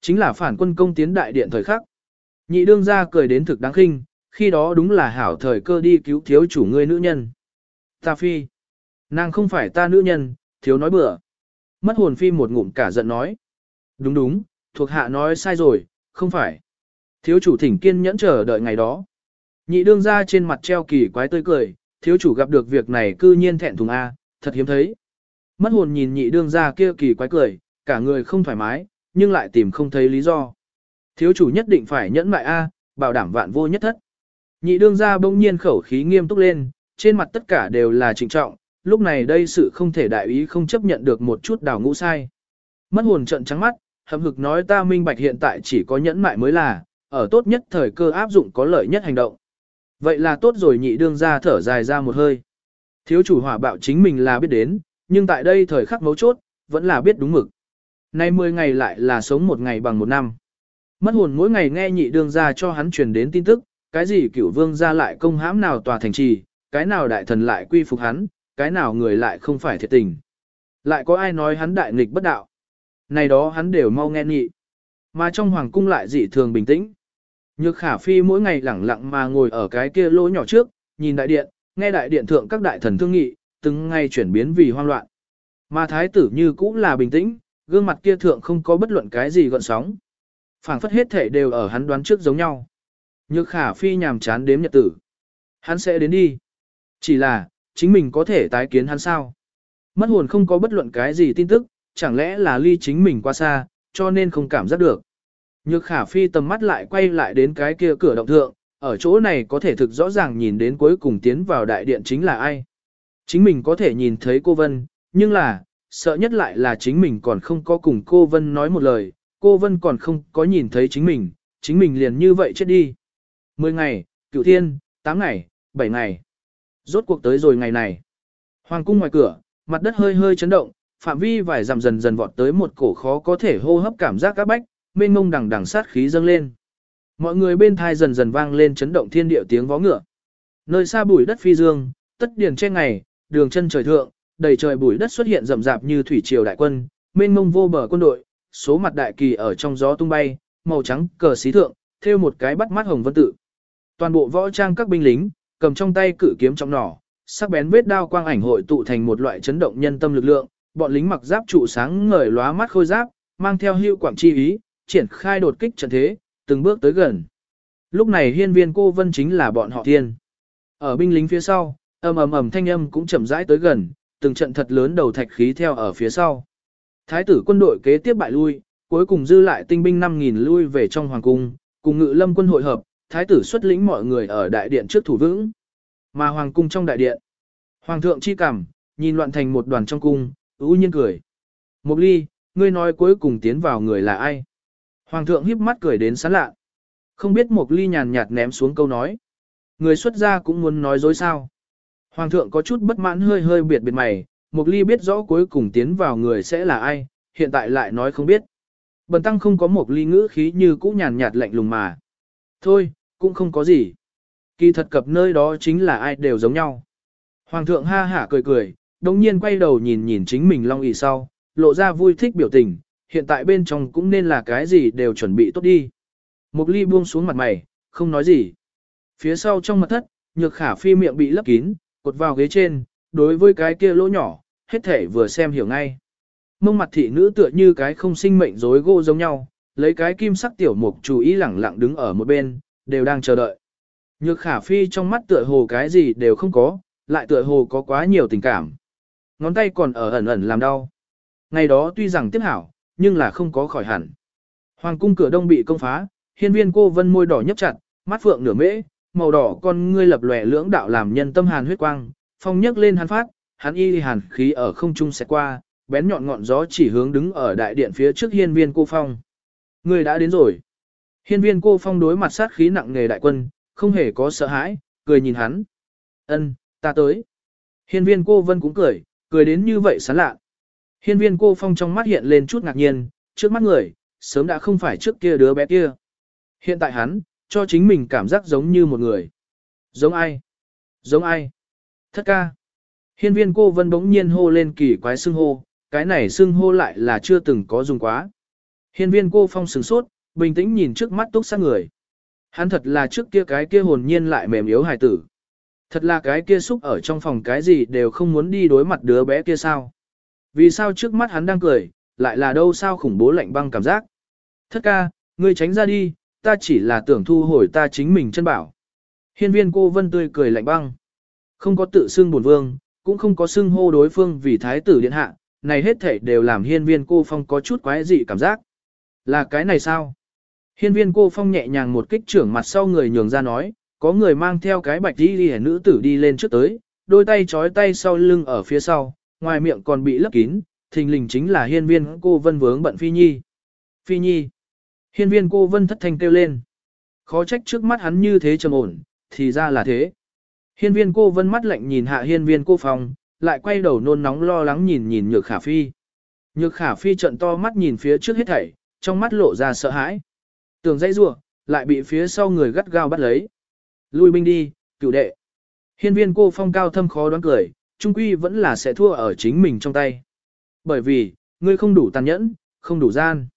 Chính là phản quân công tiến đại điện thời khắc. Nhị đương gia cười đến thực đáng khinh, khi đó đúng là hảo thời cơ đi cứu thiếu chủ ngươi nữ nhân. Ta phi. Nàng không phải ta nữ nhân, thiếu nói bừa. Mất hồn phi một ngụm cả giận nói. Đúng đúng, thuộc hạ nói sai rồi, không phải. Thiếu chủ thỉnh kiên nhẫn chờ đợi ngày đó. Nhị đương ra trên mặt treo kỳ quái tươi cười, thiếu chủ gặp được việc này cư nhiên thẹn thùng A, thật hiếm thấy. Mất hồn nhìn nhị đương ra kia kỳ quái cười, cả người không thoải mái, nhưng lại tìm không thấy lý do. Thiếu chủ nhất định phải nhẫn mại A, bảo đảm vạn vô nhất thất. Nhị đương ra bỗng nhiên khẩu khí nghiêm túc lên, trên mặt tất cả đều là trịnh trọng, lúc này đây sự không thể đại ý không chấp nhận được một chút đào ngũ sai. Mất hồn trận trắng mắt, hậm hực nói ta minh bạch hiện tại chỉ có nhẫn mại mới là, ở tốt nhất thời cơ áp dụng có lợi nhất hành động. Vậy là tốt rồi nhị đương ra thở dài ra một hơi. Thiếu chủ hỏa bạo chính mình là biết đến, nhưng tại đây thời khắc mấu chốt, vẫn là biết đúng mực. Nay 10 ngày lại là sống một ngày bằng một năm. Mất hồn mỗi ngày nghe nhị đương ra cho hắn truyền đến tin tức, cái gì cửu vương ra lại công hãm nào tòa thành trì, cái nào đại thần lại quy phục hắn, cái nào người lại không phải thiệt tình. Lại có ai nói hắn đại nghịch bất đạo. Này đó hắn đều mau nghe nhị. Mà trong hoàng cung lại dị thường bình tĩnh. Nhược khả phi mỗi ngày lẳng lặng mà ngồi ở cái kia lỗ nhỏ trước, nhìn đại điện, nghe đại điện thượng các đại thần thương nghị, từng ngày chuyển biến vì hoang loạn. Mà thái tử như cũ là bình tĩnh, gương mặt kia thượng không có bất luận cái gì gợn sóng. phảng phất hết thể đều ở hắn đoán trước giống nhau. Nhược khả phi nhàm chán đếm nhật tử. Hắn sẽ đến đi. Chỉ là, chính mình có thể tái kiến hắn sao? Mất hồn không có bất luận cái gì tin tức, chẳng lẽ là ly chính mình qua xa, cho nên không cảm giác được. Nhược khả phi tầm mắt lại quay lại đến cái kia cửa động thượng, ở chỗ này có thể thực rõ ràng nhìn đến cuối cùng tiến vào đại điện chính là ai. Chính mình có thể nhìn thấy cô Vân, nhưng là, sợ nhất lại là chính mình còn không có cùng cô Vân nói một lời, cô Vân còn không có nhìn thấy chính mình, chính mình liền như vậy chết đi. Mười ngày, cựu thiên, tám ngày, bảy ngày. Rốt cuộc tới rồi ngày này. Hoàng cung ngoài cửa, mặt đất hơi hơi chấn động, phạm vi vài dặm dần dần vọt tới một cổ khó có thể hô hấp cảm giác các bách, mênh mông đằng đằng sát khí dâng lên. Mọi người bên thai dần dần vang lên chấn động thiên địa tiếng vó ngựa. Nơi xa bụi đất phi dương, tất điền che ngày, đường chân trời thượng, đầy trời bụi đất xuất hiện rậm rạp như thủy triều đại quân, mênh mông vô bờ quân đội, số mặt đại kỳ ở trong gió tung bay, màu trắng cờ xí thượng, thêu một cái bắt mắt hồng vân tự. Toàn bộ võ trang các binh lính, cầm trong tay cử kiếm trong nỏ, sắc bén vết đao quang ảnh hội tụ thành một loại chấn động nhân tâm lực lượng, bọn lính mặc giáp trụ sáng ngời lóa mắt khôi giáp, mang theo hưu quảng chi ý, triển khai đột kích trận thế, từng bước tới gần. Lúc này hiên viên cô vân chính là bọn họ thiên. Ở binh lính phía sau, ầm ầm ầm thanh âm cũng chậm rãi tới gần, từng trận thật lớn đầu thạch khí theo ở phía sau. Thái tử quân đội kế tiếp bại lui, cuối cùng dư lại tinh binh 5.000 lui về trong hoàng cung, cùng ngự lâm quân hội hợp, thái tử xuất lĩnh mọi người ở đại điện trước thủ vững. Mà hoàng cung trong đại điện, hoàng thượng chi cảm, nhìn loạn thành một đoàn trong cung, ưu nhiên cười. Mục ly, ngươi nói cuối cùng tiến vào người là ai? Hoàng thượng híp mắt cười đến sán lạ. Không biết Mục Ly nhàn nhạt ném xuống câu nói. Người xuất gia cũng muốn nói dối sao. Hoàng thượng có chút bất mãn hơi hơi biệt biệt mày, Mục Ly biết rõ cuối cùng tiến vào người sẽ là ai, hiện tại lại nói không biết. Bần tăng không có Mục Ly ngữ khí như cũ nhàn nhạt lạnh lùng mà. Thôi, cũng không có gì. Kỳ thật cập nơi đó chính là ai đều giống nhau. Hoàng thượng ha hả cười cười, đồng nhiên quay đầu nhìn nhìn chính mình long ỉ sau, lộ ra vui thích biểu tình, hiện tại bên trong cũng nên là cái gì đều chuẩn bị tốt đi. Mục ly buông xuống mặt mày, không nói gì. Phía sau trong mặt thất, nhược khả phi miệng bị lấp kín, cột vào ghế trên, đối với cái kia lỗ nhỏ, hết thể vừa xem hiểu ngay. Mông mặt thị nữ tựa như cái không sinh mệnh rối gỗ giống nhau, lấy cái kim sắc tiểu mục chú ý lẳng lặng đứng ở một bên, đều đang chờ đợi. Nhược khả phi trong mắt tựa hồ cái gì đều không có, lại tựa hồ có quá nhiều tình cảm. Ngón tay còn ở ẩn ẩn làm đau. Ngày đó tuy rằng tiếp hảo, nhưng là không có khỏi hẳn. Hoàng cung cửa đông bị công phá, hiên viên cô vân môi đỏ nhấp chặt, mắt phượng nửa mễ, màu đỏ con ngươi lập lòe lưỡng đạo làm nhân tâm hàn huyết quang, phong nhấc lên hắn phát, hắn y hàn khí ở không trung sẽ qua, bén nhọn ngọn gió chỉ hướng đứng ở đại điện phía trước hiên viên cô phong. Người đã đến rồi. Hiên viên cô phong đối mặt sát khí nặng nề đại quân, không hề có sợ hãi, cười nhìn hắn. Ân, ta tới. Hiên viên cô vân cũng cười, cười đến như vậy sán lạ. Hiên viên cô phong trong mắt hiện lên chút ngạc nhiên, trước mắt người, sớm đã không phải trước kia đứa bé kia. Hiện tại hắn, cho chính mình cảm giác giống như một người. Giống ai? Giống ai? Thất ca. Hiên viên cô vân bỗng nhiên hô lên kỳ quái xưng hô, cái này xưng hô lại là chưa từng có dùng quá. Hiên viên cô phong sừng sốt, bình tĩnh nhìn trước mắt túc sát người. Hắn thật là trước kia cái kia hồn nhiên lại mềm yếu hài tử. Thật là cái kia xúc ở trong phòng cái gì đều không muốn đi đối mặt đứa bé kia sao. Vì sao trước mắt hắn đang cười, lại là đâu sao khủng bố lạnh băng cảm giác. Thất ca, ngươi tránh ra đi, ta chỉ là tưởng thu hồi ta chính mình chân bảo. Hiên viên cô vân tươi cười lạnh băng. Không có tự xưng buồn vương, cũng không có xưng hô đối phương vì thái tử điện hạ, này hết thảy đều làm hiên viên cô phong có chút quái dị cảm giác. Là cái này sao? Hiên viên cô phong nhẹ nhàng một kích trưởng mặt sau người nhường ra nói, có người mang theo cái bạch đi đi nữ tử đi lên trước tới, đôi tay trói tay sau lưng ở phía sau, ngoài miệng còn bị lấp kín, thình lình chính là hiên viên cô vân vướng bận phi nhi. Phi nhi. Hiên viên cô vân thất thanh kêu lên. Khó trách trước mắt hắn như thế trầm ổn, thì ra là thế. Hiên viên cô vân mắt lạnh nhìn hạ hiên viên cô phong, lại quay đầu nôn nóng lo lắng nhìn nhìn nhược khả phi. Nhược khả phi trận to mắt nhìn phía trước hết thảy, trong mắt lộ ra sợ hãi. Tường dây rủa lại bị phía sau người gắt gao bắt lấy. Lui binh đi, cựu đệ. Hiên viên cô phong cao thâm khó đoán cười, trung quy vẫn là sẽ thua ở chính mình trong tay. Bởi vì, ngươi không đủ tàn nhẫn, không đủ gian.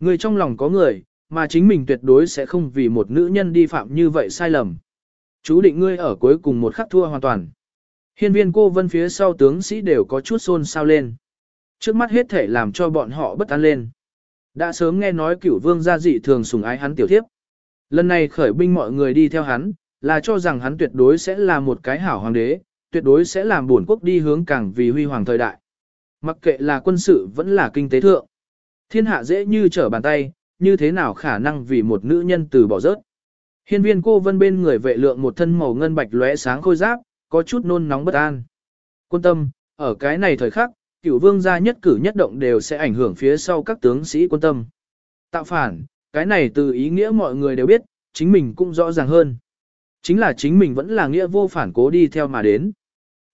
Người trong lòng có người, mà chính mình tuyệt đối sẽ không vì một nữ nhân đi phạm như vậy sai lầm. Chú định ngươi ở cuối cùng một khắc thua hoàn toàn. Hiên viên cô vân phía sau tướng sĩ đều có chút xôn xao lên. Trước mắt hết thể làm cho bọn họ bất an lên. Đã sớm nghe nói cửu vương gia dị thường sùng ái hắn tiểu thiếp. Lần này khởi binh mọi người đi theo hắn, là cho rằng hắn tuyệt đối sẽ là một cái hảo hoàng đế, tuyệt đối sẽ làm buồn quốc đi hướng càng vì huy hoàng thời đại. Mặc kệ là quân sự vẫn là kinh tế thượng. Thiên hạ dễ như trở bàn tay, như thế nào khả năng vì một nữ nhân từ bỏ rớt. Hiên viên cô vân bên người vệ lượng một thân màu ngân bạch lóe sáng khôi giáp, có chút nôn nóng bất an. Quân tâm, ở cái này thời khắc, cửu vương gia nhất cử nhất động đều sẽ ảnh hưởng phía sau các tướng sĩ quân tâm. Tạo phản, cái này từ ý nghĩa mọi người đều biết, chính mình cũng rõ ràng hơn. Chính là chính mình vẫn là nghĩa vô phản cố đi theo mà đến.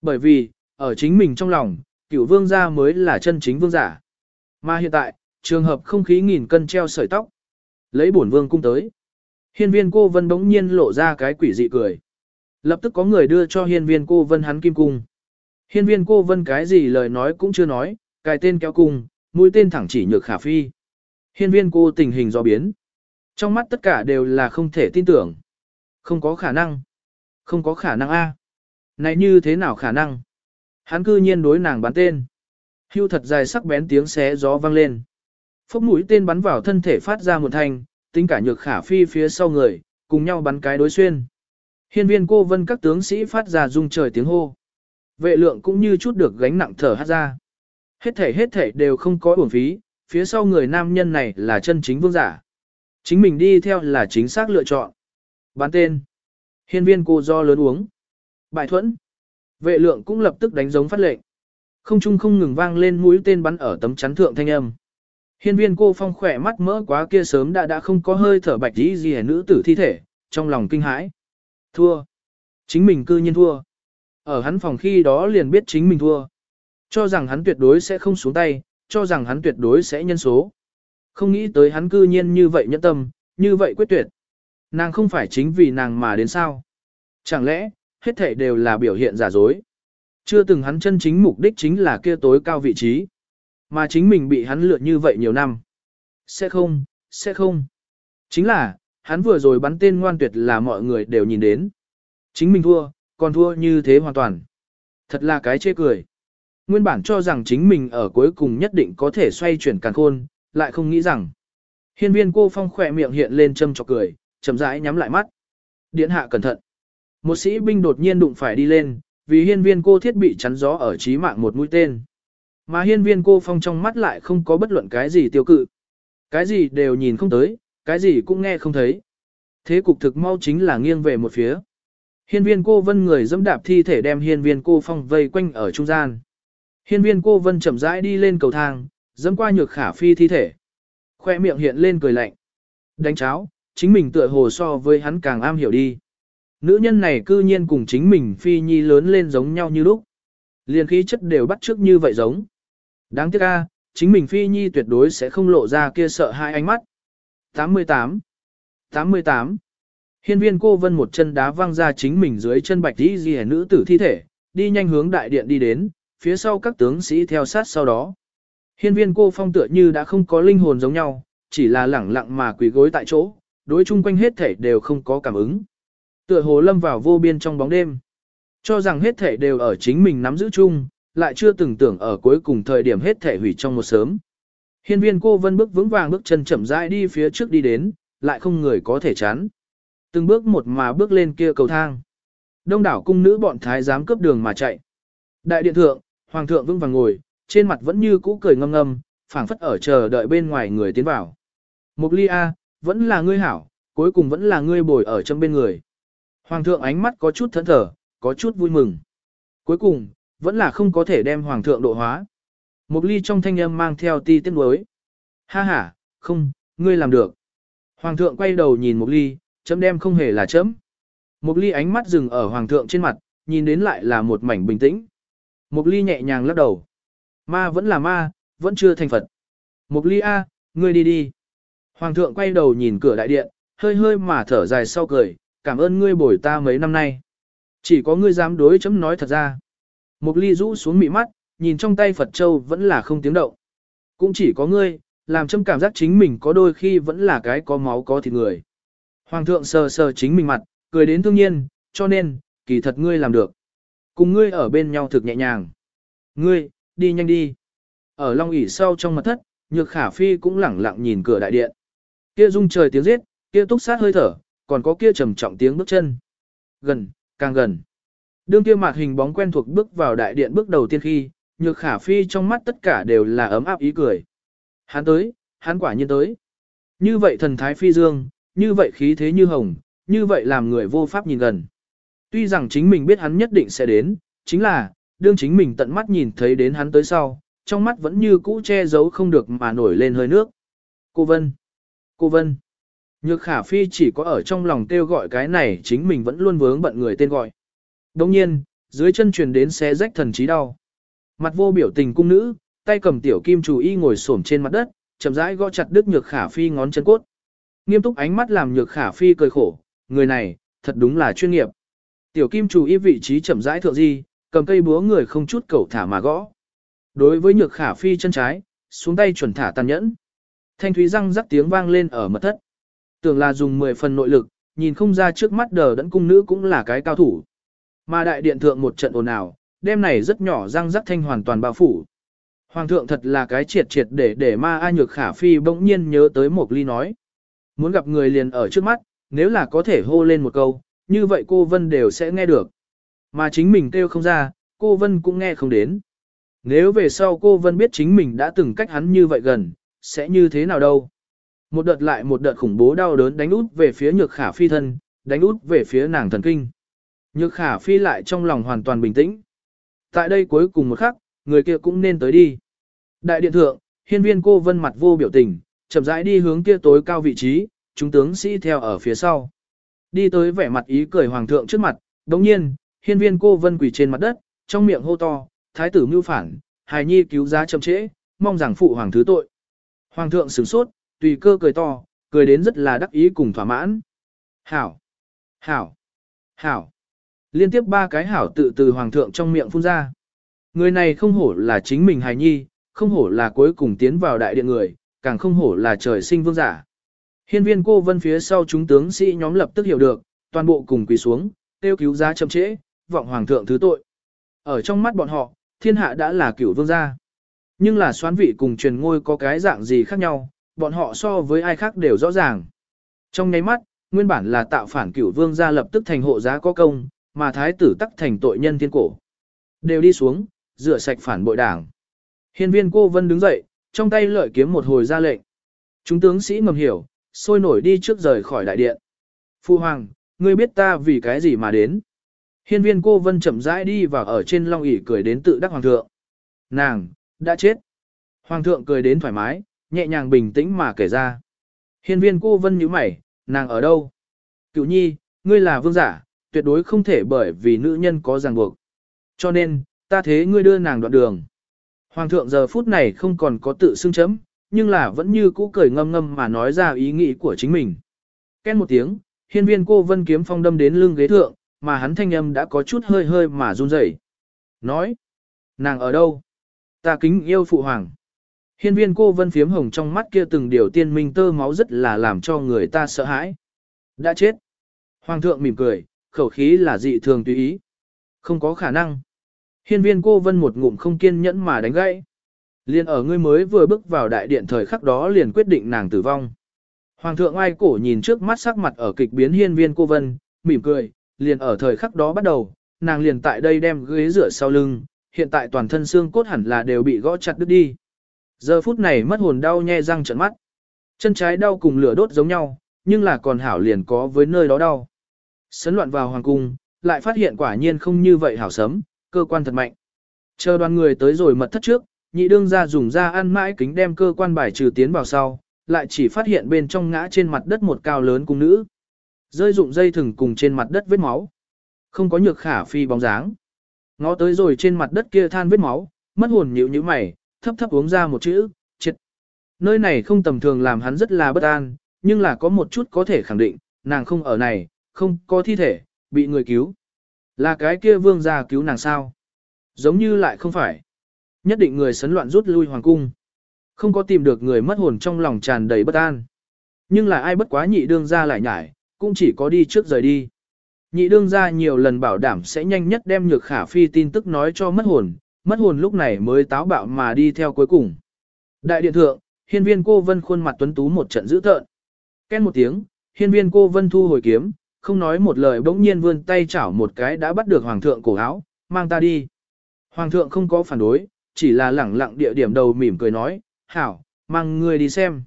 Bởi vì, ở chính mình trong lòng, cửu vương gia mới là chân chính vương giả. Mà hiện tại, trường hợp không khí nghìn cân treo sợi tóc. Lấy bổn vương cung tới. Hiên viên cô vân bỗng nhiên lộ ra cái quỷ dị cười. Lập tức có người đưa cho hiên viên cô vân hắn kim cung. Hiên viên cô vân cái gì lời nói cũng chưa nói, cài tên kéo cung, mũi tên thẳng chỉ nhược khả phi. Hiên viên cô tình hình do biến. Trong mắt tất cả đều là không thể tin tưởng. Không có khả năng. Không có khả năng a. Này như thế nào khả năng? Hắn cư nhiên đối nàng bán tên. Hưu thật dài sắc bén tiếng xé gió vang lên. Phốc mũi tên bắn vào thân thể phát ra một thanh, tính cả nhược khả phi phía sau người, cùng nhau bắn cái đối xuyên. Hiên viên cô vân các tướng sĩ phát ra rung trời tiếng hô. Vệ lượng cũng như chút được gánh nặng thở hát ra. Hết thể hết thể đều không có uổng phí, phía sau người nam nhân này là chân chính vương giả. Chính mình đi theo là chính xác lựa chọn. Bán tên. Hiên viên cô do lớn uống. Bài thuẫn. Vệ lượng cũng lập tức đánh giống phát lệnh. Không trung không ngừng vang lên mũi tên bắn ở tấm chắn thượng thanh âm. Hiên viên cô phong khỏe mắt mỡ quá kia sớm đã đã không có hơi thở bạch dĩ gì nữ tử thi thể, trong lòng kinh hãi. Thua. Chính mình cư nhiên thua. Ở hắn phòng khi đó liền biết chính mình thua. Cho rằng hắn tuyệt đối sẽ không xuống tay, cho rằng hắn tuyệt đối sẽ nhân số. Không nghĩ tới hắn cư nhiên như vậy nhẫn tâm, như vậy quyết tuyệt. Nàng không phải chính vì nàng mà đến sao. Chẳng lẽ, hết thảy đều là biểu hiện giả dối. Chưa từng hắn chân chính mục đích chính là kia tối cao vị trí. Mà chính mình bị hắn lựa như vậy nhiều năm. Sẽ không, sẽ không. Chính là, hắn vừa rồi bắn tên ngoan tuyệt là mọi người đều nhìn đến. Chính mình thua, còn thua như thế hoàn toàn. Thật là cái chê cười. Nguyên bản cho rằng chính mình ở cuối cùng nhất định có thể xoay chuyển càn khôn, lại không nghĩ rằng. Hiên viên cô phong khỏe miệng hiện lên châm chọc cười, chậm rãi nhắm lại mắt. Điện hạ cẩn thận. Một sĩ binh đột nhiên đụng phải đi lên, vì hiên viên cô thiết bị chắn gió ở trí mạng một mũi tên. Mà hiên viên cô phong trong mắt lại không có bất luận cái gì tiêu cự. Cái gì đều nhìn không tới, cái gì cũng nghe không thấy. Thế cục thực mau chính là nghiêng về một phía. Hiên viên cô vân người dẫm đạp thi thể đem hiên viên cô phong vây quanh ở trung gian. Hiên viên cô vân chậm rãi đi lên cầu thang, dẫm qua nhược khả phi thi thể. Khoe miệng hiện lên cười lạnh. Đánh cháo, chính mình tựa hồ so với hắn càng am hiểu đi. Nữ nhân này cư nhiên cùng chính mình phi nhi lớn lên giống nhau như lúc. Liên khí chất đều bắt trước như vậy giống. Đáng tiếc a, chính mình phi nhi tuyệt đối sẽ không lộ ra kia sợ hai ánh mắt. 88 88 Hiên viên cô vân một chân đá văng ra chính mình dưới chân bạch đi ghi nữ tử thi thể, đi nhanh hướng đại điện đi đến, phía sau các tướng sĩ theo sát sau đó. Hiên viên cô phong tựa như đã không có linh hồn giống nhau, chỉ là lẳng lặng mà quỳ gối tại chỗ, đối chung quanh hết thể đều không có cảm ứng. Tựa hồ lâm vào vô biên trong bóng đêm. Cho rằng hết thể đều ở chính mình nắm giữ chung, lại chưa từng tưởng ở cuối cùng thời điểm hết thể hủy trong một sớm. Hiên viên cô vân bước vững vàng bước chân chậm rãi đi phía trước đi đến, lại không người có thể chán. Từng bước một mà bước lên kia cầu thang. Đông đảo cung nữ bọn thái giám cướp đường mà chạy. Đại điện thượng, hoàng thượng vững vàng ngồi, trên mặt vẫn như cũ cười ngâm ngâm, phảng phất ở chờ đợi bên ngoài người tiến vào. Mục ly A, vẫn là ngươi hảo, cuối cùng vẫn là ngươi bồi ở trong bên người. Hoàng thượng ánh mắt có chút thẫn thờ, có chút vui mừng. Cuối cùng, vẫn là không có thể đem hoàng thượng độ hóa. Mục ly trong thanh âm mang theo ti tiết nuối. Ha ha, không, ngươi làm được. Hoàng thượng quay đầu nhìn mục ly, chấm đem không hề là chấm. Mục ly ánh mắt dừng ở hoàng thượng trên mặt, nhìn đến lại là một mảnh bình tĩnh. Mục ly nhẹ nhàng lắc đầu. Ma vẫn là ma, vẫn chưa thành Phật. Mục ly A, ngươi đi đi. Hoàng thượng quay đầu nhìn cửa đại điện, hơi hơi mà thở dài sau cười, cảm ơn ngươi bồi ta mấy năm nay. Chỉ có ngươi dám đối chấm nói thật ra. Mục ly rũ xuống mị mắt, nhìn trong tay Phật Châu vẫn là không tiếng động. Cũng chỉ có ngươi, làm châm cảm giác chính mình có đôi khi vẫn là cái có máu có thịt người. Hoàng thượng sờ sờ chính mình mặt, cười đến thương nhiên, cho nên, kỳ thật ngươi làm được. Cùng ngươi ở bên nhau thực nhẹ nhàng. Ngươi, đi nhanh đi. Ở long ỉ sau trong mật thất, nhược khả phi cũng lẳng lặng nhìn cửa đại điện. Kia rung trời tiếng giết, kia túc sát hơi thở, còn có kia trầm trọng tiếng bước chân. Gần, càng gần. Đương kia mặt hình bóng quen thuộc bước vào đại điện bước đầu tiên khi, nhược khả phi trong mắt tất cả đều là ấm áp ý cười. Hắn tới, hắn quả nhiên tới. Như vậy thần thái phi dương, như vậy khí thế như hồng, như vậy làm người vô pháp nhìn gần. Tuy rằng chính mình biết hắn nhất định sẽ đến, chính là, đương chính mình tận mắt nhìn thấy đến hắn tới sau, trong mắt vẫn như cũ che giấu không được mà nổi lên hơi nước. Cô Vân! Cô Vân! Nhược khả phi chỉ có ở trong lòng kêu gọi cái này chính mình vẫn luôn vướng bận người tên gọi. Đồng nhiên, dưới chân truyền đến xé rách thần trí đau. Mặt vô biểu tình cung nữ, tay cầm tiểu kim chủ y ngồi xổm trên mặt đất, chậm rãi gõ chặt đứt nhược khả phi ngón chân cốt. Nghiêm túc ánh mắt làm nhược khả phi cười khổ, người này, thật đúng là chuyên nghiệp. Tiểu kim chủ y vị trí chậm rãi thượng di, cầm cây búa người không chút cầu thả mà gõ. Đối với nhược khả phi chân trái, xuống tay chuẩn thả tàn nhẫn. Thanh thúy răng rắc tiếng vang lên ở mật thất. Tưởng là dùng 10 phần nội lực, nhìn không ra trước mắt đờ đẫn cung nữ cũng là cái cao thủ. Mà đại điện thượng một trận ồn ào, đêm này rất nhỏ răng rắc thanh hoàn toàn bao phủ. Hoàng thượng thật là cái triệt triệt để để ma A nhược khả phi bỗng nhiên nhớ tới một ly nói. Muốn gặp người liền ở trước mắt, nếu là có thể hô lên một câu, như vậy cô Vân đều sẽ nghe được. Mà chính mình kêu không ra, cô Vân cũng nghe không đến. Nếu về sau cô Vân biết chính mình đã từng cách hắn như vậy gần, sẽ như thế nào đâu. Một đợt lại một đợt khủng bố đau đớn đánh út về phía nhược khả phi thân, đánh út về phía nàng thần kinh. Nhược khả phi lại trong lòng hoàn toàn bình tĩnh. Tại đây cuối cùng một khắc, người kia cũng nên tới đi. Đại điện thượng, hiên viên cô vân mặt vô biểu tình, chậm rãi đi hướng kia tối cao vị trí, chúng tướng sĩ theo ở phía sau. Đi tới vẻ mặt ý cười hoàng thượng trước mặt, đồng nhiên, hiên viên cô vân quỳ trên mặt đất, trong miệng hô to, thái tử mưu phản, hài nhi cứu giá chậm trễ, mong rằng phụ hoàng thứ tội. Hoàng thượng sửng sốt, tùy cơ cười to, cười đến rất là đắc ý cùng thỏa mãn. Hảo! Hảo! Hảo! Liên tiếp ba cái hảo tự từ hoàng thượng trong miệng phun ra. Người này không hổ là chính mình hài nhi, không hổ là cuối cùng tiến vào đại điện người, càng không hổ là trời sinh vương giả. Hiên viên cô vân phía sau chúng tướng sĩ nhóm lập tức hiểu được, toàn bộ cùng quỳ xuống, tiêu cứu giá chậm trễ, vọng hoàng thượng thứ tội. Ở trong mắt bọn họ, thiên hạ đã là cửu vương gia. Nhưng là xoán vị cùng truyền ngôi có cái dạng gì khác nhau, bọn họ so với ai khác đều rõ ràng. Trong nháy mắt, nguyên bản là tạo phản cửu vương gia lập tức thành hộ giá có công, mà thái tử tắc thành tội nhân thiên cổ. Đều đi xuống, rửa sạch phản bội đảng. Hiên viên cô vân đứng dậy, trong tay lợi kiếm một hồi ra lệnh. Chúng tướng sĩ ngầm hiểu, sôi nổi đi trước rời khỏi đại điện. Phu hoàng, ngươi biết ta vì cái gì mà đến. Hiên viên cô vân chậm rãi đi vào ở trên long ỷ cười đến tự đắc hoàng thượng. Nàng, đã chết. Hoàng thượng cười đến thoải mái, nhẹ nhàng bình tĩnh mà kể ra. Hiên viên cô vân nhíu mày, nàng ở đâu? Cựu nhi, ngươi là vương giả, tuyệt đối không thể bởi vì nữ nhân có ràng buộc. Cho nên, ta thế ngươi đưa nàng đoạn đường. Hoàng thượng giờ phút này không còn có tự xưng chấm, nhưng là vẫn như cũ cười ngâm ngâm mà nói ra ý nghĩ của chính mình. Ken một tiếng, hiên viên cô vân kiếm phong đâm đến lưng ghế thượng, mà hắn thanh âm đã có chút hơi hơi mà run rẩy. Nói, nàng ở đâu? Ta kính yêu phụ hoàng. Hiên viên cô vân phiếm hồng trong mắt kia từng điều tiên minh tơ máu rất là làm cho người ta sợ hãi. Đã chết. Hoàng thượng mỉm cười, khẩu khí là dị thường tùy ý. Không có khả năng. Hiên viên cô vân một ngụm không kiên nhẫn mà đánh gãy. Liên ở ngươi mới vừa bước vào đại điện thời khắc đó liền quyết định nàng tử vong. Hoàng thượng ai cổ nhìn trước mắt sắc mặt ở kịch biến hiên viên cô vân, mỉm cười, liền ở thời khắc đó bắt đầu, nàng liền tại đây đem ghế rửa sau lưng, hiện tại toàn thân xương cốt hẳn là đều bị gõ chặt đứt đi. Giờ phút này mất hồn đau nhe răng trận mắt. Chân trái đau cùng lửa đốt giống nhau, nhưng là còn hảo liền có với nơi đó đau. Sấn loạn vào hoàng cung, lại phát hiện quả nhiên không như vậy hảo sấm, cơ quan thật mạnh. Chờ đoàn người tới rồi mật thất trước, nhị đương ra dùng ra ăn mãi kính đem cơ quan bài trừ tiến vào sau, lại chỉ phát hiện bên trong ngã trên mặt đất một cao lớn cung nữ. Rơi dụng dây thừng cùng trên mặt đất vết máu. Không có nhược khả phi bóng dáng. Ngó tới rồi trên mặt đất kia than vết máu, mất hồn nhíu như mày, thấp thấp uống ra một chữ, chết. Nơi này không tầm thường làm hắn rất là bất an, nhưng là có một chút có thể khẳng định, nàng không ở này, không có thi thể, bị người cứu. Là cái kia vương gia cứu nàng sao? Giống như lại không phải. Nhất định người sấn loạn rút lui hoàng cung. Không có tìm được người mất hồn trong lòng tràn đầy bất an. Nhưng là ai bất quá nhị đương ra lại nhải, cũng chỉ có đi trước rời đi. Nhị đương ra nhiều lần bảo đảm sẽ nhanh nhất đem nhược khả phi tin tức nói cho mất hồn, mất hồn lúc này mới táo bạo mà đi theo cuối cùng. Đại điện thượng, hiên viên cô vân khuôn mặt tuấn tú một trận dữ tợn. Ken một tiếng, hiên viên cô vân thu hồi kiếm, không nói một lời bỗng nhiên vươn tay chảo một cái đã bắt được hoàng thượng cổ áo, mang ta đi. Hoàng thượng không có phản đối, chỉ là lẳng lặng địa điểm đầu mỉm cười nói, hảo, mang người đi xem.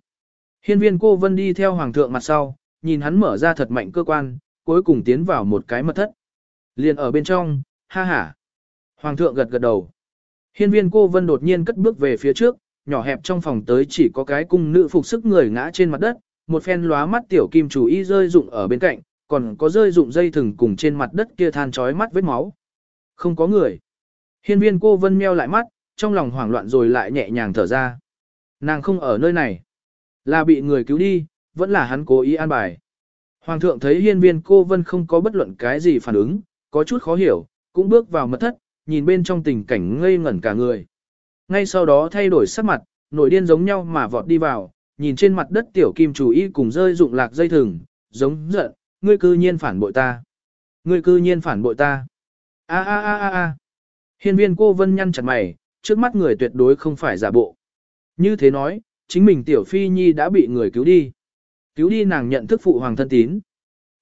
Hiên viên cô vân đi theo hoàng thượng mặt sau, nhìn hắn mở ra thật mạnh cơ quan, cuối cùng tiến vào một cái mật thất. Liền ở bên trong, ha ha. Hoàng thượng gật gật đầu. Hiên viên cô vân đột nhiên cất bước về phía trước, nhỏ hẹp trong phòng tới chỉ có cái cung nữ phục sức người ngã trên mặt đất, một phen lóa mắt tiểu kim chủ y rơi rụng ở bên cạnh, còn có rơi dụng dây thừng cùng trên mặt đất kia than chói mắt vết máu. Không có người. Hiên viên cô vân meo lại mắt, trong lòng hoảng loạn rồi lại nhẹ nhàng thở ra. Nàng không ở nơi này. Là bị người cứu đi, vẫn là hắn cố ý an bài. Hoàng thượng thấy hiên viên cô vân không có bất luận cái gì phản ứng, có chút khó hiểu, cũng bước vào mật thất, nhìn bên trong tình cảnh ngây ngẩn cả người. Ngay sau đó thay đổi sắc mặt, nổi điên giống nhau mà vọt đi vào, nhìn trên mặt đất tiểu kim chủ y cùng rơi dụng lạc dây thừng, giống giận, ngươi cư nhiên phản bội ta. Ngươi cư nhiên phản bội ta. A a a a a. Hiên viên cô vân nhăn chặt mày, trước mắt người tuyệt đối không phải giả bộ. Như thế nói, chính mình tiểu phi nhi đã bị người cứu đi. Cứu đi nàng nhận thức phụ hoàng thân tín.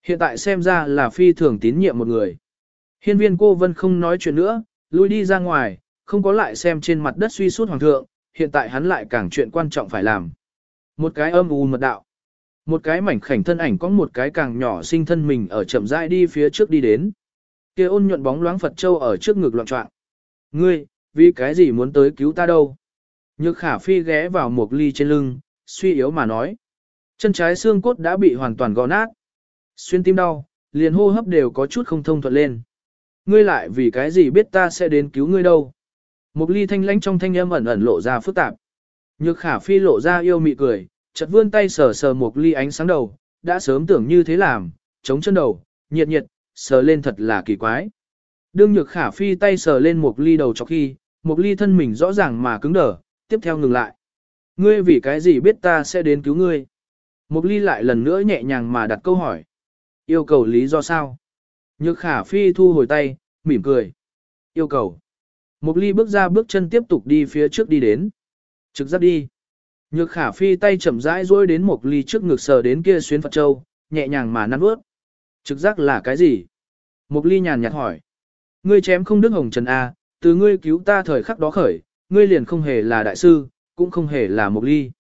Hiện tại xem ra là phi thường tín nhiệm một người. Hiên viên cô vân không nói chuyện nữa, lui đi ra ngoài, không có lại xem trên mặt đất suy suốt hoàng thượng, hiện tại hắn lại càng chuyện quan trọng phải làm. Một cái âm u mật đạo. Một cái mảnh khảnh thân ảnh có một cái càng nhỏ sinh thân mình ở chậm rãi đi phía trước đi đến. kia ôn nhuận bóng loáng Phật Châu ở trước ngực loạn trọng. Ngươi, vì cái gì muốn tới cứu ta đâu? Nhược khả phi ghé vào một ly trên lưng, suy yếu mà nói. Chân trái xương cốt đã bị hoàn toàn gò nát. Xuyên tim đau, liền hô hấp đều có chút không thông thuận lên. Ngươi lại vì cái gì biết ta sẽ đến cứu ngươi đâu? Một ly thanh lãnh trong thanh âm ẩn ẩn lộ ra phức tạp. Nhược khả phi lộ ra yêu mị cười, chợt vươn tay sờ sờ một ly ánh sáng đầu, đã sớm tưởng như thế làm, chống chân đầu, nhiệt nhiệt, sờ lên thật là kỳ quái. Đương nhược khả phi tay sờ lên một ly đầu cho khi, một ly thân mình rõ ràng mà cứng đờ, tiếp theo ngừng lại. Ngươi vì cái gì biết ta sẽ đến cứu ngươi? Một ly lại lần nữa nhẹ nhàng mà đặt câu hỏi. Yêu cầu lý do sao? Nhược khả phi thu hồi tay, mỉm cười. Yêu cầu. Một ly bước ra bước chân tiếp tục đi phía trước đi đến. Trực giáp đi. Nhược khả phi tay chậm rãi duỗi đến một ly trước ngực sờ đến kia xuyến Phật Châu, nhẹ nhàng mà năn bước. Trực giác là cái gì? Một ly nhàn nhạt hỏi. Ngươi chém không đức hồng trần A, từ ngươi cứu ta thời khắc đó khởi, ngươi liền không hề là đại sư, cũng không hề là một ly.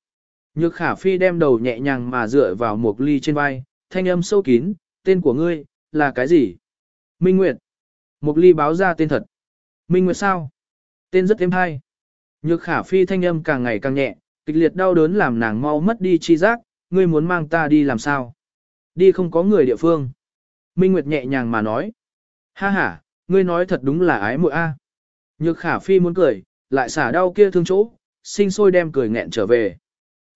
Nhược khả phi đem đầu nhẹ nhàng mà dựa vào một ly trên vai, thanh âm sâu kín, tên của ngươi, là cái gì? Minh Nguyệt. Một ly báo ra tên thật. Minh Nguyệt sao? Tên rất êm hay. Nhược khả phi thanh âm càng ngày càng nhẹ, kịch liệt đau đớn làm nàng mau mất đi chi giác, ngươi muốn mang ta đi làm sao? Đi không có người địa phương. Minh Nguyệt nhẹ nhàng mà nói. Ha ha, ngươi nói thật đúng là ái muội a. Nhược khả phi muốn cười, lại xả đau kia thương chỗ, sinh sôi đem cười nghẹn trở về.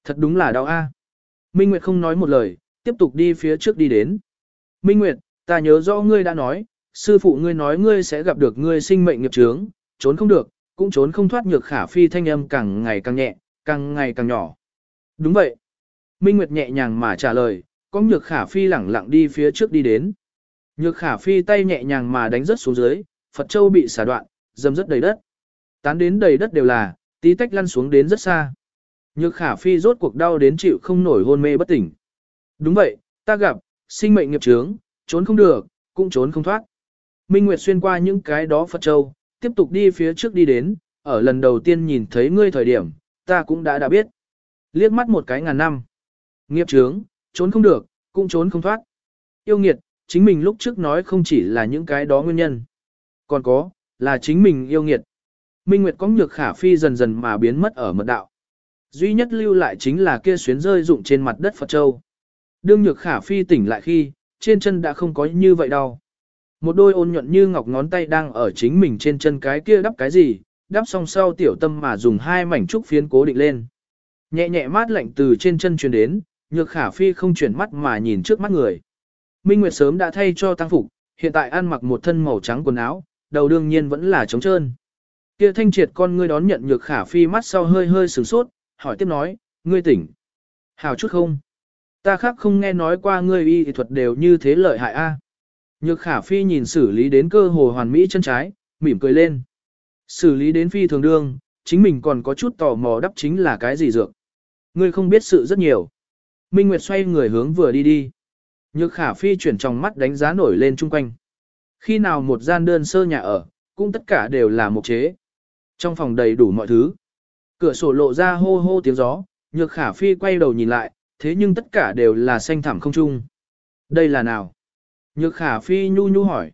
Thật đúng là đau a. Minh Nguyệt không nói một lời, tiếp tục đi phía trước đi đến. Minh Nguyệt, ta nhớ rõ ngươi đã nói, sư phụ ngươi nói ngươi sẽ gặp được ngươi sinh mệnh nghiệp chướng, trốn không được, cũng trốn không thoát nhược khả phi thanh âm càng ngày càng nhẹ, Càng ngày càng nhỏ. Đúng vậy. Minh Nguyệt nhẹ nhàng mà trả lời, có nhược khả phi lẳng lặng đi phía trước đi đến. Nhược khả phi tay nhẹ nhàng mà đánh rớt xuống dưới, Phật Châu bị xả đoạn, dầm rất đầy đất. Tán đến đầy đất đều là, tí tách lăn xuống đến rất xa. Nhược khả phi rốt cuộc đau đến chịu không nổi hôn mê bất tỉnh. Đúng vậy, ta gặp, sinh mệnh nghiệp trướng, trốn không được, cũng trốn không thoát. Minh Nguyệt xuyên qua những cái đó Phật Châu, tiếp tục đi phía trước đi đến, ở lần đầu tiên nhìn thấy ngươi thời điểm, ta cũng đã đã biết. Liếc mắt một cái ngàn năm. Nghiệp trướng, trốn không được, cũng trốn không thoát. Yêu nghiệt, chính mình lúc trước nói không chỉ là những cái đó nguyên nhân. Còn có, là chính mình yêu nghiệt. Minh Nguyệt có nhược khả phi dần dần mà biến mất ở mật đạo. Duy nhất lưu lại chính là kia xuyến rơi rụng trên mặt đất Phật Châu. Đương nhược khả phi tỉnh lại khi, trên chân đã không có như vậy đâu. Một đôi ôn nhuận như ngọc ngón tay đang ở chính mình trên chân cái kia đắp cái gì, đắp xong sau tiểu tâm mà dùng hai mảnh trúc phiến cố định lên. Nhẹ nhẹ mát lạnh từ trên chân truyền đến, nhược khả phi không chuyển mắt mà nhìn trước mắt người. Minh Nguyệt sớm đã thay cho tăng phục, hiện tại ăn mặc một thân màu trắng quần áo, đầu đương nhiên vẫn là trống trơn. Kia thanh triệt con ngươi đón nhận nhược khả phi mắt sau hơi hơi sửng sốt, hỏi tiếp nói, ngươi tỉnh. Hào chút không? Ta khác không nghe nói qua ngươi y thuật đều như thế lợi hại a. Nhược khả phi nhìn xử lý đến cơ hồ hoàn mỹ chân trái, mỉm cười lên. Xử lý đến phi thường đương, chính mình còn có chút tò mò đắp chính là cái gì dược. Ngươi không biết sự rất nhiều. Minh Nguyệt xoay người hướng vừa đi đi. Nhược khả phi chuyển trong mắt đánh giá nổi lên chung quanh. Khi nào một gian đơn sơ nhà ở, cũng tất cả đều là một chế. Trong phòng đầy đủ mọi thứ. Cửa sổ lộ ra hô hô tiếng gió, nhược khả phi quay đầu nhìn lại, thế nhưng tất cả đều là xanh thẳm không trung. Đây là nào? Nhược khả phi nhu nhu hỏi.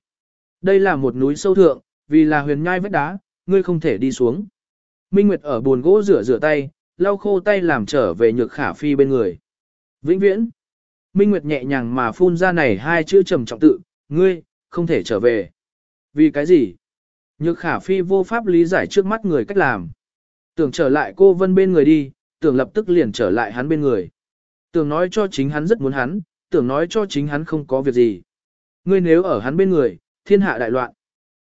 Đây là một núi sâu thượng, vì là huyền nhai vách đá, ngươi không thể đi xuống. Minh Nguyệt ở buồn gỗ rửa rửa tay, lau khô tay làm trở về nhược khả phi bên người. Vĩnh viễn. Minh Nguyệt nhẹ nhàng mà phun ra này hai chữ trầm trọng tự, ngươi, không thể trở về. Vì cái gì? Nhược khả phi vô pháp lý giải trước mắt người cách làm. Tưởng trở lại cô vân bên người đi, tưởng lập tức liền trở lại hắn bên người. Tưởng nói cho chính hắn rất muốn hắn, tưởng nói cho chính hắn không có việc gì. Ngươi nếu ở hắn bên người, thiên hạ đại loạn.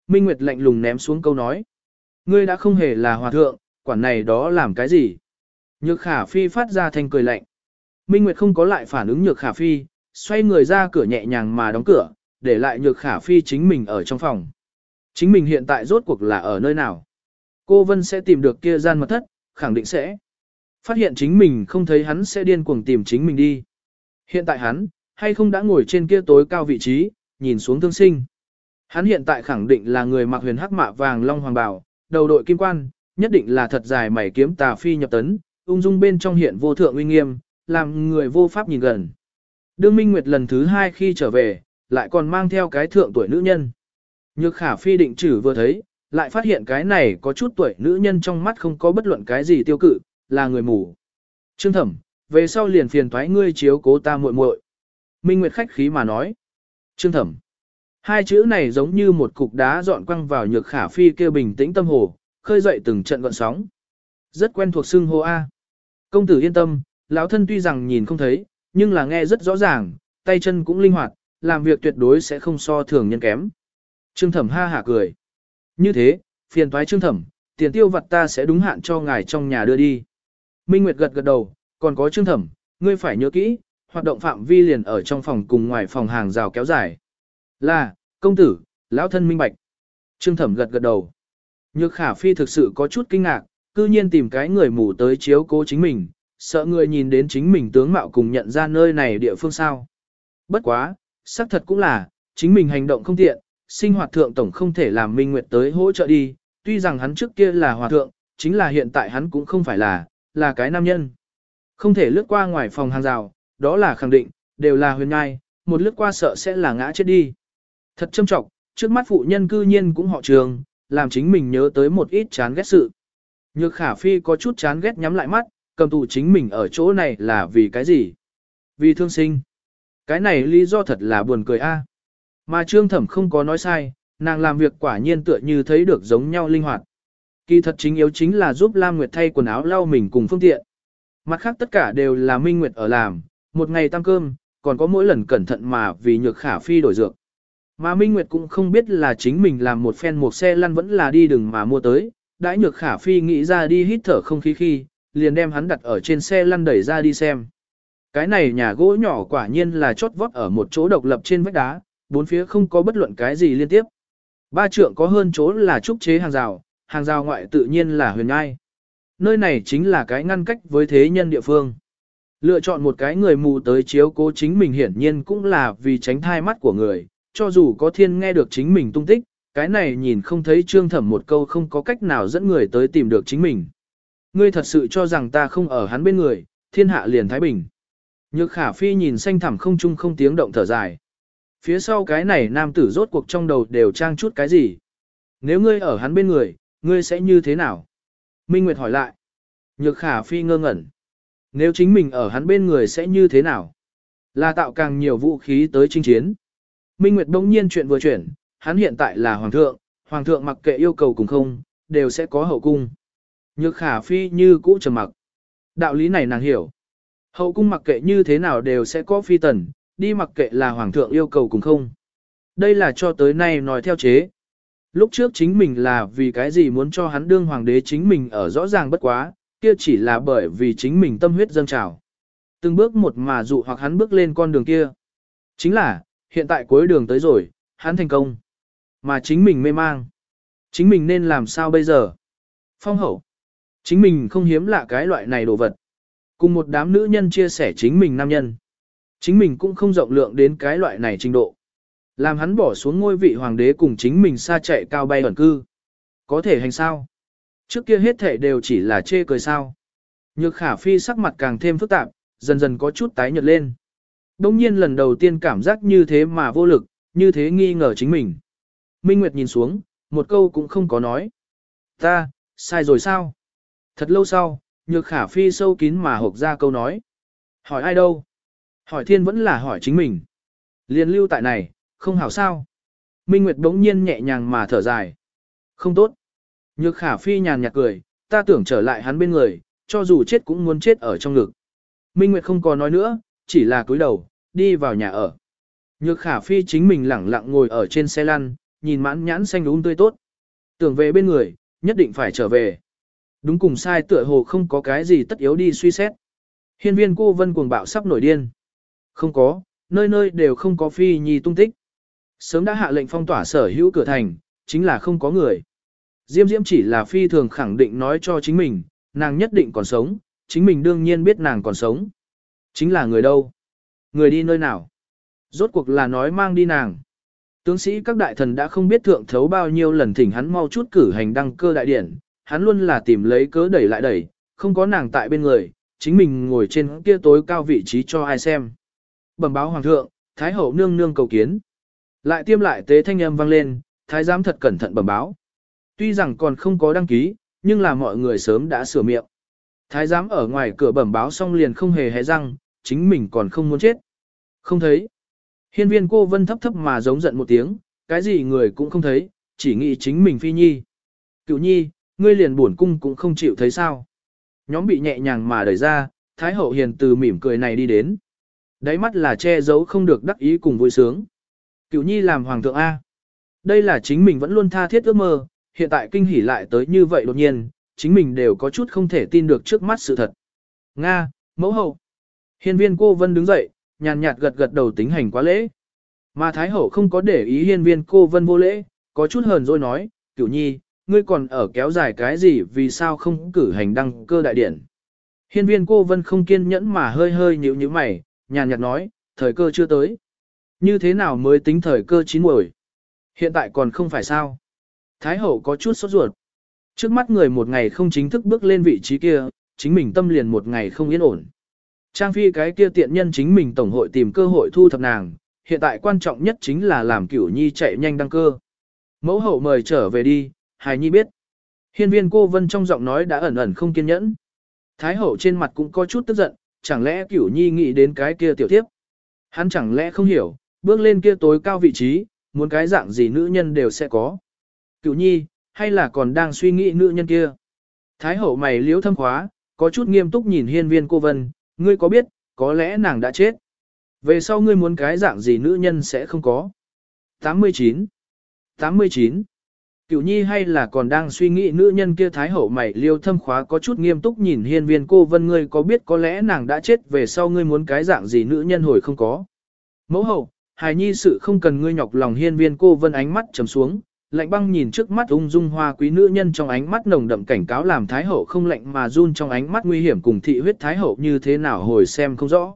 Minh Nguyệt lạnh lùng ném xuống câu nói. Ngươi đã không hề là hòa thượng, quản này đó làm cái gì? Nhược khả phi phát ra thanh cười lạnh. Minh Nguyệt không có lại phản ứng nhược khả phi, xoay người ra cửa nhẹ nhàng mà đóng cửa, để lại nhược khả phi chính mình ở trong phòng. Chính mình hiện tại rốt cuộc là ở nơi nào? Cô Vân sẽ tìm được kia gian mật thất, khẳng định sẽ. Phát hiện chính mình không thấy hắn sẽ điên cuồng tìm chính mình đi. Hiện tại hắn, hay không đã ngồi trên kia tối cao vị trí, nhìn xuống thương sinh. Hắn hiện tại khẳng định là người mặc huyền hắc mạ vàng long hoàng bào, đầu đội kim quan, nhất định là thật dài mảy kiếm tà phi nhập tấn, ung dung bên trong hiện vô thượng uy nghiêm, làm người vô pháp nhìn gần. Đương Minh Nguyệt lần thứ hai khi trở về, lại còn mang theo cái thượng tuổi nữ nhân. Nhược khả phi định chử vừa thấy, lại phát hiện cái này có chút tuổi nữ nhân trong mắt không có bất luận cái gì tiêu cự, là người mù. Trương thẩm, về sau liền phiền thoái ngươi chiếu cố ta muội muội. Minh Nguyệt khách khí mà nói. Trương thẩm. Hai chữ này giống như một cục đá dọn quăng vào nhược khả phi kêu bình tĩnh tâm hồ, khơi dậy từng trận gọn sóng. Rất quen thuộc xưng hô A. Công tử yên tâm, lão thân tuy rằng nhìn không thấy, nhưng là nghe rất rõ ràng, tay chân cũng linh hoạt, làm việc tuyệt đối sẽ không so thường nhân kém. Trương thẩm ha hả cười. Như thế, phiền toái trương thẩm, tiền tiêu vật ta sẽ đúng hạn cho ngài trong nhà đưa đi. Minh Nguyệt gật gật đầu, còn có trương thẩm, ngươi phải nhớ kỹ, hoạt động phạm vi liền ở trong phòng cùng ngoài phòng hàng rào kéo dài. Là, công tử, lão thân minh bạch. Trương thẩm gật gật đầu. Nhược khả phi thực sự có chút kinh ngạc, cư nhiên tìm cái người mù tới chiếu cố chính mình, sợ người nhìn đến chính mình tướng mạo cùng nhận ra nơi này địa phương sao. Bất quá, xác thật cũng là, chính mình hành động không tiện, sinh hoạt thượng tổng không thể làm Minh Nguyệt tới hỗ trợ đi, tuy rằng hắn trước kia là hòa thượng, chính là hiện tại hắn cũng không phải là, là cái nam nhân. Không thể lướt qua ngoài phòng hàng rào, đó là khẳng định, đều là huyền ngai, một lướt qua sợ sẽ là ngã chết đi. Thật châm trọng, trước mắt phụ nhân cư nhiên cũng họ trường, làm chính mình nhớ tới một ít chán ghét sự. Nhược khả phi có chút chán ghét nhắm lại mắt, cầm tù chính mình ở chỗ này là vì cái gì? Vì thương sinh. Cái này lý do thật là buồn cười a. Mà trương thẩm không có nói sai, nàng làm việc quả nhiên tựa như thấy được giống nhau linh hoạt. Kỳ thật chính yếu chính là giúp Lam Nguyệt thay quần áo lau mình cùng phương tiện. Mặt khác tất cả đều là Minh Nguyệt ở làm, một ngày tăng cơm, còn có mỗi lần cẩn thận mà vì nhược khả phi đổi dược. Mà Minh Nguyệt cũng không biết là chính mình làm một phen một xe lăn vẫn là đi đường mà mua tới, đãi nhược khả phi nghĩ ra đi hít thở không khí khi, liền đem hắn đặt ở trên xe lăn đẩy ra đi xem. Cái này nhà gỗ nhỏ quả nhiên là chót vót ở một chỗ độc lập trên vách đá, bốn phía không có bất luận cái gì liên tiếp. Ba trượng có hơn chỗ là trúc chế hàng rào, hàng rào ngoại tự nhiên là huyền ngai. Nơi này chính là cái ngăn cách với thế nhân địa phương. Lựa chọn một cái người mù tới chiếu cố chính mình hiển nhiên cũng là vì tránh thai mắt của người, cho dù có thiên nghe được chính mình tung tích, cái này nhìn không thấy trương thẩm một câu không có cách nào dẫn người tới tìm được chính mình. Ngươi thật sự cho rằng ta không ở hắn bên người, thiên hạ liền thái bình. Nhược khả phi nhìn xanh thẳm không chung không tiếng động thở dài. Phía sau cái này nam tử rốt cuộc trong đầu đều trang chút cái gì. Nếu ngươi ở hắn bên người, ngươi sẽ như thế nào? Minh Nguyệt hỏi lại. Nhược khả phi ngơ ngẩn. Nếu chính mình ở hắn bên người sẽ như thế nào? Là tạo càng nhiều vũ khí tới chinh chiến. Minh Nguyệt đông nhiên chuyện vừa chuyển, hắn hiện tại là hoàng thượng, hoàng thượng mặc kệ yêu cầu cùng không, đều sẽ có hậu cung. Nhược khả phi như cũ trầm mặc. Đạo lý này nàng hiểu. Hậu cung mặc kệ như thế nào đều sẽ có phi tần, đi mặc kệ là hoàng thượng yêu cầu cùng không. Đây là cho tới nay nói theo chế. Lúc trước chính mình là vì cái gì muốn cho hắn đương hoàng đế chính mình ở rõ ràng bất quá, kia chỉ là bởi vì chính mình tâm huyết dâng trào. Từng bước một mà dụ hoặc hắn bước lên con đường kia. Chính là, hiện tại cuối đường tới rồi, hắn thành công. Mà chính mình mê mang. Chính mình nên làm sao bây giờ? Phong hậu. Chính mình không hiếm lạ cái loại này đồ vật. Cùng một đám nữ nhân chia sẻ chính mình nam nhân. Chính mình cũng không rộng lượng đến cái loại này trình độ. Làm hắn bỏ xuống ngôi vị hoàng đế cùng chính mình xa chạy cao bay ẩn cư. Có thể hành sao? Trước kia hết thể đều chỉ là chê cười sao. Nhược khả phi sắc mặt càng thêm phức tạp, dần dần có chút tái nhợt lên. Đông nhiên lần đầu tiên cảm giác như thế mà vô lực, như thế nghi ngờ chính mình. Minh Nguyệt nhìn xuống, một câu cũng không có nói. Ta, sai rồi sao? Thật lâu sau, nhược khả phi sâu kín mà hộp ra câu nói. Hỏi ai đâu? Hỏi thiên vẫn là hỏi chính mình. Liên lưu tại này, không hảo sao. Minh Nguyệt đống nhiên nhẹ nhàng mà thở dài. Không tốt. Nhược khả phi nhàn nhạt cười, ta tưởng trở lại hắn bên người, cho dù chết cũng muốn chết ở trong ngực. Minh Nguyệt không còn nói nữa, chỉ là cúi đầu, đi vào nhà ở. Nhược khả phi chính mình lẳng lặng ngồi ở trên xe lăn, nhìn mãn nhãn xanh đúng tươi tốt. Tưởng về bên người, nhất định phải trở về. Đúng cùng sai tựa hồ không có cái gì tất yếu đi suy xét. Hiên viên cô vân cuồng bạo sắp nổi điên. Không có, nơi nơi đều không có phi nhi tung tích. Sớm đã hạ lệnh phong tỏa sở hữu cửa thành, chính là không có người. Diêm Diễm chỉ là phi thường khẳng định nói cho chính mình, nàng nhất định còn sống, chính mình đương nhiên biết nàng còn sống. Chính là người đâu? Người đi nơi nào? Rốt cuộc là nói mang đi nàng. Tướng sĩ các đại thần đã không biết thượng thấu bao nhiêu lần thỉnh hắn mau chút cử hành đăng cơ đại điển, hắn luôn là tìm lấy cớ đẩy lại đẩy, không có nàng tại bên người, chính mình ngồi trên kia tối cao vị trí cho ai xem. Bẩm báo hoàng thượng, thái hậu nương nương cầu kiến. Lại tiêm lại tế thanh âm vang lên, thái giám thật cẩn thận bẩm báo. Tuy rằng còn không có đăng ký, nhưng là mọi người sớm đã sửa miệng. Thái giám ở ngoài cửa bẩm báo xong liền không hề hé răng, chính mình còn không muốn chết. Không thấy. Hiên viên cô vân thấp thấp mà giống giận một tiếng, cái gì người cũng không thấy, chỉ nghĩ chính mình phi nhi. Cựu nhi, ngươi liền buồn cung cũng không chịu thấy sao. Nhóm bị nhẹ nhàng mà đẩy ra, Thái hậu hiền từ mỉm cười này đi đến. Đáy mắt là che giấu không được đắc ý cùng vui sướng. Cựu nhi làm hoàng thượng A. Đây là chính mình vẫn luôn tha thiết ước mơ, hiện tại kinh hỉ lại tới như vậy đột nhiên, chính mình đều có chút không thể tin được trước mắt sự thật. Nga, mẫu hậu. Hiên viên cô vân đứng dậy, nhàn nhạt gật gật đầu tính hành quá lễ. Mà Thái hậu không có để ý hiên viên cô vân vô lễ, có chút hờn rồi nói, cửu nhi, ngươi còn ở kéo dài cái gì vì sao không cử hành đăng cơ đại điển. Hiên viên cô vân không kiên nhẫn mà hơi hơi nhíu nhíu mày, nhàn nhạt nói, thời cơ chưa tới. Như thế nào mới tính thời cơ chín muồi? Hiện tại còn không phải sao? Thái hậu có chút sốt ruột. Trước mắt người một ngày không chính thức bước lên vị trí kia, chính mình tâm liền một ngày không yên ổn. Trang phi cái kia tiện nhân chính mình tổng hội tìm cơ hội thu thập nàng, hiện tại quan trọng nhất chính là làm cửu nhi chạy nhanh đăng cơ. Mẫu hậu mời trở về đi, hài nhi biết. Hiên viên cô vân trong giọng nói đã ẩn ẩn không kiên nhẫn. Thái hậu trên mặt cũng có chút tức giận, chẳng lẽ cửu nhi nghĩ đến cái kia tiểu tiếp. Hắn chẳng lẽ không hiểu, bước lên kia tối cao vị trí, muốn cái dạng gì nữ nhân đều sẽ có. Cửu nhi, hay là còn đang suy nghĩ nữ nhân kia? Thái hậu mày liếu thâm khóa, có chút nghiêm túc nhìn hiên viên cô vân, ngươi có biết, có lẽ nàng đã chết. Về sau ngươi muốn cái dạng gì nữ nhân sẽ không có. 89 89 Cửu nhi hay là còn đang suy nghĩ nữ nhân kia thái hậu mày liêu thâm khóa có chút nghiêm túc nhìn hiên viên cô vân ngươi có biết có lẽ nàng đã chết về sau ngươi muốn cái dạng gì nữ nhân hồi không có. Mẫu hậu, hài nhi sự không cần ngươi nhọc lòng hiên viên cô vân ánh mắt trầm xuống, lạnh băng nhìn trước mắt ung dung hoa quý nữ nhân trong ánh mắt nồng đậm cảnh cáo làm thái hậu không lạnh mà run trong ánh mắt nguy hiểm cùng thị huyết thái hậu như thế nào hồi xem không rõ.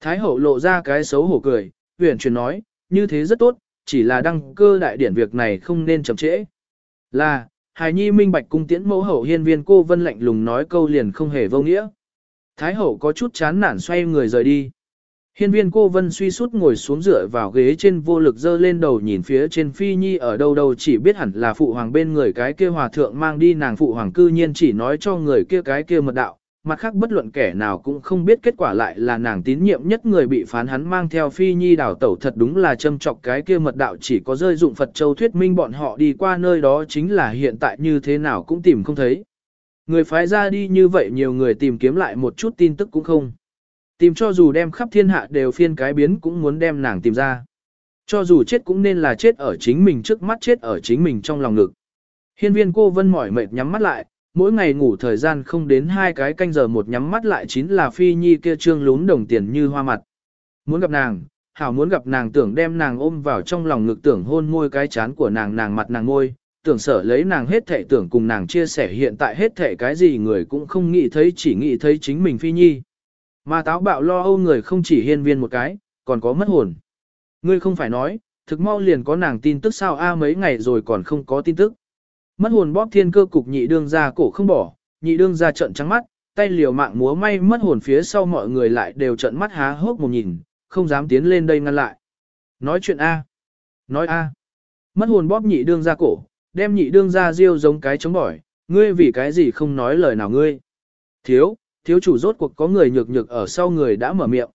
Thái hậu lộ ra cái xấu hổ cười, huyền truyền nói, như thế rất tốt, chỉ là đăng cơ đại điển việc này không nên chậm trễ. Là, hài nhi minh bạch cung tiễn mẫu hậu hiên viên cô vân lạnh lùng nói câu liền không hề vô nghĩa. Thái hậu có chút chán nản xoay người rời đi. Hiên viên cô vân suy sút ngồi xuống dựa vào ghế trên vô lực dơ lên đầu nhìn phía trên phi nhi ở đâu đâu chỉ biết hẳn là phụ hoàng bên người cái kia hòa thượng mang đi nàng phụ hoàng cư nhiên chỉ nói cho người kia cái kia mật đạo, mặt khác bất luận kẻ nào cũng không biết kết quả lại là nàng tín nhiệm nhất người bị phán hắn mang theo phi nhi đảo tẩu thật đúng là châm chọc cái kia mật đạo chỉ có rơi dụng Phật Châu thuyết minh bọn họ đi qua nơi đó chính là hiện tại như thế nào cũng tìm không thấy. Người phái ra đi như vậy nhiều người tìm kiếm lại một chút tin tức cũng không. Tìm cho dù đem khắp thiên hạ đều phiên cái biến cũng muốn đem nàng tìm ra. Cho dù chết cũng nên là chết ở chính mình trước mắt chết ở chính mình trong lòng ngực. Hiên viên cô vân mỏi mệt nhắm mắt lại, mỗi ngày ngủ thời gian không đến hai cái canh giờ một nhắm mắt lại chính là phi nhi kia trương lún đồng tiền như hoa mặt. Muốn gặp nàng, hảo muốn gặp nàng tưởng đem nàng ôm vào trong lòng ngực tưởng hôn môi cái chán của nàng nàng mặt nàng ngôi, tưởng sở lấy nàng hết thệ tưởng cùng nàng chia sẻ hiện tại hết thệ cái gì người cũng không nghĩ thấy chỉ nghĩ thấy chính mình phi nhi. Mà táo bạo lo âu người không chỉ hiên viên một cái, còn có mất hồn. Ngươi không phải nói, thực mau liền có nàng tin tức sao a mấy ngày rồi còn không có tin tức. Mất hồn bóp thiên cơ cục nhị đương ra cổ không bỏ, nhị đương ra trận trắng mắt, tay liều mạng múa may mất hồn phía sau mọi người lại đều trận mắt há hốc một nhìn, không dám tiến lên đây ngăn lại. Nói chuyện A. Nói A. Mất hồn bóp nhị đương ra cổ, đem nhị đương ra riêu giống cái chống bỏi, ngươi vì cái gì không nói lời nào ngươi. Thiếu, thiếu chủ rốt cuộc có người nhược nhược ở sau người đã mở miệng.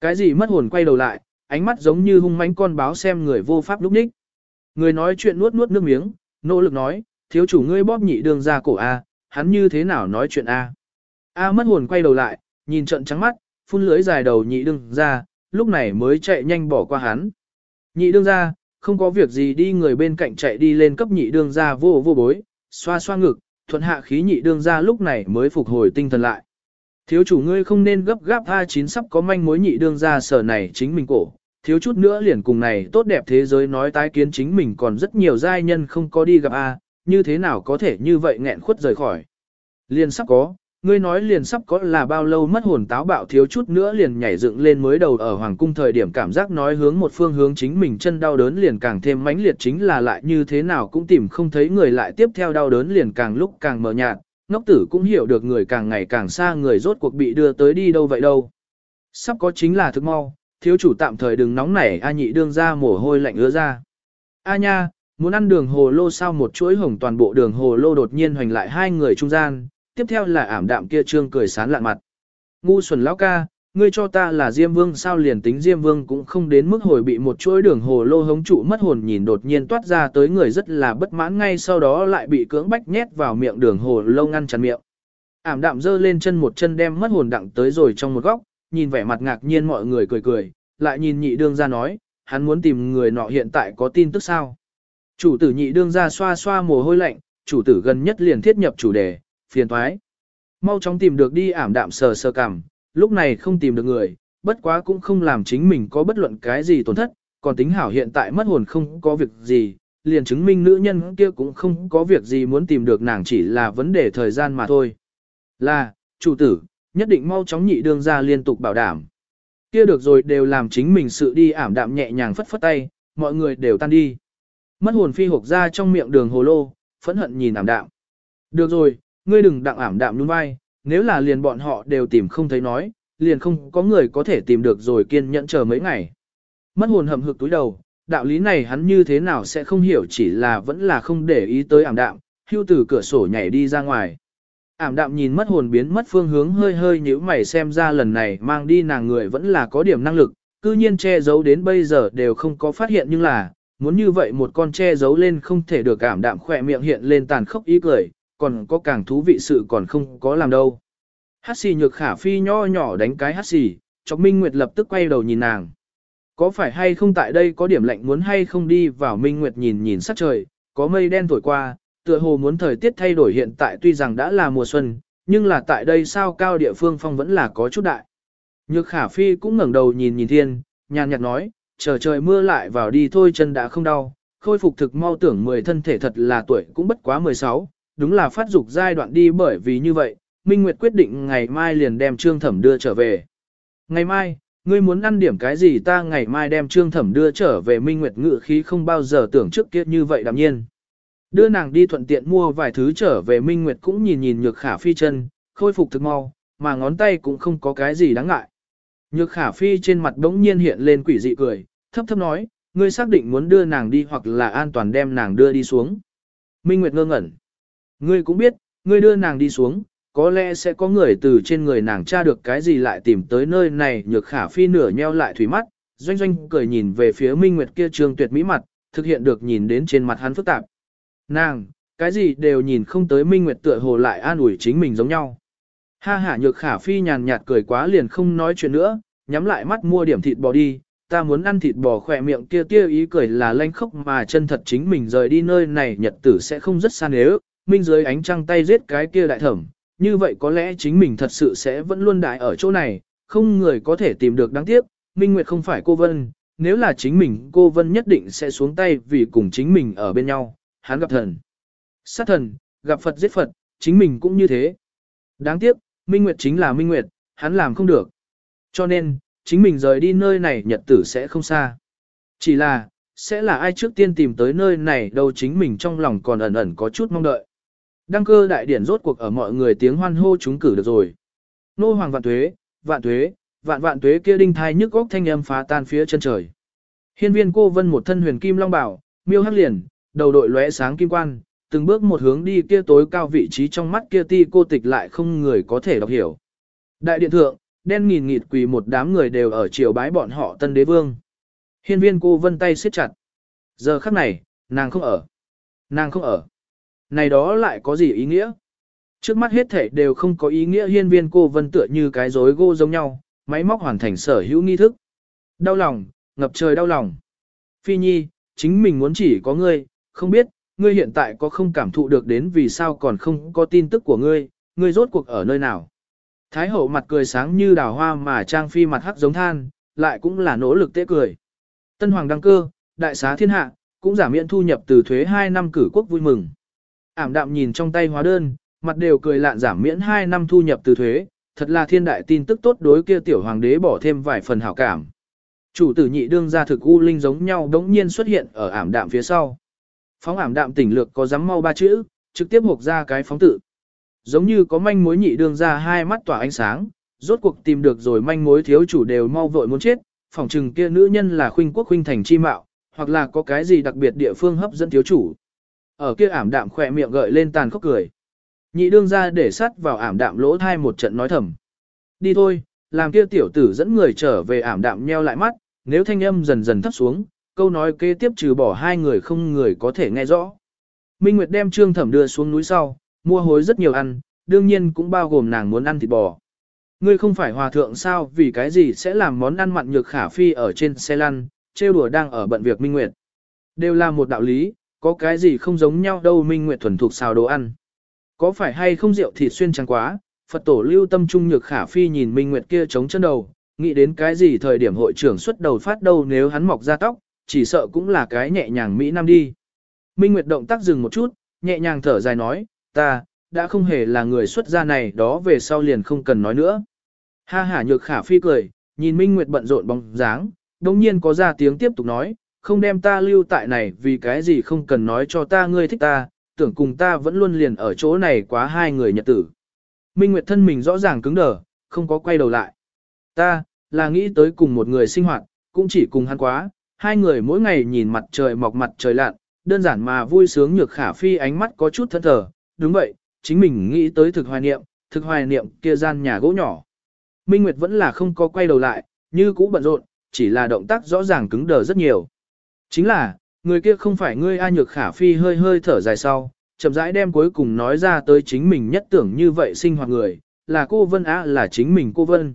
Cái gì mất hồn quay đầu lại, ánh mắt giống như hung mãnh con báo xem người vô pháp lúc ních. Người nói chuyện nuốt nuốt nước miếng, nỗ lực nói, thiếu chủ ngươi bóp nhị đường ra cổ A, hắn như thế nào nói chuyện A. A mất hồn quay đầu lại, nhìn trận trắng mắt, phun lưới dài đầu nhị đương ra, lúc này mới chạy nhanh bỏ qua hắn. Nhị đương ra, không có việc gì đi người bên cạnh chạy đi lên cấp nhị đương ra vô vô bối, xoa xoa ngực, thuận hạ khí nhị đương ra lúc này mới phục hồi tinh thần lại. Thiếu chủ ngươi không nên gấp gáp A9 sắp có manh mối nhị đương ra sở này chính mình cổ, thiếu chút nữa liền cùng này tốt đẹp thế giới nói tái kiến chính mình còn rất nhiều giai nhân không có đi gặp A, như thế nào có thể như vậy nghẹn khuất rời khỏi. Liền sắp có, ngươi nói liền sắp có là bao lâu mất hồn táo bạo thiếu chút nữa liền nhảy dựng lên mới đầu ở hoàng cung thời điểm cảm giác nói hướng một phương hướng chính mình chân đau đớn liền càng thêm mãnh liệt chính là lại như thế nào cũng tìm không thấy người lại tiếp theo đau đớn liền càng lúc càng mờ nhạt, ngốc tử cũng hiểu được người càng ngày càng xa người rốt cuộc bị đưa tới đi đâu vậy đâu. Sắp có chính là thức mau, thiếu chủ tạm thời đừng nóng nảy A nhị đương ra mồ hôi lạnh ứa ra. A nha, muốn ăn đường hồ lô sao một chuỗi hồng toàn bộ đường hồ lô đột nhiên hoành lại hai người trung gian, tiếp theo là ảm đạm kia trương cười sán lạn mặt. Ngu xuẩn lão ca, ngươi cho ta là Diêm Vương sao liền tính Diêm Vương cũng không đến mức hồi bị một chuỗi đường hồ lô hống trụ mất hồn nhìn đột nhiên toát ra tới người rất là bất mãn ngay sau đó lại bị cưỡng bách nhét vào miệng đường hồ lô ngăn chặn miệng. Ảm đạm dơ lên chân một chân đem mất hồn đặng tới rồi trong một góc, nhìn vẻ mặt ngạc nhiên mọi người cười cười, lại nhìn nhị đương ra nói, hắn muốn tìm người nọ hiện tại có tin tức sao. Chủ tử nhị đương ra xoa xoa mồ hôi lạnh, chủ tử gần nhất liền thiết nhập chủ đề, phiền thoái. Mau chóng tìm được đi ảm đạm sờ sờ cằm, lúc này không tìm được người, bất quá cũng không làm chính mình có bất luận cái gì tổn thất, còn tính hảo hiện tại mất hồn không có việc gì, liền chứng minh nữ nhân kia cũng không có việc gì muốn tìm được nàng chỉ là vấn đề thời gian mà thôi. Là, chủ tử, nhất định mau chóng nhị đương ra liên tục bảo đảm. Kia được rồi đều làm chính mình sự đi ảm đạm nhẹ nhàng phất phất tay, mọi người đều tan đi. Mất hồn phi hộp ra trong miệng đường hồ lô, phẫn hận nhìn ảm đạm. Được rồi, ngươi đừng đặng ảm đạm nhún vai, nếu là liền bọn họ đều tìm không thấy nói, liền không có người có thể tìm được rồi kiên nhẫn chờ mấy ngày. Mất hồn hầm hực túi đầu, đạo lý này hắn như thế nào sẽ không hiểu chỉ là vẫn là không để ý tới ảm đạm, hưu từ cửa sổ nhảy đi ra ngoài. Ảm đạm nhìn mất hồn biến mất phương hướng hơi hơi nhíu mày xem ra lần này mang đi nàng người vẫn là có điểm năng lực, cư nhiên che giấu đến bây giờ đều không có phát hiện nhưng là, muốn như vậy một con che giấu lên không thể được ảm đạm khỏe miệng hiện lên tàn khốc ý cười, còn có càng thú vị sự còn không có làm đâu. Hát xì nhược khả phi nho nhỏ đánh cái hát xì, chọc Minh Nguyệt lập tức quay đầu nhìn nàng. Có phải hay không tại đây có điểm lạnh muốn hay không đi vào Minh Nguyệt nhìn nhìn sắc trời, có mây đen thổi qua, tựa hồ muốn thời tiết thay đổi hiện tại tuy rằng đã là mùa xuân, nhưng là tại đây sao cao địa phương phong vẫn là có chút đại. Nhược khả phi cũng ngẩng đầu nhìn nhìn thiên, nhàn nhạt nói, chờ trời mưa lại vào đi thôi chân đã không đau, khôi phục thực mau tưởng 10 thân thể thật là tuổi cũng bất quá 16, đúng là phát dục giai đoạn đi bởi vì như vậy, Minh Nguyệt quyết định ngày mai liền đem Trương Thẩm đưa trở về. Ngày mai, ngươi muốn ăn điểm cái gì ta ngày mai đem Trương Thẩm đưa trở về Minh Nguyệt ngự khí không bao giờ tưởng trước kia như vậy đạm nhiên. Đưa nàng đi thuận tiện mua vài thứ trở về Minh Nguyệt cũng nhìn nhìn nhược khả phi chân, khôi phục thực mau, mà ngón tay cũng không có cái gì đáng ngại. Nhược khả phi trên mặt đống nhiên hiện lên quỷ dị cười, thấp thấp nói, ngươi xác định muốn đưa nàng đi hoặc là an toàn đem nàng đưa đi xuống. Minh Nguyệt ngơ ngẩn. Ngươi cũng biết, ngươi đưa nàng đi xuống, có lẽ sẽ có người từ trên người nàng tra được cái gì lại tìm tới nơi này nhược khả phi nửa nheo lại thủy mắt, doanh doanh cười nhìn về phía Minh Nguyệt kia trường tuyệt mỹ mặt, thực hiện được nhìn đến trên mặt hắn phức tạp. Nàng, cái gì đều nhìn không tới Minh Nguyệt tựa hồ lại an ủi chính mình giống nhau. Ha ha nhược khả phi nhàn nhạt cười quá liền không nói chuyện nữa, nhắm lại mắt mua điểm thịt bò đi, ta muốn ăn thịt bò khỏe miệng kia Tiêu ý cười là lanh khốc mà chân thật chính mình rời đi nơi này nhật tử sẽ không rất xa nếu, minh dưới ánh trăng tay giết cái kia đại thẩm, như vậy có lẽ chính mình thật sự sẽ vẫn luôn đại ở chỗ này, không người có thể tìm được đáng tiếc, Minh Nguyệt không phải cô Vân, nếu là chính mình cô Vân nhất định sẽ xuống tay vì cùng chính mình ở bên nhau, hắn gặp thần. Sát thần, gặp Phật giết Phật, chính mình cũng như thế. Đáng tiếc, Minh Nguyệt chính là Minh Nguyệt, hắn làm không được. Cho nên, chính mình rời đi nơi này nhật tử sẽ không xa. Chỉ là, sẽ là ai trước tiên tìm tới nơi này đâu chính mình trong lòng còn ẩn ẩn có chút mong đợi. Đăng cơ đại điển rốt cuộc ở mọi người tiếng hoan hô chúng cử được rồi. Nô hoàng vạn tuế, vạn tuế, vạn vạn tuế kia đinh thai nhức góc thanh âm phá tan phía chân trời. Hiên viên cô vân một thân huyền kim long bảo, miêu hắc liền, đầu đội lóe sáng kim quan, từng bước một hướng đi kia tối cao vị trí trong mắt kia ti cô tịch lại không người có thể đọc hiểu. Đại điện thượng, đen nghìn nghịt quỳ một đám người đều ở triều bái bọn họ tân đế vương. Hiên viên cô vân tay siết chặt. Giờ khắc này, nàng không ở. Nàng không ở. Này đó lại có gì ý nghĩa? Trước mắt hết thể đều không có ý nghĩa hiên viên cô vân tựa như cái rối gô giống nhau, máy móc hoàn thành sở hữu nghi thức. Đau lòng, ngập trời đau lòng. Phi nhi, chính mình muốn chỉ có ngươi, không biết, ngươi hiện tại có không cảm thụ được đến vì sao còn không có tin tức của ngươi, ngươi rốt cuộc ở nơi nào. Thái hậu mặt cười sáng như đào hoa mà trang phi mặt hắc giống than, lại cũng là nỗ lực tế cười. Tân hoàng đăng cơ, đại xá thiên hạ, cũng giảm miễn thu nhập từ thuế 2 năm cử quốc vui mừng. Ảm đạm nhìn trong tay hóa đơn, mặt đều cười lạn giảm miễn 2 năm thu nhập từ thuế, thật là thiên đại tin tức tốt đối kia tiểu hoàng đế bỏ thêm vài phần hảo cảm. Chủ tử nhị đương ra thực u linh giống nhau đống nhiên xuất hiện ở ảm đạm phía sau. Phóng ảm đạm tỉnh lược có dám mau ba chữ, trực tiếp hộp ra cái phóng tự. Giống như có manh mối nhị đương ra hai mắt tỏa ánh sáng, rốt cuộc tìm được rồi manh mối thiếu chủ đều mau vội muốn chết, phỏng chừng kia nữ nhân là khuynh quốc khuynh thành chi mạo, hoặc là có cái gì đặc biệt địa phương hấp dẫn thiếu chủ. Ở kia ảm đạm khỏe miệng gợi lên tàn khốc cười. Nhị đương ra để sắt vào ảm đạm lỗ thai một trận nói thầm. Đi thôi, làm kia tiểu tử dẫn người trở về ảm đạm nheo lại mắt, nếu thanh âm dần dần thấp xuống, câu nói kế tiếp trừ bỏ hai người không người có thể nghe rõ. Minh Nguyệt đem Trương Thẩm đưa xuống núi sau, mua hối rất nhiều ăn, đương nhiên cũng bao gồm nàng muốn ăn thịt bò. Ngươi không phải hòa thượng sao vì cái gì sẽ làm món ăn mặn nhược khả phi ở trên xe lăn, trêu đùa đang ở bận việc Minh Nguyệt. Đều là một đạo lý, có cái gì không giống nhau đâu Minh Nguyệt thuần thuộc xào đồ ăn. Có phải hay không rượu thịt xuyên trắng quá, Phật tổ lưu tâm trung nhược khả phi nhìn Minh Nguyệt kia chống chân đầu, nghĩ đến cái gì thời điểm hội trưởng xuất đầu phát đâu nếu hắn mọc ra tóc, chỉ sợ cũng là cái nhẹ nhàng Mỹ Nam đi. Minh Nguyệt động tác dừng một chút, nhẹ nhàng thở dài nói, ta, đã không hề là người xuất gia này đó về sau liền không cần nói nữa. Ha hả nhược khả phi cười, nhìn Minh Nguyệt bận rộn bóng dáng, đồng nhiên có ra tiếng tiếp tục nói, không đem ta lưu tại này vì cái gì không cần nói cho ta ngươi thích ta, tưởng cùng ta vẫn luôn liền ở chỗ này quá hai người nhật tử. Minh Nguyệt thân mình rõ ràng cứng đờ, không có quay đầu lại. Ta, là nghĩ tới cùng một người sinh hoạt, cũng chỉ cùng hắn quá, hai người mỗi ngày nhìn mặt trời mọc mặt trời lặn, đơn giản mà vui sướng nhược khả phi ánh mắt có chút thân thờ, đúng vậy, chính mình nghĩ tới thực hoài niệm, thực hoài niệm kia gian nhà gỗ nhỏ. Minh Nguyệt vẫn là không có quay đầu lại, như cũ bận rộn, chỉ là động tác rõ ràng cứng đờ rất nhiều. Chính là, người kia không phải ngươi A Nhược Khả Phi hơi hơi thở dài sau, chậm rãi đem cuối cùng nói ra tới chính mình nhất tưởng như vậy sinh hoạt người, là cô Vân Á là chính mình cô Vân.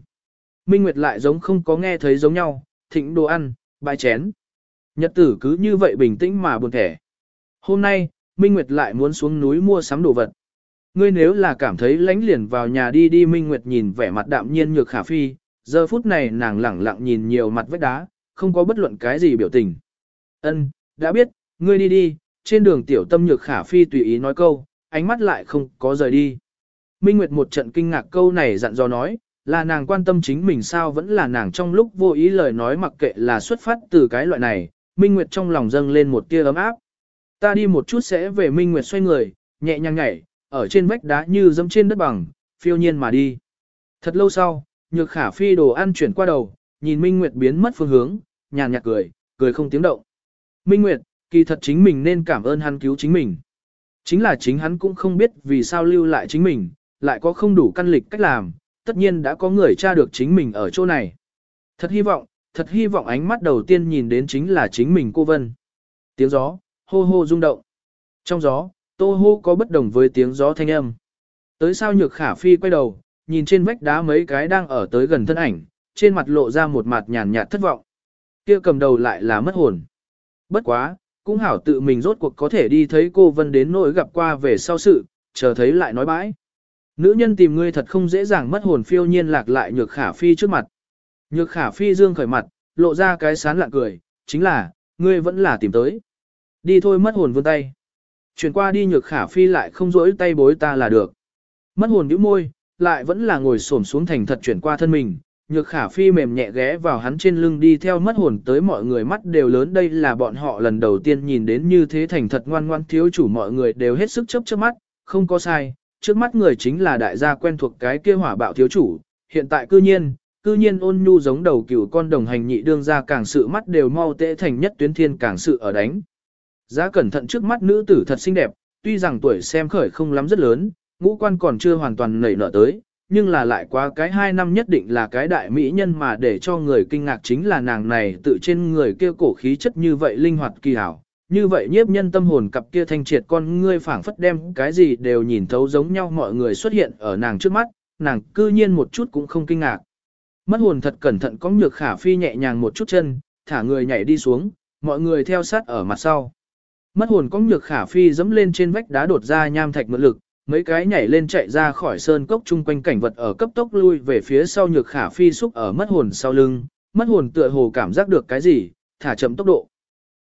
Minh Nguyệt lại giống không có nghe thấy giống nhau, thịnh đồ ăn, bài chén. Nhật tử cứ như vậy bình tĩnh mà buồn thẻ. Hôm nay, Minh Nguyệt lại muốn xuống núi mua sắm đồ vật. Ngươi nếu là cảm thấy lánh liền vào nhà đi đi Minh Nguyệt nhìn vẻ mặt đạm nhiên nhược khả phi, giờ phút này nàng lẳng lặng nhìn nhiều mặt vách đá, không có bất luận cái gì biểu tình. Ân, đã biết, ngươi đi đi, trên đường tiểu tâm nhược khả phi tùy ý nói câu, ánh mắt lại không có rời đi. Minh Nguyệt một trận kinh ngạc câu này dặn dò nói, là nàng quan tâm chính mình sao vẫn là nàng trong lúc vô ý lời nói mặc kệ là xuất phát từ cái loại này, Minh Nguyệt trong lòng dâng lên một tia ấm áp. Ta đi một chút sẽ về Minh Nguyệt xoay người, nhẹ nhàng nhảy, ở trên vách đá như dẫm trên đất bằng, phiêu nhiên mà đi. Thật lâu sau, nhược khả phi đồ ăn chuyển qua đầu, nhìn Minh Nguyệt biến mất phương hướng, nhàn nhạt cười, cười không tiếng động. Minh Nguyệt, kỳ thật chính mình nên cảm ơn hắn cứu chính mình. Chính là chính hắn cũng không biết vì sao lưu lại chính mình, lại có không đủ căn lịch cách làm, tất nhiên đã có người tra được chính mình ở chỗ này. Thật hy vọng, thật hy vọng ánh mắt đầu tiên nhìn đến chính là chính mình cô Vân. Tiếng gió, hô hô rung động. Trong gió, tô hô có bất đồng với tiếng gió thanh âm. Tới sao nhược khả phi quay đầu, nhìn trên vách đá mấy cái đang ở tới gần thân ảnh, trên mặt lộ ra một mặt nhàn nhạt thất vọng. Kia cầm đầu lại là mất hồn. Bất quá, cũng hảo tự mình rốt cuộc có thể đi thấy cô Vân đến nỗi gặp qua về sau sự, chờ thấy lại nói bãi. Nữ nhân tìm ngươi thật không dễ dàng mất hồn phiêu nhiên lạc lại nhược khả phi trước mặt. Nhược khả phi dương khởi mặt, lộ ra cái sán lạ cười, chính là, ngươi vẫn là tìm tới. Đi thôi mất hồn vươn tay. Chuyển qua đi nhược khả phi lại không rỗi tay bối ta là được. Mất hồn nhíu môi, lại vẫn là ngồi xổm xuống thành thật chuyển qua thân mình. Nhược khả phi mềm nhẹ ghé vào hắn trên lưng đi theo mất hồn tới mọi người mắt đều lớn đây là bọn họ lần đầu tiên nhìn đến như thế thành thật ngoan ngoan thiếu chủ mọi người đều hết sức chấp chớp mắt, không có sai, trước mắt người chính là đại gia quen thuộc cái kia hỏa bạo thiếu chủ, hiện tại cư nhiên, cư nhiên ôn nhu giống đầu cửu con đồng hành nhị đương ra càng sự mắt đều mau tệ thành nhất tuyến thiên càng sự ở đánh. Giá cẩn thận trước mắt nữ tử thật xinh đẹp, tuy rằng tuổi xem khởi không lắm rất lớn, ngũ quan còn chưa hoàn toàn nảy nở tới, nhưng là lại qua cái hai năm nhất định là cái đại mỹ nhân mà để cho người kinh ngạc chính là nàng này tự trên người kia cổ khí chất như vậy linh hoạt kỳ hảo. Như vậy nhiếp nhân tâm hồn cặp kia thanh triệt con ngươi phảng phất đem cái gì đều nhìn thấu giống nhau mọi người xuất hiện ở nàng trước mắt, nàng cư nhiên một chút cũng không kinh ngạc. Mất hồn thật cẩn thận có nhược khả phi nhẹ nhàng một chút chân, thả người nhảy đi xuống, mọi người theo sát ở mặt sau. Mất hồn có nhược khả phi dẫm lên trên vách đá đột ra nham thạch mượn lực, mấy cái nhảy lên chạy ra khỏi sơn cốc chung quanh cảnh vật ở cấp tốc lui về phía sau nhược khả phi xúc ở mất hồn sau lưng, mất hồn tựa hồ cảm giác được cái gì, thả chậm tốc độ.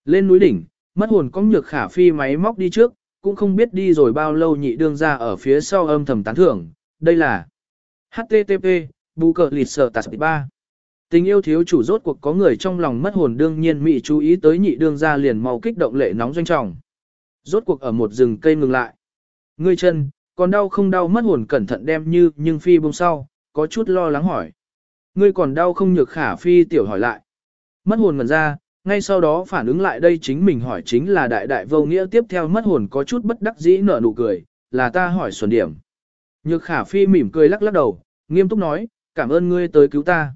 Lên núi đỉnh, mất hồn có nhược khả phi máy móc đi trước, cũng không biết đi rồi bao lâu nhị đương ra ở phía sau âm thầm tán thưởng, đây là HTTP, bù cờ lịt sở tạc 3. Tình yêu thiếu chủ rốt cuộc có người trong lòng mất hồn đương nhiên mị chú ý tới nhị đương ra liền mau kích động lệ nóng doanh trọng. Rốt cuộc ở một rừng cây ngừng lại. Ngươi chân, còn đau không đau mất hồn cẩn thận đem như nhưng phi bông sau, có chút lo lắng hỏi. Ngươi còn đau không nhược khả phi tiểu hỏi lại. Mất hồn ngần ra, ngay sau đó phản ứng lại đây chính mình hỏi chính là đại đại vô nghĩa tiếp theo mất hồn có chút bất đắc dĩ nở nụ cười, là ta hỏi xuân điểm. Nhược khả phi mỉm cười lắc lắc đầu, nghiêm túc nói, cảm ơn ngươi tới cứu ta.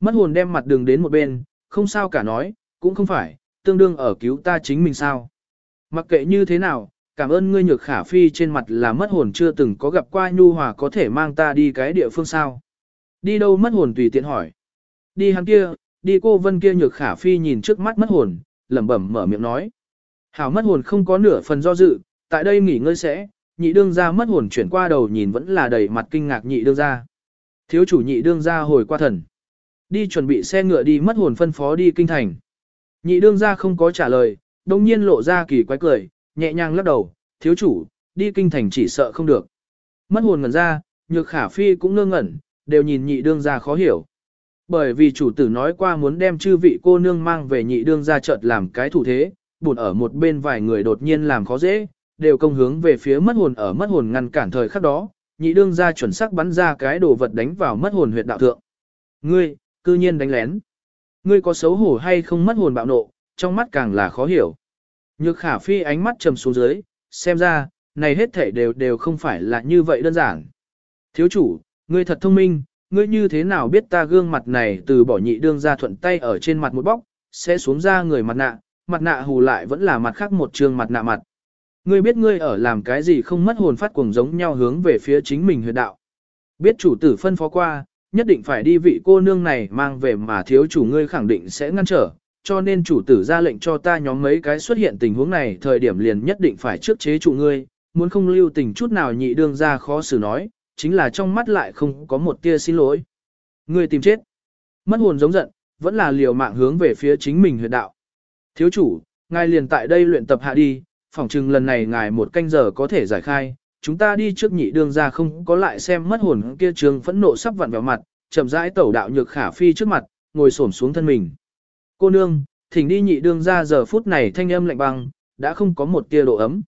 Mất hồn đem mặt đường đến một bên, không sao cả nói, cũng không phải, tương đương ở cứu ta chính mình sao. Mặc kệ như thế nào, cảm ơn ngươi nhược khả phi trên mặt là mất hồn chưa từng có gặp qua nhu hòa có thể mang ta đi cái địa phương sao. Đi đâu mất hồn tùy tiện hỏi. Đi hắn kia, đi cô vân kia nhược khả phi nhìn trước mắt mất hồn, lẩm bẩm mở miệng nói. Hảo mất hồn không có nửa phần do dự, tại đây nghỉ ngơi sẽ, nhị đương ra mất hồn chuyển qua đầu nhìn vẫn là đầy mặt kinh ngạc nhị đương ra. Thiếu chủ nhị đương ra hồi qua thần. Đi chuẩn bị xe ngựa đi mất hồn phân phó đi kinh thành. Nhị đương ra không có trả lời, đồng nhiên lộ ra kỳ quái cười, nhẹ nhàng lắc đầu, thiếu chủ, đi kinh thành chỉ sợ không được. Mất hồn ngẩn ra, nhược khả phi cũng ngơ ngẩn, đều nhìn nhị đương ra khó hiểu. Bởi vì chủ tử nói qua muốn đem chư vị cô nương mang về nhị đương ra chợt làm cái thủ thế, buồn ở một bên vài người đột nhiên làm khó dễ, đều công hướng về phía mất hồn ở mất hồn ngăn cản thời khắc đó, nhị đương ra chuẩn xác bắn ra cái đồ vật đánh vào mất hồn huyệt đạo thượng. Ngươi, cư nhiên đánh lén. Ngươi có xấu hổ hay không mất hồn bạo nộ, trong mắt càng là khó hiểu. Nhược khả phi ánh mắt trầm xuống dưới, xem ra, này hết thể đều đều không phải là như vậy đơn giản. Thiếu chủ, ngươi thật thông minh, ngươi như thế nào biết ta gương mặt này từ bỏ nhị đương ra thuận tay ở trên mặt một bóc, sẽ xuống ra người mặt nạ, mặt nạ hù lại vẫn là mặt khác một trường mặt nạ mặt. Ngươi biết ngươi ở làm cái gì không mất hồn phát cuồng giống nhau hướng về phía chính mình huyệt đạo. Biết chủ tử phân phó qua, nhất định phải đi vị cô nương này mang về mà thiếu chủ ngươi khẳng định sẽ ngăn trở, cho nên chủ tử ra lệnh cho ta nhóm mấy cái xuất hiện tình huống này thời điểm liền nhất định phải trước chế trụ ngươi, muốn không lưu tình chút nào nhị đương ra khó xử nói, chính là trong mắt lại không có một tia xin lỗi. Ngươi tìm chết. Mất hồn giống giận, vẫn là liều mạng hướng về phía chính mình huyệt đạo. Thiếu chủ, ngài liền tại đây luyện tập hạ đi, phỏng chừng lần này ngài một canh giờ có thể giải khai, chúng ta đi trước nhị đương ra không có lại xem mất hồn kia trường phẫn nộ sắp vặn vào mặt, chậm rãi tẩu đạo nhược khả phi trước mặt, ngồi xổm xuống thân mình. Cô nương, thỉnh đi nhị đương ra giờ phút này thanh âm lạnh băng, đã không có một tia độ ấm.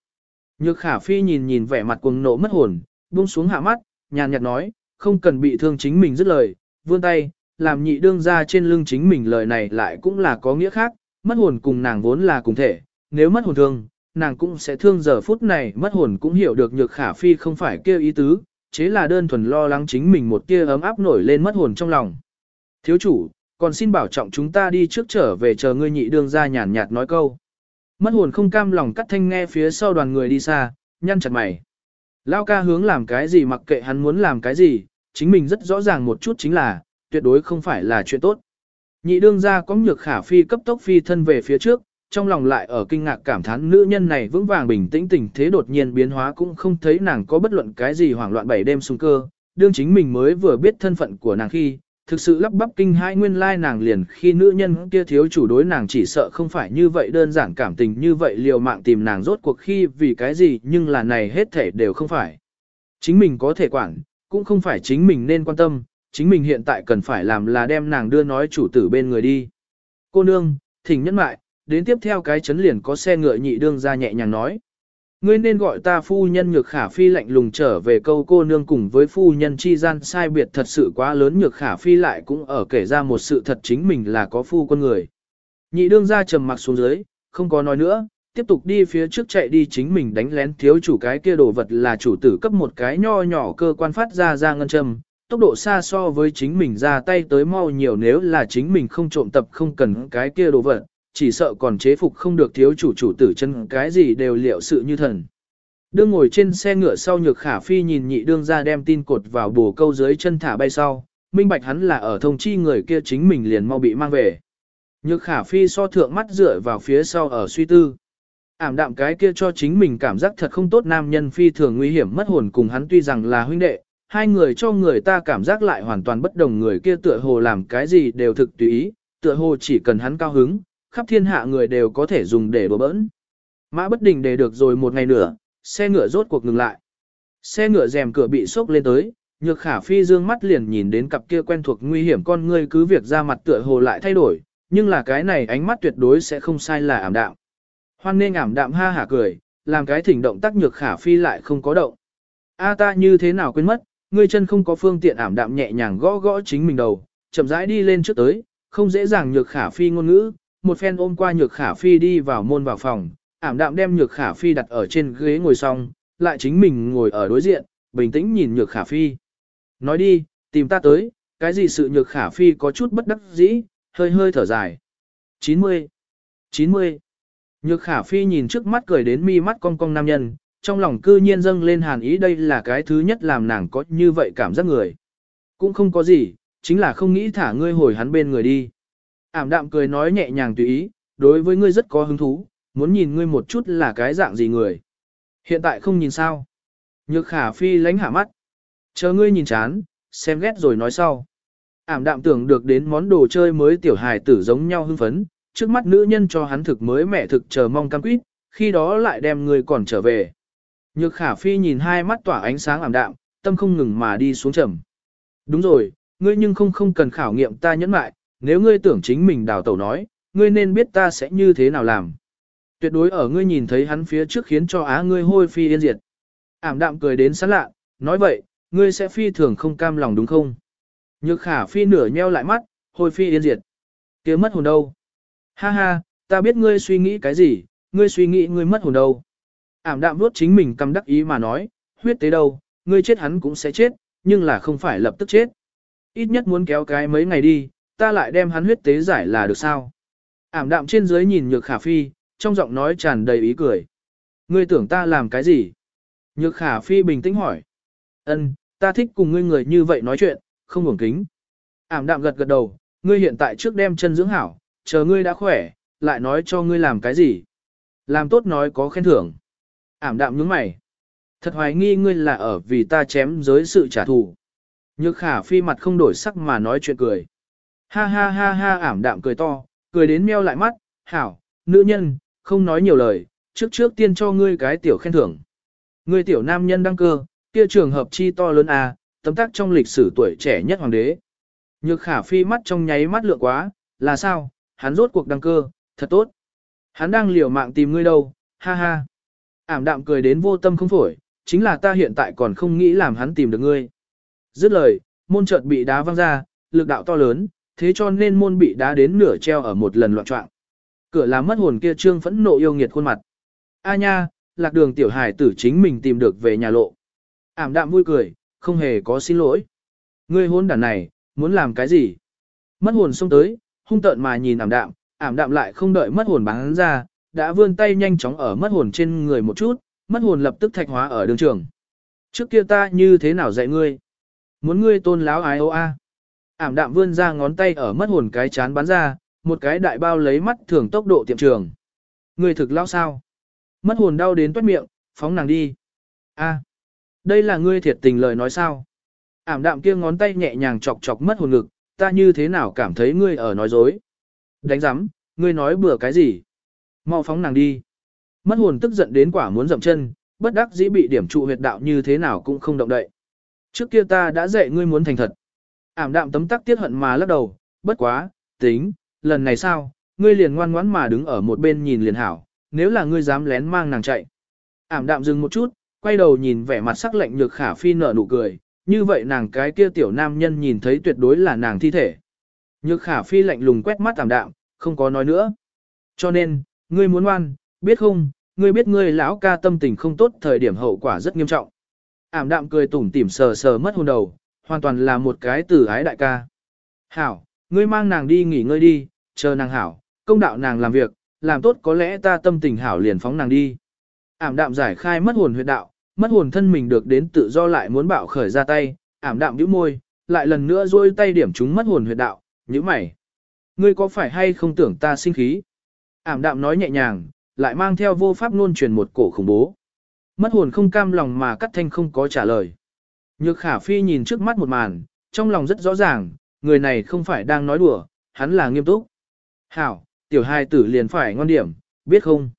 Nhược khả phi nhìn nhìn vẻ mặt cuồng nộ mất hồn, buông xuống hạ mắt, nhàn nhạt nói, không cần bị thương chính mình dứt lời, vươn tay, làm nhị đương ra trên lưng chính mình lời này lại cũng là có nghĩa khác, mất hồn cùng nàng vốn là cùng thể, nếu mất hồn thương, nàng cũng sẽ thương giờ phút này mất hồn cũng hiểu được nhược khả phi không phải kêu ý tứ, chế là đơn thuần lo lắng chính mình một tia ấm áp nổi lên mất hồn trong lòng. Thiếu chủ, còn xin bảo trọng chúng ta đi trước trở về chờ ngươi nhị đương ra nhàn nhạt nói câu. Mất hồn không cam lòng cắt thanh nghe phía sau đoàn người đi xa, nhăn chặt mày. Lao ca hướng làm cái gì mặc kệ hắn muốn làm cái gì, chính mình rất rõ ràng một chút chính là, tuyệt đối không phải là chuyện tốt. Nhị đương ra có nhược khả phi cấp tốc phi thân về phía trước, trong lòng lại ở kinh ngạc cảm thán nữ nhân này vững vàng bình tĩnh tình thế đột nhiên biến hóa cũng không thấy nàng có bất luận cái gì hoảng loạn bảy đêm xung cơ, đương chính mình mới vừa biết thân phận của nàng khi, thực sự lắp bắp kinh hai nguyên lai nàng liền khi nữ nhân kia thiếu chủ đối nàng chỉ sợ không phải như vậy đơn giản cảm tình như vậy liều mạng tìm nàng rốt cuộc khi vì cái gì nhưng là này hết thể đều không phải. Chính mình có thể quản, cũng không phải chính mình nên quan tâm, chính mình hiện tại cần phải làm là đem nàng đưa nói chủ tử bên người đi. Cô nương, thỉnh nhẫn mại, đến tiếp theo cái chấn liền có xe ngựa nhị đương ra nhẹ nhàng nói. Ngươi nên gọi ta phu nhân nhược khả phi lạnh lùng trở về câu cô nương cùng với phu nhân chi gian sai biệt thật sự quá lớn. Nhược khả phi lại cũng ở kể ra một sự thật chính mình là có phu con người. Nhị đương ra trầm mặc xuống dưới, không có nói nữa, tiếp tục đi phía trước chạy đi chính mình đánh lén thiếu chủ cái kia đồ vật là chủ tử cấp một cái nho nhỏ cơ quan phát ra ra ngân châm, tốc độ xa so với chính mình ra tay tới mau nhiều nếu là chính mình không trộm tập không cần cái kia đồ vật, chỉ sợ còn chế phục không được thiếu chủ chủ tử chân cái gì đều liệu sự như thần. Đương ngồi trên xe ngựa sau nhược khả phi nhìn nhị đương ra đem tin cột vào bồ câu dưới chân thả bay sau, minh bạch hắn là ở thông chi người kia chính mình liền mau bị mang về. Nhược khả phi so thượng mắt dựa vào phía sau ở suy tư. Ảm đạm cái kia cho chính mình cảm giác thật không tốt nam nhân phi thường nguy hiểm mất hồn cùng hắn tuy rằng là huynh đệ, hai người cho người ta cảm giác lại hoàn toàn bất đồng người kia tựa hồ làm cái gì đều thực tùy ý, tựa hồ chỉ cần hắn cao hứng, khắp thiên hạ người đều có thể dùng để đùa bỡn. Mã bất đình để được rồi một ngày nữa, xe ngựa rốt cuộc ngừng lại. Xe ngựa rèm cửa bị sốc lên tới, nhược khả phi dương mắt liền nhìn đến cặp kia quen thuộc nguy hiểm con ngươi cứ việc ra mặt tựa hồ lại thay đổi, nhưng là cái này ánh mắt tuyệt đối sẽ không sai là ảm đạm. Hoan nên ảm đạm ha hả cười, làm cái thỉnh động tác nhược khả phi lại không có động. A ta như thế nào quên mất, ngươi chân không có phương tiện ảm đạm nhẹ nhàng gõ gõ chính mình đầu, chậm rãi đi lên trước tới, không dễ dàng nhược khả phi ngôn ngữ, một phen ôm qua nhược khả phi đi vào môn vào phòng, ảm đạm đem nhược khả phi đặt ở trên ghế ngồi xong, lại chính mình ngồi ở đối diện, bình tĩnh nhìn nhược khả phi. Nói đi, tìm ta tới, cái gì sự nhược khả phi có chút bất đắc dĩ, hơi hơi thở dài. 90. 90. Nhược khả phi nhìn trước mắt cười đến mi mắt cong cong nam nhân, trong lòng cư nhiên dâng lên hàn ý đây là cái thứ nhất làm nàng có như vậy cảm giác người. Cũng không có gì, chính là không nghĩ thả ngươi hồi hắn bên người đi. Ảm đạm cười nói nhẹ nhàng tùy ý, đối với ngươi rất có hứng thú, muốn nhìn ngươi một chút là cái dạng gì người. Hiện tại không nhìn sao. Nhược khả phi lánh hạ mắt. Chờ ngươi nhìn chán, xem ghét rồi nói sau. Ảm đạm tưởng được đến món đồ chơi mới tiểu hài tử giống nhau hưng phấn, trước mắt nữ nhân cho hắn thực mới mẹ thực chờ mong cam quýt, khi đó lại đem ngươi còn trở về. Nhược khả phi nhìn hai mắt tỏa ánh sáng ảm đạm, tâm không ngừng mà đi xuống trầm. Đúng rồi, ngươi nhưng không không cần khảo nghiệm ta nhẫn mại, nếu ngươi tưởng chính mình đào tẩu nói, ngươi nên biết ta sẽ như thế nào làm. Tuyệt đối ở ngươi nhìn thấy hắn phía trước khiến cho á ngươi hôi phi yên diệt. Ảm đạm cười đến sẵn lạ, nói vậy, ngươi sẽ phi thường không cam lòng đúng không? Nhược khả phi nửa nheo lại mắt, hôi phi yên diệt. kia mất hồn đâu? Ha ha, ta biết ngươi suy nghĩ cái gì, ngươi suy nghĩ ngươi mất hồn đâu. Ảm đạm vuốt chính mình cầm đắc ý mà nói, huyết tế đâu, ngươi chết hắn cũng sẽ chết, nhưng là không phải lập tức chết. Ít nhất muốn kéo cái mấy ngày đi, ta lại đem hắn huyết tế giải là được sao. Ảm đạm trên dưới nhìn nhược khả phi, trong giọng nói tràn đầy ý cười. Ngươi tưởng ta làm cái gì? Nhược khả phi bình tĩnh hỏi. Ân, ta thích cùng ngươi người như vậy nói chuyện, không ngủng kính. Ảm đạm gật gật đầu, ngươi hiện tại trước đem chân dưỡng hảo, chờ ngươi đã khỏe, lại nói cho ngươi làm cái gì. Làm tốt nói có khen thưởng. Ảm đạm nhướng mày. Thật hoài nghi ngươi là ở vì ta chém giới sự trả thù. Nhược khả phi mặt không đổi sắc mà nói chuyện cười. Ha ha ha ha ảm đạm cười to, cười đến meo lại mắt, hảo, nữ nhân, không nói nhiều lời, trước trước tiên cho ngươi cái tiểu khen thưởng. Ngươi tiểu nam nhân đăng cơ, kia trường hợp chi to lớn à, tấm tác trong lịch sử tuổi trẻ nhất hoàng đế. Nhược khả phi mắt trong nháy mắt lượng quá, là sao, hắn rốt cuộc đăng cơ, thật tốt. Hắn đang liều mạng tìm ngươi đâu, ha ha. Ảm đạm cười đến vô tâm không phổi, chính là ta hiện tại còn không nghĩ làm hắn tìm được ngươi. Dứt lời, môn chợt bị đá văng ra, lực đạo to lớn, thế cho nên môn bị đá đến nửa treo ở một lần loạn trọng. Cửa làm mất hồn kia trương phẫn nộ yêu nghiệt khuôn mặt. A nha, lạc đường tiểu hải tử chính mình tìm được về nhà lộ. Ảm đạm vui cười, không hề có xin lỗi. Ngươi hôn đàn này, muốn làm cái gì? Mất hồn xông tới, hung tợn mà nhìn ảm đạm, ảm đạm lại không đợi mất hồn bắn ra, đã vươn tay nhanh chóng ở mất hồn trên người một chút, mất hồn lập tức thạch hóa ở đường trường. Trước kia ta như thế nào dạy ngươi? Muốn ngươi tôn láo ái ô a. Ảm đạm vươn ra ngón tay ở mất hồn cái chán bắn ra, một cái đại bao lấy mắt thường tốc độ tiệm trường. Người thực lão sao? Mất hồn đau đến toát miệng, phóng nàng đi. A, đây là ngươi thiệt tình lời nói sao? Ảm đạm kia ngón tay nhẹ nhàng chọc chọc mất hồn ngực, ta như thế nào cảm thấy ngươi ở nói dối? Đánh giám, ngươi nói bừa cái gì? Mau phóng nàng đi. Mất hồn tức giận đến quả muốn dậm chân, bất đắc dĩ bị điểm trụ huyệt đạo như thế nào cũng không động đậy. Trước kia ta đã dạy ngươi muốn thành thật. Ảm đạm tấm tắc tiết hận mà lắc đầu, bất quá, tính, lần này sao, ngươi liền ngoan ngoãn mà đứng ở một bên nhìn liền hảo, nếu là ngươi dám lén mang nàng chạy. Ảm đạm dừng một chút, quay đầu nhìn vẻ mặt sắc lạnh nhược khả phi nở nụ cười, như vậy nàng cái kia tiểu nam nhân nhìn thấy tuyệt đối là nàng thi thể. Nhược khả phi lạnh lùng quét mắt ảm đạm, không có nói nữa. Cho nên, ngươi muốn ngoan, biết không, ngươi biết ngươi lão ca tâm tình không tốt thời điểm hậu quả rất nghiêm trọng. Ảm đạm cười tủm tỉm sờ sờ mất hồn đầu, hoàn toàn là một cái tử ái đại ca. Hảo, ngươi mang nàng đi nghỉ ngơi đi, chờ nàng hảo, công đạo nàng làm việc, làm tốt có lẽ ta tâm tình hảo liền phóng nàng đi. Ảm đạm giải khai mất hồn huyệt đạo, mất hồn thân mình được đến tự do lại muốn bạo khởi ra tay, ảm đạm nhíu môi, lại lần nữa rôi tay điểm chúng mất hồn huyệt đạo, nhíu mày. Ngươi có phải hay không tưởng ta sinh khí? Ảm đạm nói nhẹ nhàng, lại mang theo vô pháp luôn truyền một cổ khủng bố. Mất hồn không cam lòng mà cắt thanh không có trả lời. Nhược khả phi nhìn trước mắt một màn, trong lòng rất rõ ràng, người này không phải đang nói đùa, hắn là nghiêm túc. Hảo, tiểu hai tử liền phải ngon điểm, biết không?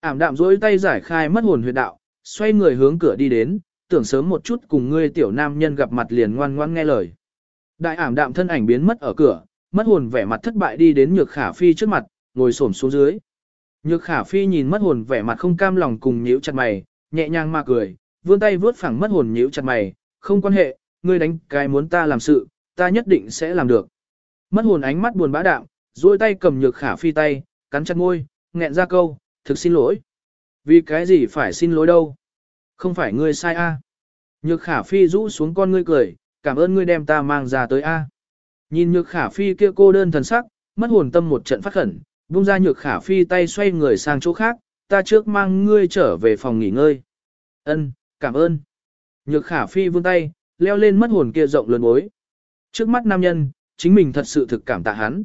Ảm đạm dối tay giải khai mất hồn huyệt đạo, xoay người hướng cửa đi đến, tưởng sớm một chút cùng ngươi tiểu nam nhân gặp mặt liền ngoan ngoan nghe lời. Đại ảm đạm thân ảnh biến mất ở cửa, mất hồn vẻ mặt thất bại đi đến nhược khả phi trước mặt, ngồi xổm xuống dưới. Nhược khả phi nhìn mất hồn vẻ mặt không cam lòng cùng nhíu chặt mày, nhẹ nhàng mà cười, vươn tay vướt phẳng mất hồn nhíu chặt mày, không quan hệ, ngươi đánh cái muốn ta làm sự, ta nhất định sẽ làm được. Mất hồn ánh mắt buồn bã đạm, duỗi tay cầm nhược khả phi tay, cắn chặt môi, nghẹn ra câu, thực xin lỗi. Vì cái gì phải xin lỗi đâu? Không phải ngươi sai a. Nhược khả phi rũ xuống con ngươi cười, cảm ơn ngươi đem ta mang ra tới a. Nhìn nhược khả phi kia cô đơn thần sắc, mất hồn tâm một trận phát khẩn, buông ra nhược khả phi tay xoay người sang chỗ khác, ta trước mang ngươi trở về phòng nghỉ ngơi. Ân, cảm ơn. Nhược khả phi vươn tay, leo lên mất hồn kia rộng lớn bối. Trước mắt nam nhân, chính mình thật sự thực cảm tạ hắn.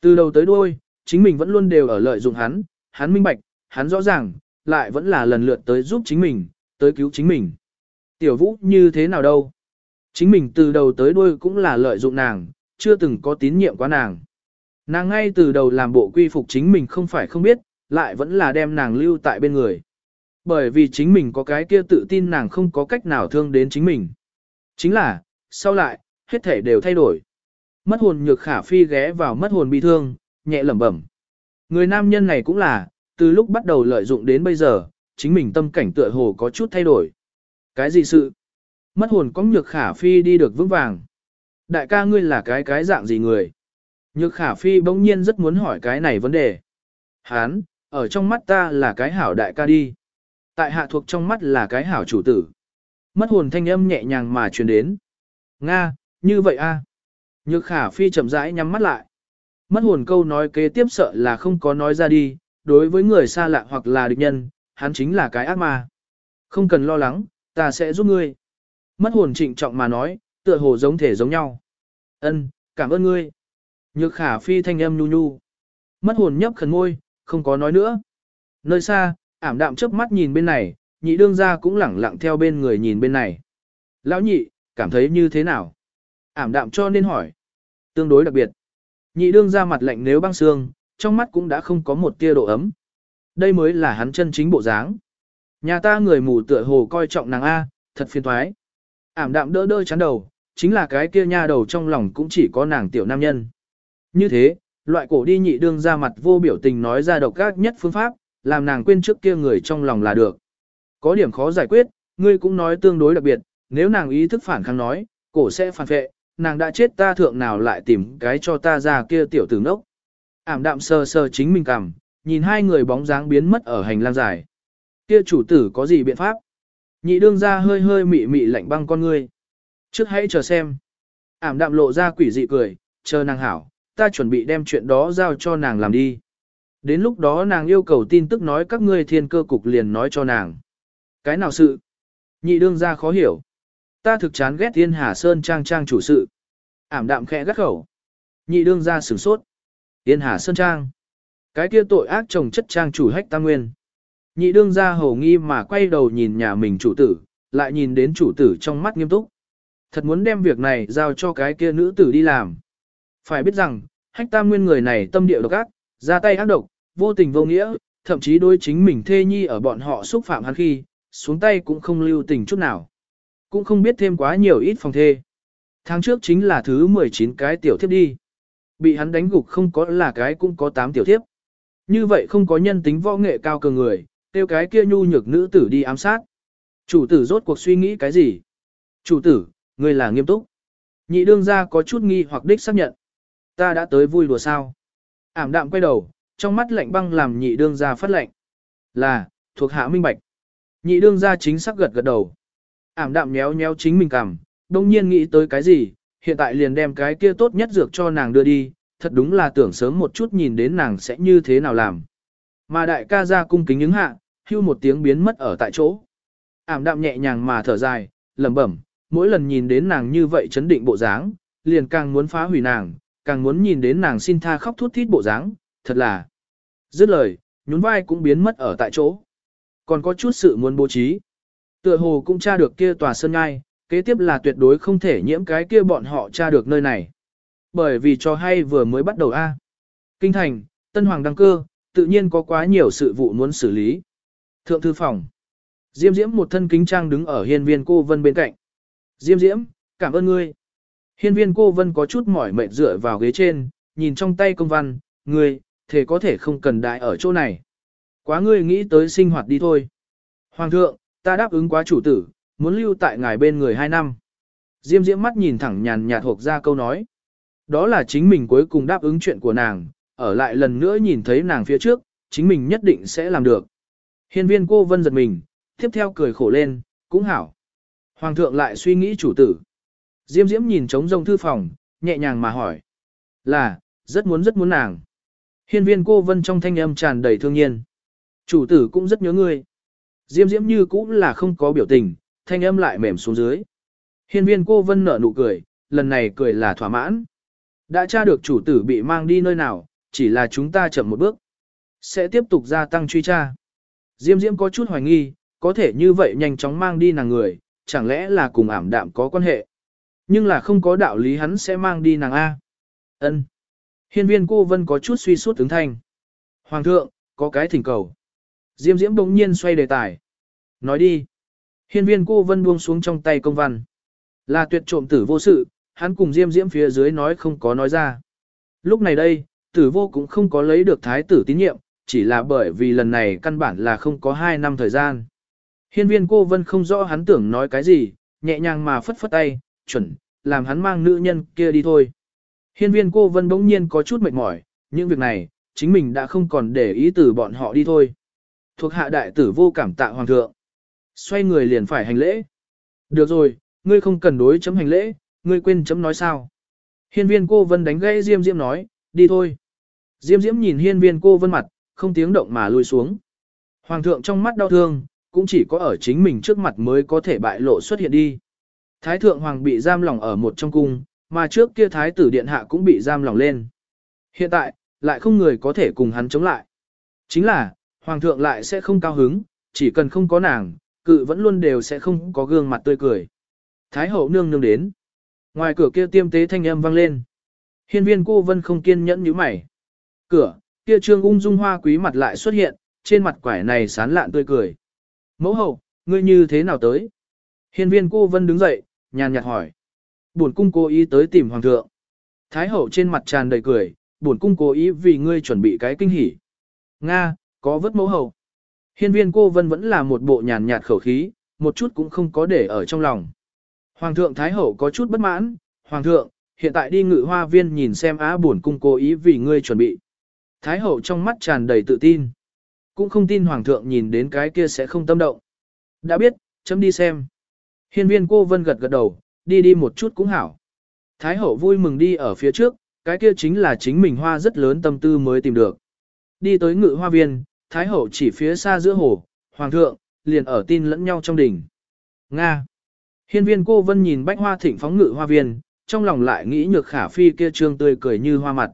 Từ đầu tới đuôi, chính mình vẫn luôn đều ở lợi dụng hắn, hắn minh bạch, hắn rõ ràng, lại vẫn là lần lượt tới giúp chính mình, tới cứu chính mình. Tiểu vũ như thế nào đâu? Chính mình từ đầu tới đuôi cũng là lợi dụng nàng, chưa từng có tín nhiệm quá nàng. Nàng ngay từ đầu làm bộ quy phục chính mình không phải không biết, lại vẫn là đem nàng lưu tại bên người. Bởi vì chính mình có cái kia tự tin nàng không có cách nào thương đến chính mình. Chính là, sau lại, hết thể đều thay đổi. Mất hồn nhược khả phi ghé vào mất hồn bị thương, nhẹ lẩm bẩm. Người nam nhân này cũng là, từ lúc bắt đầu lợi dụng đến bây giờ, chính mình tâm cảnh tựa hồ có chút thay đổi. Cái gì sự? Mất hồn có nhược khả phi đi được vững vàng. Đại ca ngươi là cái cái dạng gì người? Nhược khả phi bỗng nhiên rất muốn hỏi cái này vấn đề. Hán, ở trong mắt ta là cái hảo đại ca đi. Tại hạ thuộc trong mắt là cái hảo chủ tử. Mất hồn thanh âm nhẹ nhàng mà truyền đến. Nga, như vậy a. Nhược khả phi chậm rãi nhắm mắt lại. Mất hồn câu nói kế tiếp sợ là không có nói ra đi, đối với người xa lạ hoặc là địch nhân, hắn chính là cái ác ma. Không cần lo lắng, ta sẽ giúp ngươi. Mất hồn trịnh trọng mà nói, tựa hồ giống thể giống nhau. Ân, cảm ơn ngươi. Nhược khả phi thanh âm nhu nhu. mất hồn nhấp khẩn môi, không có nói nữa. Nơi xa, ảm đạm chớp mắt nhìn bên này, nhị đương gia cũng lẳng lặng theo bên người nhìn bên này. Lão nhị, cảm thấy như thế nào? Ảm đạm cho nên hỏi. Tương đối đặc biệt. Nhị đương gia mặt lạnh nếu băng xương, trong mắt cũng đã không có một tia độ ấm. Đây mới là hắn chân chính bộ dáng. Nhà ta người mù tựa hồ coi trọng nàng A, thật phiền thoái. Ảm đạm đỡ đỡ chán đầu, chính là cái kia nha đầu trong lòng cũng chỉ có nàng tiểu nam nhân. Như thế, loại cổ đi nhị đương ra mặt vô biểu tình nói ra độc ác nhất phương pháp, làm nàng quên trước kia người trong lòng là được. Có điểm khó giải quyết, ngươi cũng nói tương đối đặc biệt, nếu nàng ý thức phản kháng nói, cổ sẽ phản vệ, nàng đã chết ta thượng nào lại tìm cái cho ta ra kia tiểu tử ngốc. Ảm đạm sờ sờ chính mình cằm, nhìn hai người bóng dáng biến mất ở hành lang dài. Kia chủ tử có gì biện pháp? Nhị đương ra hơi hơi mị mị lạnh băng con ngươi. Trước hãy chờ xem. Ảm đạm lộ ra quỷ dị cười, chờ nàng hảo, ta chuẩn bị đem chuyện đó giao cho nàng làm đi. Đến lúc đó nàng yêu cầu tin tức nói các ngươi thiên cơ cục liền nói cho nàng. Cái nào sự? Nhị đương ra khó hiểu. Ta thực chán ghét thiên hà sơn trang trang chủ sự. Ảm đạm khẽ gắt khẩu. Nhị đương ra sửng sốt. Thiên hà sơn trang. Cái kia tội ác chồng chất trang chủ hách tam nguyên. Nhị đương ra hầu nghi mà quay đầu nhìn nhà mình chủ tử, lại nhìn đến chủ tử trong mắt nghiêm túc. Thật muốn đem việc này giao cho cái kia nữ tử đi làm. Phải biết rằng, hách tam nguyên người này tâm địa độc ác, ra tay ác độc, vô tình vô nghĩa, thậm chí đối chính mình thê nhi ở bọn họ xúc phạm hắn khi, xuống tay cũng không lưu tình chút nào. Cũng không biết thêm quá nhiều ít phòng thê. Tháng trước chính là thứ 19 cái tiểu thiếp đi. Bị hắn đánh gục không có là cái cũng có 8 tiểu thiếp. Như vậy không có nhân tính võ nghệ cao cường người, tiêu cái kia nhu nhược nữ tử đi ám sát. Chủ tử rốt cuộc suy nghĩ cái gì? Chủ tử, người là nghiêm túc. Nhị đương ra có chút nghi hoặc đích xác nhận. Ta đã tới vui đùa sao? Ảm đạm quay đầu, trong mắt lạnh băng làm nhị đương gia phát lệnh. Là, thuộc hạ minh bạch. Nhị đương gia chính xác gật gật đầu. Ảm đạm nhéo nhéo chính mình cằm, đông nhiên nghĩ tới cái gì, hiện tại liền đem cái kia tốt nhất dược cho nàng đưa đi, thật đúng là tưởng sớm một chút nhìn đến nàng sẽ như thế nào làm. Mà đại ca ra cung kính những hạ, hưu một tiếng biến mất ở tại chỗ. Ảm đạm nhẹ nhàng mà thở dài, lẩm bẩm, mỗi lần nhìn đến nàng như vậy chấn định bộ dáng, liền càng muốn phá hủy nàng, càng muốn nhìn đến nàng xin tha khóc thút thít bộ dáng, thật là. Dứt lời, nhún vai cũng biến mất ở tại chỗ. Còn có chút sự muốn bố trí. Tựa hồ cũng tra được kia tòa sơn ngai, kế tiếp là tuyệt đối không thể nhiễm cái kia bọn họ tra được nơi này. Bởi vì cho hay vừa mới bắt đầu A. Kinh thành, Tân Hoàng đăng cơ, tự nhiên có quá nhiều sự vụ muốn xử lý. Thượng thư phòng. Diêm Diễm một thân kính trang đứng ở hiên viên cô vân bên cạnh. Diêm Diễm, cảm ơn ngươi. Hiên viên cô vân có chút mỏi mệt dựa vào ghế trên, nhìn trong tay công văn, ngươi, thể có thể không cần đại ở chỗ này. Quá ngươi nghĩ tới sinh hoạt đi thôi. Hoàng thượng, ta đáp ứng quá chủ tử, muốn lưu tại ngài bên người hai năm. Diêm Diễm mắt nhìn thẳng nhàn nhạt hộp ra câu nói. Đó là chính mình cuối cùng đáp ứng chuyện của nàng, ở lại lần nữa nhìn thấy nàng phía trước, chính mình nhất định sẽ làm được. Hiên viên cô vân giật mình, tiếp theo cười khổ lên, cũng hảo. Hoàng thượng lại suy nghĩ chủ tử. Diêm diễm nhìn trống rông thư phòng, nhẹ nhàng mà hỏi. Là, rất muốn rất muốn nàng. Hiên viên cô vân trong thanh âm tràn đầy thương nhiên. Chủ tử cũng rất nhớ ngươi. Diêm diễm như cũng là không có biểu tình, thanh âm lại mềm xuống dưới. Hiên viên cô vân nở nụ cười, lần này cười là thỏa mãn. Đã tra được chủ tử bị mang đi nơi nào, chỉ là chúng ta chậm một bước. Sẽ tiếp tục gia tăng truy tra. Diêm Diễm có chút hoài nghi, có thể như vậy nhanh chóng mang đi nàng người, chẳng lẽ là cùng ảm đạm có quan hệ. Nhưng là không có đạo lý hắn sẽ mang đi nàng A. ân Hiên viên cô vân có chút suy suốt ứng thanh. Hoàng thượng, có cái thỉnh cầu. Diêm Diễm bỗng nhiên xoay đề tài. Nói đi. Hiên viên cô vân buông xuống trong tay công văn. Là tuyệt trộm tử vô sự, hắn cùng Diêm Diễm phía dưới nói không có nói ra. Lúc này đây, tử vô cũng không có lấy được thái tử tín nhiệm, chỉ là bởi vì lần này căn bản là không có 2 năm thời gian. Hiên viên cô vân không rõ hắn tưởng nói cái gì, nhẹ nhàng mà phất phất tay, chuẩn, làm hắn mang nữ nhân kia đi thôi. Hiên viên cô vân bỗng nhiên có chút mệt mỏi, những việc này, chính mình đã không còn để ý từ bọn họ đi thôi. Thuộc hạ đại tử vô cảm tạ hoàng thượng. Xoay người liền phải hành lễ. Được rồi, ngươi không cần đối chấm hành lễ, ngươi quên chấm nói sao. Hiên viên cô vân đánh gãy Diêm Diễm nói, đi thôi. Diêm Diễm nhìn hiên viên cô vân mặt, không tiếng động mà lùi xuống. Hoàng thượng trong mắt đau thương, cũng chỉ có ở chính mình trước mặt mới có thể bại lộ xuất hiện đi. Thái thượng hoàng bị giam lỏng ở một trong cung, mà trước kia thái tử điện hạ cũng bị giam lỏng lên. Hiện tại, lại không người có thể cùng hắn chống lại. Chính là, hoàng thượng lại sẽ không cao hứng, chỉ cần không có nàng, cự vẫn luôn đều sẽ không có gương mặt tươi cười. Thái hậu nương nương đến. Ngoài cửa kia tiêm tế thanh âm vang lên. Hiên viên cô vân không kiên nhẫn như mày. Cửa, kia trương ung dung hoa quý mặt lại xuất hiện, trên mặt quải này sán lạn tươi cười. Mẫu hậu, ngươi như thế nào tới? Hiên viên cô vân đứng dậy, nhàn nhạt hỏi. Buồn cung cố ý tới tìm hoàng thượng. Thái hậu trên mặt tràn đầy cười, buồn cung cố ý vì ngươi chuẩn bị cái kinh hỉ. Nga, có vất mẫu hậu. Hiên viên cô vân vẫn là một bộ nhàn nhạt khẩu khí, một chút cũng không có để ở trong lòng. Hoàng thượng Thái hậu có chút bất mãn, Hoàng thượng, hiện tại đi ngự hoa viên nhìn xem á buồn cung cố ý vì ngươi chuẩn bị. Thái hậu trong mắt tràn đầy tự tin. Cũng không tin Hoàng thượng nhìn đến cái kia sẽ không tâm động. Đã biết, chấm đi xem. Hiên viên cô vân gật gật đầu, đi đi một chút cũng hảo. Thái hậu vui mừng đi ở phía trước, cái kia chính là chính mình hoa rất lớn tâm tư mới tìm được. Đi tới ngự hoa viên, Thái hậu chỉ phía xa giữa hồ, Hoàng thượng, liền ở tin lẫn nhau trong đỉnh. Nga. Hiên viên cô vân nhìn bách hoa thịnh phóng ngự hoa viên, trong lòng lại nghĩ nhược khả phi kia trương tươi cười như hoa mặt.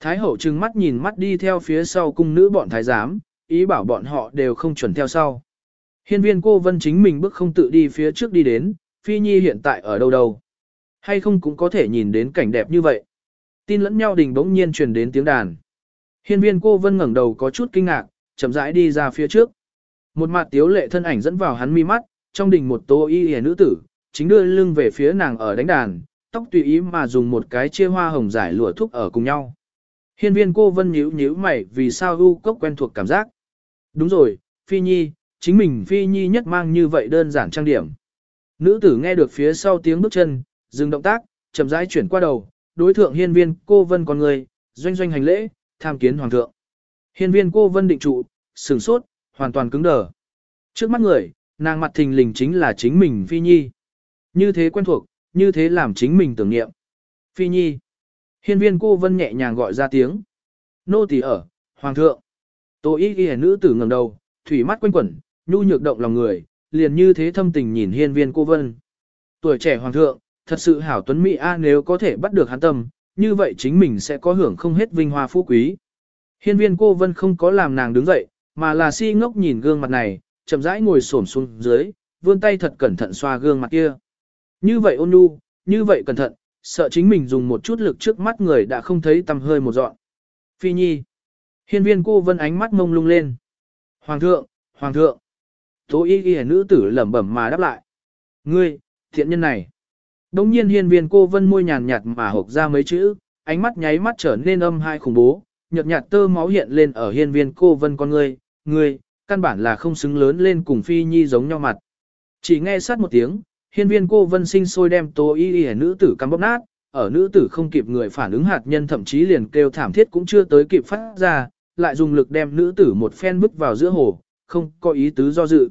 Thái hậu trừng mắt nhìn mắt đi theo phía sau cung nữ bọn thái giám, ý bảo bọn họ đều không chuẩn theo sau. Hiên viên cô vân chính mình bước không tự đi phía trước đi đến, phi nhi hiện tại ở đâu đâu. Hay không cũng có thể nhìn đến cảnh đẹp như vậy. Tin lẫn nhau đình bỗng nhiên truyền đến tiếng đàn. Hiên viên cô vân ngẩng đầu có chút kinh ngạc, chậm rãi đi ra phía trước. Một mặt tiếu lệ thân ảnh dẫn vào hắn mi mắt, trong đình một tô y hề nữ tử, chính đưa lưng về phía nàng ở đánh đàn, tóc tùy ý mà dùng một cái chia hoa hồng giải lụa thúc ở cùng nhau. Hiên viên cô vân nhíu nhíu mày vì sao u cốc quen thuộc cảm giác. Đúng rồi, Phi Nhi, chính mình Phi Nhi nhất mang như vậy đơn giản trang điểm. Nữ tử nghe được phía sau tiếng bước chân, dừng động tác, chậm rãi chuyển qua đầu, đối thượng hiên viên cô vân con người, doanh doanh hành lễ, tham kiến hoàng thượng. Hiên viên cô vân định trụ, sừng sốt, hoàn toàn cứng đờ. Trước mắt người, nàng mặt thình lình chính là chính mình Phi Nhi. Như thế quen thuộc, như thế làm chính mình tưởng niệm. Phi Nhi. Hiên viên cô vân nhẹ nhàng gọi ra tiếng. Nô tỳ ở, Hoàng thượng. Tô y ghi nữ tử ngẩng đầu, thủy mắt quanh quẩn, nhu nhược động lòng người, liền như thế thâm tình nhìn hiên viên cô vân. Tuổi trẻ Hoàng thượng, thật sự hảo tuấn Mỹ A nếu có thể bắt được hắn tâm, như vậy chính mình sẽ có hưởng không hết vinh hoa phú quý. Hiên viên cô vân không có làm nàng đứng dậy, mà là si ngốc nhìn gương mặt này, chậm rãi ngồi xổm xuống dưới, vươn tay thật cẩn thận xoa gương mặt kia. Như vậy ôn nhu, như vậy cẩn thận, sợ chính mình dùng một chút lực trước mắt người đã không thấy tầm hơi một dọn. Phi Nhi. Hiên viên cô vân ánh mắt mông lung lên. Hoàng thượng, Hoàng thượng. Tố y ghi nữ tử lẩm bẩm mà đáp lại. Ngươi, thiện nhân này. Đông nhiên hiên viên cô vân môi nhàn nhạt mà hộp ra mấy chữ, ánh mắt nháy mắt trở nên âm hai khủng bố, nhợt nhạt tơ máu hiện lên ở hiên viên cô vân con ngươi, ngươi, căn bản là không xứng lớn lên cùng phi nhi giống nhau mặt. Chỉ nghe sát một tiếng, hiên viên cô vân sinh sôi đem tố y y nữ tử cắm bóp nát, ở nữ tử không kịp người phản ứng hạt nhân thậm chí liền kêu thảm thiết cũng chưa tới kịp phát ra, lại dùng lực đem nữ tử một phen bức vào giữa hồ, không có ý tứ do dự.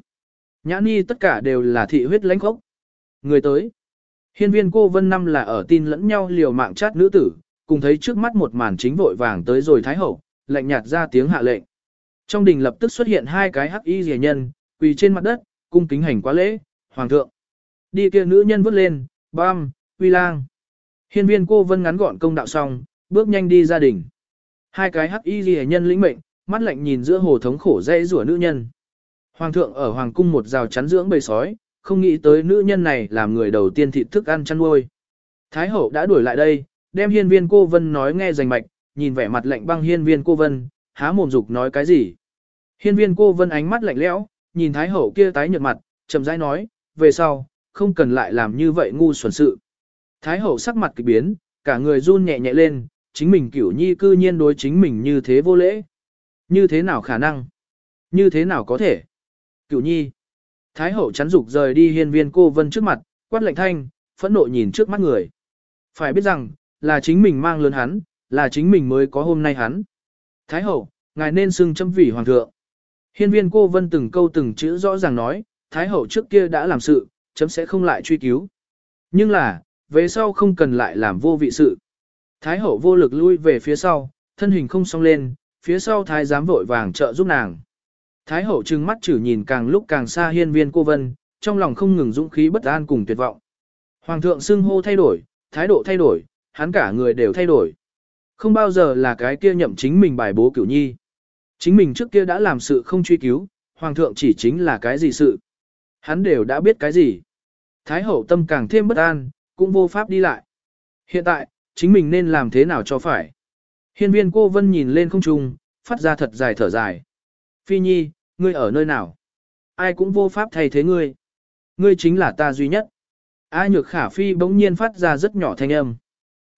Nhã ni tất cả đều là thị huyết lãnh khốc. Người tới. Hiên viên cô vân năm là ở tin lẫn nhau liều mạng chát nữ tử, cùng thấy trước mắt một màn chính vội vàng tới rồi thái hậu, lạnh nhạt ra tiếng hạ lệnh. Trong đình lập tức xuất hiện hai cái hắc y rẻ nhân, quỳ trên mặt đất, cung kính hành quá lễ, hoàng thượng. Đi kia nữ nhân vứt lên, bam, uy lang. Hiên viên cô vân ngắn gọn công đạo xong, bước nhanh đi ra đình. Hai cái hắc y rẻ nhân lĩnh mệnh, mắt lạnh nhìn giữa hồ thống khổ dây rủa nữ nhân. Hoàng thượng ở hoàng cung một rào chắn dưỡng bầy sói, không nghĩ tới nữ nhân này làm người đầu tiên thịt thức ăn chăn nuôi. Thái hậu đã đuổi lại đây, đem hiên viên cô vân nói nghe rành mạch, nhìn vẻ mặt lạnh băng hiên viên cô vân, há mồm dục nói cái gì. Hiên viên cô vân ánh mắt lạnh lẽo, nhìn thái hậu kia tái nhợt mặt, chậm rãi nói, về sau, không cần lại làm như vậy ngu xuẩn sự. Thái hậu sắc mặt kỳ biến, cả người run nhẹ nhẹ lên, chính mình cửu nhi cư nhiên đối chính mình như thế vô lễ. Như thế nào khả năng? Như thế nào có thể? Cửu nhi. Thái hậu chắn dục rời đi hiên viên cô vân trước mặt, quát lệnh thanh, phẫn nộ nhìn trước mắt người. Phải biết rằng, là chính mình mang lớn hắn, là chính mình mới có hôm nay hắn. Thái hậu, ngài nên xưng châm vị hoàng thượng. Hiên viên cô vân từng câu từng chữ rõ ràng nói, Thái hậu trước kia đã làm sự, chấm sẽ không lại truy cứu. Nhưng là, về sau không cần lại làm vô vị sự. Thái hậu vô lực lui về phía sau, thân hình không song lên, phía sau thái giám vội vàng trợ giúp nàng. Thái hậu trừng mắt chử nhìn càng lúc càng xa hiên viên cô vân, trong lòng không ngừng dũng khí bất an cùng tuyệt vọng. Hoàng thượng xưng hô thay đổi, thái độ thay đổi, hắn cả người đều thay đổi. Không bao giờ là cái kia nhậm chính mình bài bố cửu nhi. Chính mình trước kia đã làm sự không truy cứu, hoàng thượng chỉ chính là cái gì sự. Hắn đều đã biết cái gì. Thái hậu tâm càng thêm bất an, cũng vô pháp đi lại. Hiện tại, chính mình nên làm thế nào cho phải. Hiên viên cô vân nhìn lên không trung, phát ra thật dài thở dài. Phi nhi, ngươi ở nơi nào? Ai cũng vô pháp thay thế ngươi. Ngươi chính là ta duy nhất. A nhược khả phi bỗng nhiên phát ra rất nhỏ thanh âm.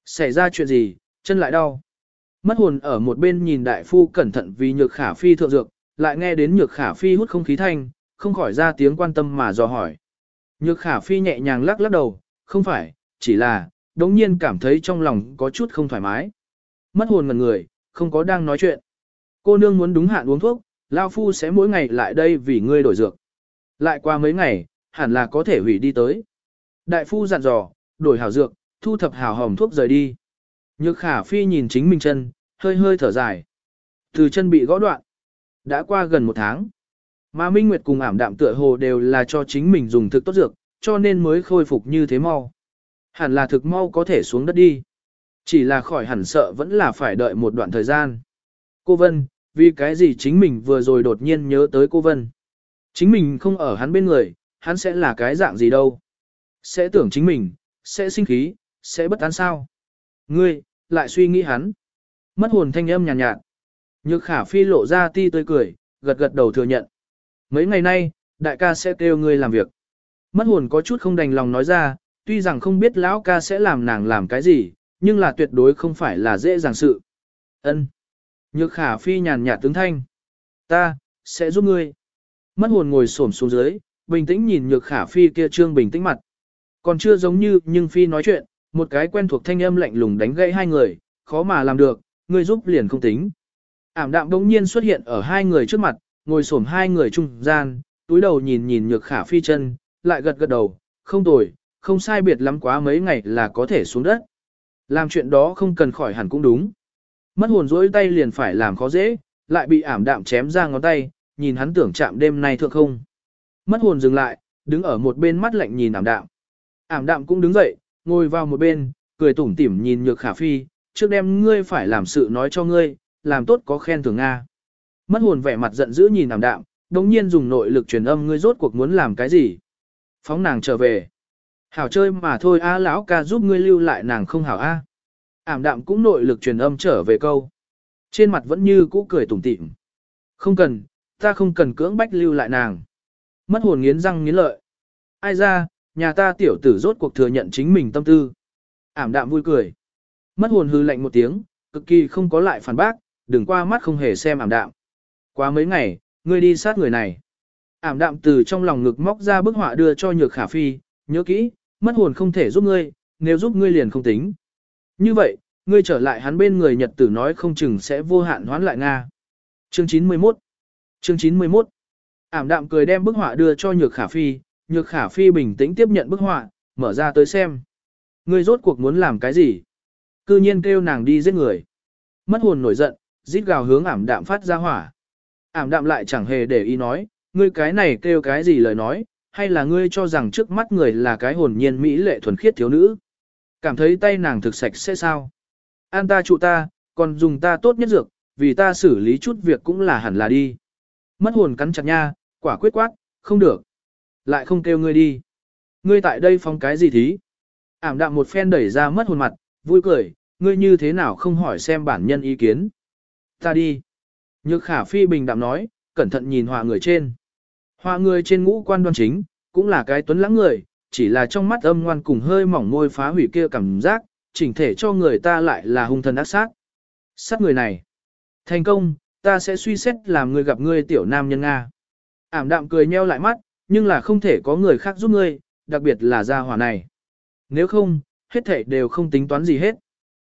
Xảy ra chuyện gì, chân lại đau. Mất hồn ở một bên nhìn đại phu cẩn thận vì nhược khả phi thượng dược, lại nghe đến nhược khả phi hút không khí thanh, không khỏi ra tiếng quan tâm mà dò hỏi. Nhược khả phi nhẹ nhàng lắc lắc đầu, không phải, chỉ là, đống nhiên cảm thấy trong lòng có chút không thoải mái. Mất hồn ngần người, không có đang nói chuyện. Cô nương muốn đúng hạn uống thuốc, Lao Phu sẽ mỗi ngày lại đây vì ngươi đổi dược. Lại qua mấy ngày, hẳn là có thể hủy đi tới. Đại Phu dặn dò, đổi hảo dược, thu thập hảo hồng thuốc rời đi. Nhược khả phi nhìn chính mình chân, hơi hơi thở dài. Từ chân bị gõ đoạn. Đã qua gần một tháng. Mà Minh Nguyệt cùng ảm đạm tựa hồ đều là cho chính mình dùng thực tốt dược, cho nên mới khôi phục như thế mau. Hẳn là thực mau có thể xuống đất đi. Chỉ là khỏi hẳn sợ vẫn là phải đợi một đoạn thời gian. Cô Vân, vì cái gì chính mình vừa rồi đột nhiên nhớ tới cô Vân. Chính mình không ở hắn bên người, hắn sẽ là cái dạng gì đâu. Sẽ tưởng chính mình, sẽ sinh khí, sẽ bất an sao. Ngươi, lại suy nghĩ hắn. Mất hồn thanh âm nhàn nhạt, nhạt. Nhược khả phi lộ ra ti tươi cười, gật gật đầu thừa nhận. Mấy ngày nay, đại ca sẽ kêu ngươi làm việc. Mất hồn có chút không đành lòng nói ra, tuy rằng không biết lão ca sẽ làm nàng làm cái gì, nhưng là tuyệt đối không phải là dễ dàng sự. Ân. Nhược khả phi nhàn nhạt tướng thanh. Ta, sẽ giúp ngươi. Mất hồn ngồi xổm xuống dưới, bình tĩnh nhìn nhược khả phi kia trương bình tĩnh mặt. Còn chưa giống như nhưng phi nói chuyện, một cái quen thuộc thanh âm lạnh lùng đánh gãy hai người, khó mà làm được, ngươi giúp liền không tính. Ảm đạm đống nhiên xuất hiện ở hai người trước mặt, ngồi xổm hai người trung gian, túi đầu nhìn nhìn nhược khả phi chân, lại gật gật đầu, không tồi, không sai biệt lắm quá mấy ngày là có thể xuống đất. Làm chuyện đó không cần khỏi hẳn cũng đúng. Mất hồn rỗi tay liền phải làm khó dễ, lại bị ảm đạm chém ra ngón tay, nhìn hắn tưởng chạm đêm nay thượng không. Mất hồn dừng lại, đứng ở một bên mắt lạnh nhìn ảm đạm. Ảm đạm cũng đứng dậy, ngồi vào một bên, cười tủm tỉm nhìn nhược khả phi, trước đêm ngươi phải làm sự nói cho ngươi, làm tốt có khen thưởng Nga. Mất hồn vẻ mặt giận dữ nhìn ảm đạm, đồng nhiên dùng nội lực truyền âm ngươi rốt cuộc muốn làm cái gì. Phóng nàng trở về. Hảo chơi mà thôi a lão ca giúp ngươi lưu lại nàng không hảo a. Ảm đạm cũng nội lực truyền âm trở về câu. Trên mặt vẫn như cũ cười tủm tỉm. Không cần, ta không cần cưỡng bách lưu lại nàng. Mất hồn nghiến răng nghiến lợi. Ai ra, nhà ta tiểu tử rốt cuộc thừa nhận chính mình tâm tư. Ảm đạm vui cười. Mất hồn hư lạnh một tiếng, cực kỳ không có lại phản bác, đừng qua mắt không hề xem ảm đạm. Quá mấy ngày, ngươi đi sát người này. Ảm đạm từ trong lòng ngực móc ra bức họa đưa cho nhược khả phi, nhớ kỹ, mất hồn không thể giúp ngươi, nếu giúp ngươi liền không tính. Như vậy, ngươi trở lại hắn bên người Nhật tử nói không chừng sẽ vô hạn hoán lại Nga. Chương 91 Chương 91 Ảm đạm cười đem bức họa đưa cho Nhược Khả Phi, Nhược Khả Phi bình tĩnh tiếp nhận bức họa, mở ra tới xem. Ngươi rốt cuộc muốn làm cái gì? Cư nhiên kêu nàng đi giết người. Mất hồn nổi giận, rít gào hướng ảm đạm phát ra hỏa. Ảm đạm lại chẳng hề để ý nói, ngươi cái này kêu cái gì lời nói, hay là ngươi cho rằng trước mắt người là cái hồn nhiên mỹ lệ thuần khiết thiếu nữ. Cảm thấy tay nàng thực sạch sẽ sao? An ta trụ ta, còn dùng ta tốt nhất dược, vì ta xử lý chút việc cũng là hẳn là đi. Mất hồn cắn chặt nha, quả quyết quát, không được. Lại không kêu ngươi đi. Ngươi tại đây phong cái gì thí? Ảm đạm một phen đẩy ra mất hồn mặt, vui cười, ngươi như thế nào không hỏi xem bản nhân ý kiến. Ta đi. Nhược khả phi bình đạm nói, cẩn thận nhìn họa người trên. Họa người trên ngũ quan đoan chính, cũng là cái tuấn lãng người, chỉ là trong mắt âm ngoan cùng hơi mỏng môi phá hủy kia cảm giác, chỉnh thể cho người ta lại là hung thần ác sát. Sát người này. Thành công, ta sẽ suy xét làm người gặp ngươi tiểu nam nhân Nga. Ảm đạm cười nheo lại mắt, nhưng là không thể có người khác giúp ngươi, đặc biệt là gia hỏa này. Nếu không, hết thể đều không tính toán gì hết.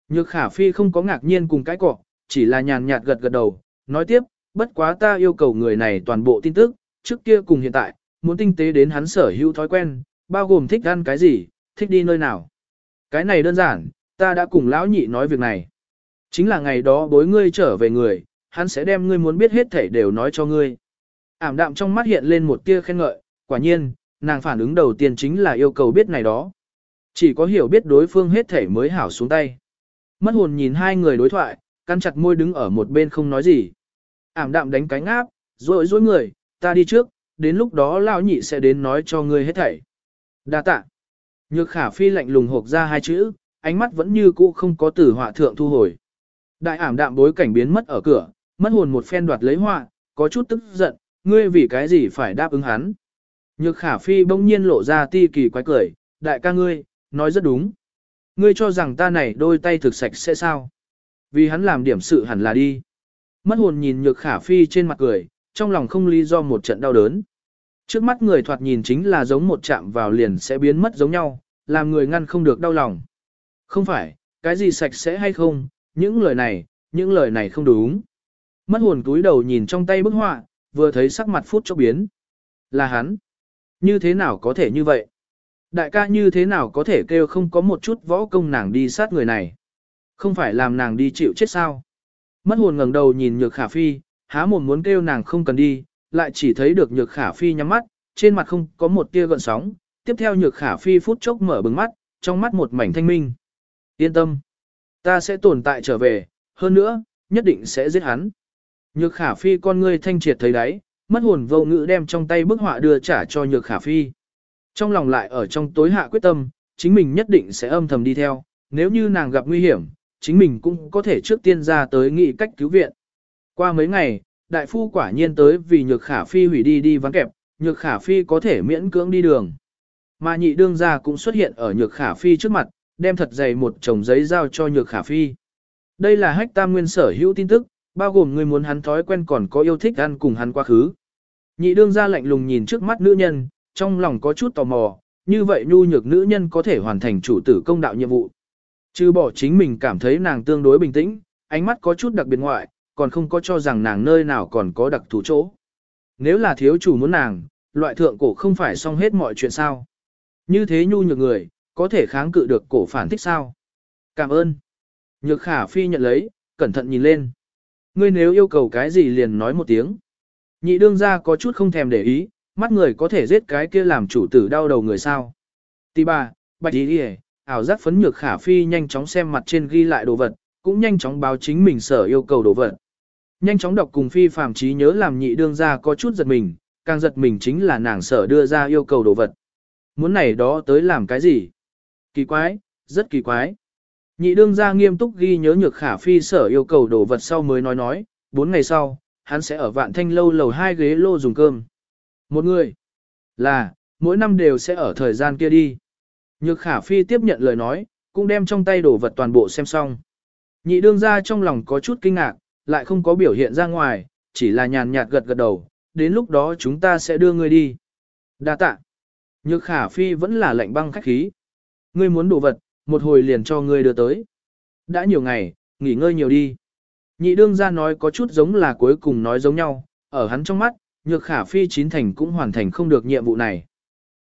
Nhược khả phi không có ngạc nhiên cùng cái cọ, chỉ là nhàn nhạt gật gật đầu, nói tiếp, bất quá ta yêu cầu người này toàn bộ tin tức, trước kia cùng hiện tại, muốn tinh tế đến hắn sở hữu thói quen, bao gồm thích ăn cái gì, thích đi nơi nào. Cái này đơn giản, ta đã cùng lão nhị nói việc này. Chính là ngày đó bối ngươi trở về người, hắn sẽ đem ngươi muốn biết hết thảy đều nói cho ngươi. Ảm đạm trong mắt hiện lên một tia khen ngợi, quả nhiên, nàng phản ứng đầu tiên chính là yêu cầu biết này đó. Chỉ có hiểu biết đối phương hết thảy mới hảo xuống tay. Mất hồn nhìn hai người đối thoại, căn chặt môi đứng ở một bên không nói gì. Ảm đạm đánh cánh áp, rồi dối người, ta đi trước, đến lúc đó lao nhị sẽ đến nói cho ngươi hết thảy. Đa tạ. Nhược khả phi lạnh lùng hộp ra hai chữ, ánh mắt vẫn như cũ không có tử họa thượng thu hồi. Đại ảm đạm bối cảnh biến mất ở cửa, mất hồn một phen đoạt lấy họa, có chút tức giận, ngươi vì cái gì phải đáp ứng hắn. Nhược khả phi bỗng nhiên lộ ra ti kỳ quái cười, đại ca ngươi, nói rất đúng. Ngươi cho rằng ta này đôi tay thực sạch sẽ sao? Vì hắn làm điểm sự hẳn là đi. Mất hồn nhìn nhược khả phi trên mặt cười, trong lòng không lý do một trận đau đớn. Trước mắt người thoạt nhìn chính là giống một chạm vào liền sẽ biến mất giống nhau, làm người ngăn không được đau lòng. Không phải, cái gì sạch sẽ hay không, những lời này, những lời này không đúng. Mất hồn túi đầu nhìn trong tay bức họa, vừa thấy sắc mặt phút chốc biến. Là hắn. Như thế nào có thể như vậy? Đại ca như thế nào có thể kêu không có một chút võ công nàng đi sát người này? Không phải làm nàng đi chịu chết sao? Mất hồn ngẩng đầu nhìn nhược khả phi, há mồm muốn kêu nàng không cần đi, lại chỉ thấy được nhược khả phi nhắm mắt, trên mặt không có một tia gợn sóng. Tiếp theo nhược khả phi phút chốc mở bừng mắt, trong mắt một mảnh thanh minh. Yên tâm. Ta sẽ tồn tại trở về, hơn nữa, nhất định sẽ giết hắn. Nhược khả phi con ngươi thanh triệt thấy đấy, mất hồn vô ngữ đem trong tay bức họa đưa trả cho nhược khả phi. Trong lòng lại ở trong tối hạ quyết tâm, chính mình nhất định sẽ âm thầm đi theo, nếu như nàng gặp nguy hiểm, chính mình cũng có thể trước tiên ra tới nghị cách cứu viện. Qua mấy ngày, đại phu quả nhiên tới vì nhược khả phi hủy đi đi vắng kẹp, nhược khả phi có thể miễn cưỡng đi đường. Mà nhị đương gia cũng xuất hiện ở nhược khả phi trước mặt, đem thật dày một chồng giấy giao cho nhược khả phi. Đây là hách tam nguyên sở hữu tin tức, bao gồm người muốn hắn thói quen còn có yêu thích ăn cùng hắn quá khứ. Nhị đương gia lạnh lùng nhìn trước mắt nữ nhân, trong lòng có chút tò mò, như vậy nhu nhược nữ nhân có thể hoàn thành chủ tử công đạo nhiệm vụ. Chứ bỏ chính mình cảm thấy nàng tương đối bình tĩnh, ánh mắt có chút đặc biệt ngoại, còn không có cho rằng nàng nơi nào còn có đặc thù chỗ. Nếu là thiếu chủ muốn nàng, loại thượng cổ không phải xong hết mọi chuyện sao. Như thế nhu nhược người, có thể kháng cự được cổ phản thích sao. Cảm ơn. Nhược khả phi nhận lấy, cẩn thận nhìn lên. Ngươi nếu yêu cầu cái gì liền nói một tiếng. Nhị đương ra có chút không thèm để ý, mắt người có thể giết cái kia làm chủ tử đau đầu người sao. Tì bà, bạch ý đi ảo giác phấn nhược khả phi nhanh chóng xem mặt trên ghi lại đồ vật, cũng nhanh chóng báo chính mình sở yêu cầu đồ vật. Nhanh chóng đọc cùng phi phàm trí nhớ làm nhị đương ra có chút giật mình, càng giật mình chính là nàng sở đưa ra yêu cầu đồ vật. Muốn này đó tới làm cái gì? Kỳ quái, rất kỳ quái. Nhị đương ra nghiêm túc ghi nhớ nhược khả phi sở yêu cầu đồ vật sau mới nói nói, bốn ngày sau, hắn sẽ ở vạn thanh lâu lầu hai ghế lô dùng cơm. Một người là, mỗi năm đều sẽ ở thời gian kia đi. Nhược khả phi tiếp nhận lời nói, cũng đem trong tay đồ vật toàn bộ xem xong. Nhị đương ra trong lòng có chút kinh ngạc, lại không có biểu hiện ra ngoài, chỉ là nhàn nhạt gật gật đầu, đến lúc đó chúng ta sẽ đưa ngươi đi. Đa tạ. Nhược khả phi vẫn là lạnh băng khách khí. Ngươi muốn đồ vật, một hồi liền cho ngươi đưa tới. Đã nhiều ngày, nghỉ ngơi nhiều đi. Nhị đương ra nói có chút giống là cuối cùng nói giống nhau, ở hắn trong mắt, nhược khả phi chín thành cũng hoàn thành không được nhiệm vụ này.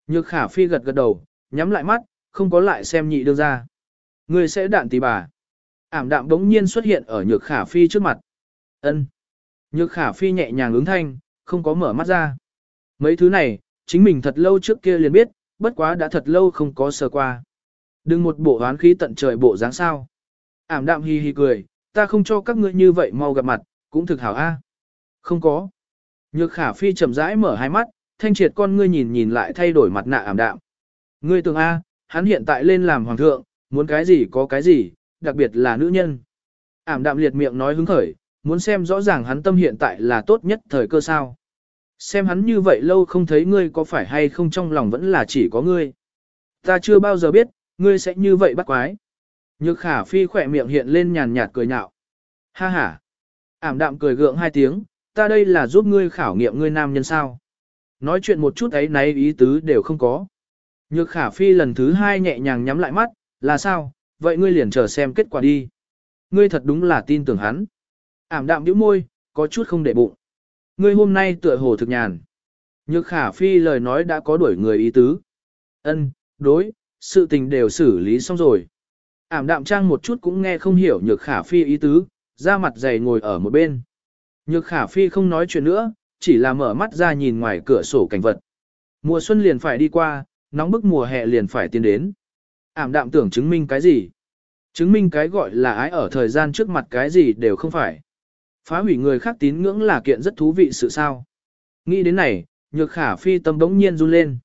Nhược khả phi gật gật đầu, nhắm lại mắt, không có lại xem nhị đương ra. Ngươi sẽ đạn tỷ bà. Ảm đạm đống nhiên xuất hiện ở nhược khả phi trước mặt ân Nhược khả phi nhẹ nhàng ứng thanh, không có mở mắt ra. Mấy thứ này, chính mình thật lâu trước kia liền biết, bất quá đã thật lâu không có sờ qua. Đừng một bộ hoán khí tận trời bộ dáng sao. Ảm đạm hi hi cười, ta không cho các ngươi như vậy mau gặp mặt, cũng thực hảo a. Không có. Nhược khả phi chậm rãi mở hai mắt, thanh triệt con ngươi nhìn nhìn lại thay đổi mặt nạ ảm đạm. Ngươi tưởng A, hắn hiện tại lên làm hoàng thượng, muốn cái gì có cái gì, đặc biệt là nữ nhân. Ảm đạm liệt miệng nói hứng khởi, muốn xem rõ ràng hắn tâm hiện tại là tốt nhất thời cơ sao. Xem hắn như vậy lâu không thấy ngươi có phải hay không trong lòng vẫn là chỉ có ngươi. Ta chưa bao giờ biết, ngươi sẽ như vậy bắt quái. Nhược khả phi khỏe miệng hiện lên nhàn nhạt cười nhạo. Ha ha. Ảm đạm cười gượng hai tiếng, ta đây là giúp ngươi khảo nghiệm ngươi nam nhân sao. Nói chuyện một chút ấy náy ý tứ đều không có. Nhược khả phi lần thứ hai nhẹ nhàng nhắm lại mắt, là sao, vậy ngươi liền chờ xem kết quả đi. Ngươi thật đúng là tin tưởng hắn. Ảm đạm nhíu môi, có chút không để bụng. Ngươi hôm nay tựa hồ thực nhàn. Nhược khả phi lời nói đã có đuổi người ý tứ. Ân, đối, sự tình đều xử lý xong rồi. Ảm đạm trang một chút cũng nghe không hiểu nhược khả phi ý tứ, ra mặt dày ngồi ở một bên. Nhược khả phi không nói chuyện nữa, chỉ là mở mắt ra nhìn ngoài cửa sổ cảnh vật. Mùa xuân liền phải đi qua, nóng bức mùa hè liền phải tiến đến. Ảm đạm tưởng chứng minh cái gì? Chứng minh cái gọi là ái ở thời gian trước mặt cái gì đều không phải. Phá hủy người khác tín ngưỡng là kiện rất thú vị sự sao. Nghĩ đến này, nhược khả phi tâm đống nhiên run lên.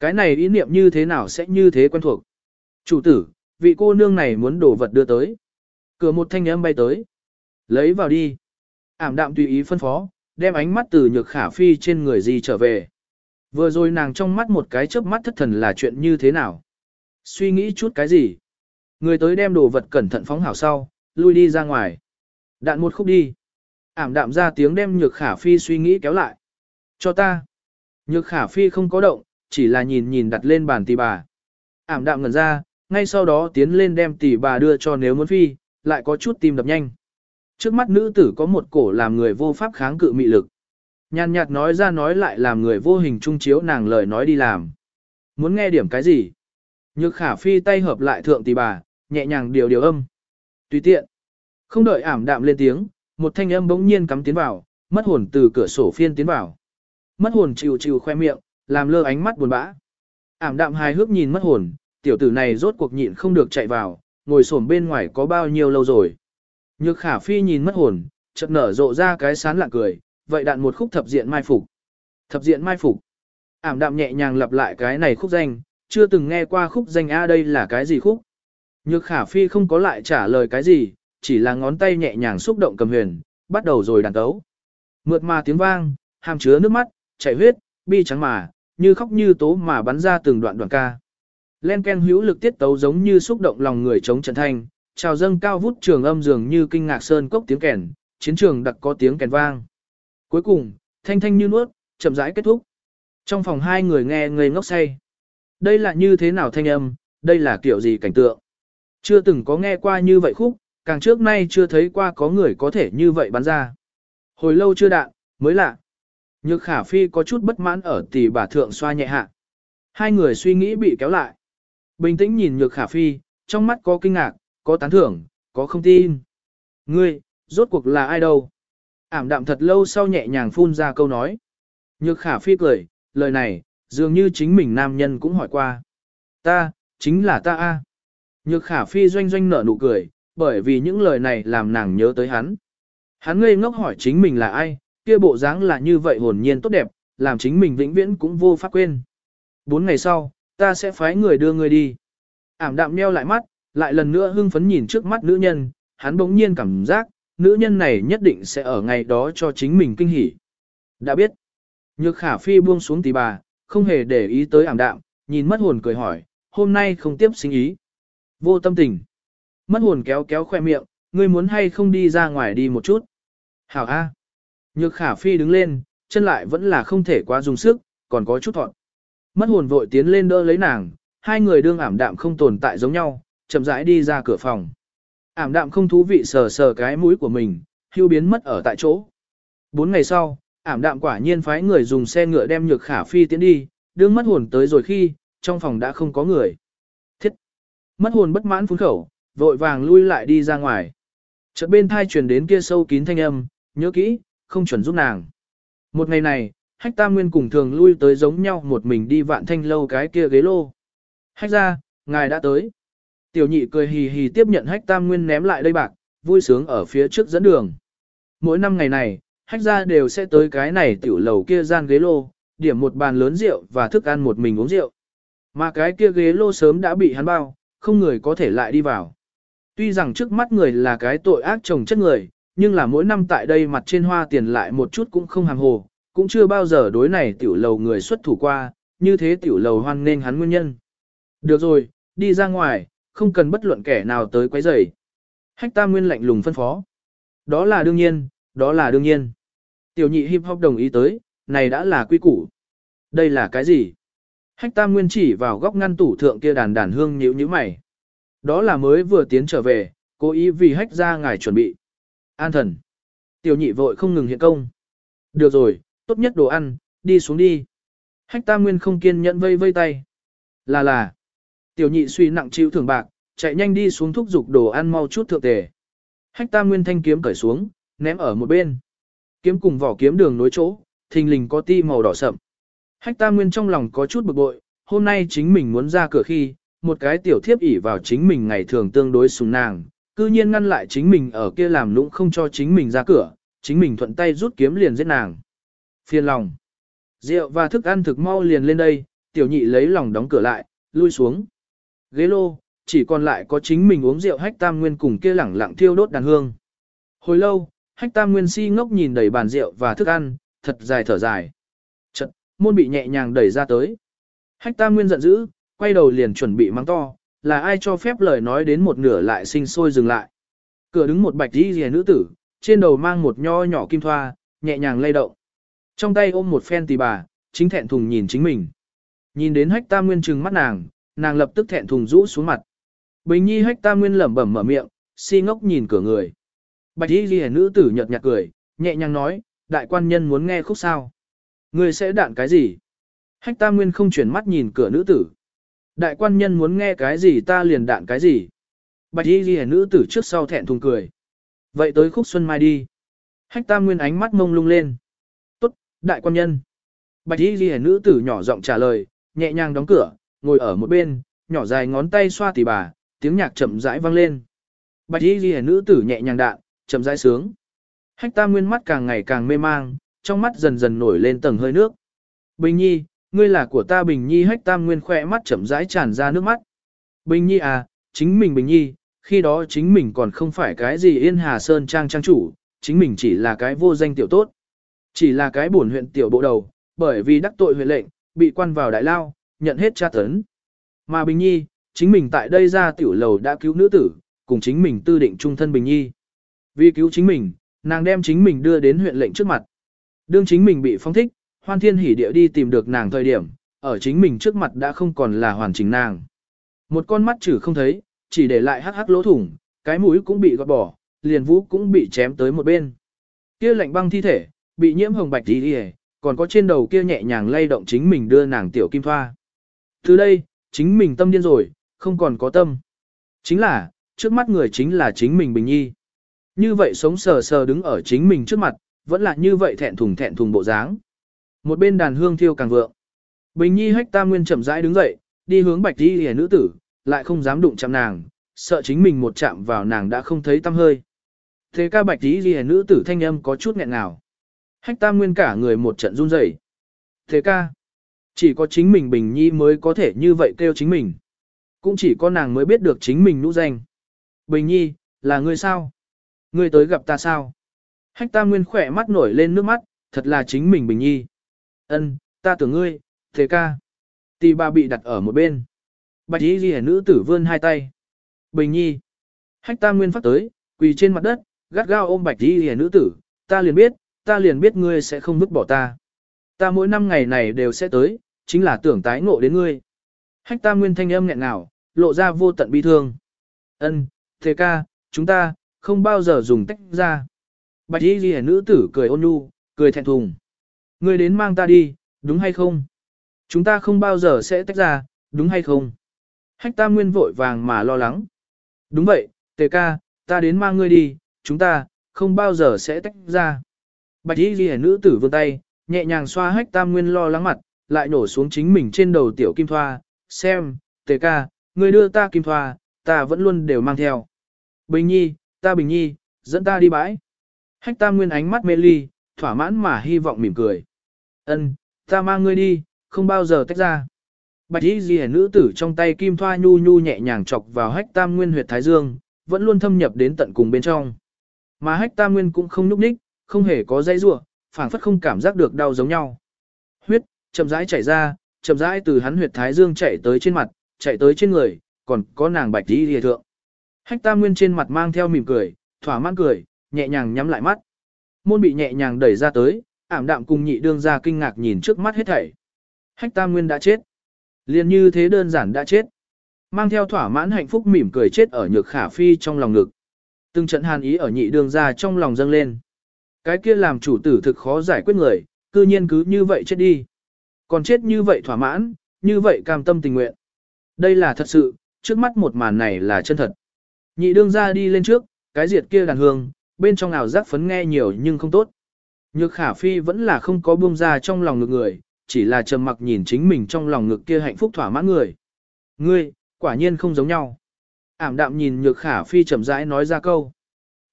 Cái này ý niệm như thế nào sẽ như thế quen thuộc. Chủ tử, vị cô nương này muốn đổ vật đưa tới. Cửa một thanh âm bay tới. Lấy vào đi. Ảm đạm tùy ý phân phó, đem ánh mắt từ nhược khả phi trên người gì trở về. Vừa rồi nàng trong mắt một cái chớp mắt thất thần là chuyện như thế nào. Suy nghĩ chút cái gì. Người tới đem đồ vật cẩn thận phóng hảo sau, lui đi ra ngoài. Đạn một khúc đi. Ảm đạm ra tiếng đem nhược khả phi suy nghĩ kéo lại. Cho ta. Nhược khả phi không có động, chỉ là nhìn nhìn đặt lên bàn tỷ bà. Ảm đạm ngẩn ra, ngay sau đó tiến lên đem tỷ bà đưa cho nếu muốn phi, lại có chút tim đập nhanh. Trước mắt nữ tử có một cổ làm người vô pháp kháng cự mị lực. Nhàn nhạt nói ra nói lại làm người vô hình trung chiếu nàng lời nói đi làm. Muốn nghe điểm cái gì? Nhược khả phi tay hợp lại thượng tỷ bà, nhẹ nhàng điều điều âm. Tùy tiện. Không đợi ảm đạm lên tiếng, một thanh âm bỗng nhiên cắm tiến vào, mất hồn từ cửa sổ phiên tiến vào. Mất hồn chịu chịu khoe miệng, làm lơ ánh mắt buồn bã. Ảm đạm hài hước nhìn mất hồn, tiểu tử này rốt cuộc nhịn không được chạy vào, ngồi xổm bên ngoài có bao nhiêu lâu rồi. Nhược khả phi nhìn mất hồn, chợt nở rộ ra cái sán lạ cười, vậy đạn một khúc thập diện mai phục. Thập diện mai phục. Ảm đạm nhẹ nhàng lặp lại cái này khúc danh, chưa từng nghe qua khúc danh A đây là cái gì khúc. Nhược khả phi không có lại trả lời cái gì, chỉ là ngón tay nhẹ nhàng xúc động cầm huyền, bắt đầu rồi đàn tấu. Mượt mà tiếng vang, hàm chứa nước mắt, chảy huyết, bi trắng mà, như khóc như tố mà bắn ra từng đoạn đoạn ca. Len ken hữu lực tiết tấu giống như xúc động lòng người chống trận thanh, trào dâng cao vút trường âm dường như kinh ngạc sơn cốc tiếng kèn, chiến trường đặc có tiếng kèn vang. Cuối cùng, thanh thanh như nuốt, chậm rãi kết thúc. Trong phòng hai người nghe ngây ngốc say. Đây là như thế nào thanh âm, đây là kiểu gì cảnh tượng. Chưa từng có nghe qua như vậy khúc, càng trước nay chưa thấy qua có người có thể như vậy bắn ra. Hồi lâu chưa đạn, mới lạ. Nhược khả phi có chút bất mãn ở tỷ bà thượng xoa nhẹ hạ. Hai người suy nghĩ bị kéo lại. Bình tĩnh nhìn nhược khả phi, trong mắt có kinh ngạc, có tán thưởng, có không tin. Ngươi, rốt cuộc là ai đâu? Ảm đạm thật lâu sau nhẹ nhàng phun ra câu nói. Nhược khả phi cười, lời này, dường như chính mình nam nhân cũng hỏi qua. Ta, chính là ta a. Nhược khả phi doanh doanh nở nụ cười, bởi vì những lời này làm nàng nhớ tới hắn. Hắn ngây ngốc hỏi chính mình là ai, kia bộ dáng là như vậy hồn nhiên tốt đẹp, làm chính mình vĩnh viễn cũng vô pháp quên. Bốn ngày sau, ta sẽ phái người đưa người đi. Ảm đạm nheo lại mắt, lại lần nữa hưng phấn nhìn trước mắt nữ nhân, hắn bỗng nhiên cảm giác, nữ nhân này nhất định sẽ ở ngày đó cho chính mình kinh hỉ. Đã biết, nhược khả phi buông xuống tỷ bà, không hề để ý tới ảm đạm, nhìn mất hồn cười hỏi, hôm nay không tiếp sinh ý. Vô tâm tình. Mất hồn kéo kéo khoe miệng, ngươi muốn hay không đi ra ngoài đi một chút. Hảo A. Nhược khả phi đứng lên, chân lại vẫn là không thể quá dùng sức, còn có chút thọn. Mất hồn vội tiến lên đỡ lấy nàng, hai người đương ảm đạm không tồn tại giống nhau, chậm rãi đi ra cửa phòng. Ảm đạm không thú vị sờ sờ cái mũi của mình, hưu biến mất ở tại chỗ. Bốn ngày sau, ảm đạm quả nhiên phái người dùng xe ngựa đem nhược khả phi tiến đi, đương mất hồn tới rồi khi, trong phòng đã không có người. Thiết! Mất hồn bất mãn phun khẩu, vội vàng lui lại đi ra ngoài. Chợt bên thai truyền đến kia sâu kín thanh âm, nhớ kỹ, không chuẩn giúp nàng. Một ngày này, hách tam nguyên cùng thường lui tới giống nhau một mình đi vạn thanh lâu cái kia ghế lô. Hách ra, ngài đã tới. Tiểu nhị cười hì hì tiếp nhận hách tam nguyên ném lại đây bạc, vui sướng ở phía trước dẫn đường. Mỗi năm ngày này, hách ra đều sẽ tới cái này tiểu lầu kia gian ghế lô, điểm một bàn lớn rượu và thức ăn một mình uống rượu. Mà cái kia ghế lô sớm đã bị hắn bao, không người có thể lại đi vào. Tuy rằng trước mắt người là cái tội ác chồng chất người, nhưng là mỗi năm tại đây mặt trên hoa tiền lại một chút cũng không hàng hồ, cũng chưa bao giờ đối này tiểu lầu người xuất thủ qua, như thế tiểu lầu hoan nên hắn nguyên nhân. Được rồi, đi ra ngoài, không cần bất luận kẻ nào tới quấy rầy. Hách ta nguyên lạnh lùng phân phó. Đó là đương nhiên, đó là đương nhiên. Tiểu nhị hip hop đồng ý tới, này đã là quy củ. Đây là cái gì? Hách tam nguyên chỉ vào góc ngăn tủ thượng kia đàn đàn hương nhíu nhíu mày. Đó là mới vừa tiến trở về, cố ý vì hách ra ngài chuẩn bị. An thần. Tiểu nhị vội không ngừng hiện công. Được rồi, tốt nhất đồ ăn, đi xuống đi. Hách tam nguyên không kiên nhẫn vây vây tay. Là là. Tiểu nhị suy nặng chịu thưởng bạc, chạy nhanh đi xuống thúc giục đồ ăn mau chút thượng tề. Hách tam nguyên thanh kiếm cởi xuống, ném ở một bên. Kiếm cùng vỏ kiếm đường nối chỗ, thình lình có ti màu đỏ sậm. Hách tam nguyên trong lòng có chút bực bội, hôm nay chính mình muốn ra cửa khi, một cái tiểu thiếp ỷ vào chính mình ngày thường tương đối sùng nàng, cư nhiên ngăn lại chính mình ở kia làm lũng không cho chính mình ra cửa, chính mình thuận tay rút kiếm liền giết nàng. Phiền lòng. Rượu và thức ăn thực mau liền lên đây, tiểu nhị lấy lòng đóng cửa lại, lui xuống. Ghế lô, chỉ còn lại có chính mình uống rượu hách tam nguyên cùng kia lẳng lặng thiêu đốt đàn hương. Hồi lâu, hách tam nguyên si ngốc nhìn đầy bàn rượu và thức ăn, thật dài thở dài. Chật, môn bị nhẹ nhàng đẩy ra tới. Hách tam nguyên giận dữ, quay đầu liền chuẩn bị mắng to, là ai cho phép lời nói đến một nửa lại sinh sôi dừng lại. Cửa đứng một bạch đi rìa nữ tử, trên đầu mang một nho nhỏ kim thoa, nhẹ nhàng lay động. Trong tay ôm một phen tỳ bà, chính thẹn thùng nhìn chính mình. Nhìn đến hách tam nguyên trừng mắt nàng, nàng lập tức thẹn thùng rũ xuống mặt. Bình nhi hách tam nguyên lẩm bẩm mở miệng, si ngốc nhìn cửa người. Bạch y ghi nữ tử nhợt nhạt cười, nhẹ nhàng nói, đại quan nhân muốn nghe khúc sao. Người sẽ đạn cái gì? Hách tam nguyên không chuyển mắt nhìn cửa nữ tử. Đại quan nhân muốn nghe cái gì ta liền đạn cái gì. Bạch y ghi nữ tử trước sau thẹn thùng cười. Vậy tới khúc xuân mai đi. Hách tam nguyên ánh mắt mông lung lên. Tốt, đại quan nhân. Bạch y ghi nữ tử nhỏ giọng trả lời, nhẹ nhàng đóng cửa, ngồi ở một bên, nhỏ dài ngón tay xoa tỉ bà, tiếng nhạc chậm rãi vang lên. Bạch y ghi nữ tử nhẹ nhàng đạn, chậm rãi sướng. Hách tam nguyên mắt càng ngày càng mê mang, trong mắt dần dần nổi lên tầng hơi nước. Bình nhi, ngươi là của ta Bình nhi hách tam nguyên khỏe mắt chậm rãi tràn ra nước mắt. Bình nhi à, chính mình Bình nhi, khi đó chính mình còn không phải cái gì yên hà sơn trang trang chủ, chính mình chỉ là cái vô danh tiểu tốt. Chỉ là cái bổn huyện tiểu bộ đầu, bởi vì đắc tội huyện lệnh, bị quan vào đại lao, nhận hết tra tấn. Mà Bình Nhi, chính mình tại đây ra tiểu lầu đã cứu nữ tử, cùng chính mình tư định trung thân Bình Nhi. Vì cứu chính mình, nàng đem chính mình đưa đến huyện lệnh trước mặt. Đương chính mình bị phong thích, hoan thiên hỉ địa đi tìm được nàng thời điểm, ở chính mình trước mặt đã không còn là hoàn chỉnh nàng. Một con mắt chử không thấy, chỉ để lại hắc hắc lỗ thủng, cái mũi cũng bị gọt bỏ, liền vũ cũng bị chém tới một bên. Kia lạnh băng thi thể, bị nhiễm hồng bạch đi đi còn có trên đầu kia nhẹ nhàng lay động chính mình đưa nàng tiểu kim thoa. Từ đây, chính mình tâm điên rồi, không còn có tâm. Chính là, trước mắt người chính là chính mình Bình Nhi. Như vậy sống sờ sờ đứng ở chính mình trước mặt, vẫn là như vậy thẹn thùng thẹn thùng bộ dáng. Một bên đàn hương thiêu càng vượng. Bình Nhi hách tam nguyên chậm rãi đứng dậy, đi hướng bạch đi hề nữ tử, lại không dám đụng chạm nàng, sợ chính mình một chạm vào nàng đã không thấy tâm hơi. Thế ca bạch đi hề nữ tử thanh âm có chút nghẹn ngào. Hách tam nguyên cả người một trận run rẩy. Thế ca, chỉ có chính mình Bình Nhi mới có thể như vậy kêu chính mình. Cũng chỉ có nàng mới biết được chính mình nũ danh. Bình Nhi, là ngươi sao? Ngươi tới gặp ta sao? Hách tam nguyên khỏe mắt nổi lên nước mắt, thật là chính mình Bình Nhi. Ân, ta tưởng ngươi, thế ca. Tì bà bị đặt ở một bên. Bạch y ghi nữ tử vươn hai tay. Bình Nhi. Hách ta nguyên phát tới, quỳ trên mặt đất, gắt gao ôm bạch y ghi nữ tử. Ta liền biết, ta liền biết ngươi sẽ không vứt bỏ ta. Ta mỗi năm ngày này đều sẽ tới, chính là tưởng tái ngộ đến ngươi. Hách ta nguyên thanh âm nghẹn ngào, lộ ra vô tận bi thương. Ân, thế ca, chúng ta, không bao giờ dùng tách ra. Bạch y ghi nữ tử cười ôn nhu, cười thẹn thùng. Ngươi đến mang ta đi, đúng hay không? Chúng ta không bao giờ sẽ tách ra, đúng hay không? Hách tam nguyên vội vàng mà lo lắng. Đúng vậy, tề ca, ta đến mang ngươi đi, chúng ta, không bao giờ sẽ tách ra. Bạch y ghi nữ tử vươn tay, nhẹ nhàng xoa hách tam nguyên lo lắng mặt, lại nổ xuống chính mình trên đầu tiểu kim thoa, xem, tề ca, ngươi đưa ta kim thoa, ta vẫn luôn đều mang theo. Bình nhi, ta bình nhi, dẫn ta đi bãi. Hách tam nguyên ánh mắt mê ly, thỏa mãn mà hy vọng mỉm cười. Ân, ta mang ngươi đi, không bao giờ tách ra. Bạch y ghi nữ tử trong tay kim thoa nhu nhu nhẹ nhàng chọc vào hách tam nguyên huyệt thái dương, vẫn luôn thâm nhập đến tận cùng bên trong. Mà hách tam nguyên cũng không nhúc nhích, không hề có dây rủa, phảng phất không cảm giác được đau giống nhau. Huyết, chậm rãi chảy ra, chậm rãi từ hắn huyệt thái dương chảy tới trên mặt, chạy tới trên người, còn có nàng bạch y lìa thượng. Hách tam nguyên trên mặt mang theo mỉm cười, thỏa mãn cười, nhẹ nhàng nhắm lại mắt. Môn bị nhẹ nhàng đẩy ra tới, ảm đạm cùng nhị đương ra kinh ngạc nhìn trước mắt hết thảy. Hách tam nguyên đã chết. liền như thế đơn giản đã chết. Mang theo thỏa mãn hạnh phúc mỉm cười chết ở nhược khả phi trong lòng ngực. Từng trận hàn ý ở nhị đương ra trong lòng dâng lên. Cái kia làm chủ tử thực khó giải quyết người, cư nhiên cứ như vậy chết đi. Còn chết như vậy thỏa mãn, như vậy cam tâm tình nguyện. Đây là thật sự, trước mắt một màn này là chân thật. Nhị đương ra đi lên trước, cái diệt kia đàn hương, bên trong ảo giác phấn nghe nhiều nhưng không tốt. Nhược khả phi vẫn là không có buông ra trong lòng ngực người, chỉ là trầm mặc nhìn chính mình trong lòng ngực kia hạnh phúc thỏa mãn người. Ngươi, quả nhiên không giống nhau. Ảm đạm nhìn nhược khả phi chậm rãi nói ra câu.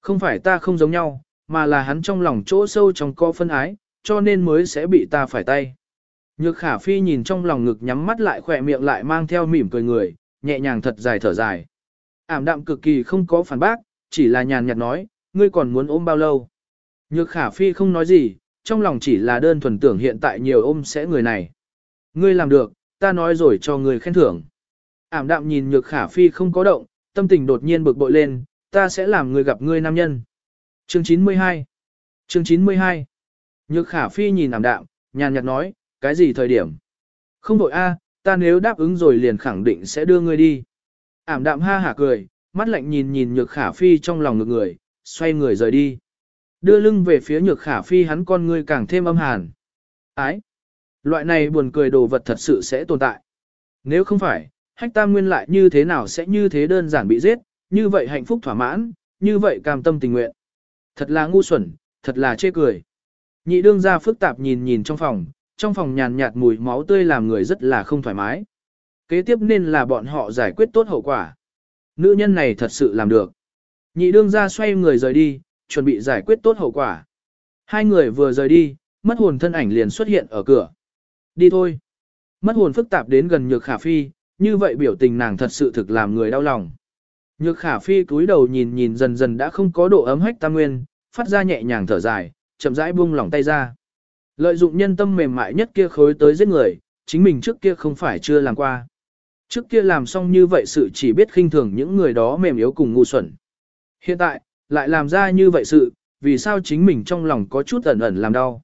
Không phải ta không giống nhau, mà là hắn trong lòng chỗ sâu trong co phân ái, cho nên mới sẽ bị ta phải tay. Nhược khả phi nhìn trong lòng ngực nhắm mắt lại khỏe miệng lại mang theo mỉm cười người, nhẹ nhàng thật dài thở dài. Ảm đạm cực kỳ không có phản bác, chỉ là nhàn nhạt nói, ngươi còn muốn ôm bao lâu. Nhược khả phi không nói gì, trong lòng chỉ là đơn thuần tưởng hiện tại nhiều ôm sẽ người này. Ngươi làm được, ta nói rồi cho ngươi khen thưởng. Ảm đạm nhìn nhược khả phi không có động, tâm tình đột nhiên bực bội lên, ta sẽ làm ngươi gặp ngươi nam nhân. Chương 92 Chương 92 Nhược khả phi nhìn ảm đạm, nhàn nhạt nói, cái gì thời điểm? Không vội a, ta nếu đáp ứng rồi liền khẳng định sẽ đưa ngươi đi. Ảm đạm ha hả cười, mắt lạnh nhìn nhìn nhược khả phi trong lòng ngược người, xoay người rời đi. Đưa lưng về phía nhược khả phi hắn con ngươi càng thêm âm hàn. Ái! Loại này buồn cười đồ vật thật sự sẽ tồn tại. Nếu không phải, hách tam nguyên lại như thế nào sẽ như thế đơn giản bị giết, như vậy hạnh phúc thỏa mãn, như vậy cam tâm tình nguyện. Thật là ngu xuẩn, thật là chê cười. Nhị đương ra phức tạp nhìn nhìn trong phòng, trong phòng nhàn nhạt mùi máu tươi làm người rất là không thoải mái. Kế tiếp nên là bọn họ giải quyết tốt hậu quả. Nữ nhân này thật sự làm được. Nhị đương ra xoay người rời đi, chuẩn bị giải quyết tốt hậu quả. Hai người vừa rời đi, mất hồn thân ảnh liền xuất hiện ở cửa. Đi thôi. Mất hồn phức tạp đến gần nhược khả phi, như vậy biểu tình nàng thật sự thực làm người đau lòng. Nhược khả phi cúi đầu nhìn nhìn dần dần đã không có độ ấm hách tam nguyên, phát ra nhẹ nhàng thở dài, chậm rãi buông lỏng tay ra. Lợi dụng nhân tâm mềm mại nhất kia khối tới giết người, chính mình trước kia không phải chưa làm qua. Trước kia làm xong như vậy sự chỉ biết khinh thường những người đó mềm yếu cùng ngu xuẩn. Hiện tại, lại làm ra như vậy sự, vì sao chính mình trong lòng có chút ẩn ẩn làm đau.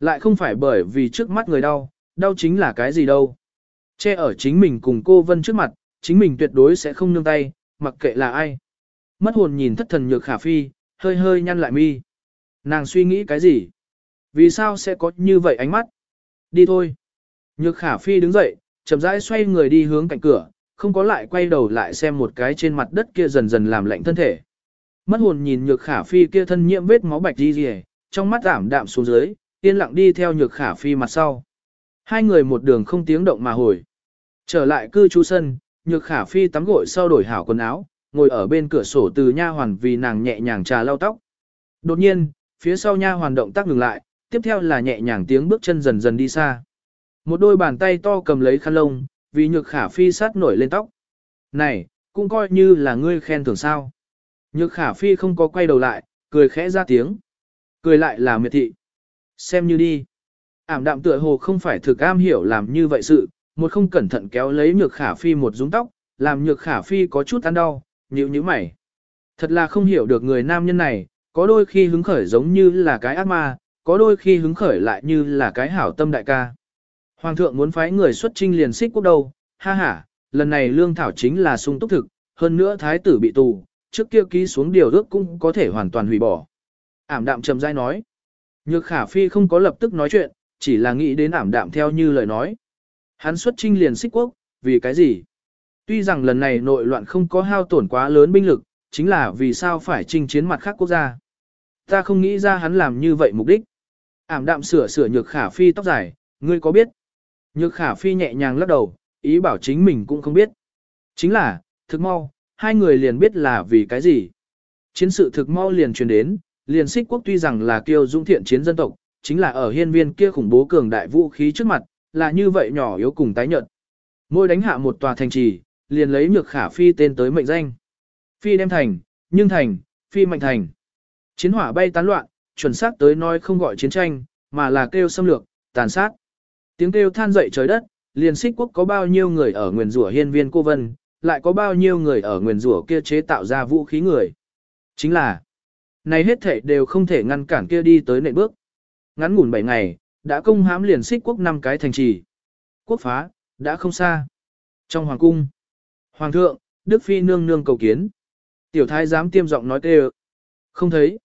Lại không phải bởi vì trước mắt người đau, đau chính là cái gì đâu. Che ở chính mình cùng cô Vân trước mặt, chính mình tuyệt đối sẽ không nương tay, mặc kệ là ai. Mất hồn nhìn thất thần nhược khả phi, hơi hơi nhăn lại mi. Nàng suy nghĩ cái gì? Vì sao sẽ có như vậy ánh mắt? Đi thôi. Nhược khả phi đứng dậy, chậm rãi xoay người đi hướng cạnh cửa, không có lại quay đầu lại xem một cái trên mặt đất kia dần dần làm lạnh thân thể. Mất hồn nhìn nhược khả phi kia thân nhiễm vết máu bạch đi rìa, trong mắt ảm đạm xuống dưới, yên lặng đi theo nhược khả phi mặt sau. Hai người một đường không tiếng động mà hồi. Trở lại cư trú sân, nhược khả phi tắm gội sau đổi hảo quần áo, ngồi ở bên cửa sổ từ nha hoàn vì nàng nhẹ nhàng trà lau tóc. Đột nhiên, phía sau nha hoàn động tác ngừng lại, tiếp theo là nhẹ nhàng tiếng bước chân dần dần đi xa. Một đôi bàn tay to cầm lấy khăn lông, vì nhược khả phi sát nổi lên tóc. Này, cũng coi như là ngươi khen thưởng sao. Nhược khả phi không có quay đầu lại, cười khẽ ra tiếng. Cười lại là miệt thị. Xem như đi. Ảm đạm tựa hồ không phải thực am hiểu làm như vậy sự, một không cẩn thận kéo lấy nhược khả phi một rúng tóc, làm nhược khả phi có chút ăn đau, nhíu nhíu mày. Thật là không hiểu được người nam nhân này, có đôi khi hứng khởi giống như là cái ác ma, có đôi khi hứng khởi lại như là cái hảo tâm đại ca. Hoàng thượng muốn phái người xuất trinh liền xích quốc đâu, ha ha, lần này lương thảo chính là sung túc thực, hơn nữa thái tử bị tù, trước kia ký xuống điều ước cũng có thể hoàn toàn hủy bỏ. Ảm đạm trầm dai nói. Nhược khả phi không có lập tức nói chuyện, chỉ là nghĩ đến ảm đạm theo như lời nói. Hắn xuất trinh liền xích quốc, vì cái gì? Tuy rằng lần này nội loạn không có hao tổn quá lớn binh lực, chính là vì sao phải chinh chiến mặt khác quốc gia. Ta không nghĩ ra hắn làm như vậy mục đích. Ảm đạm sửa sửa nhược khả phi tóc dài, ngươi có biết? Nhược khả phi nhẹ nhàng lắc đầu, ý bảo chính mình cũng không biết. Chính là, thực mau, hai người liền biết là vì cái gì. Chiến sự thực mau liền truyền đến, liền xích quốc tuy rằng là kiêu dũng thiện chiến dân tộc, chính là ở hiên viên kia khủng bố cường đại vũ khí trước mặt, là như vậy nhỏ yếu cùng tái nhợt. Môi đánh hạ một tòa thành trì, liền lấy nhược khả phi tên tới mệnh danh. Phi đem thành, nhưng thành, phi mạnh thành. Chiến hỏa bay tán loạn, chuẩn xác tới nói không gọi chiến tranh, mà là kêu xâm lược, tàn sát. Tiếng kêu than dậy trời đất, liền xích quốc có bao nhiêu người ở nguyền rủa hiên viên cô vân, lại có bao nhiêu người ở nguyền rủa kia chế tạo ra vũ khí người. Chính là, này hết thể đều không thể ngăn cản kia đi tới nệ bước. Ngắn ngủn 7 ngày, đã công hãm liền xích quốc năm cái thành trì. Quốc phá, đã không xa. Trong hoàng cung, hoàng thượng, Đức Phi nương nương cầu kiến. Tiểu thái giám tiêm giọng nói kêu. Không thấy.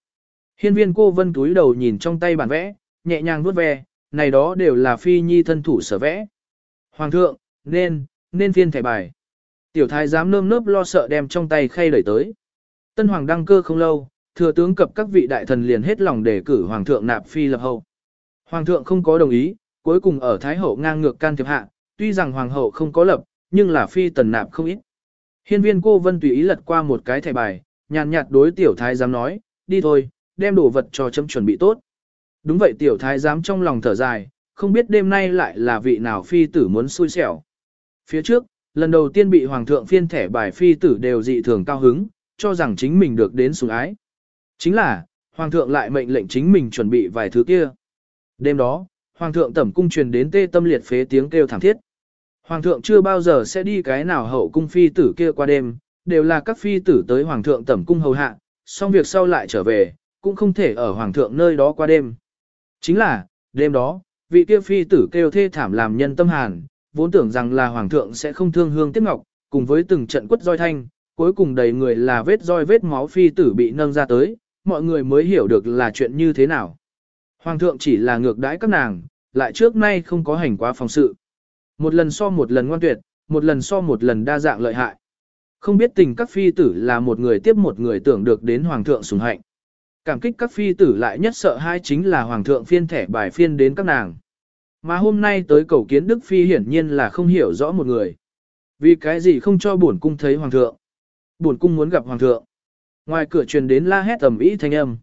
Hiên viên cô vân túi đầu nhìn trong tay bản vẽ, nhẹ nhàng vuốt ve, này đó đều là Phi nhi thân thủ sở vẽ. Hoàng thượng, nên, nên phiên thẻ bài. Tiểu thái giám nơm nớp lo sợ đem trong tay khay đẩy tới. Tân hoàng đăng cơ không lâu, thừa tướng cập các vị đại thần liền hết lòng để cử hoàng thượng nạp phi lập hậu. Hoàng thượng không có đồng ý, cuối cùng ở thái hậu ngang ngược can thiệp hạ, tuy rằng hoàng hậu không có lập, nhưng là phi tần nạp không ít. Hiên viên cô vân tùy ý lật qua một cái thẻ bài, nhàn nhạt đối tiểu thái giám nói, đi thôi, đem đồ vật cho chấm chuẩn bị tốt. Đúng vậy tiểu thái giám trong lòng thở dài, không biết đêm nay lại là vị nào phi tử muốn xui xẻo. Phía trước, lần đầu tiên bị hoàng thượng phiên thẻ bài phi tử đều dị thường cao hứng, cho rằng chính mình được đến sủng ái. Chính là, hoàng thượng lại mệnh lệnh chính mình chuẩn bị vài thứ kia. Đêm đó, hoàng thượng tẩm cung truyền đến tê tâm liệt phế tiếng kêu thảm thiết. Hoàng thượng chưa bao giờ sẽ đi cái nào hậu cung phi tử kia qua đêm, đều là các phi tử tới hoàng thượng tẩm cung hầu hạ, xong việc sau lại trở về, cũng không thể ở hoàng thượng nơi đó qua đêm. Chính là, đêm đó, vị kia phi tử kêu thê thảm làm nhân tâm hàn, vốn tưởng rằng là hoàng thượng sẽ không thương hương tiếc ngọc, cùng với từng trận quất roi thanh, cuối cùng đầy người là vết roi vết máu phi tử bị nâng ra tới, mọi người mới hiểu được là chuyện như thế nào. Hoàng thượng chỉ là ngược đãi các nàng, lại trước nay không có hành quá phòng sự. Một lần so một lần ngoan tuyệt, một lần so một lần đa dạng lợi hại. Không biết tình các phi tử là một người tiếp một người tưởng được đến hoàng thượng sủng hạnh. Cảm kích các phi tử lại nhất sợ hai chính là hoàng thượng phiên thẻ bài phiên đến các nàng. Mà hôm nay tới cầu kiến Đức Phi hiển nhiên là không hiểu rõ một người. Vì cái gì không cho bổn cung thấy hoàng thượng. Bổn cung muốn gặp hoàng thượng. Ngoài cửa truyền đến la hét tầm ý thanh âm.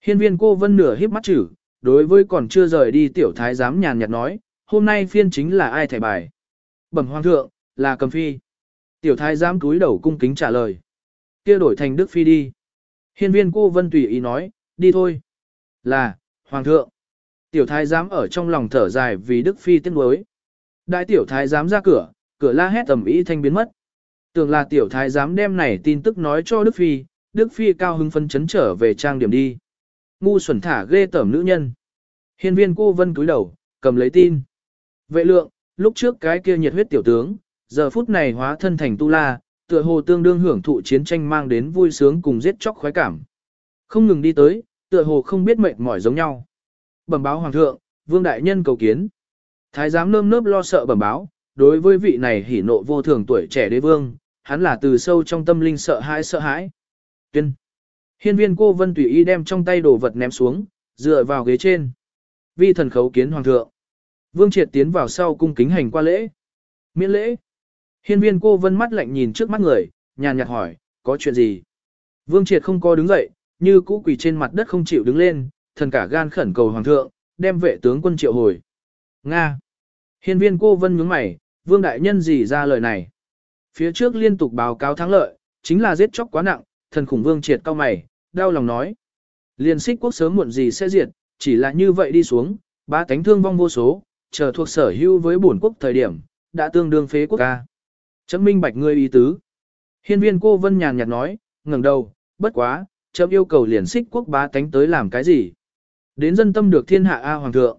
Hiên viên cô vân nửa híp mắt chữ, đối với còn chưa rời đi tiểu thái giám nhàn nhạt nói, hôm nay phiên chính là ai thẻ bài. Bẩm hoàng thượng, là cầm phi. Tiểu thái giám túi đầu cung kính trả lời. kia đổi thành Đức Phi đi. Hiên viên cô vân tùy ý nói, đi thôi. Là, hoàng thượng. Tiểu thái giám ở trong lòng thở dài vì Đức Phi tiếc nuối. Đại tiểu thái giám ra cửa, cửa la hét tầm ý thanh biến mất. Tưởng là tiểu thái giám đem này tin tức nói cho Đức Phi, Đức Phi cao hứng phân chấn trở về trang điểm đi. Ngu xuẩn thả ghê tởm nữ nhân. Hiên viên cô vân cúi đầu, cầm lấy tin. Vệ lượng, lúc trước cái kia nhiệt huyết tiểu tướng, giờ phút này hóa thân thành tu la, tựa hồ tương đương hưởng thụ chiến tranh mang đến vui sướng cùng giết chóc khoái cảm. Không ngừng đi tới, tựa hồ không biết mệt mỏi giống nhau. Bẩm báo hoàng thượng, vương đại nhân cầu kiến. Thái giám nơm nớp lo sợ bẩm báo, đối với vị này hỉ nộ vô thường tuổi trẻ đế vương, hắn là từ sâu trong tâm linh sợ hãi sợ hãi. Tuyên. Hiên viên cô vân tùy ý đem trong tay đồ vật ném xuống, dựa vào ghế trên. Vi thần khấu kiến hoàng thượng. Vương triệt tiến vào sau cung kính hành qua lễ. Miễn lễ. Hiên viên cô vân mắt lạnh nhìn trước mắt người, nhàn nhạt hỏi, có chuyện gì? Vương triệt không có đứng dậy, như cũ quỳ trên mặt đất không chịu đứng lên, thần cả gan khẩn cầu hoàng thượng, đem vệ tướng quân triệu hồi. Nga. Hiên viên cô vân nhướng mày, vương đại nhân gì ra lời này. Phía trước liên tục báo cáo thắng lợi, chính là giết chóc quá nặng, thần khủng vương triệt cao mày, đau lòng nói. Liên xích quốc sớm muộn gì sẽ diệt, chỉ là như vậy đi xuống, ba cánh thương vong vô số, chờ thuộc sở hữu với bổn quốc thời điểm, đã tương đương phế quốc ca. Chấm minh bạch ngươi ý tứ. Hiên viên cô vân nhàn nhạt nói, ngẩng đầu, bất quá, chấm yêu cầu liền xích quốc bá tánh tới làm cái gì. Đến dân tâm được thiên hạ A Hoàng thượng.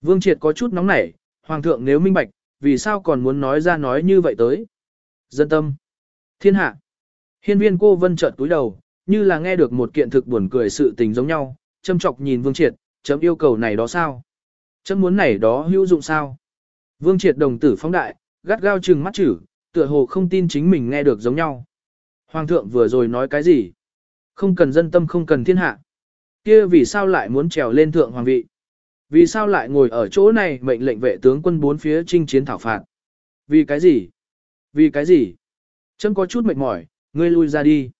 Vương Triệt có chút nóng nảy, Hoàng thượng nếu minh bạch, vì sao còn muốn nói ra nói như vậy tới. Dân tâm. Thiên hạ. Hiên viên cô vân chợt túi đầu, như là nghe được một kiện thực buồn cười sự tình giống nhau, châm chọc nhìn Vương Triệt, chấm yêu cầu này đó sao? Chấm muốn này đó hữu dụng sao? Vương Triệt đồng tử phóng đại, gắt gao trừng mắt chử, tựa hồ không tin chính mình nghe được giống nhau. Hoàng thượng vừa rồi nói cái gì? Không cần dân tâm không cần thiên hạ. Kia vì sao lại muốn trèo lên thượng hoàng vị? Vì sao lại ngồi ở chỗ này mệnh lệnh vệ tướng quân bốn phía chinh chiến thảo phạt? Vì cái gì? Vì cái gì? Chấm có chút mệt mỏi, ngươi lui ra đi.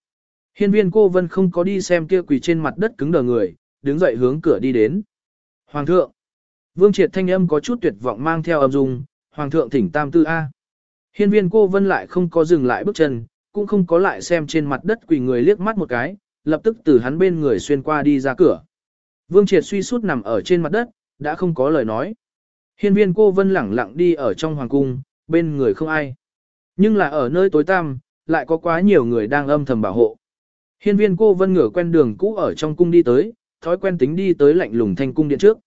Hiên viên cô vân không có đi xem kia quỳ trên mặt đất cứng đờ người, đứng dậy hướng cửa đi đến. Hoàng thượng! Vương triệt thanh âm có chút tuyệt vọng mang theo âm dung, Hoàng thượng thỉnh tam tư A. Hiên viên cô vân lại không có dừng lại bước chân, cũng không có lại xem trên mặt đất quỳ người liếc mắt một cái, lập tức từ hắn bên người xuyên qua đi ra cửa. Vương triệt suy sút nằm ở trên mặt đất, đã không có lời nói. Hiên viên cô vân lẳng lặng đi ở trong hoàng cung, bên người không ai. Nhưng là ở nơi tối tăm, lại có quá nhiều người đang âm thầm bảo hộ. Hiên viên cô vân ngửa quen đường cũ ở trong cung đi tới, thói quen tính đi tới lạnh lùng thanh cung điện trước.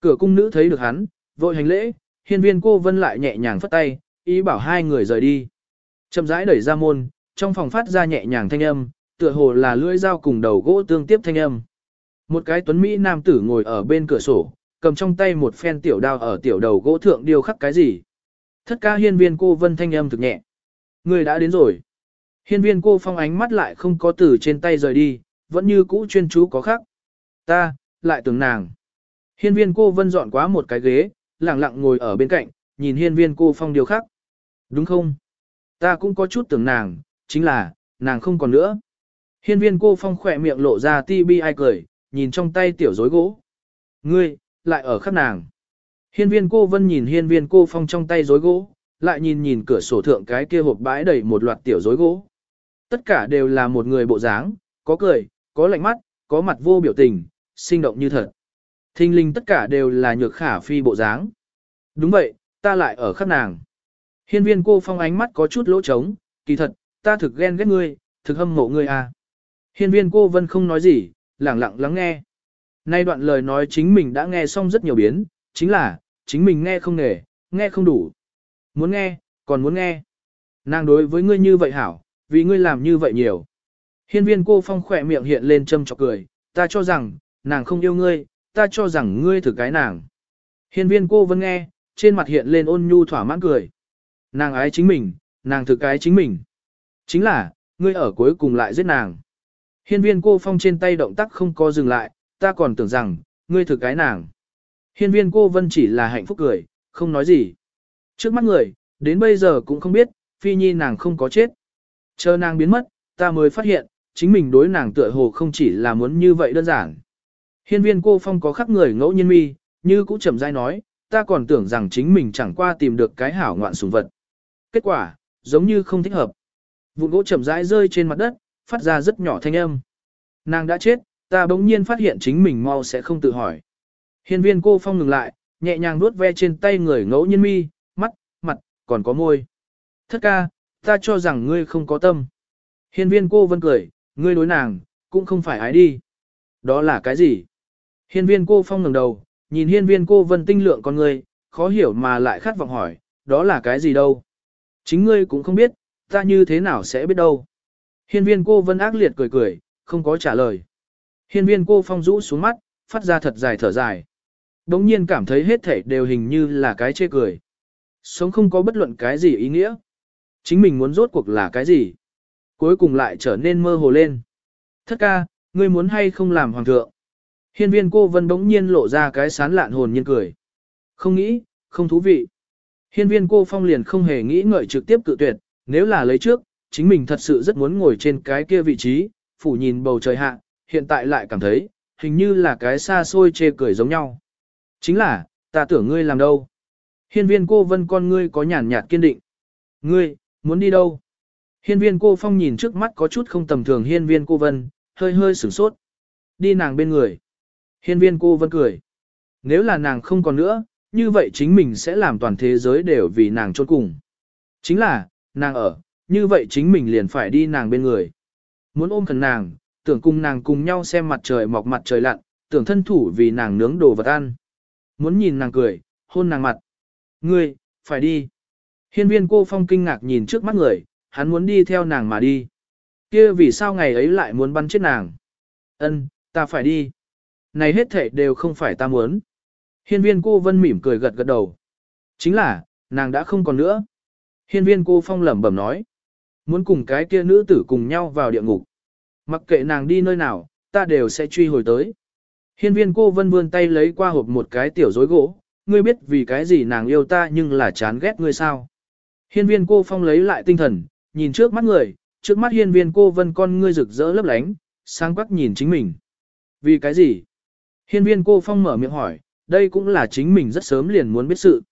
Cửa cung nữ thấy được hắn, vội hành lễ, hiên viên cô vân lại nhẹ nhàng phất tay, ý bảo hai người rời đi. Chậm rãi đẩy ra môn, trong phòng phát ra nhẹ nhàng thanh âm, tựa hồ là lưỡi dao cùng đầu gỗ tương tiếp thanh âm. Một cái tuấn Mỹ nam tử ngồi ở bên cửa sổ, cầm trong tay một phen tiểu đao ở tiểu đầu gỗ thượng điêu khắc cái gì. Thất ca hiên viên cô vân thanh âm thực nhẹ. Người đã đến rồi. Hiên viên cô phong ánh mắt lại không có từ trên tay rời đi, vẫn như cũ chuyên chú có khắc. Ta, lại tưởng nàng. Hiên viên cô vân dọn quá một cái ghế, lặng lặng ngồi ở bên cạnh, nhìn hiên viên cô phong điêu khắc. Đúng không? Ta cũng có chút tưởng nàng, chính là, nàng không còn nữa. Hiên viên cô phong khỏe miệng lộ ra ti bi ai cười, nhìn trong tay tiểu rối gỗ. Ngươi, lại ở khắp nàng. Hiên viên cô vân nhìn hiên viên cô phong trong tay rối gỗ, lại nhìn nhìn cửa sổ thượng cái kia hộp bãi đầy một loạt tiểu rối gỗ. Tất cả đều là một người bộ dáng, có cười, có lạnh mắt, có mặt vô biểu tình, sinh động như thật. Thinh linh tất cả đều là nhược khả phi bộ dáng. Đúng vậy, ta lại ở khắp nàng. Hiên viên cô phong ánh mắt có chút lỗ trống, kỳ thật, ta thực ghen ghét ngươi, thực hâm mộ ngươi à. Hiên viên cô vân không nói gì, lẳng lặng lắng nghe. Nay đoạn lời nói chính mình đã nghe xong rất nhiều biến, chính là, chính mình nghe không nghề, nghe không đủ. Muốn nghe, còn muốn nghe. Nàng đối với ngươi như vậy hảo, vì ngươi làm như vậy nhiều. Hiên viên cô phong khỏe miệng hiện lên châm chọc cười, ta cho rằng, nàng không yêu ngươi, ta cho rằng ngươi thử cái nàng. Hiên viên cô vẫn nghe, trên mặt hiện lên ôn nhu thỏa mãn cười. Nàng ái chính mình, nàng thử cái chính mình. Chính là, ngươi ở cuối cùng lại giết nàng. Hiên viên cô phong trên tay động tác không có dừng lại, ta còn tưởng rằng, ngươi thực cái nàng. Hiên viên cô vân chỉ là hạnh phúc cười, không nói gì. Trước mắt người, đến bây giờ cũng không biết, phi nhi nàng không có chết. Chờ nàng biến mất, ta mới phát hiện, chính mình đối nàng tựa hồ không chỉ là muốn như vậy đơn giản. Hiên viên cô phong có khắc người ngẫu nhiên mi, như cũng chậm rãi nói, ta còn tưởng rằng chính mình chẳng qua tìm được cái hảo ngoạn sùng vật. Kết quả, giống như không thích hợp. Vụn gỗ chậm rãi rơi trên mặt đất, phát ra rất nhỏ thanh âm. Nàng đã chết, ta bỗng nhiên phát hiện chính mình mau sẽ không tự hỏi. Hiên viên cô phong ngừng lại, nhẹ nhàng nuốt ve trên tay người ngẫu nhiên mi, mắt, mặt, còn có môi. Thất ca, ta cho rằng ngươi không có tâm. Hiên viên cô vân cười, ngươi đối nàng, cũng không phải ái đi. Đó là cái gì? Hiên viên cô phong ngẩng đầu, nhìn hiên viên cô vân tinh lượng con ngươi, khó hiểu mà lại khát vọng hỏi, đó là cái gì đâu? Chính ngươi cũng không biết, ta như thế nào sẽ biết đâu. Hiên viên cô vân ác liệt cười cười, không có trả lời. Hiên viên cô phong rũ xuống mắt, phát ra thật dài thở dài. Đống nhiên cảm thấy hết thảy đều hình như là cái chê cười. Sống không có bất luận cái gì ý nghĩa. Chính mình muốn rốt cuộc là cái gì? Cuối cùng lại trở nên mơ hồ lên. Thất ca, ngươi muốn hay không làm hoàng thượng? Hiên viên cô vân đống nhiên lộ ra cái sán lạn hồn nhiên cười. Không nghĩ, không thú vị. Hiên viên cô phong liền không hề nghĩ ngợi trực tiếp cự tuyệt, nếu là lấy trước, chính mình thật sự rất muốn ngồi trên cái kia vị trí, phủ nhìn bầu trời hạ, hiện tại lại cảm thấy, hình như là cái xa xôi chê cười giống nhau. Chính là, ta tưởng ngươi làm đâu? Hiên viên cô vân con ngươi có nhàn nhạt kiên định. Ngươi, muốn đi đâu? Hiên viên cô phong nhìn trước mắt có chút không tầm thường hiên viên cô vân, hơi hơi sửng sốt. Đi nàng bên người. Hiên viên cô vân cười. Nếu là nàng không còn nữa, như vậy chính mình sẽ làm toàn thế giới đều vì nàng trốn cùng. Chính là, nàng ở, như vậy chính mình liền phải đi nàng bên người. Muốn ôm cần nàng, tưởng cùng nàng cùng nhau xem mặt trời mọc mặt trời lặn, tưởng thân thủ vì nàng nướng đồ vật ăn. Muốn nhìn nàng cười, hôn nàng mặt. Ngươi, phải đi. Hiên viên cô phong kinh ngạc nhìn trước mắt người, hắn muốn đi theo nàng mà đi. kia vì sao ngày ấy lại muốn bắn chết nàng? Ân, ta phải đi. Này hết thể đều không phải ta muốn. Hiên viên cô vân mỉm cười gật gật đầu. Chính là, nàng đã không còn nữa. Hiên viên cô phong lẩm bẩm nói. Muốn cùng cái kia nữ tử cùng nhau vào địa ngục. Mặc kệ nàng đi nơi nào, ta đều sẽ truy hồi tới. Hiên viên cô vân vươn tay lấy qua hộp một cái tiểu rối gỗ. Ngươi biết vì cái gì nàng yêu ta nhưng là chán ghét ngươi sao. Hiên viên cô phong lấy lại tinh thần, nhìn trước mắt người, trước mắt hiên viên cô vân con ngươi rực rỡ lấp lánh, sáng quắc nhìn chính mình. Vì cái gì? Hiên viên cô phong mở miệng hỏi, đây cũng là chính mình rất sớm liền muốn biết sự.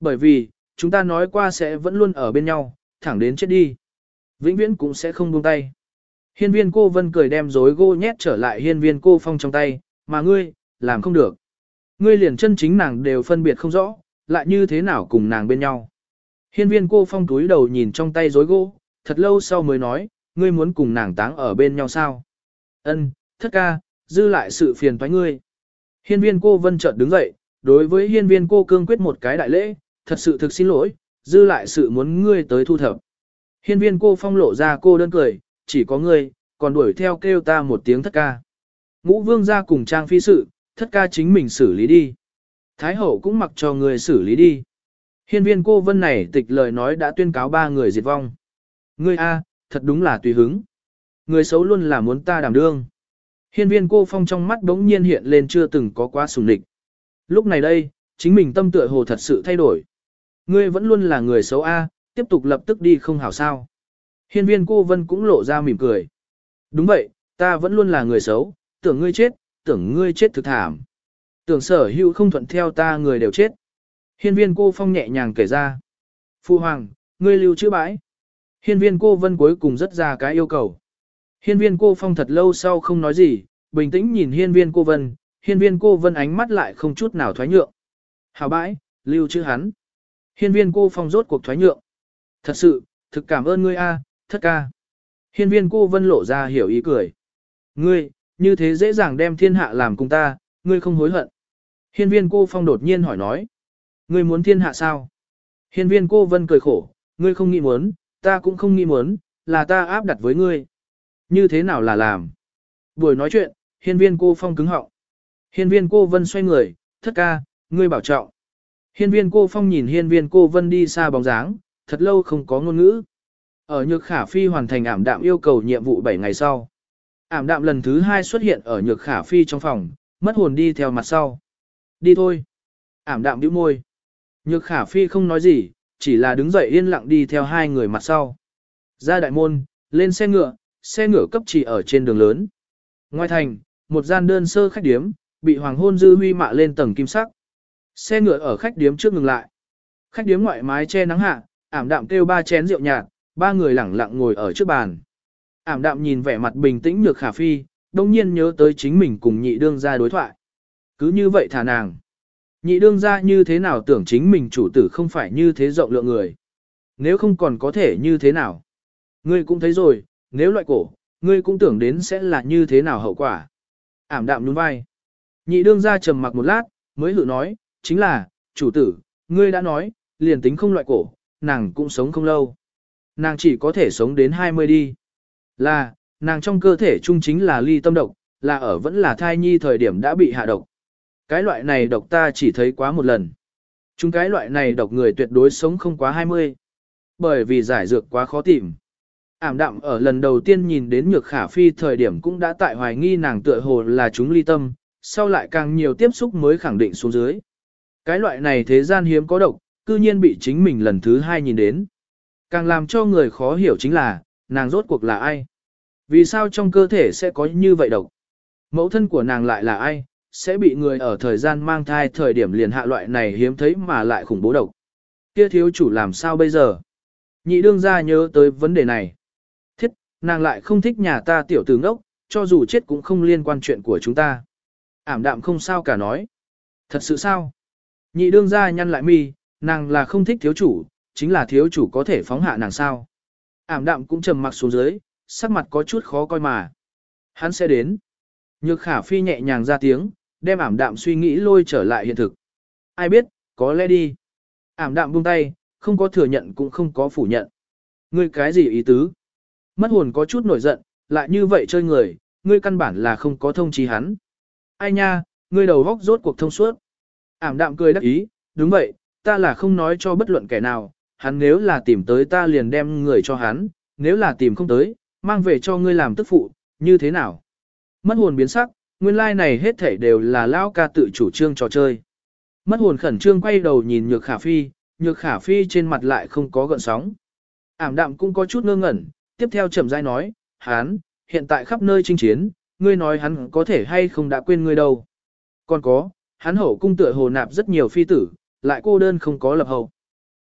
Bởi vì, chúng ta nói qua sẽ vẫn luôn ở bên nhau, thẳng đến chết đi. Vĩnh viễn cũng sẽ không buông tay. Hiên viên cô vân cười đem dối gô nhét trở lại hiên viên cô phong trong tay, mà ngươi, làm không được. Ngươi liền chân chính nàng đều phân biệt không rõ, lại như thế nào cùng nàng bên nhau. Hiên viên cô phong túi đầu nhìn trong tay dối gỗ, thật lâu sau mới nói, ngươi muốn cùng nàng táng ở bên nhau sao? Ân, thất ca, dư lại sự phiền toái ngươi. Hiên viên cô vân chợt đứng dậy, đối với hiên viên cô cương quyết một cái đại lễ, thật sự thực xin lỗi, dư lại sự muốn ngươi tới thu thập. Hiên viên cô phong lộ ra cô đơn cười, chỉ có ngươi, còn đuổi theo kêu ta một tiếng thất ca. Ngũ vương ra cùng trang phi sự, thất ca chính mình xử lý đi. Thái hậu cũng mặc cho người xử lý đi. Hiên viên cô vân này tịch lời nói đã tuyên cáo ba người diệt vong. Ngươi A, thật đúng là tùy hứng. Người xấu luôn là muốn ta đảm đương. Hiên viên cô phong trong mắt đống nhiên hiện lên chưa từng có quá sùng địch. Lúc này đây, chính mình tâm tựa hồ thật sự thay đổi. Ngươi vẫn luôn là người xấu A, tiếp tục lập tức đi không hảo sao. Hiên viên cô Vân cũng lộ ra mỉm cười. Đúng vậy, ta vẫn luôn là người xấu, tưởng ngươi chết, tưởng ngươi chết thực thảm. Tưởng sở hữu không thuận theo ta người đều chết. Hiên viên cô Phong nhẹ nhàng kể ra. Phu Hoàng, ngươi lưu chữ bãi. Hiên viên cô Vân cuối cùng rất ra cái yêu cầu. Hiên viên cô Phong thật lâu sau không nói gì, bình tĩnh nhìn hiên viên cô Vân, hiên viên cô Vân ánh mắt lại không chút nào thoái nhượng. Hào bãi, lưu chữ hắn. Hiên viên cô Phong rốt cuộc thoái nhượng. Thật sự, thực cảm ơn ngươi a, thất ca. Hiên viên cô Vân lộ ra hiểu ý cười. Ngươi, như thế dễ dàng đem thiên hạ làm cùng ta, ngươi không hối hận. Hiên viên cô Phong đột nhiên hỏi nói. Ngươi muốn thiên hạ sao? Hiên viên cô Vân cười khổ, ngươi không nghĩ muốn, ta cũng không nghĩ muốn, là ta áp đặt với ngươi. Như thế nào là làm? Buổi nói chuyện, hiên viên cô Phong cứng họng. Hiên viên cô Vân xoay người, thất ca, ngươi bảo trọng. Hiên viên cô Phong nhìn hiên viên cô Vân đi xa bóng dáng, thật lâu không có ngôn ngữ. Ở Nhược Khả Phi hoàn thành ảm đạm yêu cầu nhiệm vụ 7 ngày sau. Ảm đạm lần thứ 2 xuất hiện ở Nhược Khả Phi trong phòng, mất hồn đi theo mặt sau. Đi thôi. Ảm đạm bĩu môi. Nhược Khả Phi không nói gì, chỉ là đứng dậy yên lặng đi theo hai người mặt sau. Ra đại môn, lên xe ngựa, xe ngựa cấp chỉ ở trên đường lớn. Ngoài thành, một gian đơn sơ khách điếm, bị hoàng hôn dư huy mạ lên tầng kim sắc. Xe ngựa ở khách điếm trước ngừng lại. Khách điếm ngoại mái che nắng hạ, ảm đạm kêu ba chén rượu nhạt, ba người lẳng lặng ngồi ở trước bàn. Ảm đạm nhìn vẻ mặt bình tĩnh nhược khả phi, đông nhiên nhớ tới chính mình cùng nhị đương ra đối thoại. Cứ như vậy thả nàng. Nhị đương ra như thế nào tưởng chính mình chủ tử không phải như thế rộng lượng người. Nếu không còn có thể như thế nào. Ngươi cũng thấy rồi, nếu loại cổ, ngươi cũng tưởng đến sẽ là như thế nào hậu quả. Ảm đạm nhún vai. Nhị đương ra trầm mặc một lát, mới hự nói, chính là, chủ tử, ngươi đã nói, liền tính không loại cổ, nàng cũng sống không lâu. Nàng chỉ có thể sống đến 20 đi. Là, nàng trong cơ thể chung chính là ly tâm độc, là ở vẫn là thai nhi thời điểm đã bị hạ độc. Cái loại này độc ta chỉ thấy quá một lần. Chúng cái loại này độc người tuyệt đối sống không quá 20. Bởi vì giải dược quá khó tìm. Ảm đạm ở lần đầu tiên nhìn đến nhược khả phi thời điểm cũng đã tại hoài nghi nàng tựa hồ là chúng ly tâm, sau lại càng nhiều tiếp xúc mới khẳng định xuống dưới. Cái loại này thế gian hiếm có độc, cư nhiên bị chính mình lần thứ hai nhìn đến. Càng làm cho người khó hiểu chính là, nàng rốt cuộc là ai? Vì sao trong cơ thể sẽ có như vậy độc? Mẫu thân của nàng lại là ai? Sẽ bị người ở thời gian mang thai thời điểm liền hạ loại này hiếm thấy mà lại khủng bố độc. Kia thiếu chủ làm sao bây giờ? Nhị đương gia nhớ tới vấn đề này. Thiết, nàng lại không thích nhà ta tiểu tử ngốc, cho dù chết cũng không liên quan chuyện của chúng ta. Ảm đạm không sao cả nói. Thật sự sao? Nhị đương gia nhăn lại mi, nàng là không thích thiếu chủ, chính là thiếu chủ có thể phóng hạ nàng sao. Ảm đạm cũng trầm mặc xuống dưới, sắc mặt có chút khó coi mà. Hắn sẽ đến. Nhược khả phi nhẹ nhàng ra tiếng, đem ảm đạm suy nghĩ lôi trở lại hiện thực. Ai biết, có lẽ đi. Ảm đạm buông tay, không có thừa nhận cũng không có phủ nhận. Ngươi cái gì ý tứ? Mất hồn có chút nổi giận, lại như vậy chơi người, ngươi căn bản là không có thông trí hắn. Ai nha, ngươi đầu góc rốt cuộc thông suốt. Ảm đạm cười đắc ý, đúng vậy, ta là không nói cho bất luận kẻ nào, hắn nếu là tìm tới ta liền đem người cho hắn, nếu là tìm không tới, mang về cho ngươi làm tức phụ, như thế nào? Mất hồn biến sắc, nguyên lai like này hết thảy đều là lão ca tự chủ trương trò chơi. Mất hồn khẩn trương quay đầu nhìn nhược khả phi, nhược khả phi trên mặt lại không có gợn sóng. Ảm đạm cũng có chút ngơ ngẩn, tiếp theo chậm rãi nói, hắn, hiện tại khắp nơi chinh chiến, ngươi nói hắn có thể hay không đã quên ngươi đâu. Còn có, hắn hậu cung tựa hồ nạp rất nhiều phi tử, lại cô đơn không có lập hậu.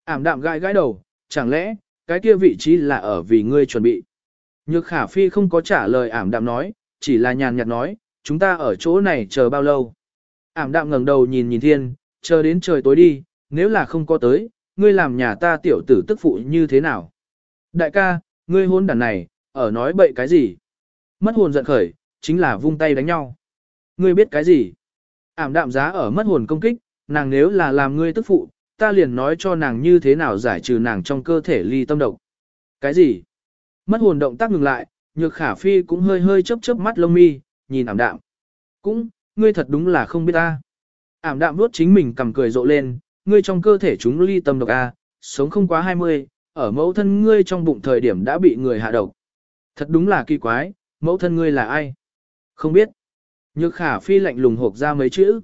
Ảm đạm gãi gãi đầu, chẳng lẽ, cái kia vị trí là ở vì ngươi chuẩn bị. Nhược khả phi không có trả lời ảm đạm nói, chỉ là nhàn nhạt nói, chúng ta ở chỗ này chờ bao lâu. Ảm đạm ngẩng đầu nhìn nhìn thiên, chờ đến trời tối đi, nếu là không có tới, ngươi làm nhà ta tiểu tử tức phụ như thế nào. Đại ca, ngươi hôn đàn này, ở nói bậy cái gì? Mất hồn giận khởi, chính là vung tay đánh nhau. Ngươi biết cái gì? Ảm đạm giá ở mất hồn công kích, nàng nếu là làm ngươi tức phụ, ta liền nói cho nàng như thế nào giải trừ nàng trong cơ thể ly tâm độc. Cái gì? Mất hồn động tác ngừng lại, nhược khả phi cũng hơi hơi chớp chớp mắt lông mi, nhìn ảm đạm. Cũng, ngươi thật đúng là không biết ta. Ảm đạm vuốt chính mình cầm cười rộ lên, ngươi trong cơ thể chúng ly tâm độc A, sống không quá 20, ở mẫu thân ngươi trong bụng thời điểm đã bị người hạ độc. Thật đúng là kỳ quái, mẫu thân ngươi là ai? Không biết. Nhược khả phi lạnh lùng hộp ra mấy chữ.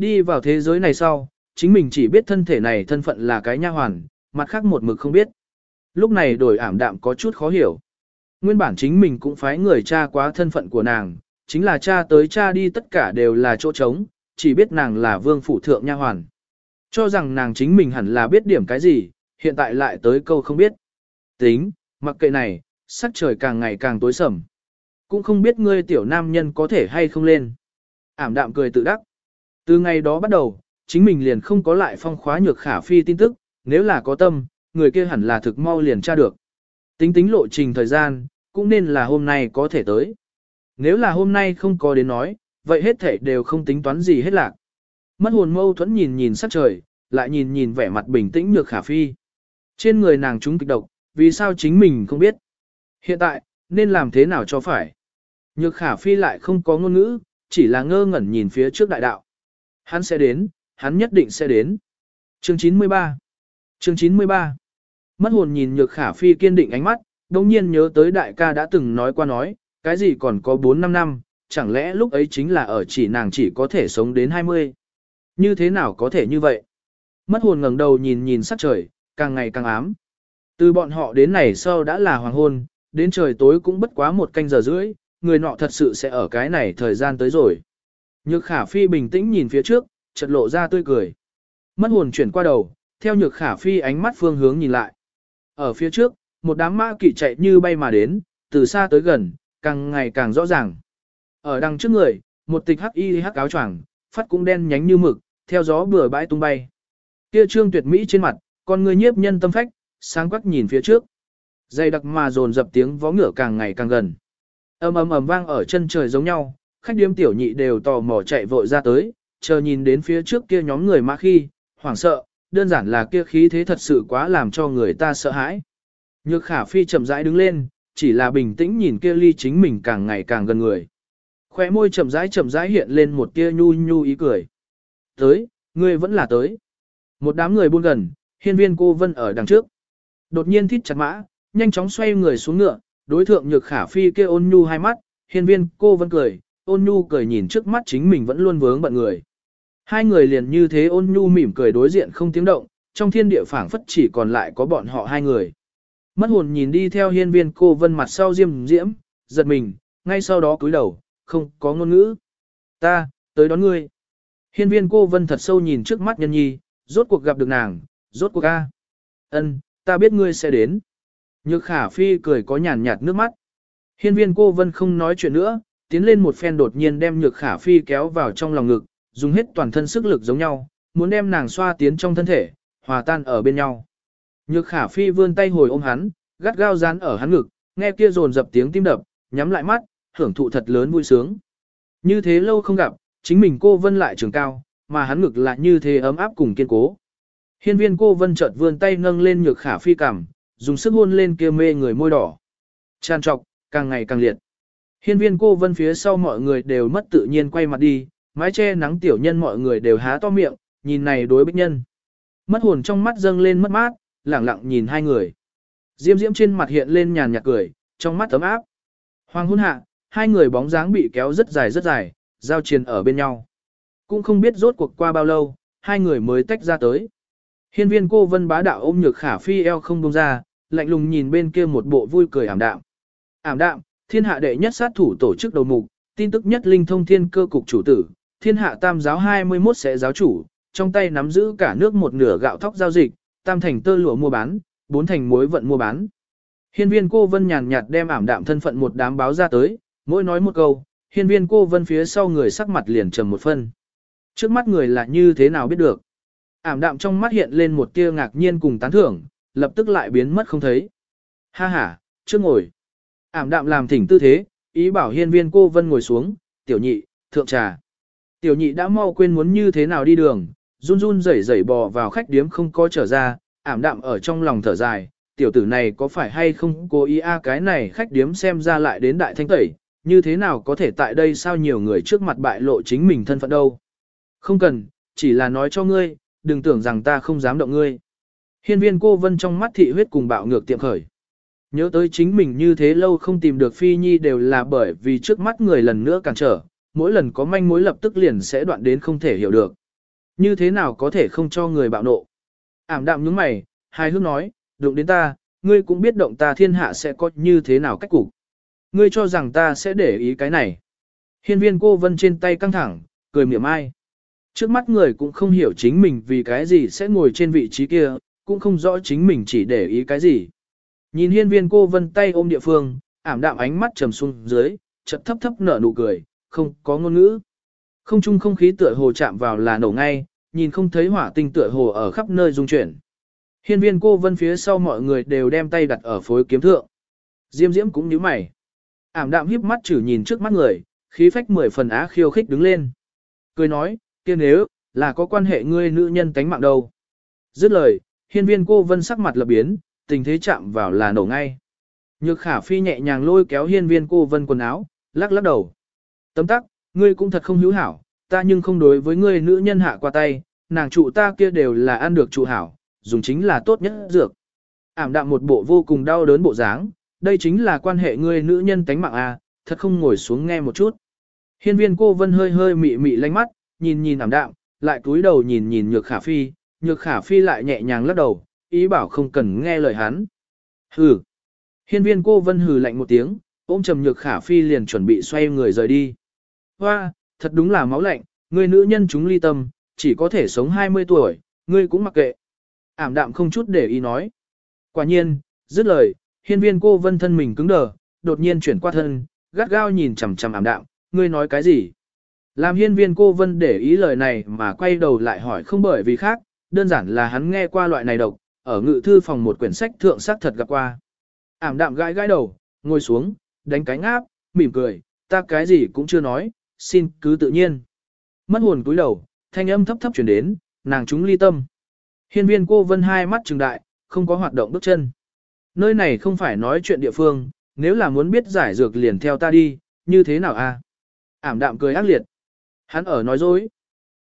Đi vào thế giới này sau, chính mình chỉ biết thân thể này thân phận là cái nha hoàn, mặt khác một mực không biết. Lúc này đổi ảm đạm có chút khó hiểu. Nguyên bản chính mình cũng phái người cha quá thân phận của nàng, chính là cha tới cha đi tất cả đều là chỗ trống, chỉ biết nàng là vương phủ thượng nha hoàn. Cho rằng nàng chính mình hẳn là biết điểm cái gì, hiện tại lại tới câu không biết. Tính, mặc kệ này, sắc trời càng ngày càng tối sầm. Cũng không biết ngươi tiểu nam nhân có thể hay không lên. Ảm đạm cười tự đắc. Từ ngày đó bắt đầu, chính mình liền không có lại phong khóa nhược khả phi tin tức, nếu là có tâm, người kia hẳn là thực mau liền tra được. Tính tính lộ trình thời gian, cũng nên là hôm nay có thể tới. Nếu là hôm nay không có đến nói, vậy hết thể đều không tính toán gì hết lạc. Mất hồn mâu thuẫn nhìn nhìn sắc trời, lại nhìn nhìn vẻ mặt bình tĩnh nhược khả phi. Trên người nàng trúng kịch độc, vì sao chính mình không biết. Hiện tại, nên làm thế nào cho phải. Nhược khả phi lại không có ngôn ngữ, chỉ là ngơ ngẩn nhìn phía trước đại đạo. Hắn sẽ đến, hắn nhất định sẽ đến. Chương 93 Chương 93 Mất hồn nhìn nhược khả phi kiên định ánh mắt, đồng nhiên nhớ tới đại ca đã từng nói qua nói, cái gì còn có 4-5 năm, chẳng lẽ lúc ấy chính là ở chỉ nàng chỉ có thể sống đến 20. Như thế nào có thể như vậy? Mất hồn ngẩng đầu nhìn nhìn sắc trời, càng ngày càng ám. Từ bọn họ đến này sau đã là hoàng hôn, đến trời tối cũng bất quá một canh giờ rưỡi, người nọ thật sự sẽ ở cái này thời gian tới rồi. Nhược khả phi bình tĩnh nhìn phía trước, chợt lộ ra tươi cười. Mất hồn chuyển qua đầu, theo nhược khả phi ánh mắt phương hướng nhìn lại. Ở phía trước, một đám mã kỵ chạy như bay mà đến, từ xa tới gần, càng ngày càng rõ ràng. Ở đằng trước người, một tịch hắc y hắc áo choàng, phát cũng đen nhánh như mực, theo gió bừa bãi tung bay. Kia trương tuyệt mỹ trên mặt, con người nhiếp nhân tâm phách, sáng quắc nhìn phía trước. Dây đặc mà dồn dập tiếng vó ngựa càng ngày càng gần. ầm ầm ầm vang ở chân trời giống nhau, khách điếm tiểu nhị đều tò mò chạy vội ra tới, chờ nhìn đến phía trước kia nhóm người mã khi, hoảng sợ, đơn giản là kia khí thế thật sự quá làm cho người ta sợ hãi. Nhược khả phi chậm rãi đứng lên, chỉ là bình tĩnh nhìn kia ly chính mình càng ngày càng gần người. Khóe môi chậm rãi chậm rãi hiện lên một tia nhu nhu ý cười. Tới, ngươi vẫn là tới. Một đám người buôn gần, hiên viên cô vân ở đằng trước. Đột nhiên thít chặt mã, nhanh chóng xoay người xuống ngựa, đối thượng nhược khả phi kia ôn nhu hai mắt, hiên viên cô vân cười, ôn nhu cười nhìn trước mắt chính mình vẫn luôn vướng bận người. Hai người liền như thế ôn nhu mỉm cười đối diện không tiếng động, trong thiên địa phảng phất chỉ còn lại có bọn họ hai người. Mất hồn nhìn đi theo hiên viên cô vân mặt sau diêm diễm, giật mình, ngay sau đó cúi đầu, không có ngôn ngữ. Ta, tới đón ngươi. Hiên viên cô vân thật sâu nhìn trước mắt nhân nhi, rốt cuộc gặp được nàng, rốt cuộc a. Ân, ta biết ngươi sẽ đến. Nhược khả phi cười có nhàn nhạt nước mắt. Hiên viên cô vân không nói chuyện nữa, tiến lên một phen đột nhiên đem nhược khả phi kéo vào trong lòng ngực, dùng hết toàn thân sức lực giống nhau, muốn đem nàng xoa tiến trong thân thể, hòa tan ở bên nhau. Nhược khả phi vươn tay hồi ôm hắn, gắt gao dán ở hắn ngực, nghe kia rồn dập tiếng tim đập, nhắm lại mắt, hưởng thụ thật lớn vui sướng. Như thế lâu không gặp, chính mình cô vân lại trường cao, mà hắn ngực lại như thế ấm áp cùng kiên cố. Hiên viên cô vân chợt vươn tay nâng lên nhược khả phi cảm, dùng sức hôn lên kia mê người môi đỏ. Tràn trọc, càng ngày càng liệt. Hiên viên cô vân phía sau mọi người đều mất tự nhiên quay mặt đi, mái che nắng tiểu nhân mọi người đều há to miệng, nhìn này đối bích nhân. Mất hồn trong mắt dâng lên mất mát, lẳng lặng nhìn hai người. Diêm diễm trên mặt hiện lên nhàn nhạt cười, trong mắt ấm áp. Hoàng hôn hạ, hai người bóng dáng bị kéo rất dài rất dài, giao chiến ở bên nhau. Cũng không biết rốt cuộc qua bao lâu, hai người mới tách ra tới. Hiên viên cô vân bá đạo ôm nhược khả phi eo không buông ra, lạnh lùng nhìn bên kia một bộ vui cười ảm đạm. Ảm đạm, thiên hạ đệ nhất sát thủ tổ chức đầu mục, tin tức nhất linh thông thiên cơ cục chủ tử, thiên hạ tam giáo 21 sẽ giáo chủ, trong tay nắm giữ cả nước một nửa gạo thóc giao dịch, tam thành tơ lụa mua bán, bốn thành muối vận mua bán. Hiên viên cô vân nhàn nhạt đem ảm đạm thân phận một đám báo ra tới, mỗi nói một câu, hiên viên cô vân phía sau người sắc mặt liền trầm một phân. Trước mắt người là như thế nào biết được. Ảm đạm trong mắt hiện lên một tia ngạc nhiên cùng tán thưởng, lập tức lại biến mất không thấy. Ha ha, chưa ngồi. Ảm đạm làm thỉnh tư thế, ý bảo hiên viên cô vân ngồi xuống, tiểu nhị, thượng trà. Tiểu nhị đã mau quên muốn như thế nào đi đường, run run rẩy rẩy bò vào khách điếm không có trở ra, ảm đạm ở trong lòng thở dài, tiểu tử này có phải hay không cố ý a cái này khách điếm xem ra lại đến đại thanh tẩy, như thế nào có thể tại đây sao nhiều người trước mặt bại lộ chính mình thân phận đâu. Không cần, chỉ là nói cho ngươi, đừng tưởng rằng ta không dám động ngươi. Hiên viên cô vân trong mắt thị huyết cùng bạo ngược tiệm khởi. Nhớ tới chính mình như thế lâu không tìm được phi nhi đều là bởi vì trước mắt người lần nữa cản trở, mỗi lần có manh mối lập tức liền sẽ đoạn đến không thể hiểu được. Như thế nào có thể không cho người bạo nộ. Ảm đạm nhướng mày, hai hước nói, đụng đến ta, ngươi cũng biết động ta thiên hạ sẽ có như thế nào cách cục. Ngươi cho rằng ta sẽ để ý cái này. Hiên viên cô vân trên tay căng thẳng, cười miệng ai. Trước mắt người cũng không hiểu chính mình vì cái gì sẽ ngồi trên vị trí kia, cũng không rõ chính mình chỉ để ý cái gì. Nhìn hiên viên cô vân tay ôm địa phương, ảm đạm ánh mắt trầm xuống dưới, chật thấp thấp nở nụ cười, không có ngôn ngữ. Không trung không khí tựa hồ chạm vào là nổ ngay, nhìn không thấy hỏa tinh tựa hồ ở khắp nơi dung chuyển. Hiên viên cô vân phía sau mọi người đều đem tay đặt ở phối kiếm thượng. Diêm diễm cũng nhíu mày. Ảm đạm híp mắt chử nhìn trước mắt người, khí phách mười phần á khiêu khích đứng lên. Cười nói, kia nếu, là có quan hệ ngươi nữ nhân tánh mạng đâu. Dứt lời, hiên viên cô vân sắc mặt lập biến, tình thế chạm vào là nổ ngay. Nhược khả phi nhẹ nhàng lôi kéo hiên viên cô vân quần áo, lắc lắc đầu. Tấm tắc, ngươi cũng thật không hữu hảo, ta nhưng không đối với ngươi nữ nhân hạ qua tay, nàng trụ ta kia đều là ăn được trụ hảo, dùng chính là tốt nhất dược. Ảm đạm một bộ vô cùng đau đớn bộ dáng, đây chính là quan hệ ngươi nữ nhân tánh mạng à, thật không ngồi xuống nghe một chút. Hiên viên cô vân hơi hơi mị mị lánh mắt, nhìn nhìn ảm đạm, lại cúi đầu nhìn nhìn nhược khả phi, nhược khả phi lại nhẹ nhàng lắc đầu, ý bảo không cần nghe lời hắn. Hừ. Hiên viên cô vân hừ lạnh một tiếng, ôm trầm nhược khả phi liền chuẩn bị xoay người rời đi. Hoa, thật đúng là máu lạnh, người nữ nhân chúng ly tâm, chỉ có thể sống 20 tuổi, ngươi cũng mặc kệ. Ảm đạm không chút để ý nói. Quả nhiên, dứt lời, hiên viên cô vân thân mình cứng đờ, đột nhiên chuyển qua thân, gắt gao nhìn chằm chằm ảm đạm, ngươi nói cái gì? Làm hiên viên cô vân để ý lời này mà quay đầu lại hỏi không bởi vì khác, đơn giản là hắn nghe qua loại này độc, ở ngự thư phòng một quyển sách thượng sắc thật gặp qua. Ảm đạm gãi gãi đầu, ngồi xuống, đánh cánh áp, mỉm cười, ta cái gì cũng chưa nói, xin cứ tự nhiên. Mất hồn cúi đầu, thanh âm thấp thấp chuyển đến, nàng chúng ly tâm. Hiên viên cô vân hai mắt trừng đại, không có hoạt động bước chân. Nơi này không phải nói chuyện địa phương, nếu là muốn biết giải dược liền theo ta đi, như thế nào a? Ảm đạm cười ác liệt. Hắn ở nói dối.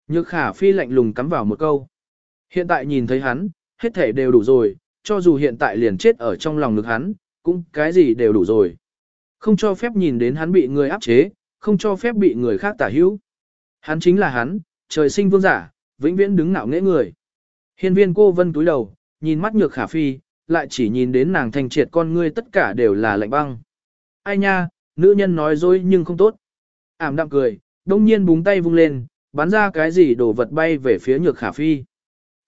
Nhược khả phi lạnh lùng cắm vào một câu. Hiện tại nhìn thấy hắn, hết thể đều đủ rồi, cho dù hiện tại liền chết ở trong lòng ngực hắn, cũng cái gì đều đủ rồi. Không cho phép nhìn đến hắn bị người áp chế, không cho phép bị người khác tả hữu. Hắn chính là hắn, trời sinh vương giả, vĩnh viễn đứng ngạo nghễ người. Hiên viên cô vân túi đầu, nhìn mắt nhược khả phi, lại chỉ nhìn đến nàng thành triệt con ngươi tất cả đều là lạnh băng. Ai nha, nữ nhân nói dối nhưng không tốt. Ảm đạm cười, đông nhiên búng tay vung lên, bắn ra cái gì đổ vật bay về phía nhược khả phi.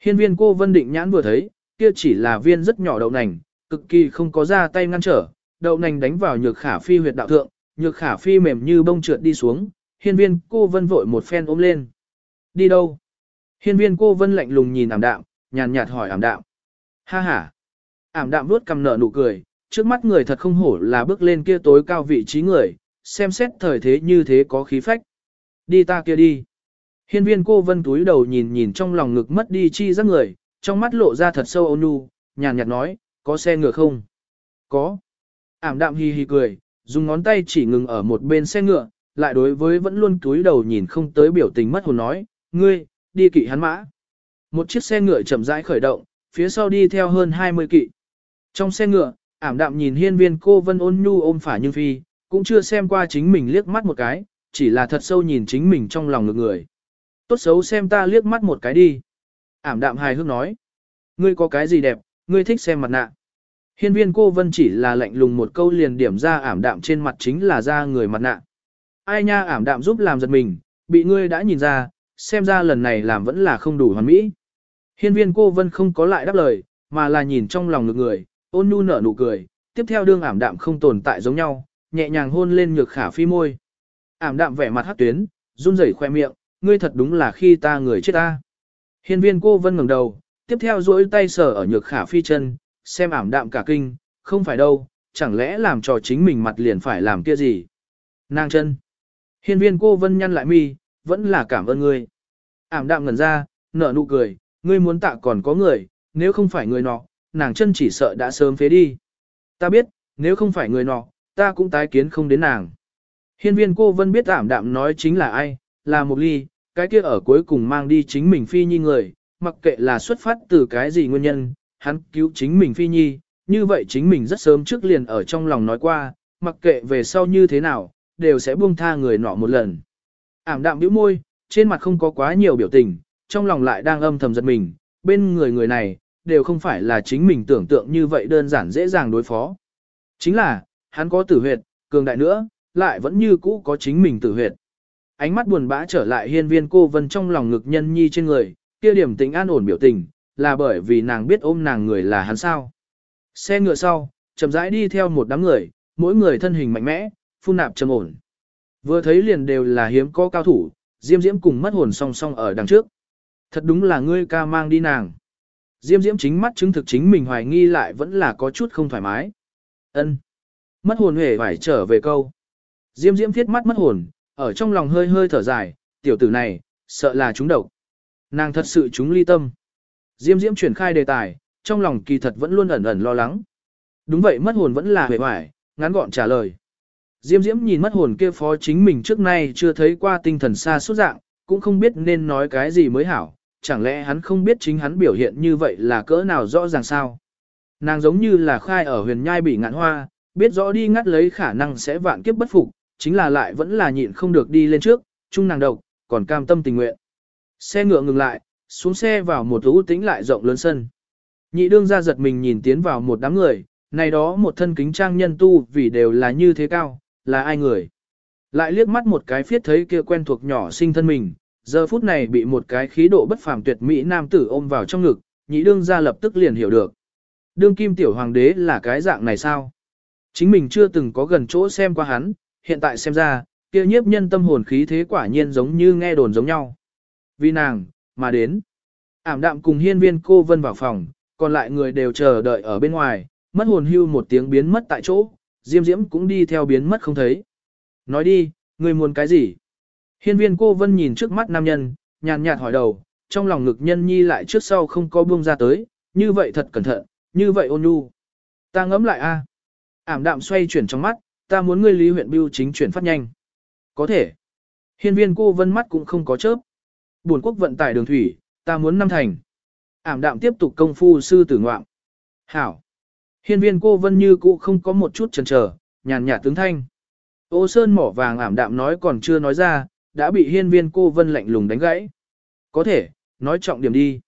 Hiên viên cô vân định nhãn vừa thấy, kia chỉ là viên rất nhỏ đậu nành, cực kỳ không có ra tay ngăn trở, đậu nành đánh vào nhược khả phi huyệt đạo thượng, nhược khả phi mềm như bông trượt đi xuống, hiên viên cô vân vội một phen ôm lên. Đi đâu? Hiên viên cô vân lạnh lùng nhìn ảm đạm, nhàn nhạt hỏi ảm đạm. Ha ha. Ảm đạm nuốt cầm nợ nụ cười, trước mắt người thật không hổ là bước lên kia tối cao vị trí người, xem xét thời thế như thế có khí phách. Đi ta kia đi. Hiên viên cô vân túi đầu nhìn nhìn trong lòng ngực mất đi chi giác người, trong mắt lộ ra thật sâu ôn nhu, nhàn nhạt nói, có xe ngựa không? Có. Ảm đạm hi hi cười, dùng ngón tay chỉ ngừng ở một bên xe ngựa, lại đối với vẫn luôn túi đầu nhìn không tới biểu tình mất hồn nói, ngươi, đi kỵ hắn mã. Một chiếc xe ngựa chậm rãi khởi động, phía sau đi theo hơn 20 kỵ. Trong xe ngựa, ảm đạm nhìn hiên viên cô vân ôn nhu ôm phả nhưng phi, cũng chưa xem qua chính mình liếc mắt một cái, chỉ là thật sâu nhìn chính mình trong lòng ngực người. Tốt xấu xem ta liếc mắt một cái đi. Ảm đạm hài hước nói. Ngươi có cái gì đẹp, ngươi thích xem mặt nạ. Hiên viên cô vân chỉ là lạnh lùng một câu liền điểm ra ảm đạm trên mặt chính là ra người mặt nạ. Ai nha ảm đạm giúp làm giật mình, bị ngươi đã nhìn ra, xem ra lần này làm vẫn là không đủ hoàn mỹ. Hiên viên cô vân không có lại đáp lời, mà là nhìn trong lòng ngực người, ôn nhu nở nụ cười, tiếp theo đương ảm đạm không tồn tại giống nhau, nhẹ nhàng hôn lên nhược khả phi môi. Ảm đạm vẻ mặt hát tuyến, run rẩy khoe miệng, ngươi thật đúng là khi ta người chết ta. Hiên viên cô vân ngẩng đầu, tiếp theo duỗi tay sờ ở nhược khả phi chân, xem ảm đạm cả kinh, không phải đâu, chẳng lẽ làm cho chính mình mặt liền phải làm kia gì. Nàng chân. Hiên viên cô vân nhăn lại mi, vẫn là cảm ơn ngươi. Ảm đạm ngẩn ra, nở nụ cười, ngươi muốn tạ còn có người, nếu không phải người nọ, nàng chân chỉ sợ đã sớm phế đi. Ta biết, nếu không phải người nọ, ta cũng tái kiến không đến nàng. Hiên viên cô vân biết ảm đạm nói chính là ai, là một ly, cái kia ở cuối cùng mang đi chính mình phi nhi người, mặc kệ là xuất phát từ cái gì nguyên nhân, hắn cứu chính mình phi nhi, như vậy chính mình rất sớm trước liền ở trong lòng nói qua, mặc kệ về sau như thế nào, đều sẽ buông tha người nọ một lần. Ảm đạm bĩu môi, trên mặt không có quá nhiều biểu tình, trong lòng lại đang âm thầm giật mình, bên người người này, đều không phải là chính mình tưởng tượng như vậy đơn giản dễ dàng đối phó. Chính là, hắn có tử huyệt, cường đại nữa, lại vẫn như cũ có chính mình tử huyệt. Ánh mắt buồn bã trở lại hiên viên cô vân trong lòng ngực nhân nhi trên người, kia điểm tình an ổn biểu tình, là bởi vì nàng biết ôm nàng người là hắn sao. Xe ngựa sau, chậm rãi đi theo một đám người, mỗi người thân hình mạnh mẽ, phun nạp trầm ổn. Vừa thấy liền đều là hiếm có cao thủ, Diêm Diễm cùng mất hồn song song ở đằng trước. Thật đúng là ngươi ca mang đi nàng. Diêm Diễm chính mắt chứng thực chính mình hoài nghi lại vẫn là có chút không thoải mái. Ân. Mất hồn hề phải trở về câu. Diêm Diễm thiết mắt mất hồn, ở trong lòng hơi hơi thở dài, tiểu tử này, sợ là chúng độc. Nàng thật sự chúng ly tâm. Diêm Diễm chuyển khai đề tài, trong lòng kỳ thật vẫn luôn ẩn ẩn lo lắng. Đúng vậy mất hồn vẫn là hề hoài, ngắn gọn trả lời. Diêm Diễm nhìn mất hồn kia phó chính mình trước nay chưa thấy qua tinh thần xa suốt dạng, cũng không biết nên nói cái gì mới hảo, chẳng lẽ hắn không biết chính hắn biểu hiện như vậy là cỡ nào rõ ràng sao. Nàng giống như là khai ở huyền nhai bị ngạn hoa, biết rõ đi ngắt lấy khả năng sẽ vạn kiếp bất phục, chính là lại vẫn là nhịn không được đi lên trước, chung nàng độc, còn cam tâm tình nguyện. Xe ngựa ngừng lại, xuống xe vào một ưu tĩnh lại rộng lớn sân. Nhị đương ra giật mình nhìn tiến vào một đám người, này đó một thân kính trang nhân tu vì đều là như thế cao, là ai người. Lại liếc mắt một cái phiết thấy kia quen thuộc nhỏ sinh thân mình, giờ phút này bị một cái khí độ bất phàm tuyệt mỹ nam tử ôm vào trong ngực, nhị đương ra lập tức liền hiểu được. Đương kim tiểu hoàng đế là cái dạng này sao? Chính mình chưa từng có gần chỗ xem qua hắn, hiện tại xem ra, kia nhiếp nhân tâm hồn khí thế quả nhiên giống như nghe đồn giống nhau. Vì nàng, mà đến. Ảm đạm cùng hiên viên cô vân vào phòng, còn lại người đều chờ đợi ở bên ngoài, mất hồn hưu một tiếng biến mất tại chỗ, diêm diễm cũng đi theo biến mất không thấy. Nói đi, người muốn cái gì? Hiên viên cô vân nhìn trước mắt nam nhân, nhàn nhạt hỏi đầu, trong lòng ngực nhân nhi lại trước sau không có buông ra tới, như vậy thật cẩn thận, như vậy ôn nhu. Ta ngẫm lại a. Ảm đạm xoay chuyển trong mắt, ta muốn ngươi lý huyện bưu chính chuyển phát nhanh. Có thể. Hiên viên cô vân mắt cũng không có chớp. Buồn quốc vận tải đường thủy, ta muốn năm thành. Ảm đạm tiếp tục công phu sư tử ngoạm. Hảo. Hiên viên cô vân như cũ không có một chút chần chờ, nhàn nhạt tướng thanh. Ô sơn mỏ vàng ảm đạm nói còn chưa nói ra, đã bị hiên viên cô vân lạnh lùng đánh gãy. Có thể, nói trọng điểm đi.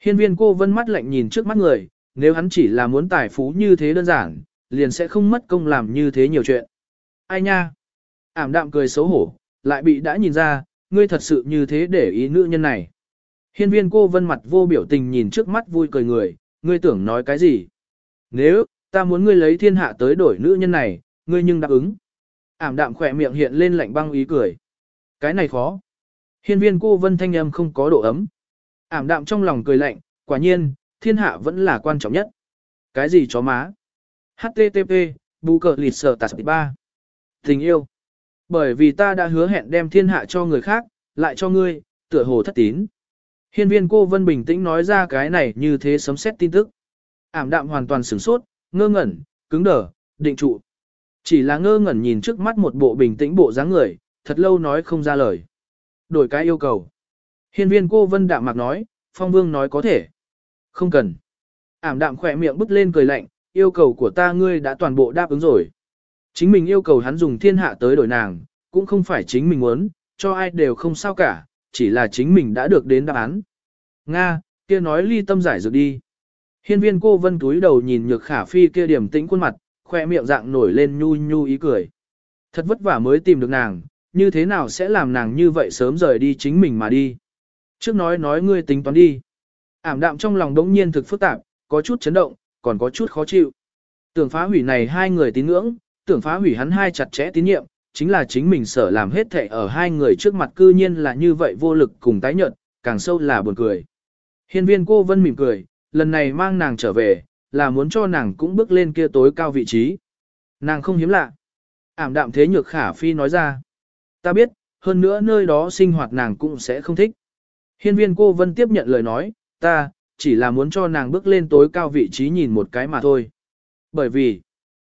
Hiên viên cô vân mắt lạnh nhìn trước mắt người, nếu hắn chỉ là muốn tài phú như thế đơn giản, liền sẽ không mất công làm như thế nhiều chuyện. Ai nha? Ảm đạm cười xấu hổ, lại bị đã nhìn ra, ngươi thật sự như thế để ý nữ nhân này. Hiên viên cô vân mặt vô biểu tình nhìn trước mắt vui cười người, ngươi tưởng nói cái gì? Nếu, ta muốn ngươi lấy thiên hạ tới đổi nữ nhân này, ngươi nhưng đáp ứng. Ảm đạm khỏe miệng hiện lên lạnh băng ý cười. Cái này khó. Hiên viên cô vân thanh âm không có độ ấm. Ảm đạm trong lòng cười lạnh, quả nhiên, thiên hạ vẫn là quan trọng nhất. Cái gì chó má? HTTP, bù cờ lịt sở tạt 3. Tình yêu. Bởi vì ta đã hứa hẹn đem thiên hạ cho người khác, lại cho ngươi, tựa hồ thất tín. Hiên viên cô Vân bình tĩnh nói ra cái này như thế sấm xét tin tức. Ảm đạm hoàn toàn sửng sốt, ngơ ngẩn, cứng đờ, định trụ. Chỉ là ngơ ngẩn nhìn trước mắt một bộ bình tĩnh bộ dáng người, thật lâu nói không ra lời. Đổi cái yêu cầu. Hiên viên cô Vân đạm mạc nói, Phong Vương nói có thể. Không cần. Ảm đạm khỏe miệng bứt lên cười lạnh, yêu cầu của ta ngươi đã toàn bộ đáp ứng rồi. Chính mình yêu cầu hắn dùng thiên hạ tới đổi nàng, cũng không phải chính mình muốn, cho ai đều không sao cả, chỉ là chính mình đã được đến đáp án. Nga, kia nói ly tâm giải dược đi. Hiên viên cô vân túi đầu nhìn nhược khả phi kia điểm tĩnh khuôn mặt, khoe miệng dạng nổi lên nhu nhu ý cười. Thật vất vả mới tìm được nàng, như thế nào sẽ làm nàng như vậy sớm rời đi chính mình mà đi. Trước nói nói ngươi tính toán đi. Ảm đạm trong lòng đống nhiên thực phức tạp, có chút chấn động, còn có chút khó chịu. Tưởng phá hủy này hai người tín ngưỡng, tưởng phá hủy hắn hai chặt chẽ tín nhiệm, chính là chính mình sở làm hết thệ ở hai người trước mặt cư nhiên là như vậy vô lực cùng tái nhợt, càng sâu là buồn cười. Hiên viên cô vân mỉm cười, lần này mang nàng trở về, là muốn cho nàng cũng bước lên kia tối cao vị trí. Nàng không hiếm lạ. Ảm đạm thế nhược khả phi nói ra. Ta biết, hơn nữa nơi đó sinh hoạt nàng cũng sẽ không thích. Hiên viên cô vân tiếp nhận lời nói, ta, chỉ là muốn cho nàng bước lên tối cao vị trí nhìn một cái mà thôi. Bởi vì,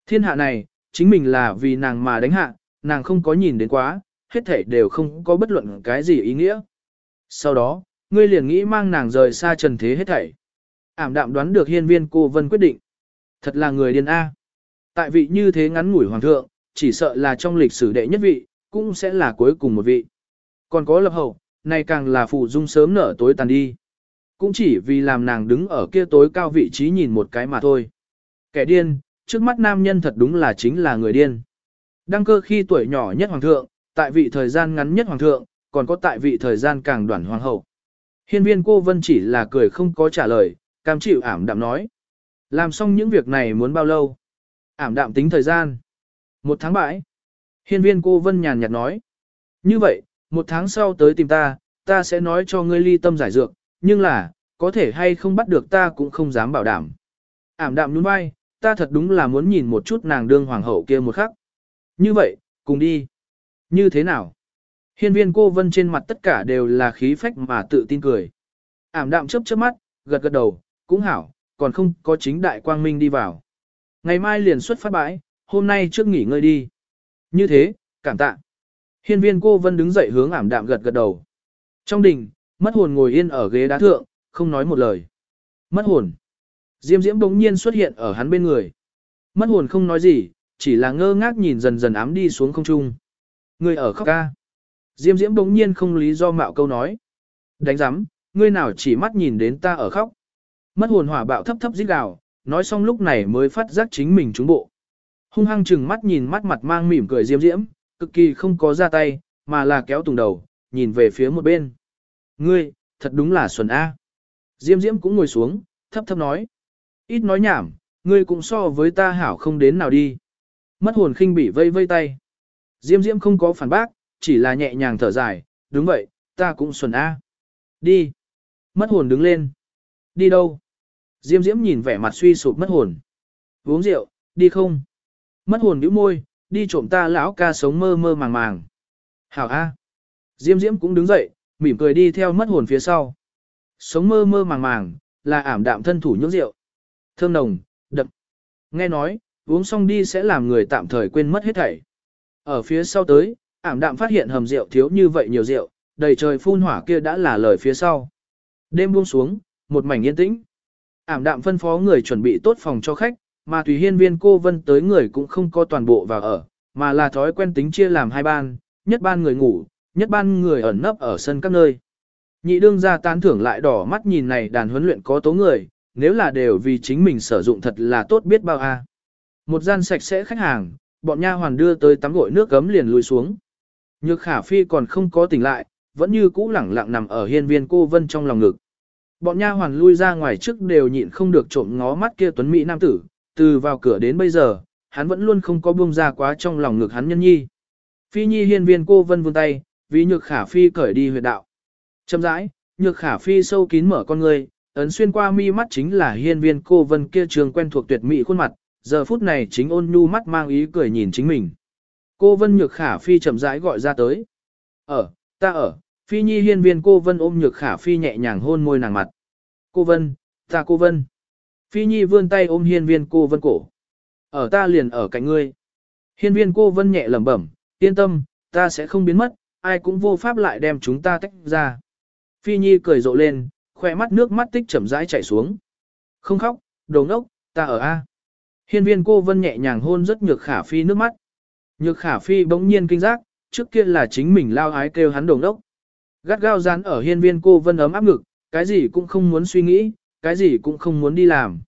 thiên hạ này, chính mình là vì nàng mà đánh hạ, nàng không có nhìn đến quá, hết thảy đều không có bất luận cái gì ý nghĩa. Sau đó, ngươi liền nghĩ mang nàng rời xa trần thế hết thảy. Ảm đạm đoán được hiên viên cô vân quyết định. Thật là người điên A. Tại vị như thế ngắn ngủi hoàng thượng, chỉ sợ là trong lịch sử đệ nhất vị, cũng sẽ là cuối cùng một vị. Còn có lập hậu, này càng là phụ dung sớm nở tối tàn đi. Cũng chỉ vì làm nàng đứng ở kia tối cao vị trí nhìn một cái mà thôi. Kẻ điên, trước mắt nam nhân thật đúng là chính là người điên. Đăng cơ khi tuổi nhỏ nhất hoàng thượng, tại vị thời gian ngắn nhất hoàng thượng, còn có tại vị thời gian càng đoạn hoàng hậu. Hiên viên cô vân chỉ là cười không có trả lời, cam chịu ảm đạm nói. Làm xong những việc này muốn bao lâu? Ảm đạm tính thời gian. Một tháng bãi. Hiên viên cô vân nhàn nhạt nói. Như vậy, một tháng sau tới tìm ta, ta sẽ nói cho ngươi ly tâm giải dược, nhưng là, có thể hay không bắt được ta cũng không dám bảo đảm. Ảm đạm nhún vai, ta thật đúng là muốn nhìn một chút nàng đương hoàng hậu kia một khắc. Như vậy, cùng đi. Như thế nào? Hiên viên cô vân trên mặt tất cả đều là khí phách mà tự tin cười. Ảm đạm chớp chớp mắt, gật gật đầu, cũng hảo, còn không có chính đại quang minh đi vào. Ngày mai liền xuất phát bãi, hôm nay trước nghỉ ngơi đi. Như thế, cảm tạ. Hiên viên cô vân đứng dậy hướng ảm đạm gật gật đầu. Trong đình, mất hồn ngồi yên ở ghế đá thượng, không nói một lời. Mất hồn. Diêm diễm bỗng nhiên xuất hiện ở hắn bên người. Mất hồn không nói gì, chỉ là ngơ ngác nhìn dần dần ám đi xuống không trung. Người ở khóc ca. Diêm diễm bỗng nhiên không lý do mạo câu nói. Đánh giám, ngươi nào chỉ mắt nhìn đến ta ở khóc. Mất hồn hỏa bạo thấp thấp rít gào, nói xong lúc này mới phát giác chính mình trúng bộ. Hung hăng chừng mắt nhìn mắt mặt mang mỉm cười diêm diễm, cực kỳ không có ra tay, mà là kéo tùng đầu, nhìn về phía một bên. Ngươi, thật đúng là xuân A. Diêm diễm cũng ngồi xuống, thấp thấp nói. Ít nói nhảm, ngươi cũng so với ta hảo không đến nào đi. Mất hồn khinh bị vây vây tay. Diêm diễm không có phản bác, chỉ là nhẹ nhàng thở dài, đúng vậy, ta cũng xuân A. Đi. Mất hồn đứng lên. Đi đâu? Diêm diễm nhìn vẻ mặt suy sụp mất hồn. Uống rượu, đi không? Mất hồn bĩu môi, đi trộm ta lão ca sống mơ mơ màng màng. Hảo A. Diêm diễm cũng đứng dậy, mỉm cười đi theo mất hồn phía sau. Sống mơ mơ màng màng, là ảm đạm thân thủ nhưỡng rượu. Thơm nồng, đậm. Nghe nói, uống xong đi sẽ làm người tạm thời quên mất hết thảy. Ở phía sau tới, ảm đạm phát hiện hầm rượu thiếu như vậy nhiều rượu, đầy trời phun hỏa kia đã là lời phía sau. Đêm buông xuống, một mảnh yên tĩnh. Ảm đạm phân phó người chuẩn bị tốt phòng cho khách, mà tùy hiên viên cô vân tới người cũng không có toàn bộ vào ở, mà là thói quen tính chia làm hai ban, nhất ban người ngủ, nhất ban người ẩn nấp ở sân các nơi. Nhị đương ra tán thưởng lại đỏ mắt nhìn này đàn huấn luyện có tố người, nếu là đều vì chính mình sử dụng thật là tốt biết bao a. Một gian sạch sẽ khách hàng, bọn nha hoàn đưa tới tắm gội nước gấm liền lùi xuống. Nhược khả phi còn không có tỉnh lại, vẫn như cũ lẳng lặng nằm ở hiên viên cô vân trong lòng ngực. Bọn nha hoàn lui ra ngoài trước đều nhịn không được trộm ngó mắt kia tuấn mỹ nam tử, từ vào cửa đến bây giờ, hắn vẫn luôn không có buông ra quá trong lòng ngực hắn nhân nhi. Phi nhi hiên viên cô vân vươn tay, vì nhược khả phi cởi đi huyệt đạo. Châm rãi, nhược khả phi sâu kín mở con ngươi, ấn xuyên qua mi mắt chính là hiên viên cô vân kia trường quen thuộc tuyệt mỹ khuôn mặt, giờ phút này chính ôn nhu mắt mang ý cười nhìn chính mình. Cô vân nhược khả phi chậm rãi gọi ra tới. Ở, ta ở, phi nhi hiên viên cô vân ôm nhược khả phi nhẹ nhàng hôn môi nàng mặt. Cô vân, ta cô vân. Phi nhi vươn tay ôm hiên viên cô vân cổ. Ở ta liền ở cạnh ngươi. Hiên viên cô vân nhẹ lẩm bẩm, yên tâm, ta sẽ không biến mất, ai cũng vô pháp lại đem chúng ta tách ra. Phi Nhi cười rộ lên, khỏe mắt nước mắt tích chậm rãi chảy xuống. Không khóc, đồ ngốc, ta ở A. Hiên viên cô vân nhẹ nhàng hôn rất nhược khả phi nước mắt. Nhược khả phi bỗng nhiên kinh giác, trước kia là chính mình lao ái kêu hắn đồ ngốc. Gắt gao dán ở hiên viên cô vân ấm áp ngực, cái gì cũng không muốn suy nghĩ, cái gì cũng không muốn đi làm.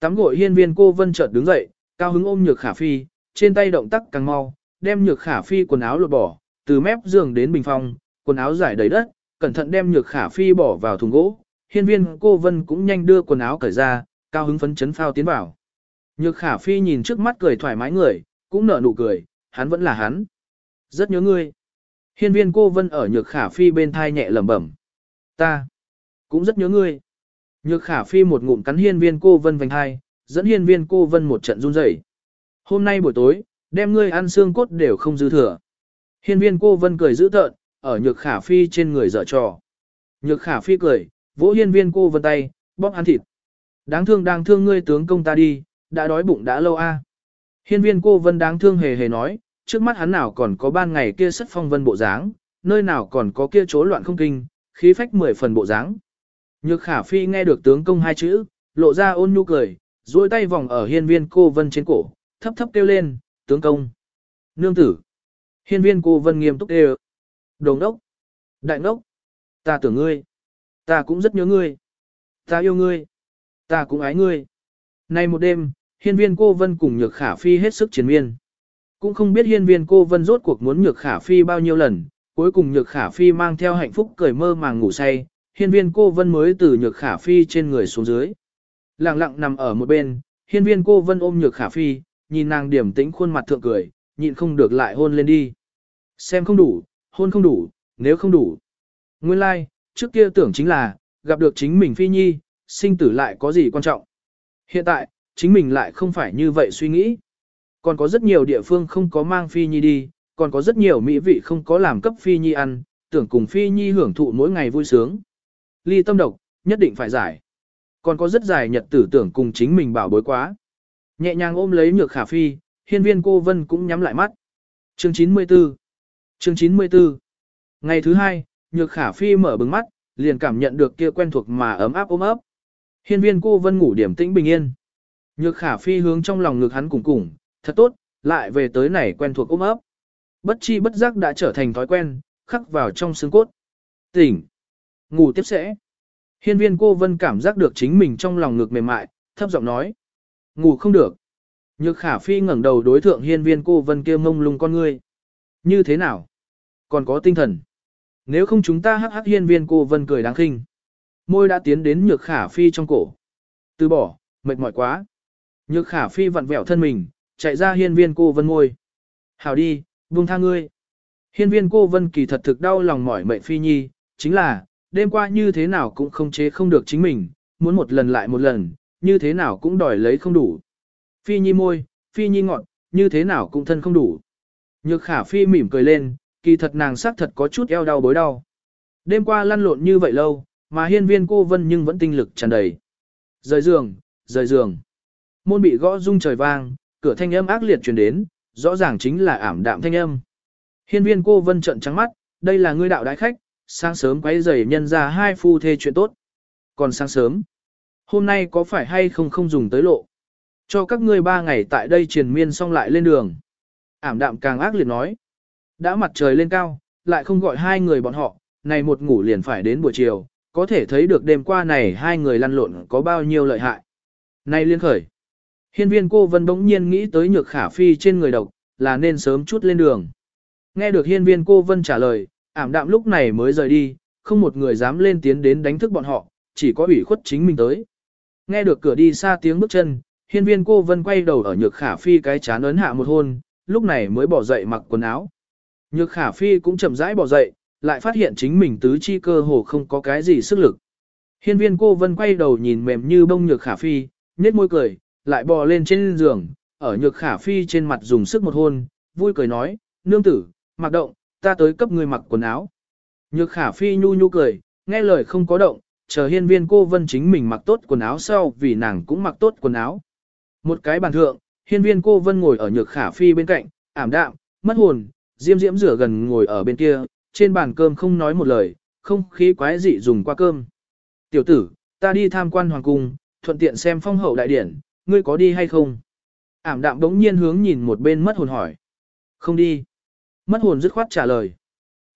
Tắm gội hiên viên cô vân chợt đứng dậy, cao hứng ôm nhược khả phi, trên tay động tác càng mau, đem nhược khả phi quần áo lột bỏ, từ mép giường đến bình phong, quần áo giải đầy đất, cẩn thận đem nhược khả phi bỏ vào thùng gỗ, hiên viên cô vân cũng nhanh đưa quần áo cởi ra, cao hứng phấn chấn phao tiến vào. Nhược khả phi nhìn trước mắt cười thoải mái người, cũng nở nụ cười, hắn vẫn là hắn. Rất nhớ ngươi. Hiên viên cô vân ở nhược khả phi bên thai nhẹ lẩm bẩm. Ta cũng rất nhớ ngươi. Nhược khả phi một ngụm cắn hiên viên cô vân vành hai, dẫn hiên viên cô vân một trận run rẩy. Hôm nay buổi tối, đem ngươi ăn xương cốt đều không dư thừa. Hiên viên cô vân cười dữ tợn, ở nhược khả phi trên người dở trò. Nhược khả phi cười, vỗ hiên viên cô vân tay, bóp ăn thịt. Đáng thương đáng thương ngươi tướng công ta đi, đã đói bụng đã lâu a. Hiên viên cô vân đáng thương hề hề nói, trước mắt hắn nào còn có ban ngày kia sất phong vân bộ dáng, nơi nào còn có kia chỗ loạn không kinh, khí phách mười phần bộ dáng. Nhược khả phi nghe được tướng công hai chữ, lộ ra ôn nhu cười, duỗi tay vòng ở hiên viên cô vân trên cổ, thấp thấp kêu lên, tướng công. Nương tử. Hiên viên cô vân nghiêm túc đều. Đồng đốc. Đại ngốc. Ta tưởng ngươi. Ta cũng rất nhớ ngươi. Ta yêu ngươi. Ta cũng ái ngươi. Nay một đêm, hiên viên cô vân cùng nhược khả phi hết sức chiến miên. Cũng không biết hiên viên cô vân rốt cuộc muốn nhược khả phi bao nhiêu lần, cuối cùng nhược khả phi mang theo hạnh phúc cười mơ màng ngủ say, hiên viên cô vân mới từ nhược khả phi trên người xuống dưới. Lặng lặng nằm ở một bên, hiên viên cô vân ôm nhược khả phi, nhìn nàng điểm tĩnh khuôn mặt thượng cười, nhịn không được lại hôn lên đi. Xem không đủ, hôn không đủ, nếu không đủ. Nguyên lai, like, trước kia tưởng chính là, gặp được chính mình phi nhi, sinh tử lại có gì quan trọng. Hiện tại, chính mình lại không phải như vậy suy nghĩ. Còn có rất nhiều địa phương không có mang phi nhi đi, còn có rất nhiều mỹ vị không có làm cấp phi nhi ăn, tưởng cùng phi nhi hưởng thụ mỗi ngày vui sướng. Ly tâm độc, nhất định phải giải. Còn có rất dài nhật tử tưởng cùng chính mình bảo bối quá. Nhẹ nhàng ôm lấy nhược khả phi, hiên viên cô vân cũng nhắm lại mắt. Chương 94 Chương 94 Ngày thứ hai, nhược khả phi mở bừng mắt, liền cảm nhận được kia quen thuộc mà ấm áp ôm ấp. Hiên viên cô vân ngủ điểm tĩnh bình yên. Nhược khả phi hướng trong lòng ngực hắn cùng cùng, thật tốt, lại về tới này quen thuộc ôm ấp. Bất chi bất giác đã trở thành thói quen, khắc vào trong xương cốt. Tỉnh. Ngủ tiếp sẽ. Hiên viên cô vân cảm giác được chính mình trong lòng ngực mềm mại, thấp giọng nói. Ngủ không được. Nhược khả phi ngẩng đầu đối thượng hiên viên cô vân kia mông lung con ngươi. Như thế nào? Còn có tinh thần. Nếu không chúng ta hắc hắc hiên viên cô vân cười đáng khinh. Môi đã tiến đến nhược khả phi trong cổ. Từ bỏ, mệt mỏi quá. Nhược khả phi vặn vẹo thân mình, chạy ra hiên viên cô vân ngôi. Hảo đi, buông tha ngươi. Hiên viên cô vân kỳ thật thực đau lòng mỏi mệnh phi nhi, chính là, đêm qua như thế nào cũng không chế không được chính mình, muốn một lần lại một lần, như thế nào cũng đòi lấy không đủ. Phi nhi môi, phi nhi ngọn, như thế nào cũng thân không đủ. Nhược khả phi mỉm cười lên, kỳ thật nàng xác thật có chút eo đau bối đau. Đêm qua lăn lộn như vậy lâu, mà hiên viên cô vân nhưng vẫn tinh lực tràn đầy. Rời giường, rời giường. Môn bị gõ rung trời vang, cửa thanh âm ác liệt truyền đến, rõ ràng chính là ảm đạm thanh âm. Hiên viên cô vân trận trắng mắt, đây là ngươi đạo đại khách, sáng sớm quấy rầy nhân ra hai phu thê chuyện tốt. Còn sáng sớm, hôm nay có phải hay không không dùng tới lộ. Cho các ngươi ba ngày tại đây triền miên xong lại lên đường. Ảm đạm càng ác liệt nói. Đã mặt trời lên cao, lại không gọi hai người bọn họ, này một ngủ liền phải đến buổi chiều, có thể thấy được đêm qua này hai người lăn lộn có bao nhiêu lợi hại. nay liên khởi. Hiên viên cô vân bỗng nhiên nghĩ tới nhược khả phi trên người độc, là nên sớm chút lên đường. Nghe được hiên viên cô vân trả lời, ảm đạm lúc này mới rời đi, không một người dám lên tiến đến đánh thức bọn họ, chỉ có ủy khuất chính mình tới. Nghe được cửa đi xa tiếng bước chân, hiên viên cô vân quay đầu ở nhược khả phi cái chán ấn hạ một hôn, lúc này mới bỏ dậy mặc quần áo. Nhược khả phi cũng chậm rãi bỏ dậy, lại phát hiện chính mình tứ chi cơ hồ không có cái gì sức lực. Hiên viên cô vân quay đầu nhìn mềm như bông nhược khả phi, nét môi cười, lại bò lên trên giường, ở nhược khả phi trên mặt dùng sức một hôn, vui cười nói, nương tử, mặc động, ta tới cấp người mặc quần áo. Nhược khả phi nhu nhu cười, nghe lời không có động, chờ hiên viên cô vân chính mình mặc tốt quần áo sau vì nàng cũng mặc tốt quần áo. Một cái bàn thượng, hiên viên cô vân ngồi ở nhược khả phi bên cạnh, ảm đạm, mất hồn, diêm diễm rửa gần ngồi ở bên kia, trên bàn cơm không nói một lời, không khí quái dị dùng qua cơm. Tiểu tử, ta đi tham quan hoàng cung, thuận tiện xem phong hậu đại điển, ngươi có đi hay không? Ảm đạm đống nhiên hướng nhìn một bên mất hồn hỏi. Không đi. Mất hồn dứt khoát trả lời.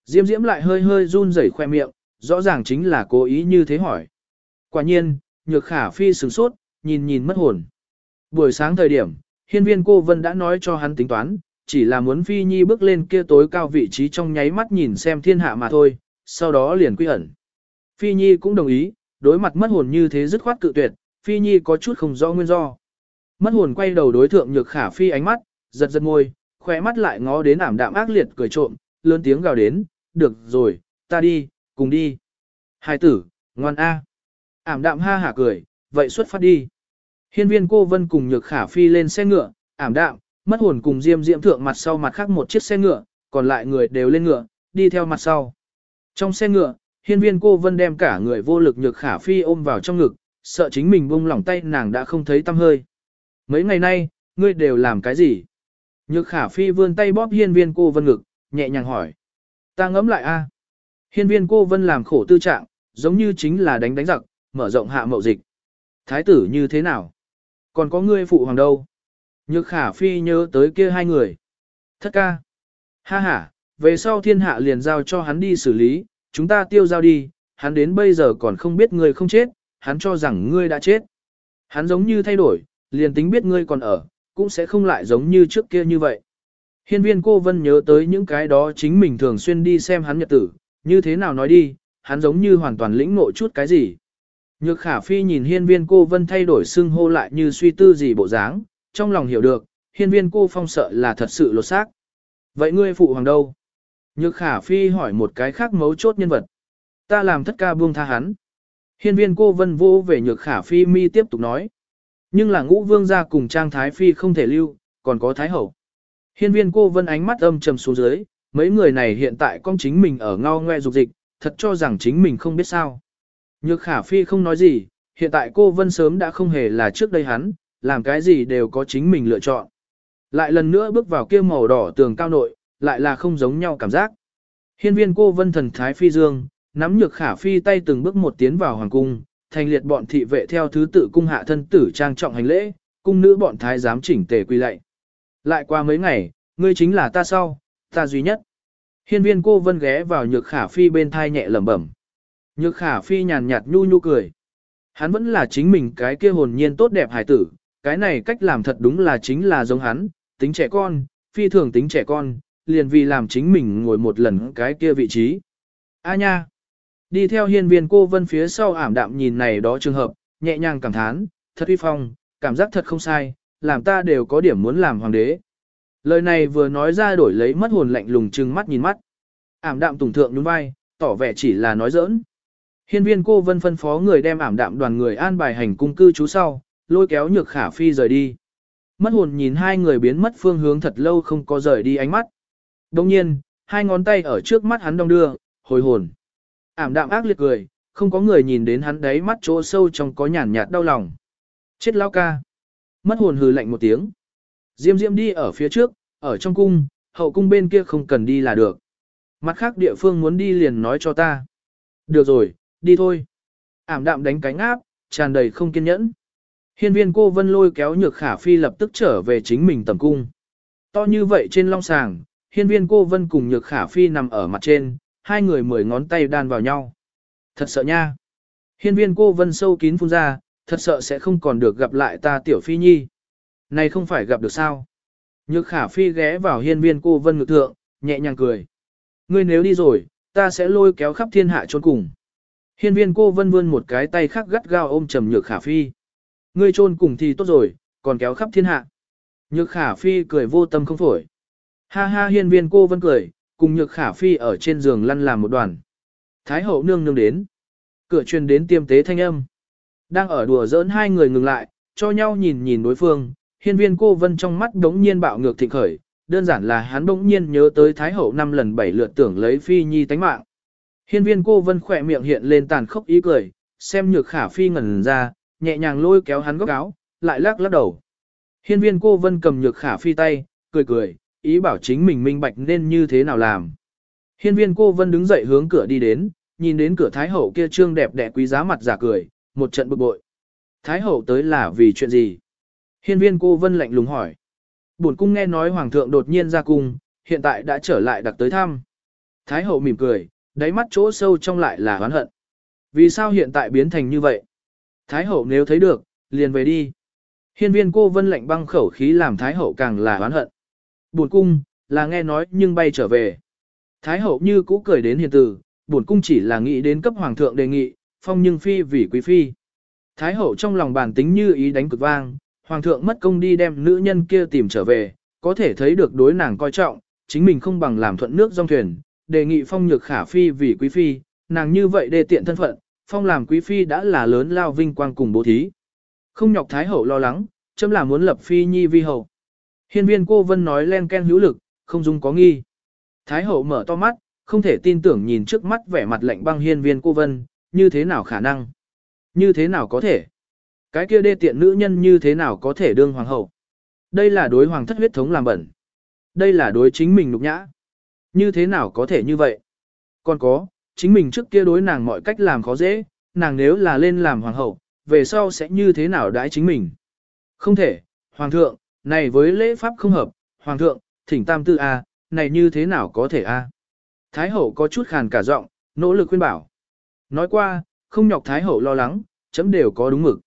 Diêm diễm lại hơi hơi run rẩy khoe miệng, rõ ràng chính là cố ý như thế hỏi. Quả nhiên, nhược khả phi sửng sốt, nhìn nhìn mất hồn. Buổi sáng thời điểm, hiên viên cô Vân đã nói cho hắn tính toán, chỉ là muốn phi nhi bước lên kia tối cao vị trí trong nháy mắt nhìn xem thiên hạ mà thôi, sau đó liền quy ẩn. Phi nhi cũng đồng ý, đối mặt mất hồn như thế dứt khoát cự tuyệt, phi nhi có chút không rõ nguyên do. Mất hồn quay đầu đối thượng nhược khả phi ánh mắt, giật giật môi, khỏe mắt lại ngó đến ảm đạm ác liệt cười trộm, lớn tiếng gào đến, được rồi, ta đi, cùng đi. Hai tử, ngoan a. Ảm đạm ha hả cười, vậy xuất phát đi. Hiên viên cô vân cùng nhược khả phi lên xe ngựa, ảm đạm, mất hồn cùng diêm diễm thượng mặt sau mặt khác một chiếc xe ngựa, còn lại người đều lên ngựa, đi theo mặt sau. Trong xe ngựa, hiên viên cô vân đem cả người vô lực nhược khả phi ôm vào trong ngực, sợ chính mình buông lỏng tay nàng đã không thấy tâm hơi. Mấy ngày nay, ngươi đều làm cái gì? Nhược khả phi vươn tay bóp hiên viên cô vân ngực, nhẹ nhàng hỏi. Ta ngẫm lại a. À. Hiên viên cô vân làm khổ tư trạng, giống như chính là đánh đánh giặc, mở rộng hạ mậu dịch. Thái tử như thế nào? Còn có ngươi phụ hoàng đâu? Nhược khả phi nhớ tới kia hai người. Thất ca. Ha ha, về sau thiên hạ liền giao cho hắn đi xử lý, chúng ta tiêu giao đi, hắn đến bây giờ còn không biết người không chết, hắn cho rằng ngươi đã chết. Hắn giống như thay đổi, liền tính biết ngươi còn ở, cũng sẽ không lại giống như trước kia như vậy. Hiên viên cô vân nhớ tới những cái đó chính mình thường xuyên đi xem hắn nhật tử, như thế nào nói đi, hắn giống như hoàn toàn lĩnh ngộ chút cái gì. Nhược khả phi nhìn hiên viên cô vân thay đổi xưng hô lại như suy tư gì bộ dáng, trong lòng hiểu được, hiên viên cô phong sợ là thật sự lột xác. Vậy ngươi phụ hoàng đâu? Nhược khả phi hỏi một cái khác mấu chốt nhân vật. Ta làm thất ca buông tha hắn. Hiên viên cô vân vô về nhược khả phi mi tiếp tục nói. Nhưng là ngũ vương gia cùng trang thái phi không thể lưu, còn có thái hậu. Hiên viên cô vân ánh mắt âm trầm xuống dưới, mấy người này hiện tại con chính mình ở ngao ngoe dục dịch, thật cho rằng chính mình không biết sao. Nhược khả phi không nói gì, hiện tại cô vân sớm đã không hề là trước đây hắn, làm cái gì đều có chính mình lựa chọn. Lại lần nữa bước vào kia màu đỏ tường cao nội, lại là không giống nhau cảm giác. Hiên viên cô vân thần thái phi dương, nắm nhược khả phi tay từng bước một tiến vào hoàng cung, thành liệt bọn thị vệ theo thứ tự cung hạ thân tử trang trọng hành lễ, cung nữ bọn thái giám chỉnh tề quy lạy. Lại qua mấy ngày, ngươi chính là ta sau, ta duy nhất. Hiên viên cô vân ghé vào nhược khả phi bên thai nhẹ lẩm bẩm. Nhược khả phi nhàn nhạt nhu nhu cười. Hắn vẫn là chính mình cái kia hồn nhiên tốt đẹp hài tử, cái này cách làm thật đúng là chính là giống hắn, tính trẻ con, phi thường tính trẻ con, liền vì làm chính mình ngồi một lần cái kia vị trí. A nha! Đi theo hiên viên cô vân phía sau ảm đạm nhìn này đó trường hợp, nhẹ nhàng cảm thán, thật uy phong, cảm giác thật không sai, làm ta đều có điểm muốn làm hoàng đế. Lời này vừa nói ra đổi lấy mất hồn lạnh lùng trừng mắt nhìn mắt. Ảm đạm tùng thượng nhún vai, tỏ vẻ chỉ là nói giỡn. Hiên viên cô vân phân phó người đem ảm đạm đoàn người an bài hành cung cư trú sau, lôi kéo nhược khả phi rời đi. Mất hồn nhìn hai người biến mất phương hướng thật lâu không có rời đi ánh mắt. Đồng nhiên, hai ngón tay ở trước mắt hắn đong đưa, hồi hồn. Ảm đạm ác liệt cười, không có người nhìn đến hắn đấy mắt chỗ sâu trong có nhàn nhạt đau lòng. Chết lao ca. Mất hồn hừ lạnh một tiếng. Diêm diêm đi ở phía trước, ở trong cung, hậu cung bên kia không cần đi là được. Mặt khác địa phương muốn đi liền nói cho ta. Được rồi, đi thôi. Ảm đạm đánh cánh áp, tràn đầy không kiên nhẫn. Hiên viên cô vân lôi kéo nhược khả phi lập tức trở về chính mình tầm cung. To như vậy trên long sàng, hiên viên cô vân cùng nhược khả phi nằm ở mặt trên, hai người mười ngón tay đan vào nhau. Thật sợ nha. Hiên viên cô vân sâu kín phun ra, thật sợ sẽ không còn được gặp lại ta tiểu phi nhi. Này không phải gặp được sao. Nhược khả phi ghé vào hiên viên cô vân ngực thượng, nhẹ nhàng cười. Ngươi nếu đi rồi, ta sẽ lôi kéo khắp thiên hạ trốn cùng. Hiên viên cô vân vươn một cái tay khác gắt gao ôm trầm nhược khả phi. Ngươi trôn cùng thì tốt rồi, còn kéo khắp thiên hạ. Nhược khả phi cười vô tâm không phổi. Ha ha hiên viên cô vân cười, cùng nhược khả phi ở trên giường lăn làm một đoàn. Thái hậu nương nương đến. Cửa truyền đến tiêm tế thanh âm. Đang ở đùa giỡn hai người ngừng lại, cho nhau nhìn nhìn đối phương, hiên viên cô vân trong mắt đống nhiên bạo ngược thịnh khởi, đơn giản là hắn đống nhiên nhớ tới Thái hậu năm lần bảy lượt tưởng lấy phi nhi tánh mạng. Hiên viên cô vân khỏe miệng hiện lên tàn khốc ý cười, xem nhược khả phi ngẩn ra, nhẹ nhàng lôi kéo hắn góc áo, lại lắc lắc đầu. Hiên viên cô vân cầm nhược khả phi tay, cười cười, ý bảo chính mình minh bạch nên như thế nào làm. Hiên viên cô vân đứng dậy hướng cửa đi đến, nhìn đến cửa Thái Hậu kia trương đẹp đẽ quý giá mặt giả cười, một trận bực bội. Thái Hậu tới là vì chuyện gì? Hiên viên cô vân lạnh lùng hỏi. Bổn cung nghe nói Hoàng thượng đột nhiên ra cung, hiện tại đã trở lại đặc tới thăm. Thái Hậu mỉm cười, đáy mắt chỗ sâu trong lại là oán hận. Vì sao hiện tại biến thành như vậy? Thái Hậu nếu thấy được, liền về đi. Hiên viên cô vân lạnh băng khẩu khí làm Thái Hậu càng là oán hận buồn cung, là nghe nói nhưng bay trở về. Thái hậu như cũ cười đến hiền tử, buồn cung chỉ là nghĩ đến cấp hoàng thượng đề nghị, phong nhưng phi vì quý phi. Thái hậu trong lòng bản tính như ý đánh cực vang, hoàng thượng mất công đi đem nữ nhân kia tìm trở về, có thể thấy được đối nàng coi trọng, chính mình không bằng làm thuận nước dòng thuyền, đề nghị phong nhược khả phi vì quý phi, nàng như vậy đề tiện thân phận, phong làm quý phi đã là lớn lao vinh quang cùng bố thí. Không nhọc thái hậu lo lắng, chấm là muốn lập phi nhi vi hậu. Hiên viên cô vân nói len ken hữu lực, không dung có nghi. Thái hậu mở to mắt, không thể tin tưởng nhìn trước mắt vẻ mặt lạnh băng hiên viên cô vân, như thế nào khả năng? Như thế nào có thể? Cái kia đê tiện nữ nhân như thế nào có thể đương hoàng hậu? Đây là đối hoàng thất huyết thống làm bẩn. Đây là đối chính mình nục nhã. Như thế nào có thể như vậy? Còn có, chính mình trước kia đối nàng mọi cách làm khó dễ, nàng nếu là lên làm hoàng hậu, về sau sẽ như thế nào đãi chính mình? Không thể, hoàng thượng, này với lễ pháp không hợp, hoàng thượng, thỉnh tam tư A, này như thế nào có thể A. Thái hậu có chút khàn cả giọng, nỗ lực khuyên bảo. Nói qua, không nhọc Thái hậu lo lắng, chấm đều có đúng mực.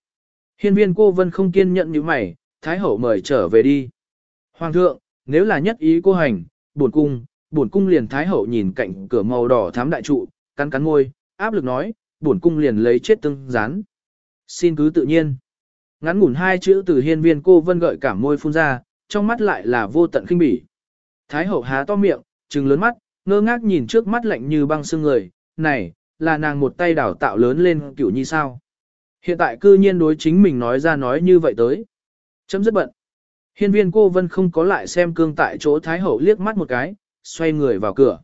Hiên viên cô vân không kiên nhận như mày, Thái Hậu mời trở về đi. Hoàng thượng, nếu là nhất ý cô hành, buồn cung, buồn cung liền Thái Hậu nhìn cạnh cửa màu đỏ thám đại trụ, cắn cắn môi, áp lực nói, bổn cung liền lấy chết tương rán. Xin cứ tự nhiên. Ngắn ngủn hai chữ từ hiên viên cô vân gợi cảm môi phun ra, trong mắt lại là vô tận khinh bỉ. Thái hậu há to miệng, trừng lớn mắt, ngơ ngác nhìn trước mắt lạnh như băng xương người, này, là nàng một tay đảo tạo lớn lên kiểu như sao. Hiện tại cư nhiên đối chính mình nói ra nói như vậy tới. Chấm rất bận. Hiên viên cô vân không có lại xem cương tại chỗ Thái hậu liếc mắt một cái, xoay người vào cửa.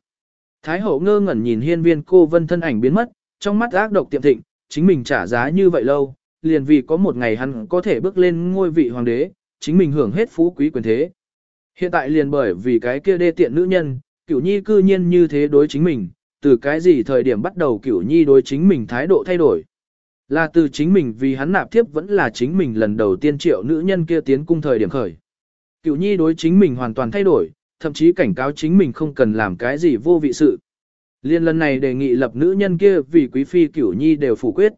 Thái hậu ngơ ngẩn nhìn hiên viên cô vân thân ảnh biến mất, trong mắt ác độc tiệm thịnh, chính mình trả giá như vậy lâu, liền vì có một ngày hắn có thể bước lên ngôi vị hoàng đế, chính mình hưởng hết phú quý quyền thế. Hiện tại liền bởi vì cái kia đê tiện nữ nhân, cửu nhi cư nhiên như thế đối chính mình, từ cái gì thời điểm bắt đầu cửu nhi đối chính mình thái độ thay đổi. Là từ chính mình vì hắn nạp tiếp vẫn là chính mình lần đầu tiên triệu nữ nhân kia tiến cung thời điểm khởi. Cửu nhi đối chính mình hoàn toàn thay đổi, thậm chí cảnh cáo chính mình không cần làm cái gì vô vị sự. Liên lần này đề nghị lập nữ nhân kia vì quý phi cửu nhi đều phủ quyết.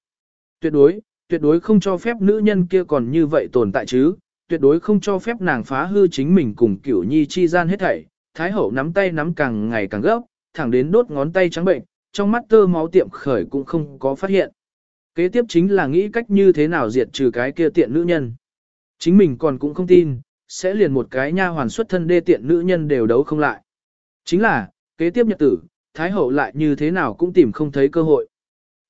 Tuyệt đối, tuyệt đối không cho phép nữ nhân kia còn như vậy tồn tại chứ, tuyệt đối không cho phép nàng phá hư chính mình cùng cửu nhi chi gian hết thảy. Thái hậu nắm tay nắm càng ngày càng gấp, thẳng đến đốt ngón tay trắng bệnh, trong mắt tơ máu tiệm khởi cũng không có phát hiện. Kế tiếp chính là nghĩ cách như thế nào diệt trừ cái kia tiện nữ nhân. Chính mình còn cũng không tin, sẽ liền một cái nha hoàn xuất thân đê tiện nữ nhân đều đấu không lại. Chính là, kế tiếp nhật tử, Thái hậu lại như thế nào cũng tìm không thấy cơ hội.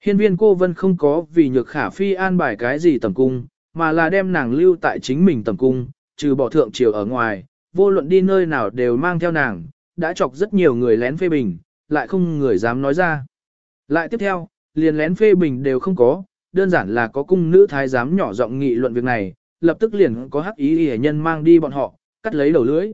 Hiên viên cô vân không có vì nhược khả phi an bài cái gì tầm cung, mà là đem nàng lưu tại chính mình tầm cung, trừ bỏ thượng triều ở ngoài, vô luận đi nơi nào đều mang theo nàng, đã chọc rất nhiều người lén phê bình, lại không người dám nói ra. Lại tiếp theo, liền lén phê bình đều không có, đơn giản là có cung nữ thái giám nhỏ giọng nghị luận việc này, lập tức liền có hắc ý hệ nhân mang đi bọn họ, cắt lấy đầu lưỡi.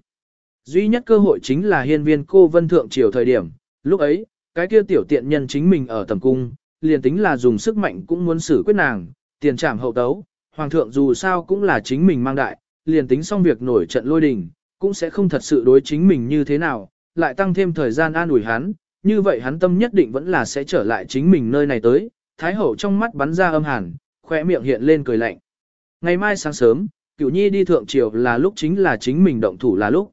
Duy nhất cơ hội chính là hiên viên cô vân thượng triều thời điểm, lúc ấy, cái kia tiểu tiện nhân chính mình ở tầm cung, liền tính là dùng sức mạnh cũng muốn xử quyết nàng, tiền trảm hậu tấu, hoàng thượng dù sao cũng là chính mình mang đại, liền tính xong việc nổi trận lôi đình, cũng sẽ không thật sự đối chính mình như thế nào, lại tăng thêm thời gian an ủi hắn, như vậy hắn tâm nhất định vẫn là sẽ trở lại chính mình nơi này tới, thái hậu trong mắt bắn ra âm hàn, khỏe miệng hiện lên cười lạnh. Ngày mai sáng sớm, cửu nhi đi thượng triều là lúc chính là chính mình động thủ là lúc.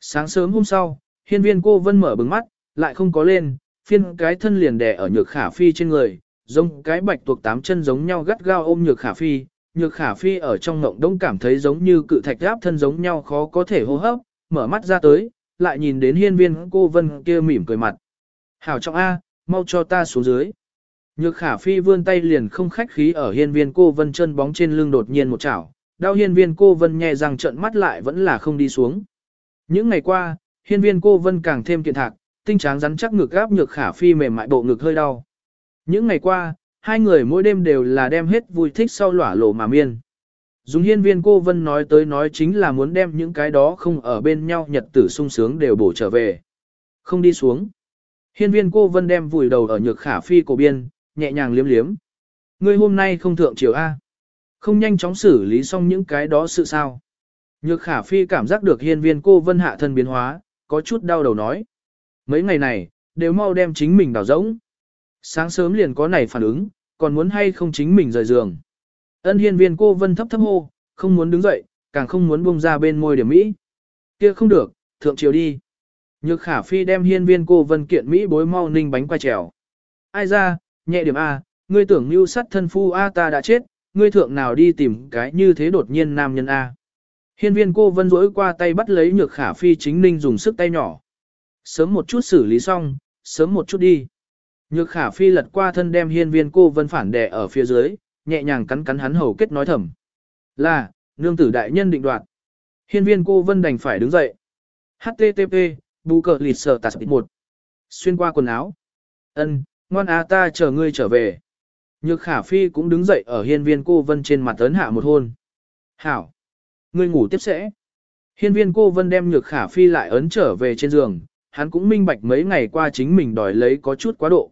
Sáng sớm hôm sau, hiên viên cô vân mở bừng mắt, lại không có lên, phiên cái thân liền đè ở nhược khả phi trên người, giống cái bạch tuộc tám chân giống nhau gắt gao ôm nhược khả phi, nhược khả phi ở trong ngộng đông cảm thấy giống như cự thạch áp thân giống nhau khó có thể hô hấp, mở mắt ra tới, lại nhìn đến hiên viên cô vân kia mỉm cười mặt. Hảo trọng A, mau cho ta xuống dưới. Nhược khả phi vươn tay liền không khách khí ở hiên viên cô vân chân bóng trên lưng đột nhiên một chảo, đau hiên viên cô vân nhẹ rằng trận mắt lại vẫn là không đi xuống. Những ngày qua, hiên viên cô vân càng thêm kiện thạc, tinh tráng rắn chắc ngực gáp nhược khả phi mềm mại bộ ngực hơi đau. Những ngày qua, hai người mỗi đêm đều là đem hết vui thích sau lỏa lộ mà miên. Dùng hiên viên cô vân nói tới nói chính là muốn đem những cái đó không ở bên nhau nhật tử sung sướng đều bổ trở về. Không đi xuống. Hiên viên cô vân đem vùi đầu ở nhược khả phi cổ biên, nhẹ nhàng liếm liếm. Ngươi hôm nay không thượng chiều A. Không nhanh chóng xử lý xong những cái đó sự sao. Nhược khả phi cảm giác được hiên viên cô vân hạ thân biến hóa, có chút đau đầu nói. Mấy ngày này, đều mau đem chính mình đào rỗng. Sáng sớm liền có này phản ứng, còn muốn hay không chính mình rời giường. Ân hiên viên cô vân thấp thấp hô, không muốn đứng dậy, càng không muốn buông ra bên môi điểm Mỹ. Kia không được, thượng chiều đi. Nhược khả phi đem hiên viên cô vân kiện Mỹ bối mau ninh bánh quay trèo. Ai ra, nhẹ điểm A, ngươi tưởng mưu sát thân phu A ta đã chết, ngươi thượng nào đi tìm cái như thế đột nhiên nam nhân A. Hiên viên cô vân rỗi qua tay bắt lấy nhược khả phi chính ninh dùng sức tay nhỏ. Sớm một chút xử lý xong, sớm một chút đi. Nhược khả phi lật qua thân đem hiên viên cô vân phản đè ở phía dưới, nhẹ nhàng cắn cắn hắn hầu kết nói thầm. Là, nương tử đại nhân định đoạt. Hiên viên cô vân đành phải đứng dậy. HTTP, bù cờ lịt sở tạt một. Xuyên qua quần áo. ân ngoan á ta chờ ngươi trở về. Nhược khả phi cũng đứng dậy ở hiên viên cô vân trên mặt ấn hạ một hôn. Hảo. Ngươi ngủ tiếp sẽ. Hiên viên cô vân đem nhược khả phi lại ấn trở về trên giường, hắn cũng minh bạch mấy ngày qua chính mình đòi lấy có chút quá độ.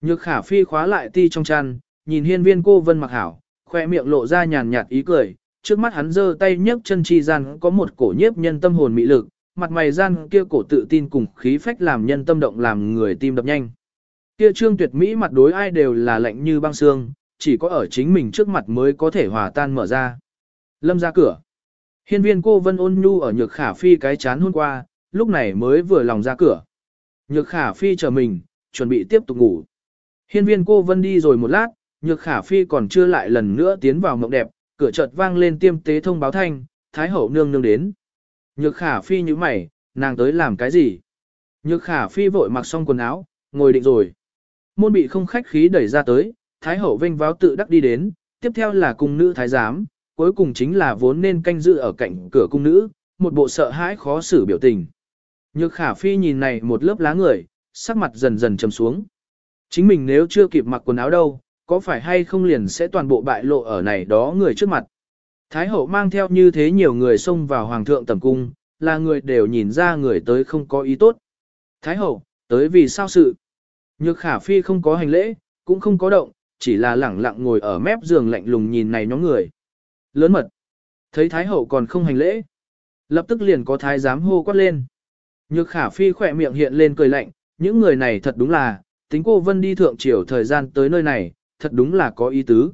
Nhược khả phi khóa lại ti trong chăn, nhìn hiên viên cô vân mặc hảo, khoe miệng lộ ra nhàn nhạt ý cười, trước mắt hắn giơ tay nhấc chân chi gian có một cổ nhiếp nhân tâm hồn mị lực, mặt mày gian kia cổ tự tin cùng khí phách làm nhân tâm động làm người tim đập nhanh. Kia trương tuyệt mỹ mặt đối ai đều là lạnh như băng xương, chỉ có ở chính mình trước mặt mới có thể hòa tan mở ra. Lâm ra cửa. Hiên viên cô Vân ôn nhu ở nhược khả phi cái chán hôm qua, lúc này mới vừa lòng ra cửa. Nhược khả phi chờ mình, chuẩn bị tiếp tục ngủ. Hiên viên cô Vân đi rồi một lát, nhược khả phi còn chưa lại lần nữa tiến vào mộng đẹp, cửa chợt vang lên tiêm tế thông báo thanh, thái hậu nương nương đến. Nhược khả phi như mày, nàng tới làm cái gì? Nhược khả phi vội mặc xong quần áo, ngồi định rồi. Môn bị không khách khí đẩy ra tới, thái hậu vênh váo tự đắc đi đến, tiếp theo là cung nữ thái giám, cuối cùng chính là vốn nên canh giữ ở cạnh cửa cung nữ, một bộ sợ hãi khó xử biểu tình. Nhược khả phi nhìn này một lớp lá người, sắc mặt dần dần trầm xuống. Chính mình nếu chưa kịp mặc quần áo đâu, có phải hay không liền sẽ toàn bộ bại lộ ở này đó người trước mặt. Thái hậu mang theo như thế nhiều người xông vào hoàng thượng tầm cung, là người đều nhìn ra người tới không có ý tốt. Thái hậu, tới vì sao sự? Nhược khả phi không có hành lễ, cũng không có động, chỉ là lẳng lặng ngồi ở mép giường lạnh lùng nhìn này nhóm người. Lớn mật. Thấy Thái hậu còn không hành lễ. Lập tức liền có thái giám hô quát lên. Nhược khả phi khỏe miệng hiện lên cười lạnh, những người này thật đúng là, tính cô vân đi thượng triều thời gian tới nơi này, thật đúng là có ý tứ.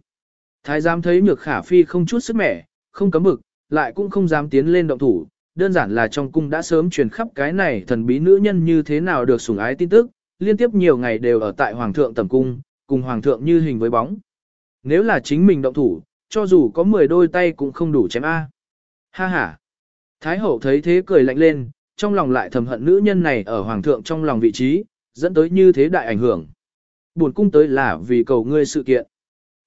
Thái giám thấy nhược khả phi không chút sức mẻ, không cấm mực, lại cũng không dám tiến lên động thủ, đơn giản là trong cung đã sớm truyền khắp cái này thần bí nữ nhân như thế nào được sủng ái tin tức, liên tiếp nhiều ngày đều ở tại hoàng thượng tầm cung, cùng hoàng thượng như hình với bóng. Nếu là chính mình động thủ, cho dù có 10 đôi tay cũng không đủ chém A. Ha ha. Thái hậu thấy thế cười lạnh lên, trong lòng lại thầm hận nữ nhân này ở hoàng thượng trong lòng vị trí, dẫn tới như thế đại ảnh hưởng. Buồn cung tới là vì cầu ngươi sự kiện.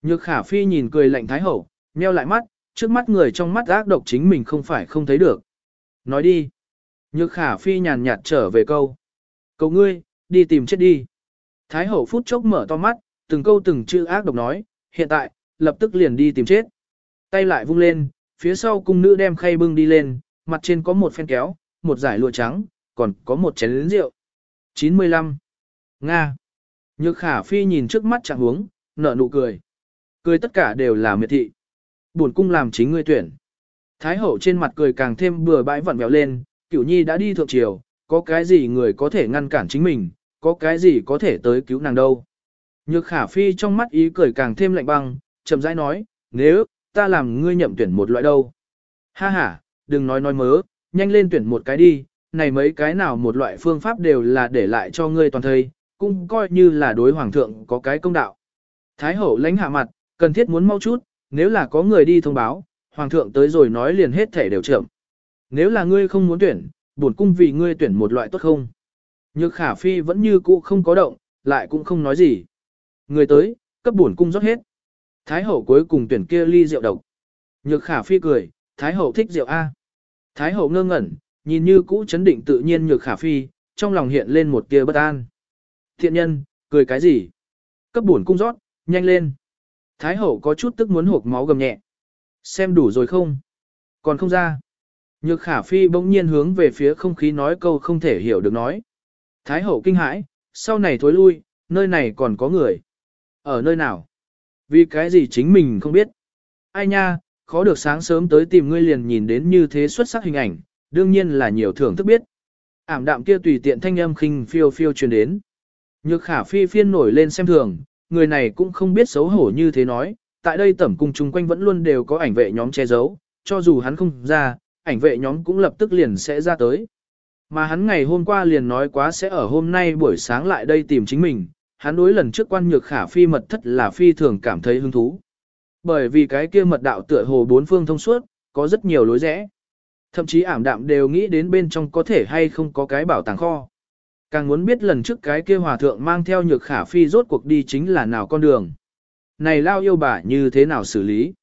Nhược khả phi nhìn cười lạnh thái hậu, nheo lại mắt, trước mắt người trong mắt ác độc chính mình không phải không thấy được. Nói đi. Nhược khả phi nhàn nhạt trở về câu. Cầu ngươi, đi tìm chết đi. Thái hậu phút chốc mở to mắt, từng câu từng chữ ác độc nói, hiện tại, lập tức liền đi tìm chết. Tay lại vung lên, phía sau cung nữ đem khay bưng đi lên, mặt trên có một phen kéo, một giải lụa trắng, còn có một chén lĩnh rượu. 95. Nga. Nhược khả phi nhìn trước mắt trạng huống, nở nụ cười. Cười tất cả đều là miệt thị. Buồn cung làm chính ngươi tuyển. Thái hậu trên mặt cười càng thêm bừa bãi vặn vẹo lên, cửu nhi đã đi thượng triều, có cái gì người có thể ngăn cản chính mình, có cái gì có thể tới cứu nàng đâu. Nhược khả phi trong mắt ý cười càng thêm lạnh băng, chậm rãi nói, nếu, ta làm ngươi nhậm tuyển một loại đâu. Ha ha, đừng nói nói mớ, nhanh lên tuyển một cái đi, này mấy cái nào một loại phương pháp đều là để lại cho ngươi toàn thời, cũng coi như là đối hoàng thượng có cái công đạo. Thái hậu lãnh hạ mặt, cần thiết muốn mau chút, nếu là có người đi thông báo, hoàng thượng tới rồi nói liền hết thể đều chậm. Nếu là ngươi không muốn tuyển, bổn cung vì ngươi tuyển một loại tốt không? Nhược khả phi vẫn như cũ không có động, lại cũng không nói gì. Người tới, cấp bổn cung rót hết. Thái hậu cuối cùng tuyển kia ly rượu độc. Nhược khả phi cười, Thái hậu thích rượu A. Thái hậu ngơ ngẩn, nhìn như cũ chấn định tự nhiên nhược khả phi, trong lòng hiện lên một tia bất an. Thiện nhân, cười cái gì? Cấp bổn cung rót, nhanh lên. Thái hậu có chút tức muốn hộp máu gầm nhẹ. Xem đủ rồi không? Còn không ra. Nhược khả phi bỗng nhiên hướng về phía không khí nói câu không thể hiểu được nói. Thái hậu kinh hãi, sau này thối lui, nơi này còn có người. Ở nơi nào? Vì cái gì chính mình không biết. Ai nha, khó được sáng sớm tới tìm ngươi liền nhìn đến như thế xuất sắc hình ảnh, đương nhiên là nhiều thưởng thức biết. Ảm đạm kia tùy tiện thanh âm khinh phiêu phiêu truyền đến. Nhược khả phi phiên nổi lên xem thường, người này cũng không biết xấu hổ như thế nói, tại đây tẩm cung chung quanh vẫn luôn đều có ảnh vệ nhóm che giấu, cho dù hắn không ra, ảnh vệ nhóm cũng lập tức liền sẽ ra tới. Mà hắn ngày hôm qua liền nói quá sẽ ở hôm nay buổi sáng lại đây tìm chính mình, hắn đối lần trước quan nhược khả phi mật thất là phi thường cảm thấy hứng thú. Bởi vì cái kia mật đạo tựa hồ bốn phương thông suốt, có rất nhiều lối rẽ. Thậm chí ảm đạm đều nghĩ đến bên trong có thể hay không có cái bảo tàng kho. Càng muốn biết lần trước cái kia hòa thượng mang theo nhược khả phi rốt cuộc đi chính là nào con đường. Này lao yêu bà như thế nào xử lý?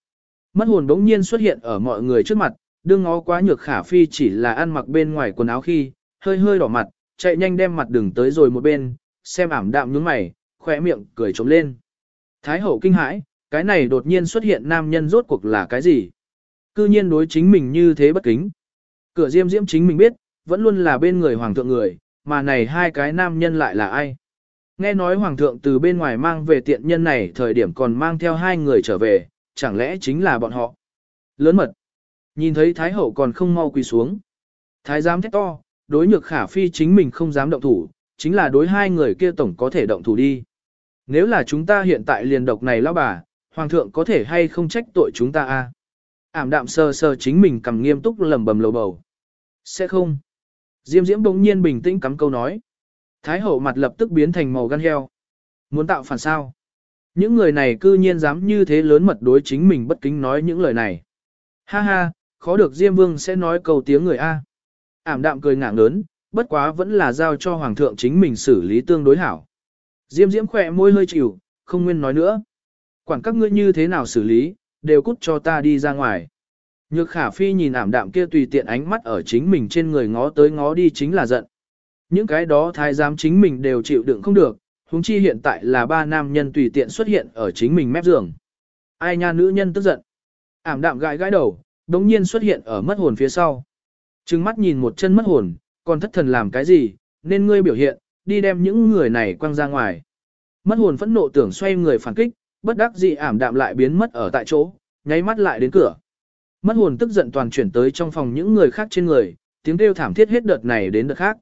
Mất hồn đống nhiên xuất hiện ở mọi người trước mặt, đương ngó quá nhược khả phi chỉ là ăn mặc bên ngoài quần áo khi, hơi hơi đỏ mặt, chạy nhanh đem mặt đường tới rồi một bên, xem ảm đạm nhướng mày, khỏe miệng cười trống lên. Thái hậu kinh hãi, cái này đột nhiên xuất hiện nam nhân rốt cuộc là cái gì? Cư nhiên đối chính mình như thế bất kính. Cửa diêm diễm chính mình biết, vẫn luôn là bên người hoàng thượng người, mà này hai cái nam nhân lại là ai? Nghe nói hoàng thượng từ bên ngoài mang về tiện nhân này thời điểm còn mang theo hai người trở về, chẳng lẽ chính là bọn họ? Lớn mật. Nhìn thấy Thái hậu còn không mau quỳ xuống. Thái giám thét to, đối nhược khả phi chính mình không dám động thủ, chính là đối hai người kia tổng có thể động thủ đi. Nếu là chúng ta hiện tại liền độc này lão bà, hoàng thượng có thể hay không trách tội chúng ta a? Ảm đạm sờ sờ chính mình cầm nghiêm túc lầm bầm lầu bầu. Sẽ không. Diêm diễm bỗng nhiên bình tĩnh cắm câu nói. Thái hậu mặt lập tức biến thành màu gan heo. Muốn tạo phản sao? Những người này cư nhiên dám như thế lớn mật đối chính mình bất kính nói những lời này. Ha ha, khó được Diêm Vương sẽ nói câu tiếng người A. Ảm đạm cười ngạng lớn, bất quá vẫn là giao cho Hoàng thượng chính mình xử lý tương đối hảo. Diêm Diễm khỏe môi hơi chịu, không nguyên nói nữa. Quản các ngươi như thế nào xử lý, đều cút cho ta đi ra ngoài. Nhược khả phi nhìn ảm đạm kia tùy tiện ánh mắt ở chính mình trên người ngó tới ngó đi chính là giận. Những cái đó thái giám chính mình đều chịu đựng không được, huống chi hiện tại là ba nam nhân tùy tiện xuất hiện ở chính mình mép giường. Ai nha nữ nhân tức giận. Ảm đạm gãi gãi đầu, đống nhiên xuất hiện ở mất hồn phía sau. Trừng mắt nhìn một chân mất hồn, còn thất thần làm cái gì, nên ngươi biểu hiện, đi đem những người này quăng ra ngoài. Mất hồn phẫn nộ tưởng xoay người phản kích, bất đắc dĩ ảm đạm lại biến mất ở tại chỗ, nháy mắt lại đến cửa. Mất hồn tức giận toàn chuyển tới trong phòng những người khác trên người, tiếng kêu thảm thiết hết đợt này đến đợt khác.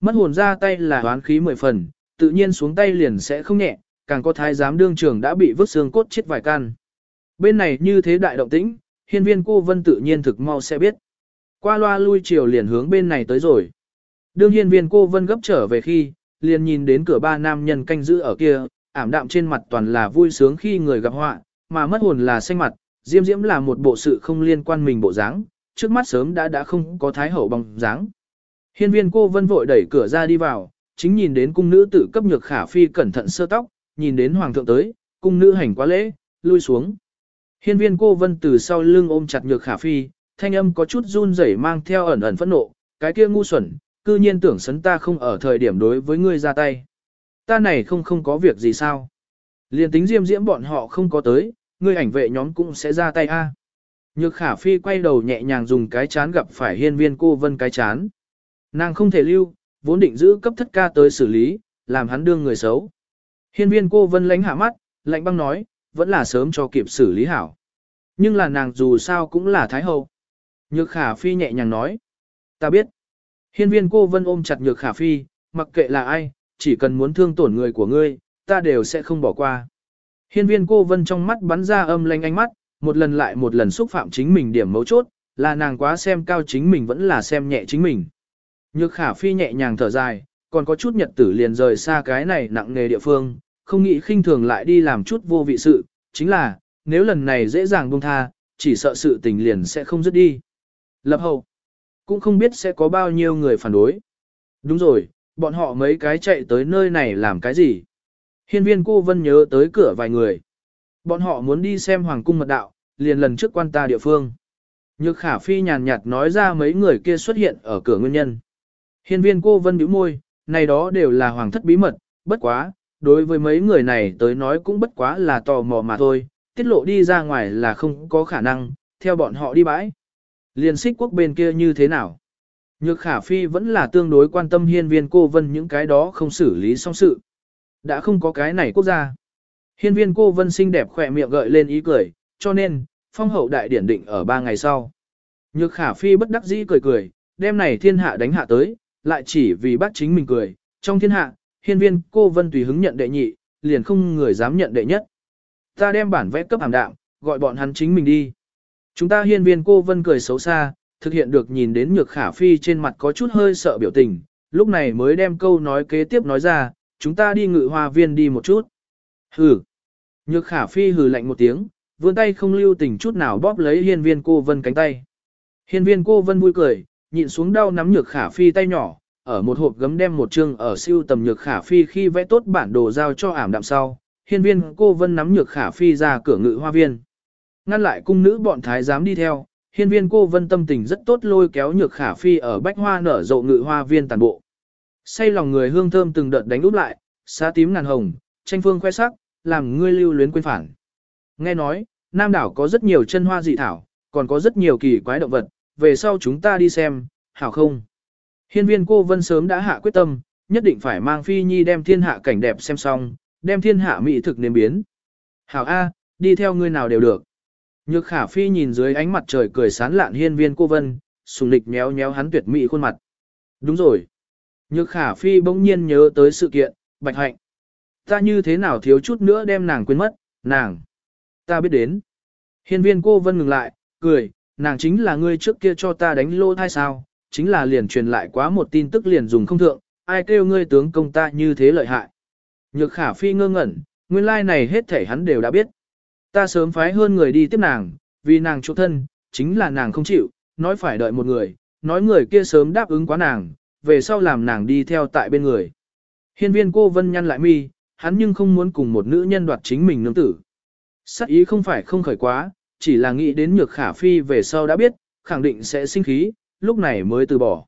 Mất hồn ra tay là đoán khí mười phần, tự nhiên xuống tay liền sẽ không nhẹ, càng có thái giám đương trường đã bị vứt xương cốt chết vài can. Bên này như thế đại động tĩnh, hiên viên cô vân tự nhiên thực mau sẽ biết. Qua loa lui chiều liền hướng bên này tới rồi. Đương hiên viên cô vân gấp trở về khi, liền nhìn đến cửa ba nam nhân canh giữ ở kia, ảm đạm trên mặt toàn là vui sướng khi người gặp họa, mà mất hồn là xanh mặt, diêm diễm là một bộ sự không liên quan mình bộ dáng, trước mắt sớm đã đã không có thái hậu bằng dáng. Hiên viên cô vân vội đẩy cửa ra đi vào, chính nhìn đến cung nữ tự cấp nhược khả phi cẩn thận sơ tóc, nhìn đến hoàng thượng tới, cung nữ hành quá lễ, lui xuống. Hiên viên cô vân từ sau lưng ôm chặt nhược khả phi, thanh âm có chút run rẩy mang theo ẩn ẩn phẫn nộ, cái kia ngu xuẩn, cư nhiên tưởng sấn ta không ở thời điểm đối với ngươi ra tay. Ta này không không có việc gì sao. Liên tính diêm diễm bọn họ không có tới, ngươi ảnh vệ nhóm cũng sẽ ra tay a. Nhược khả phi quay đầu nhẹ nhàng dùng cái chán gặp phải hiên viên cô vân cái chán. Nàng không thể lưu, vốn định giữ cấp thất ca tới xử lý, làm hắn đương người xấu. Hiên viên cô vân lánh hạ mắt, lạnh băng nói, vẫn là sớm cho kịp xử lý hảo. Nhưng là nàng dù sao cũng là thái hậu. Nhược khả phi nhẹ nhàng nói. Ta biết. Hiên viên cô vân ôm chặt nhược khả phi, mặc kệ là ai, chỉ cần muốn thương tổn người của ngươi, ta đều sẽ không bỏ qua. Hiên viên cô vân trong mắt bắn ra âm lanh ánh mắt, một lần lại một lần xúc phạm chính mình điểm mấu chốt, là nàng quá xem cao chính mình vẫn là xem nhẹ chính mình. Nhược khả phi nhẹ nhàng thở dài, còn có chút nhật tử liền rời xa cái này nặng nghề địa phương, không nghĩ khinh thường lại đi làm chút vô vị sự, chính là, nếu lần này dễ dàng buông tha, chỉ sợ sự tình liền sẽ không dứt đi. Lập hậu, cũng không biết sẽ có bao nhiêu người phản đối. Đúng rồi, bọn họ mấy cái chạy tới nơi này làm cái gì? Hiên viên cô vân nhớ tới cửa vài người. Bọn họ muốn đi xem hoàng cung mật đạo, liền lần trước quan ta địa phương. Nhược khả phi nhàn nhạt nói ra mấy người kia xuất hiện ở cửa nguyên nhân. Hiên viên cô vân nhíu môi, này đó đều là hoàng thất bí mật, bất quá, đối với mấy người này tới nói cũng bất quá là tò mò mà thôi, tiết lộ đi ra ngoài là không có khả năng, theo bọn họ đi bãi. Liên xích quốc bên kia như thế nào? Nhược khả phi vẫn là tương đối quan tâm hiên viên cô vân những cái đó không xử lý xong sự. Đã không có cái này quốc gia. Hiên viên cô vân xinh đẹp khỏe miệng gợi lên ý cười, cho nên, phong hậu đại điển định ở ba ngày sau. Nhược khả phi bất đắc dĩ cười cười, đêm này thiên hạ đánh hạ tới, lại chỉ vì bác chính mình cười, trong thiên hạ, hiên viên cô vân tùy hứng nhận đệ nhị, liền không người dám nhận đệ nhất. Ta đem bản vẽ cấp hàm đạm, gọi bọn hắn chính mình đi. Chúng ta hiên viên cô vân cười xấu xa, thực hiện được nhìn đến nhược khả phi trên mặt có chút hơi sợ biểu tình, lúc này mới đem câu nói kế tiếp nói ra, chúng ta đi ngự hoa viên đi một chút. Hừ. Nhược khả phi hừ lạnh một tiếng, vươn tay không lưu tình chút nào bóp lấy hiên viên cô vân cánh tay. Hiên viên cô vân vui cười, nhịn xuống đau nắm nhược khả phi tay nhỏ, ở một hộp gấm đem một chương ở siêu tầm nhược khả phi khi vẽ tốt bản đồ giao cho ảm đạm sau. Hiên viên cô vân nắm nhược khả phi ra cửa ngự hoa viên. Ngăn lại cung nữ bọn thái giám đi theo, hiên viên cô vân tâm tình rất tốt lôi kéo nhược khả phi ở bách hoa nở rộ ngự hoa viên tàn bộ. Say lòng người hương thơm từng đợt đánh úp lại, xá tím ngàn hồng, tranh phương khoe sắc, làm ngươi lưu luyến quên phản. Nghe nói, Nam đảo có rất nhiều chân hoa dị thảo, còn có rất nhiều kỳ quái động vật, về sau chúng ta đi xem, hảo không? Hiên viên cô vân sớm đã hạ quyết tâm, nhất định phải mang phi nhi đem thiên hạ cảnh đẹp xem xong, đem thiên hạ mỹ thực nếm biến. Hảo A, đi theo ngươi nào đều được. Nhược khả phi nhìn dưới ánh mặt trời cười sán lạn hiên viên cô vân, sùng lịch méo méo hắn tuyệt mỹ khuôn mặt. Đúng rồi. Nhược khả phi bỗng nhiên nhớ tới sự kiện, bạch hạnh. Ta như thế nào thiếu chút nữa đem nàng quên mất, nàng. ta biết đến. Hiên viên cô vân ngừng lại, cười, nàng chính là ngươi trước kia cho ta đánh lô thai sao, chính là liền truyền lại quá một tin tức liền dùng không thượng, ai kêu ngươi tướng công ta như thế lợi hại. Nhược khả phi ngơ ngẩn, nguyên lai like này hết thể hắn đều đã biết. Ta sớm phái hơn người đi tiếp nàng, vì nàng chỗ thân, chính là nàng không chịu, nói phải đợi một người, nói người kia sớm đáp ứng quá nàng, về sau làm nàng đi theo tại bên người. Hiên viên cô vân nhăn lại mi, hắn nhưng không muốn cùng một nữ nhân đoạt chính mình nương tử. Sắc ý không phải không khởi quá, chỉ là nghĩ đến nhược khả phi về sau đã biết, khẳng định sẽ sinh khí, lúc này mới từ bỏ.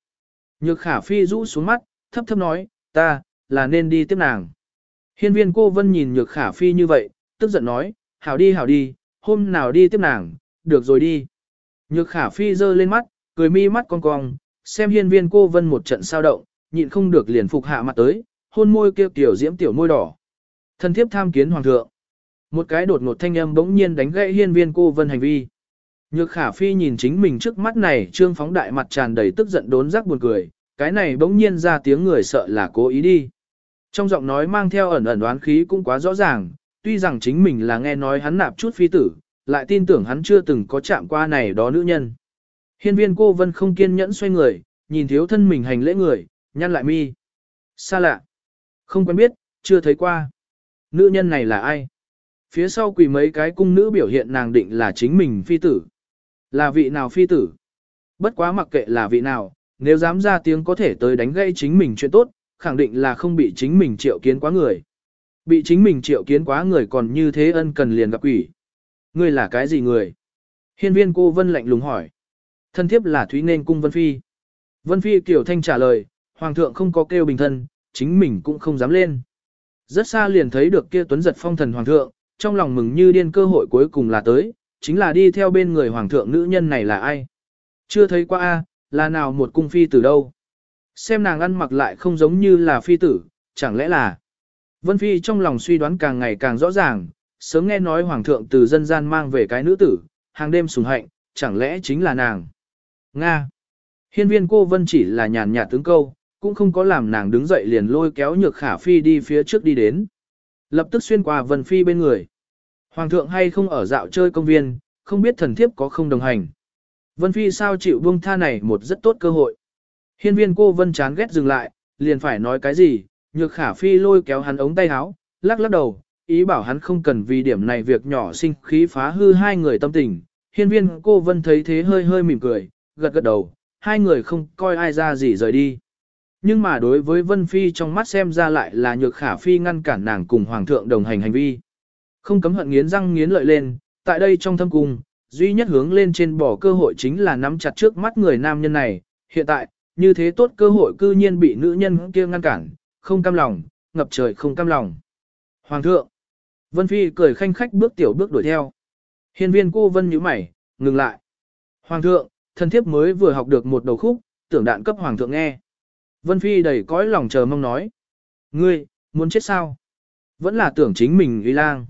Nhược khả phi rũ xuống mắt, thấp thấp nói, ta, là nên đi tiếp nàng. Hiên viên cô vân nhìn nhược khả phi như vậy, tức giận nói, hảo đi hảo đi, hôm nào đi tiếp nàng, được rồi đi. Nhược khả phi giơ lên mắt, cười mi mắt cong cong, xem hiên viên cô vân một trận sao động, nhịn không được liền phục hạ mặt tới, hôn môi kêu tiểu diễm tiểu môi đỏ. Thân thiếp tham kiến hoàng thượng. Một cái đột ngột thanh âm bỗng nhiên đánh gãy hiên viên cô vân hành vi. Nhược khả phi nhìn chính mình trước mắt này trương phóng đại mặt tràn đầy tức giận đốn giác buồn cười, cái này bỗng nhiên ra tiếng người sợ là cố ý đi. Trong giọng nói mang theo ẩn ẩn đoán khí cũng quá rõ ràng, tuy rằng chính mình là nghe nói hắn nạp chút phi tử, lại tin tưởng hắn chưa từng có chạm qua này đó nữ nhân. Hiên viên cô vân không kiên nhẫn xoay người, nhìn thiếu thân mình hành lễ người, nhăn lại mi. Xa lạ. Không quen biết, chưa thấy qua. Nữ nhân này là ai? Phía sau quỳ mấy cái cung nữ biểu hiện nàng định là chính mình phi tử. Là vị nào phi tử? Bất quá mặc kệ là vị nào, nếu dám ra tiếng có thể tới đánh gây chính mình chuyện tốt, khẳng định là không bị chính mình triệu kiến quá người. Bị chính mình triệu kiến quá người còn như thế ân cần liền gặp quỷ. Ngươi là cái gì người? Hiên viên cô Vân lạnh lùng hỏi. Thân thiếp là Thúy Nên Cung Vân Phi. Vân Phi kiểu thanh trả lời, Hoàng thượng không có kêu bình thân, chính mình cũng không dám lên. Rất xa liền thấy được kia tuấn giật phong thần Hoàng thượng, trong lòng mừng như điên cơ hội cuối cùng là tới, chính là đi theo bên người Hoàng thượng nữ nhân này là ai. Chưa thấy qua a là nào một cung phi từ đâu. Xem nàng ăn mặc lại không giống như là phi tử, chẳng lẽ là... Vân Phi trong lòng suy đoán càng ngày càng rõ ràng, sớm nghe nói Hoàng thượng từ dân gian mang về cái nữ tử, hàng đêm sùng hạnh, chẳng lẽ chính là nàng. Nga. Hiên viên cô Vân chỉ là nhàn nhạt tướng câu, cũng không có làm nàng đứng dậy liền lôi kéo nhược khả phi đi phía trước đi đến. Lập tức xuyên qua Vân Phi bên người. Hoàng thượng hay không ở dạo chơi công viên, không biết thần thiếp có không đồng hành. Vân Phi sao chịu buông tha này một rất tốt cơ hội. Hiên viên cô Vân chán ghét dừng lại, liền phải nói cái gì, nhược khả phi lôi kéo hắn ống tay áo, lắc lắc đầu, ý bảo hắn không cần vì điểm này việc nhỏ sinh khí phá hư hai người tâm tình. Hiên viên cô Vân thấy thế hơi hơi mỉm cười, gật gật đầu, hai người không coi ai ra gì rời đi. Nhưng mà đối với Vân Phi trong mắt xem ra lại là nhược khả phi ngăn cản nàng cùng Hoàng thượng đồng hành hành vi. Không cấm hận nghiến răng nghiến lợi lên, tại đây trong thâm cung, duy nhất hướng lên trên bỏ cơ hội chính là nắm chặt trước mắt người nam nhân này. Hiện tại, như thế tốt cơ hội cư nhiên bị nữ nhân kia ngăn cản, không cam lòng, ngập trời không cam lòng. Hoàng thượng, Vân Phi cười khanh khách bước tiểu bước đuổi theo. Hiên viên cô Vân nhíu mày, ngừng lại. Hoàng thượng, thân thiếp mới vừa học được một đầu khúc, tưởng đạn cấp hoàng thượng nghe. Vân Phi đầy cõi lòng chờ mong nói. Ngươi, muốn chết sao? Vẫn là tưởng chính mình uy lang.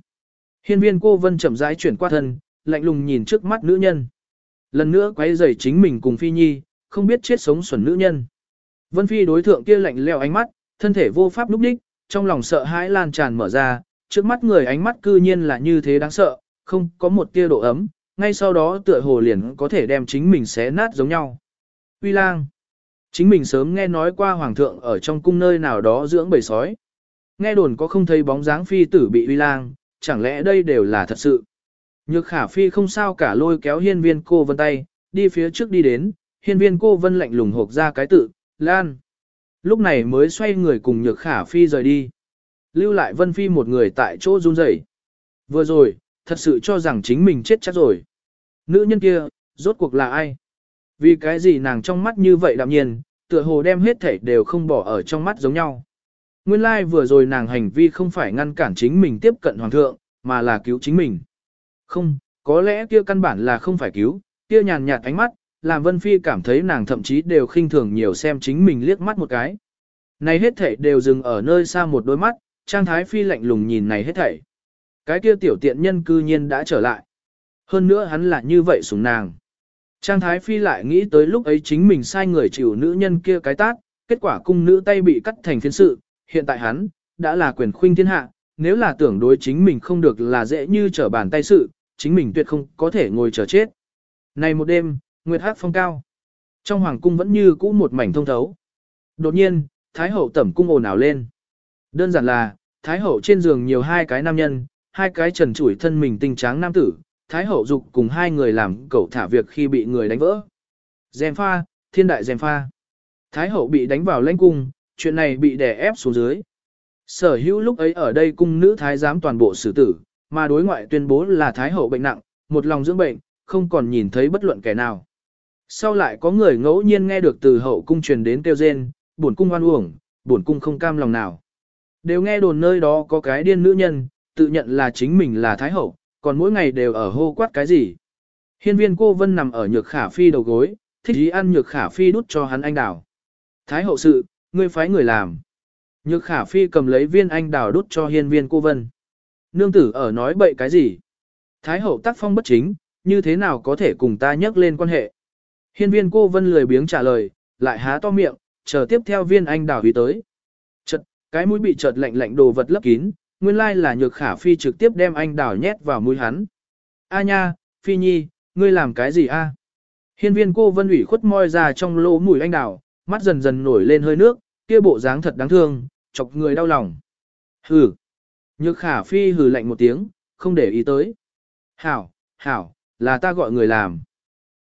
Hiên viên cô Vân chậm rãi chuyển qua thân, lạnh lùng nhìn trước mắt nữ nhân. Lần nữa quay rầy chính mình cùng Phi Nhi, không biết chết sống xuẩn nữ nhân. Vân Phi đối thượng kia lạnh leo ánh mắt, thân thể vô pháp lúc đích, trong lòng sợ hãi lan tràn mở ra, trước mắt người ánh mắt cư nhiên là như thế đáng sợ, không có một tia độ ấm, ngay sau đó tựa hồ liền có thể đem chính mình xé nát giống nhau. Uy lang. Chính mình sớm nghe nói qua hoàng thượng ở trong cung nơi nào đó dưỡng bầy sói. Nghe đồn có không thấy bóng dáng phi tử bị uy lang, chẳng lẽ đây đều là thật sự. Nhược khả phi không sao cả lôi kéo hiên viên cô vân tay, đi phía trước đi đến, hiên viên cô vân lạnh lùng hộp ra cái tự, lan. Lúc này mới xoay người cùng nhược khả phi rời đi. Lưu lại vân phi một người tại chỗ run rẩy. Vừa rồi, thật sự cho rằng chính mình chết chắc rồi. Nữ nhân kia, rốt cuộc là ai? Vì cái gì nàng trong mắt như vậy đạm nhiên, tựa hồ đem hết thảy đều không bỏ ở trong mắt giống nhau. Nguyên lai like vừa rồi nàng hành vi không phải ngăn cản chính mình tiếp cận hoàng thượng, mà là cứu chính mình. Không, có lẽ kia căn bản là không phải cứu, kia nhàn nhạt ánh mắt, làm Vân Phi cảm thấy nàng thậm chí đều khinh thường nhiều xem chính mình liếc mắt một cái. Này hết thảy đều dừng ở nơi xa một đôi mắt, Trang Thái Phi lạnh lùng nhìn này hết thảy. Cái kia tiểu tiện nhân cư nhiên đã trở lại. Hơn nữa hắn là như vậy sủng nàng. Trang Thái Phi lại nghĩ tới lúc ấy chính mình sai người chịu nữ nhân kia cái tát, kết quả cung nữ tay bị cắt thành phiến sự, hiện tại hắn, đã là quyền khuynh thiên hạ, nếu là tưởng đối chính mình không được là dễ như trở bàn tay sự, chính mình tuyệt không có thể ngồi chờ chết. Này một đêm, nguyệt hát phong cao. Trong hoàng cung vẫn như cũ một mảnh thông thấu. Đột nhiên, Thái hậu tẩm cung ồn ào lên. Đơn giản là, Thái hậu trên giường nhiều hai cái nam nhân, hai cái trần trụi thân mình tinh tráng nam tử, Thái hậu dục cùng hai người làm cậu thả việc khi bị người đánh vỡ. Dèm pha, thiên đại dèm pha. Thái hậu bị đánh vào lãnh cung, chuyện này bị đè ép xuống dưới. Sở hữu lúc ấy ở đây cung nữ thái giám toàn bộ xử tử, mà đối ngoại tuyên bố là thái hậu bệnh nặng, một lòng dưỡng bệnh, không còn nhìn thấy bất luận kẻ nào. Sau lại có người ngẫu nhiên nghe được từ hậu cung truyền đến tiêu rên, buồn cung oan uổng, buồn cung không cam lòng nào. Đều nghe đồn nơi đó có cái điên nữ nhân, tự nhận là chính mình là thái hậu, còn mỗi ngày đều ở hô quát cái gì. Hiên viên cô vân nằm ở nhược khả phi đầu gối, thích ý ăn nhược khả phi đút cho hắn anh đào. Thái hậu sự, ngươi phái người làm. Nhược khả phi cầm lấy viên anh đào đút cho hiên viên cô vân. Nương tử ở nói bậy cái gì? Thái hậu tác phong bất chính, như thế nào có thể cùng ta nhắc lên quan hệ? Hiên viên cô vân lười biếng trả lời, lại há to miệng, chờ tiếp theo viên anh đào hủy tới. Chật, cái mũi bị chợt lạnh lạnh đồ vật lấp kín, nguyên lai là nhược khả phi trực tiếp đem anh đào nhét vào mũi hắn. A nha, phi nhi, ngươi làm cái gì a? Hiên viên cô vân ủy khuất moi ra trong lỗ mũi anh đào, mắt dần dần nổi lên hơi nước, kia bộ dáng thật đáng thương, chọc người đau lòng. Hừ. Nhược khả phi hừ lạnh một tiếng, không để ý tới. Hảo, hảo, là ta gọi người làm.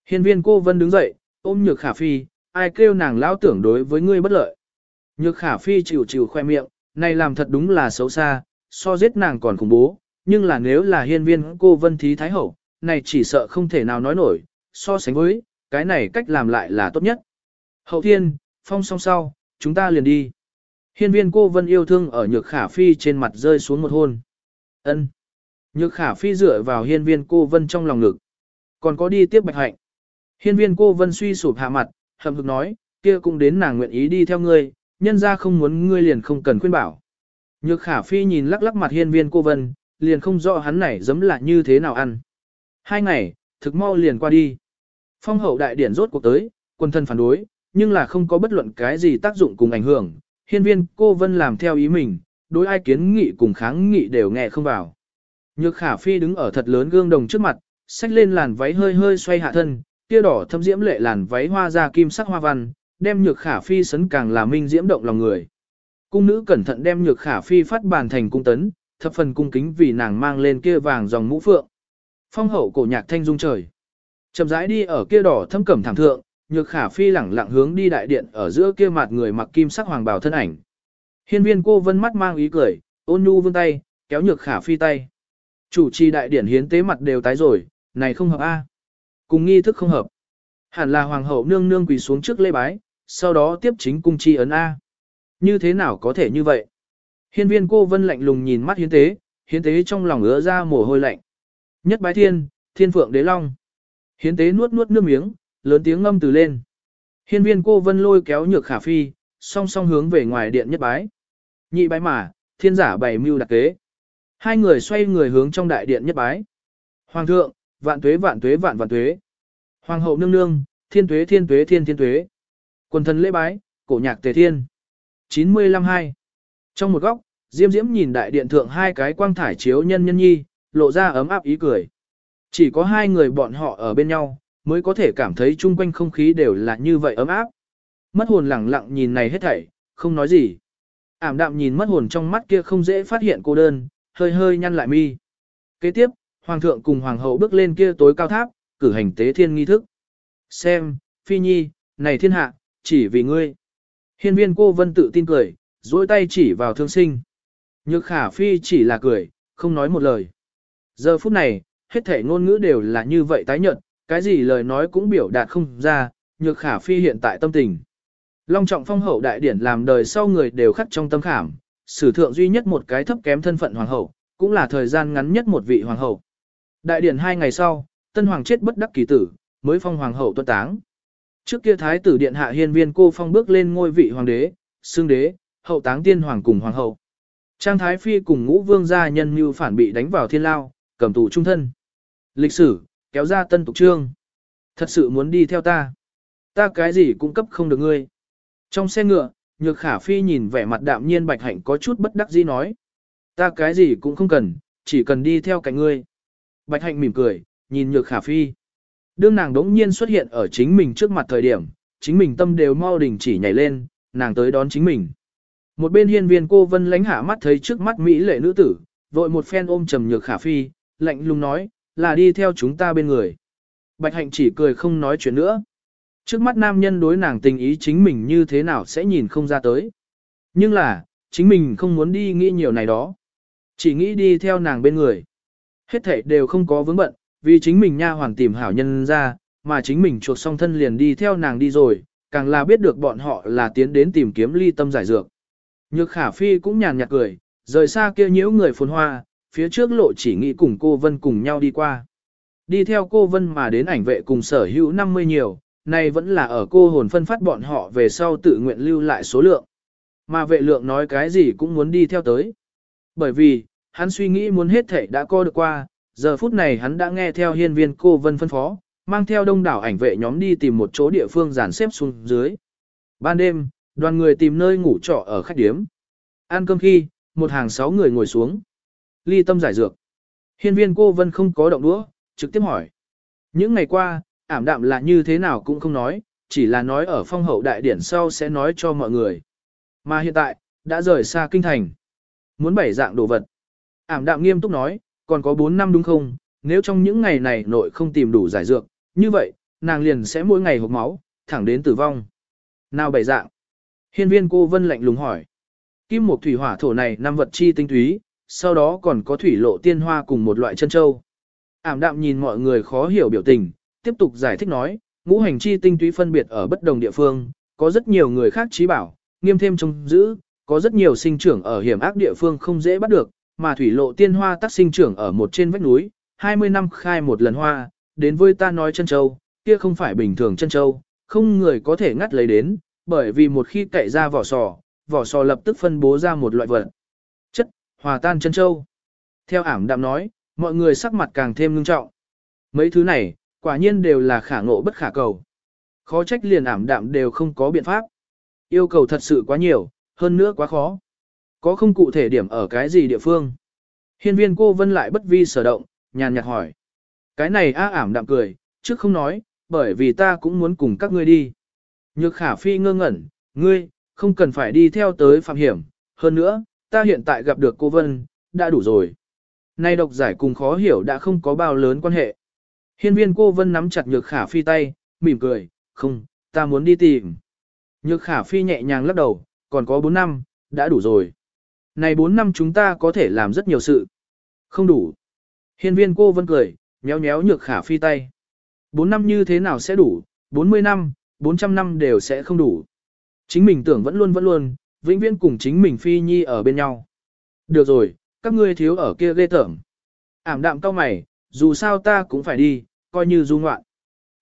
Hiên viên cô vân đứng dậy, ôm nhược khả phi, ai kêu nàng lão tưởng đối với ngươi bất lợi. Nhược khả phi chịu chịu khoe miệng, này làm thật đúng là xấu xa, so giết nàng còn khủng bố, nhưng là nếu là hiên viên cô vân thí thái hậu, này chỉ sợ không thể nào nói nổi, so sánh với, cái này cách làm lại là tốt nhất. Hậu thiên, phong song sau, chúng ta liền đi. Hiên viên cô vân yêu thương ở nhược khả phi trên mặt rơi xuống một hôn. ân Nhược khả phi dựa vào hiên viên cô vân trong lòng ngực. Còn có đi tiếp bạch hạnh. Hiên viên cô vân suy sụp hạ mặt, hậm hực nói, kia cũng đến nàng nguyện ý đi theo ngươi, nhân ra không muốn ngươi liền không cần khuyên bảo. Nhược khả phi nhìn lắc lắc mặt hiên viên cô vân, liền không rõ hắn này giấm là như thế nào ăn. Hai ngày, thực mau liền qua đi. Phong hậu đại điển rốt cuộc tới, quân thân phản đối, nhưng là không có bất luận cái gì tác dụng cùng ảnh hưởng. Hiên viên cô vân làm theo ý mình, đối ai kiến nghị cùng kháng nghị đều nghe không vào. Nhược khả phi đứng ở thật lớn gương đồng trước mặt, xách lên làn váy hơi hơi xoay hạ thân, kia đỏ thâm diễm lệ làn váy hoa ra kim sắc hoa văn, đem nhược khả phi sấn càng là minh diễm động lòng người. Cung nữ cẩn thận đem nhược khả phi phát bàn thành cung tấn, thập phần cung kính vì nàng mang lên kia vàng dòng mũ phượng. Phong hậu cổ nhạc thanh dung trời. Chậm rãi đi ở kia đỏ thâm cẩm thảm thượng, nhược khả phi lẳng lặng hướng đi đại điện ở giữa kia mặt người mặc kim sắc hoàng bào thân ảnh. Hiên viên cô vân mắt mang ý cười, ôn nhu vươn tay, kéo nhược khả phi tay. Chủ trì đại điển hiến tế mặt đều tái rồi, này không hợp a. Cùng nghi thức không hợp. Hẳn là hoàng hậu nương nương quỳ xuống trước lễ bái, sau đó tiếp chính cung chi ấn A. Như thế nào có thể như vậy? Hiên viên cô vân lạnh lùng nhìn mắt hiến tế, hiến tế trong lòng ứa ra mồ hôi lạnh. Nhất bái thiên, thiên phượng đế long. Hiến tế nuốt nuốt nước miếng, lớn tiếng ngâm từ lên. Hiên viên cô vân lôi kéo nhược khả phi, song song hướng về ngoài điện nhất bái. Nhị bái mà, thiên giả bày mưu đặc kế. Hai người xoay người hướng trong đại điện nhất bái. Hoàng thượng, vạn tuế vạn tuế vạn vạn tuế. Hoàng hậu nương nương, thiên tuế thiên tuế thiên thiên tuế. Quần thần lễ bái, cổ nhạc tề thiên. 95-2. Trong một góc, Diêm Diễm nhìn đại điện thượng hai cái quang thải chiếu nhân nhân nhi, lộ ra ấm áp ý cười. Chỉ có hai người bọn họ ở bên nhau, mới có thể cảm thấy chung quanh không khí đều là như vậy ấm áp. Mất hồn lẳng lặng nhìn này hết thảy, không nói gì. Ảm đạm nhìn mất hồn trong mắt kia không dễ phát hiện cô đơn, hơi hơi nhăn lại mi. Kế tiếp, Hoàng thượng cùng Hoàng hậu bước lên kia tối cao tháp, cử hành tế thiên nghi thức. Xem, Phi Nhi, này thiên hạ, chỉ vì ngươi. Hiên viên cô vân tự tin cười, duỗi tay chỉ vào thương sinh. Nhược khả Phi chỉ là cười, không nói một lời. Giờ phút này, hết thể ngôn ngữ đều là như vậy tái nhận, cái gì lời nói cũng biểu đạt không ra, nhược khả Phi hiện tại tâm tình. Long trọng phong hậu đại điển làm đời sau người đều khắc trong tâm khảm, sử thượng duy nhất một cái thấp kém thân phận hoàng hậu, cũng là thời gian ngắn nhất một vị hoàng hậu. Đại điển hai ngày sau, tân hoàng chết bất đắc kỳ tử, mới phong hoàng hậu tuân táng. Trước kia thái tử điện hạ hiên viên cô phong bước lên ngôi vị hoàng đế, xương đế, hậu táng tiên hoàng cùng hoàng hậu. Trang thái phi cùng ngũ vương gia nhân mưu phản bị đánh vào thiên lao, cầm tù trung thân. Lịch sử, kéo ra tân tục trương. Thật sự muốn đi theo ta. Ta cái gì cũng cấp không được ngươi. Trong xe ngựa, nhược khả phi nhìn vẻ mặt đạm nhiên bạch hạnh có chút bất đắc dĩ nói. Ta cái gì cũng không cần, chỉ cần đi theo cạnh ngươi. Bạch hạnh mỉm cười, nhìn nhược khả phi. Đương nàng đống nhiên xuất hiện ở chính mình trước mặt thời điểm, chính mình tâm đều mau đình chỉ nhảy lên, nàng tới đón chính mình. Một bên hiên viên cô vân lánh hạ mắt thấy trước mắt Mỹ lệ nữ tử, vội một phen ôm trầm nhược khả phi, lạnh lùng nói, là đi theo chúng ta bên người. Bạch hạnh chỉ cười không nói chuyện nữa. Trước mắt nam nhân đối nàng tình ý chính mình như thế nào sẽ nhìn không ra tới. Nhưng là, chính mình không muốn đi nghĩ nhiều này đó. Chỉ nghĩ đi theo nàng bên người. Hết thảy đều không có vướng bận, vì chính mình nha hoàn tìm hảo nhân ra, mà chính mình chuộc xong thân liền đi theo nàng đi rồi, càng là biết được bọn họ là tiến đến tìm kiếm ly tâm giải dược. Nhược khả phi cũng nhàn nhạt cười, rời xa kia nhiễu người phồn hoa, phía trước lộ chỉ nghĩ cùng cô Vân cùng nhau đi qua. Đi theo cô Vân mà đến ảnh vệ cùng sở hữu 50 nhiều, nay vẫn là ở cô hồn phân phát bọn họ về sau tự nguyện lưu lại số lượng. Mà vệ lượng nói cái gì cũng muốn đi theo tới. Bởi vì, hắn suy nghĩ muốn hết thể đã co được qua, giờ phút này hắn đã nghe theo hiên viên cô Vân phân phó, mang theo đông đảo ảnh vệ nhóm đi tìm một chỗ địa phương dàn xếp xuống dưới. Ban đêm, đoàn người tìm nơi ngủ trọ ở khách điếm. Ăn cơm khi, một hàng sáu người ngồi xuống. Ly tâm giải dược. Hiên viên cô Vân không có động đũa, trực tiếp hỏi. Những ngày qua, ảm đạm là như thế nào cũng không nói, chỉ là nói ở phong hậu đại điển sau sẽ nói cho mọi người. Mà hiện tại, đã rời xa kinh thành. Muốn bảy dạng đồ vật. Ảm đạm nghiêm túc nói, còn có 4 năm đúng không? Nếu trong những ngày này nội không tìm đủ giải dược, như vậy, nàng liền sẽ mỗi ngày hộp máu, thẳng đến tử vong. Nào bảy dạng? Hiên viên cô vân lạnh lùng hỏi. Kim một thủy hỏa thổ này năm vật chi tinh túy, sau đó còn có thủy lộ tiên hoa cùng một loại chân châu. Ảm đạm nhìn mọi người khó hiểu biểu tình, tiếp tục giải thích nói, ngũ hành chi tinh túy phân biệt ở bất đồng địa phương, có rất nhiều người khác trí bảo, nghiêm thêm trông giữ, có rất nhiều sinh trưởng ở hiểm ác địa phương không dễ bắt được, mà thủy lộ tiên hoa tác sinh trưởng ở một trên vách núi, 20 năm khai một lần hoa, đến với ta nói chân châu, kia không phải bình thường chân châu, không người có thể ngắt lấy đến, bởi vì một khi cậy ra vỏ sò, vỏ sò lập tức phân bố ra một loại vật. Hòa tan chân châu. Theo ảm đạm nói, mọi người sắc mặt càng thêm ngưng trọng. Mấy thứ này, quả nhiên đều là khả ngộ bất khả cầu. Khó trách liền ảm đạm đều không có biện pháp. Yêu cầu thật sự quá nhiều, hơn nữa quá khó. Có không cụ thể điểm ở cái gì địa phương? Hiên viên cô vân lại bất vi sở động, nhàn nhạt hỏi. Cái này a ảm đạm cười, trước không nói, bởi vì ta cũng muốn cùng các ngươi đi. Nhược khả phi ngơ ngẩn, ngươi, không cần phải đi theo tới phạm hiểm, hơn nữa, ta hiện tại gặp được cô Vân, đã đủ rồi. Nay độc giải cùng khó hiểu đã không có bao lớn quan hệ. Hiên viên cô Vân nắm chặt nhược khả phi tay, mỉm cười, không, ta muốn đi tìm. Nhược khả phi nhẹ nhàng lắc đầu, còn có 4 năm, đã đủ rồi. Này 4 năm chúng ta có thể làm rất nhiều sự. Không đủ. Hiên viên cô Vân cười, nhéo nhéo nhược khả phi tay. 4 năm như thế nào sẽ đủ, 40 năm, 400 năm đều sẽ không đủ. Chính mình tưởng vẫn luôn vẫn luôn, vĩnh viễn cùng chính mình phi nhi ở bên nhau. Được rồi, các ngươi thiếu ở kia ghê tởm. Ảm đạm cao mày, dù sao ta cũng phải đi, coi như du ngoạn.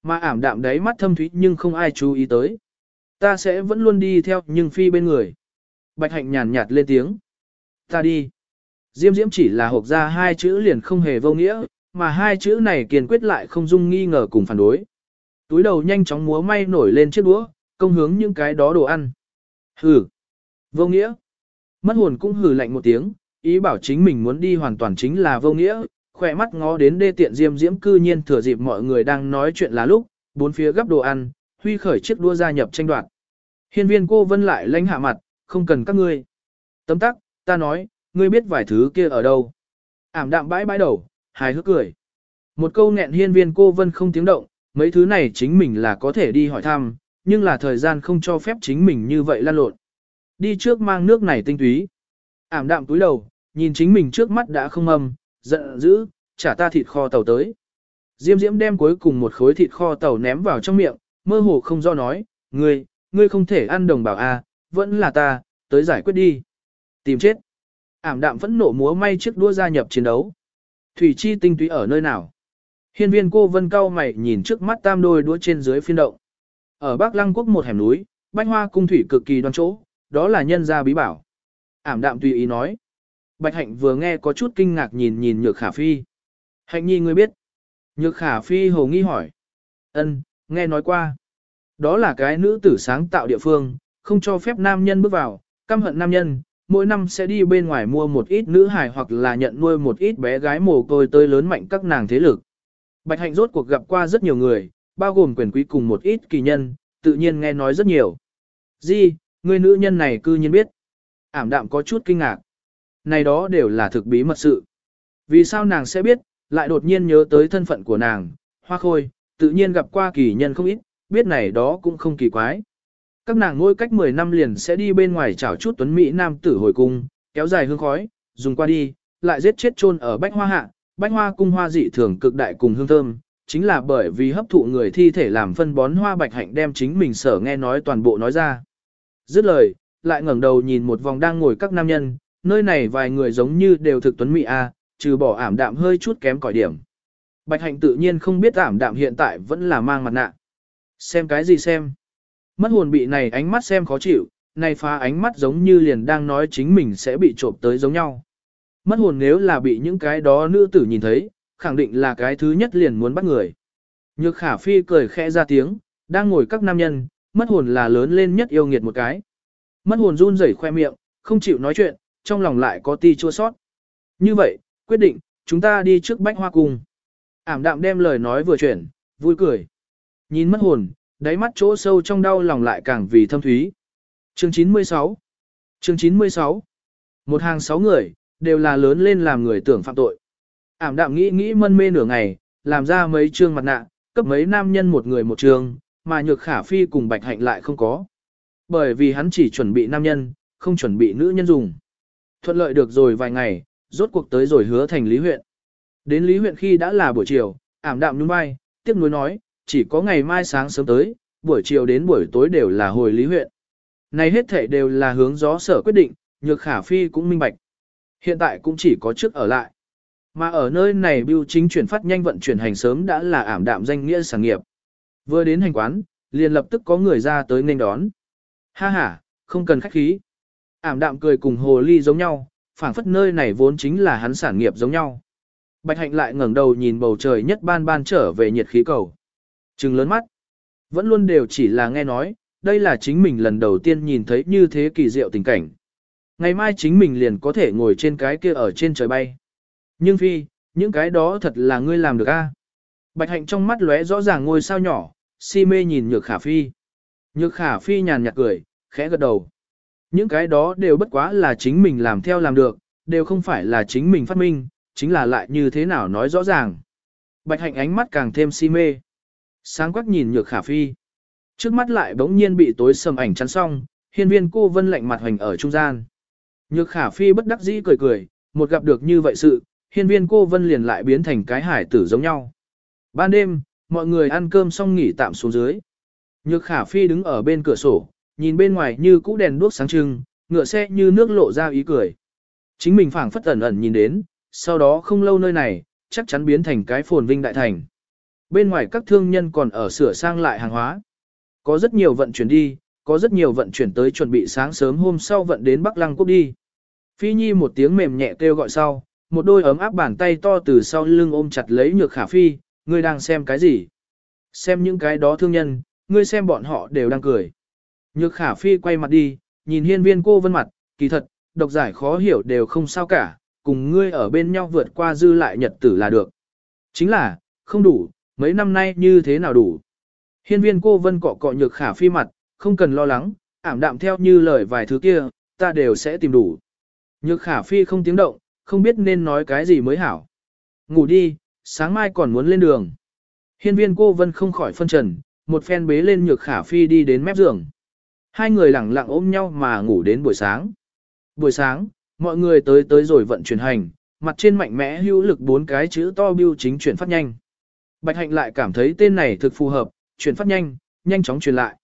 Mà ảm đạm đấy mắt thâm thúy nhưng không ai chú ý tới. Ta sẽ vẫn luôn đi theo nhưng phi bên người. Bạch hạnh nhàn nhạt lên tiếng. Ta đi. Diêm diễm chỉ là hộp ra hai chữ liền không hề vô nghĩa, mà hai chữ này kiên quyết lại không dung nghi ngờ cùng phản đối. Túi đầu nhanh chóng múa may nổi lên chiếc đũa, công hướng những cái đó đồ ăn. Hừ. Vô nghĩa. Mất hồn cũng hừ lạnh một tiếng, ý bảo chính mình muốn đi hoàn toàn chính là vô nghĩa, khỏe mắt ngó đến đê tiện diêm diễm cư nhiên thừa dịp mọi người đang nói chuyện là lúc, bốn phía gấp đồ ăn, huy khởi chiếc đua gia nhập tranh đoạt. Hiên viên cô vân lại lãnh hạ mặt, không cần các ngươi. Tấm tắc, ta nói, ngươi biết vài thứ kia ở đâu. Ảm đạm bãi bãi đầu, hài hước cười. Một câu nghẹn hiên viên cô vân không tiếng động, mấy thứ này chính mình là có thể đi hỏi thăm, nhưng là thời gian không cho phép chính mình như vậy lan lộn. Đi trước mang nước này tinh túy. Ảm đạm túi đầu, nhìn chính mình trước mắt đã không âm, giận dữ, trả ta thịt kho tàu tới. Diêm diễm đem cuối cùng một khối thịt kho tàu ném vào trong miệng, mơ hồ không do nói, ngươi, ngươi không thể ăn đồng bào a, à, vẫn là ta, tới giải quyết đi. Tìm chết. Ảm đạm vẫn nổ múa may chiếc đua gia nhập chiến đấu. Thủy chi tinh túy ở nơi nào? Hiên viên cô vân cao mày nhìn trước mắt tam đôi đũa trên dưới phiên động. Ở Bắc Lăng quốc một hẻm núi, bánh hoa cung thủy cực kỳ đoan chỗ, đó là nhân gia bí bảo. Ảm đạm tùy ý nói. Bạch hạnh vừa nghe có chút kinh ngạc nhìn nhìn nhược khả phi. Hạnh nhi ngươi biết. Nhược khả phi hồ nghi hỏi. ân nghe nói qua. Đó là cái nữ tử sáng tạo địa phương, không cho phép nam nhân bước vào, căm hận nam nhân, mỗi năm sẽ đi bên ngoài mua một ít nữ hài hoặc là nhận nuôi một ít bé gái mồ côi tới lớn mạnh các nàng thế lực. Bạch Hạnh rốt cuộc gặp qua rất nhiều người, bao gồm quyền quý cùng một ít kỳ nhân, tự nhiên nghe nói rất nhiều. Di, người nữ nhân này cư nhiên biết. Ảm đạm có chút kinh ngạc. Này đó đều là thực bí mật sự. Vì sao nàng sẽ biết, lại đột nhiên nhớ tới thân phận của nàng, hoa khôi, tự nhiên gặp qua kỳ nhân không ít, biết này đó cũng không kỳ quái. Các nàng ngôi cách 10 năm liền sẽ đi bên ngoài chào chút tuấn Mỹ nam tử hồi cung, kéo dài hương khói, dùng qua đi, lại giết chết chôn ở bách hoa hạ, bách hoa cung hoa dị thường cực đại cùng hương thơm, chính là bởi vì hấp thụ người thi thể làm phân bón hoa bạch hạnh đem chính mình sở nghe nói toàn bộ nói ra. Dứt lời, lại ngẩng đầu nhìn một vòng đang ngồi các nam nhân, nơi này vài người giống như đều thực tuấn mỹ a, trừ bỏ ảm đạm hơi chút kém cỏi điểm. Bạch hạnh tự nhiên không biết ảm đạm hiện tại vẫn là mang mặt nạ. Xem cái gì xem? Mất hồn bị này ánh mắt xem khó chịu, này phá ánh mắt giống như liền đang nói chính mình sẽ bị trộm tới giống nhau. Mất hồn nếu là bị những cái đó nữ tử nhìn thấy, khẳng định là cái thứ nhất liền muốn bắt người. Nhược khả phi cười khẽ ra tiếng, đang ngồi các nam nhân, mất hồn là lớn lên nhất yêu nghiệt một cái. Mất hồn run rẩy khoe miệng, không chịu nói chuyện, trong lòng lại có ti chua sót. Như vậy, quyết định, chúng ta đi trước bách hoa cung. Ảm đạm đem lời nói vừa chuyển, vui cười. Nhìn mất hồn, đáy mắt chỗ sâu trong đau lòng lại càng vì thâm thúy. Chương 96 Chương 96 Một hàng sáu người, đều là lớn lên làm người tưởng phạm tội. Ảm đạm nghĩ nghĩ mân mê nửa ngày, làm ra mấy trương mặt nạ, cấp mấy nam nhân một người một trường, mà nhược khả phi cùng bạch hạnh lại không có. Bởi vì hắn chỉ chuẩn bị nam nhân, không chuẩn bị nữ nhân dùng. Thuận lợi được rồi vài ngày, rốt cuộc tới rồi hứa thành lý huyện. Đến lý huyện khi đã là buổi chiều, ảm đạm nhún vai, tiếc nuối nói, chỉ có ngày mai sáng sớm tới, buổi chiều đến buổi tối đều là hồi lý huyện. Này hết thể đều là hướng gió sở quyết định, nhược khả phi cũng minh bạch. Hiện tại cũng chỉ có trước ở lại. Mà ở nơi này bưu chính chuyển phát nhanh vận chuyển hành sớm đã là ảm đạm danh nghĩa sản nghiệp. Vừa đến hành quán, liền lập tức có người ra tới nghênh đón. Ha ha, không cần khách khí. Ảm đạm cười cùng hồ ly giống nhau, phảng phất nơi này vốn chính là hắn sản nghiệp giống nhau. Bạch hạnh lại ngẩng đầu nhìn bầu trời nhất ban ban trở về nhiệt khí cầu. Trừng lớn mắt. Vẫn luôn đều chỉ là nghe nói, đây là chính mình lần đầu tiên nhìn thấy như thế kỳ diệu tình cảnh. Ngày mai chính mình liền có thể ngồi trên cái kia ở trên trời bay. Nhưng phi, những cái đó thật là ngươi làm được a. Bạch hạnh trong mắt lóe rõ ràng ngôi sao nhỏ, si mê nhìn nhược khả phi. Nhược khả phi nhàn nhạt cười, khẽ gật đầu. Những cái đó đều bất quá là chính mình làm theo làm được, đều không phải là chính mình phát minh, chính là lại như thế nào nói rõ ràng. Bạch hạnh ánh mắt càng thêm si mê. Sáng quắc nhìn nhược khả phi. Trước mắt lại bỗng nhiên bị tối sầm ảnh chắn xong, hiên viên cô vân lạnh mặt hoành ở trung gian. Nhược khả phi bất đắc dĩ cười cười, một gặp được như vậy sự, hiên viên cô vân liền lại biến thành cái hải tử giống nhau. Ban đêm, mọi người ăn cơm xong nghỉ tạm xuống dưới. Nhược khả phi đứng ở bên cửa sổ, nhìn bên ngoài như cũ đèn đuốc sáng trưng, ngựa xe như nước lộ ra ý cười. Chính mình phảng phất ẩn ẩn nhìn đến, sau đó không lâu nơi này, chắc chắn biến thành cái phồn vinh đại thành. Bên ngoài các thương nhân còn ở sửa sang lại hàng hóa. Có rất nhiều vận chuyển đi, có rất nhiều vận chuyển tới chuẩn bị sáng sớm hôm sau vận đến Bắc Lăng Quốc đi. Phi Nhi một tiếng mềm nhẹ kêu gọi sau, một đôi ấm áp bàn tay to từ sau lưng ôm chặt lấy nhược khả phi, ngươi đang xem cái gì? Xem những cái đó thương nhân, ngươi xem bọn họ đều đang cười. Nhược khả phi quay mặt đi, nhìn hiên viên cô vân mặt, kỳ thật, độc giải khó hiểu đều không sao cả, cùng ngươi ở bên nhau vượt qua dư lại nhật tử là được. Chính là, không đủ, mấy năm nay như thế nào đủ. Hiên viên cô vân cọ cọ nhược khả phi mặt, không cần lo lắng, ảm đạm theo như lời vài thứ kia, ta đều sẽ tìm đủ. Nhược khả phi không tiếng động, không biết nên nói cái gì mới hảo. Ngủ đi, sáng mai còn muốn lên đường. Hiên viên cô vân không khỏi phân trần, một phen bế lên nhược khả phi đi đến mép giường. Hai người lặng lặng ôm nhau mà ngủ đến buổi sáng. Buổi sáng, mọi người tới tới rồi vận chuyển hành, mặt trên mạnh mẽ hữu lực bốn cái chữ to biêu chính chuyển phát nhanh. Bạch hạnh lại cảm thấy tên này thực phù hợp, chuyển phát nhanh, nhanh chóng truyền lại.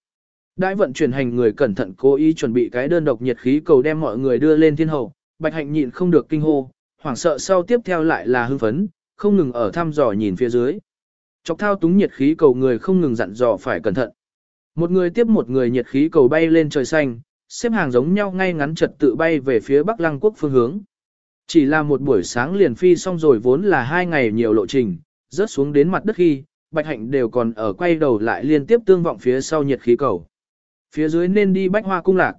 Đại vận chuyển hành người cẩn thận cố ý chuẩn bị cái đơn độc nhiệt khí cầu đem mọi người đưa lên thiên hậu, bạch hạnh nhịn không được kinh hô, hoảng sợ sau tiếp theo lại là hưng phấn, không ngừng ở thăm dò nhìn phía dưới. Chọc thao túng nhiệt khí cầu người không ngừng dặn dò phải cẩn thận. Một người tiếp một người nhiệt khí cầu bay lên trời xanh, xếp hàng giống nhau ngay ngắn trật tự bay về phía Bắc Lăng quốc phương hướng. Chỉ là một buổi sáng liền phi xong rồi vốn là hai ngày nhiều lộ trình, rớt xuống đến mặt đất khi, Bạch Hạnh đều còn ở quay đầu lại liên tiếp tương vọng phía sau nhiệt khí cầu. Phía dưới nên đi bách hoa cung lạc.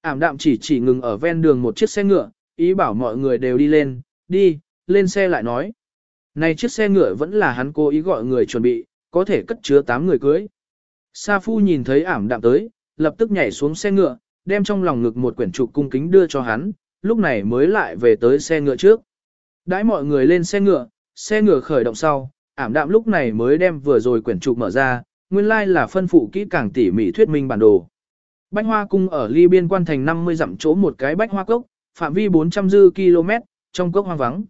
Ảm đạm chỉ chỉ ngừng ở ven đường một chiếc xe ngựa, ý bảo mọi người đều đi lên, đi, lên xe lại nói. Này chiếc xe ngựa vẫn là hắn cố ý gọi người chuẩn bị, có thể cất chứa 8 người cưới. Sa Phu nhìn thấy ảm đạm tới, lập tức nhảy xuống xe ngựa, đem trong lòng ngực một quyển trục cung kính đưa cho hắn, lúc này mới lại về tới xe ngựa trước. Đãi mọi người lên xe ngựa, xe ngựa khởi động sau, ảm đạm lúc này mới đem vừa rồi quyển trục mở ra, nguyên lai like là phân phụ kỹ càng tỉ mỉ thuyết minh bản đồ. Bách Hoa Cung ở ly biên quan thành 50 dặm chỗ một cái bách hoa cốc, phạm vi 400 dư km, trong cốc hoang vắng.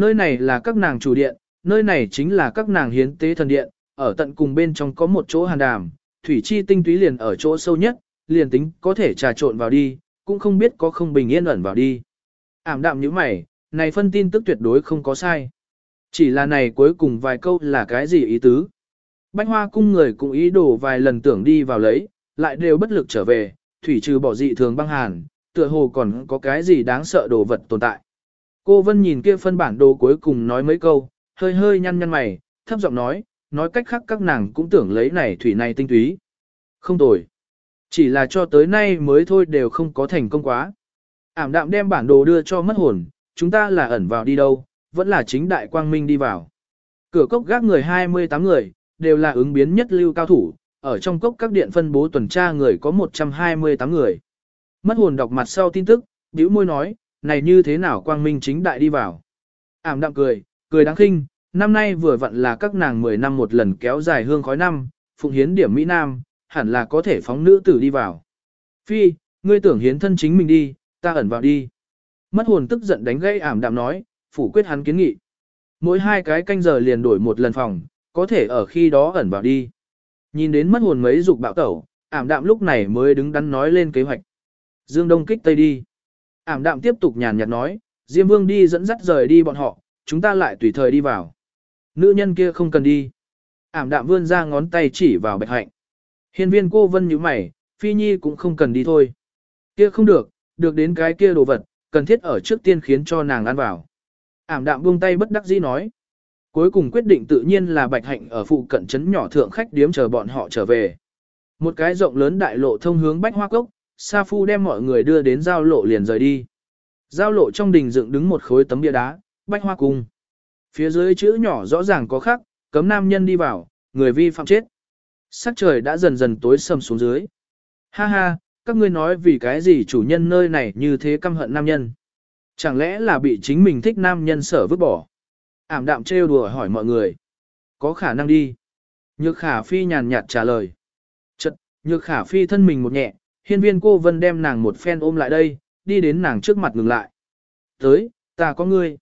Nơi này là các nàng chủ điện, nơi này chính là các nàng hiến tế thần điện, ở tận cùng bên trong có một chỗ hàn đàm, thủy chi tinh túy liền ở chỗ sâu nhất, liền tính có thể trà trộn vào đi, cũng không biết có không bình yên ẩn vào đi. Ảm đạm như mày, này phân tin tức tuyệt đối không có sai. Chỉ là này cuối cùng vài câu là cái gì ý tứ. Bánh hoa cung người cũng ý đồ vài lần tưởng đi vào lấy, lại đều bất lực trở về, thủy trừ bỏ dị thường băng hàn, tựa hồ còn có cái gì đáng sợ đồ vật tồn tại. Cô Vân nhìn kia phân bản đồ cuối cùng nói mấy câu, hơi hơi nhăn nhăn mày, thấp giọng nói, nói cách khác các nàng cũng tưởng lấy này thủy này tinh túy. Không tồi. Chỉ là cho tới nay mới thôi đều không có thành công quá. Ảm đạm đem bản đồ đưa cho mất hồn, chúng ta là ẩn vào đi đâu, vẫn là chính đại quang minh đi vào. Cửa cốc gác người 28 người, đều là ứng biến nhất lưu cao thủ, ở trong cốc các điện phân bố tuần tra người có 128 người. Mất hồn đọc mặt sau tin tức, bĩu môi nói, này như thế nào quang minh chính đại đi vào. Ảm đạm cười, cười đáng khinh, năm nay vừa vặn là các nàng 10 năm một lần kéo dài hương khói năm, phụng hiến điểm Mỹ Nam, hẳn là có thể phóng nữ tử đi vào. Phi, ngươi tưởng hiến thân chính mình đi, ta ẩn vào đi. Mất hồn tức giận đánh gãy ảm đạm nói, phủ quyết hắn kiến nghị. Mỗi hai cái canh giờ liền đổi một lần phòng, có thể ở khi đó ẩn vào đi. Nhìn đến mất hồn mấy dục bạo tẩu, ảm đạm lúc này mới đứng đắn nói lên kế hoạch. Dương Đông kích Tây đi. Ảm đạm tiếp tục nhàn nhạt nói, Diêm Vương đi dẫn dắt rời đi bọn họ, chúng ta lại tùy thời đi vào. Nữ nhân kia không cần đi. Ảm đạm vươn ra ngón tay chỉ vào bạch hạnh. Hiên viên cô vân như mày, Phi Nhi cũng không cần đi thôi. Kia không được, được đến cái kia đồ vật, cần thiết ở trước tiên khiến cho nàng ăn vào. Ảm đạm buông tay bất đắc dĩ nói. Cuối cùng quyết định tự nhiên là bạch hạnh ở phụ cận trấn nhỏ thượng khách điếm chờ bọn họ trở về. Một cái rộng lớn đại lộ thông hướng bách hoa cốc, Sa Phu đem mọi người đưa đến giao lộ liền rời đi. Giao lộ trong đình dựng đứng một khối tấm bia đá, bách hoa cung. Phía dưới chữ nhỏ rõ ràng có khắc, cấm nam nhân đi vào, người vi phạm chết. Sắc trời đã dần dần tối sầm xuống dưới. Ha ha, các ngươi nói vì cái gì chủ nhân nơi này như thế căm hận nam nhân. Chẳng lẽ là bị chính mình thích nam nhân sở vứt bỏ. Ảm đạm trêu đùa hỏi mọi người. Có khả năng đi. Nhược khả phi nhàn nhạt trả lời. Chật, nhược khả phi thân mình một nhẹ, hiên viên cô vân đem nàng một phen ôm lại đây, đi đến nàng trước mặt ngừng lại. Tới, ta có ngươi.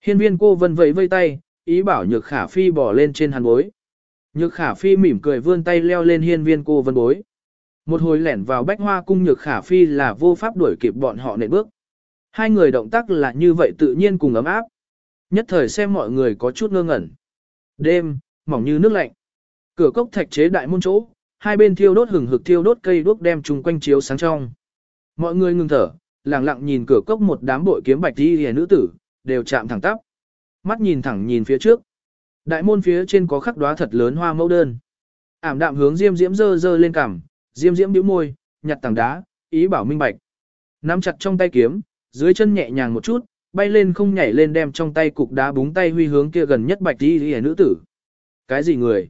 Hiên viên cô vân vẫy vây tay, ý bảo nhược khả phi bỏ lên trên hàn bối. Nhược khả phi mỉm cười vươn tay leo lên hiên viên cô vân bối. Một hồi lẻn vào bách hoa cung nhược khả phi là vô pháp đuổi kịp bọn họ nện bước. Hai người động tác là như vậy tự nhiên cùng ấm áp. Nhất thời xem mọi người có chút ngơ ngẩn. Đêm, mỏng như nước lạnh. Cửa cốc thạch chế đại môn chỗ, hai bên thiêu đốt hừng hực thiêu đốt cây đuốc đem chung quanh chiếu sáng trong. Mọi người ngừng thở, lặng lặng nhìn cửa cốc một đám bội kiếm bạch y hề nữ tử, đều chạm thẳng tắp. Mắt nhìn thẳng nhìn phía trước. Đại môn phía trên có khắc đóa thật lớn hoa mẫu đơn. Ảm đạm hướng Diêm Diễm dơ dơ lên cằm, Diêm Diễm bĩu môi, nhặt tảng đá, ý bảo minh bạch. Nắm chặt trong tay kiếm, dưới chân nhẹ nhàng một chút, bay lên không nhảy lên đem trong tay cục đá búng tay huy hướng kia gần nhất bạch y lìa nữ tử. Cái gì người?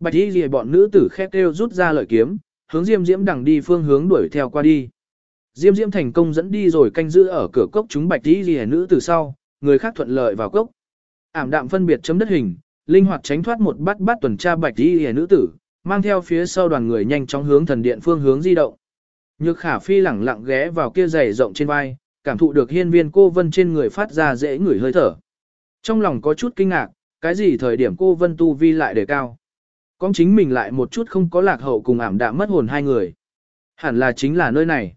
Bạch y lìa bọn nữ tử khét kêu rút ra lợi kiếm, hướng Diêm Diễm đằng đi phương hướng đuổi theo qua đi. Diêm Diễm thành công dẫn đi rồi canh giữ ở cửa cốc chúng bạch y lìa nữ tử sau, người khác thuận lợi vào cốc. Ảm đạm phân biệt chấm đất hình, linh hoạt tránh thoát một bát bát tuần tra bạch y lìa nữ tử, mang theo phía sau đoàn người nhanh chóng hướng thần điện phương hướng di động. Nhược khả phi lẳng lặng ghé vào kia dày rộng trên vai, cảm thụ được hiên viên cô vân trên người phát ra dễ ngửi hơi thở. Trong lòng có chút kinh ngạc, cái gì thời điểm cô vân tu vi lại đề cao. Con chính mình lại một chút không có lạc hậu cùng ảm đạm mất hồn hai người. Hẳn là chính là nơi này.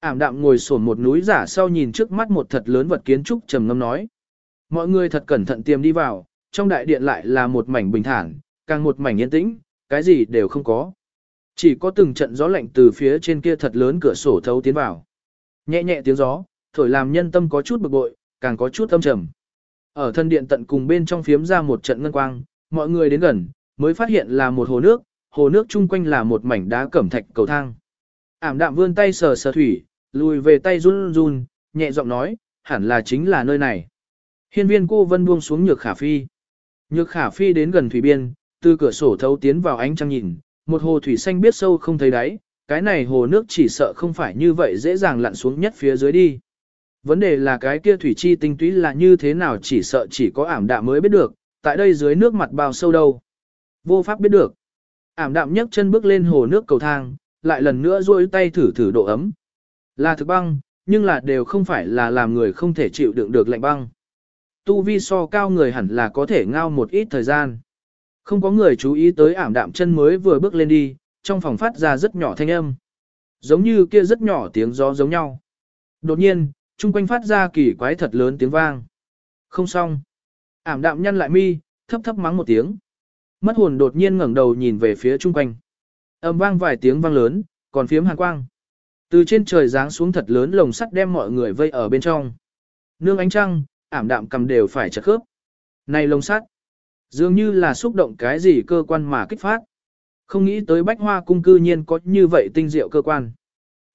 Ảm đạm ngồi sổn một núi giả sau nhìn trước mắt một thật lớn vật kiến trúc trầm ngâm nói. Mọi người thật cẩn thận tiêm đi vào, trong đại điện lại là một mảnh bình thản, càng một mảnh yên tĩnh, cái gì đều không có. Chỉ có từng trận gió lạnh từ phía trên kia thật lớn cửa sổ thấu tiến vào. Nhẹ nhẹ tiếng gió, thổi làm nhân tâm có chút bực bội, càng có chút âm trầm. Ở thân điện tận cùng bên trong phiếm ra một trận ngân quang, mọi người đến gần, mới phát hiện là một hồ nước, hồ nước chung quanh là một mảnh đá cẩm thạch cầu thang. Ảm đạm vươn tay sờ sờ thủy, lùi về tay run run, nhẹ giọng nói, hẳn là chính là nơi này. Hiên viên cô vân buông xuống nhược khả phi. Nhược khả phi đến gần thủy biên, từ cửa sổ thấu tiến vào ánh trăng nhìn, một hồ thủy xanh biết sâu không thấy đáy, cái này hồ nước chỉ sợ không phải như vậy dễ dàng lặn xuống nhất phía dưới đi. Vấn đề là cái kia thủy chi tinh túy là như thế nào chỉ sợ chỉ có ảm đạm mới biết được, tại đây dưới nước mặt bao sâu đâu. Vô pháp biết được. Ảm đạm nhấc chân bước lên hồ nước cầu thang, lại lần nữa duỗi tay thử thử độ ấm. Là thực băng, nhưng là đều không phải là làm người không thể chịu đựng được lạnh băng. Tu vi so cao người hẳn là có thể ngao một ít thời gian. Không có người chú ý tới ảm đạm chân mới vừa bước lên đi, trong phòng phát ra rất nhỏ thanh âm. Giống như kia rất nhỏ tiếng gió giống nhau. Đột nhiên, chung quanh phát ra kỳ quái thật lớn tiếng vang. Không xong. Ảm đạm nhăn lại mi, thấp thấp mắng một tiếng. Mất hồn đột nhiên ngẩng đầu nhìn về phía chung quanh. Âm vang vài tiếng vang lớn, còn phiếm hàn quang. Từ trên trời giáng xuống thật lớn lồng sắt đem mọi người vây ở bên trong. Nương ánh trăng, ảm đạm cầm đều phải chật khớp. Này lồng sắt, dường như là xúc động cái gì cơ quan mà kích phát. Không nghĩ tới bách hoa cung cư nhiên có như vậy tinh diệu cơ quan.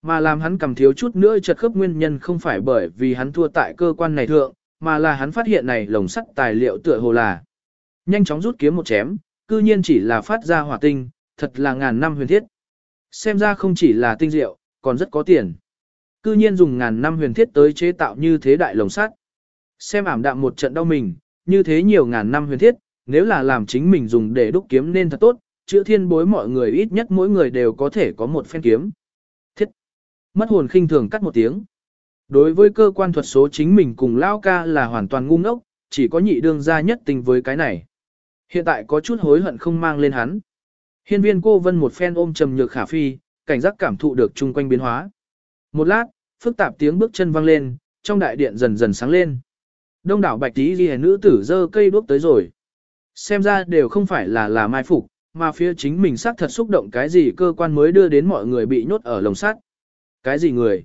Mà làm hắn cầm thiếu chút nữa chật khớp nguyên nhân không phải bởi vì hắn thua tại cơ quan này thượng, mà là hắn phát hiện này lồng sắt tài liệu tựa hồ là. Nhanh chóng rút kiếm một chém, cư nhiên chỉ là phát ra hỏa tinh, thật là ngàn năm huyền thiết. Xem ra không chỉ là tinh diệu, còn rất có tiền. Cư nhiên dùng ngàn năm huyền thiết tới chế tạo như thế đại lồng sắt. Xem ảm đạm một trận đau mình, như thế nhiều ngàn năm huyền thiết, nếu là làm chính mình dùng để đúc kiếm nên thật tốt, chữa thiên bối mọi người ít nhất mỗi người đều có thể có một phen kiếm. Thiết. Mất hồn khinh thường cắt một tiếng. Đối với cơ quan thuật số chính mình cùng Lao ca là hoàn toàn ngu ngốc, chỉ có nhị đương gia nhất tình với cái này. Hiện tại có chút hối hận không mang lên hắn. Hiên viên cô vân một phen ôm trầm nhược khả phi, cảnh giác cảm thụ được chung quanh biến hóa. Một lát, phức tạp tiếng bước chân vang lên, trong đại điện dần dần sáng lên. Đông đảo bạch tí ghi nữ tử dơ cây đuốc tới rồi. Xem ra đều không phải là là mai phục, mà phía chính mình xác thật xúc động cái gì cơ quan mới đưa đến mọi người bị nhốt ở lồng sắt. Cái gì người?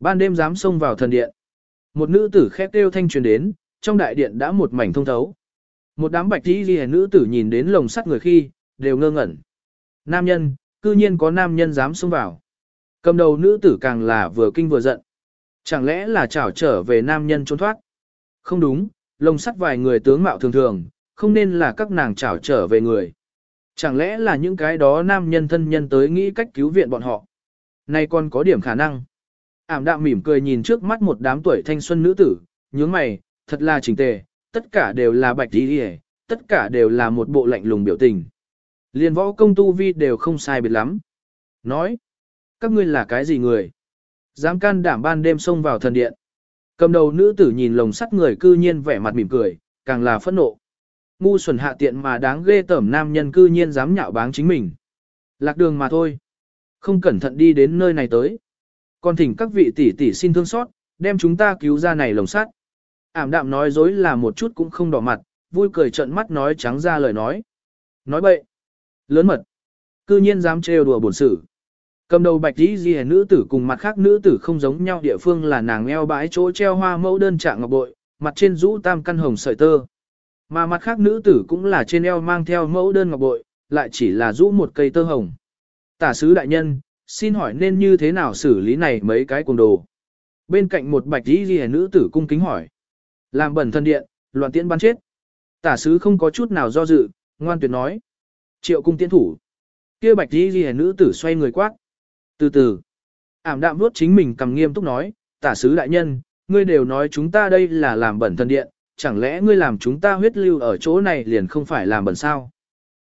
Ban đêm dám xông vào thần điện. Một nữ tử khép kêu thanh truyền đến, trong đại điện đã một mảnh thông thấu. Một đám bạch tí ghi nữ tử nhìn đến lồng sắt người khi, đều ngơ ngẩn. Nam nhân, cư nhiên có nam nhân dám xông vào. Cầm đầu nữ tử càng là vừa kinh vừa giận. Chẳng lẽ là chảo trở về nam nhân trốn thoát? Không đúng, lồng sắt vài người tướng mạo thường thường, không nên là các nàng chảo trở về người. Chẳng lẽ là những cái đó nam nhân thân nhân tới nghĩ cách cứu viện bọn họ? nay còn có điểm khả năng. Ảm đạm mỉm cười nhìn trước mắt một đám tuổi thanh xuân nữ tử, nhướng mày, thật là chỉnh tề, tất cả đều là bạch đi hề, tất cả đều là một bộ lạnh lùng biểu tình. liền võ công tu vi đều không sai biệt lắm. Nói, các ngươi là cái gì người? Dám can đảm ban đêm xông vào thần điện. Cầm đầu nữ tử nhìn lồng sắt người cư nhiên vẻ mặt mỉm cười, càng là phẫn nộ. Ngu xuẩn hạ tiện mà đáng ghê tởm nam nhân cư nhiên dám nhạo báng chính mình. Lạc đường mà thôi. Không cẩn thận đi đến nơi này tới. Còn thỉnh các vị tỷ tỷ xin thương xót, đem chúng ta cứu ra này lồng sắt. Ảm đạm nói dối là một chút cũng không đỏ mặt, vui cười trợn mắt nói trắng ra lời nói. Nói bậy. Lớn mật. Cư nhiên dám trêu đùa bổn sự. Cầm đầu bạch dĩ dì nữ tử cùng mặt khác nữ tử không giống nhau địa phương là nàng eo bãi chỗ treo hoa mẫu đơn trạng ngọc bội, mặt trên rũ tam căn hồng sợi tơ. Mà mặt khác nữ tử cũng là trên eo mang theo mẫu đơn ngọc bội, lại chỉ là rũ một cây tơ hồng. Tả sứ đại nhân, xin hỏi nên như thế nào xử lý này mấy cái cuồng đồ. Bên cạnh một bạch dĩ dì nữ tử cung kính hỏi. Làm bẩn thân điện, loạn tiễn bắn chết. Tả sứ không có chút nào do dự, ngoan tuyệt nói. Triệu cung tiễn thủ. kia bạch đi ghi nữ tử xoay người quát. Từ từ, ảm đạm vuốt chính mình cầm nghiêm túc nói, tả sứ đại nhân, ngươi đều nói chúng ta đây là làm bẩn thần điện, chẳng lẽ ngươi làm chúng ta huyết lưu ở chỗ này liền không phải làm bẩn sao?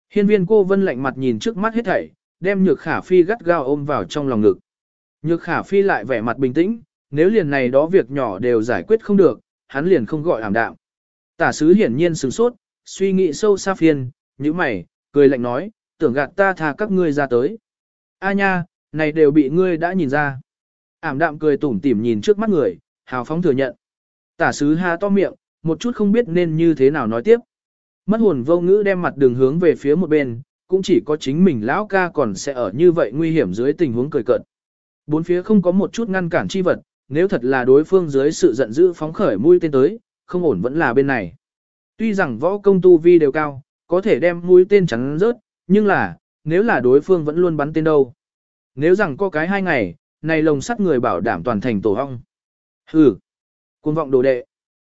Hiên viên cô vân lạnh mặt nhìn trước mắt hết thảy, đem nhược khả phi gắt gao ôm vào trong lòng ngực. Nhược khả phi lại vẻ mặt bình tĩnh, nếu liền này đó việc nhỏ đều giải quyết không được, hắn liền không gọi ảm đạm. Tả sứ hiển nhiên sửng sốt, suy nghĩ sâu xa phiền, như mày, cười lạnh nói, tưởng gạt ta tha các ngươi ra tới. A nha, này đều bị ngươi đã nhìn ra. Ảm đạm cười tủm tỉm nhìn trước mắt người, hào phóng thừa nhận. Tả sứ ha to miệng, một chút không biết nên như thế nào nói tiếp. Mất hồn vô ngữ đem mặt đường hướng về phía một bên, cũng chỉ có chính mình lão ca còn sẽ ở như vậy nguy hiểm dưới tình huống cười cợt. Bốn phía không có một chút ngăn cản chi vật, nếu thật là đối phương dưới sự giận dữ phóng khởi mũi tên tới, không ổn vẫn là bên này. Tuy rằng võ công tu vi đều cao, có thể đem mũi tên chắn rớt, nhưng là, nếu là đối phương vẫn luôn bắn tên đâu. Nếu rằng có cái hai ngày, này lồng sắt người bảo đảm toàn thành tổ hong. Hừ, cuồng vọng đồ đệ.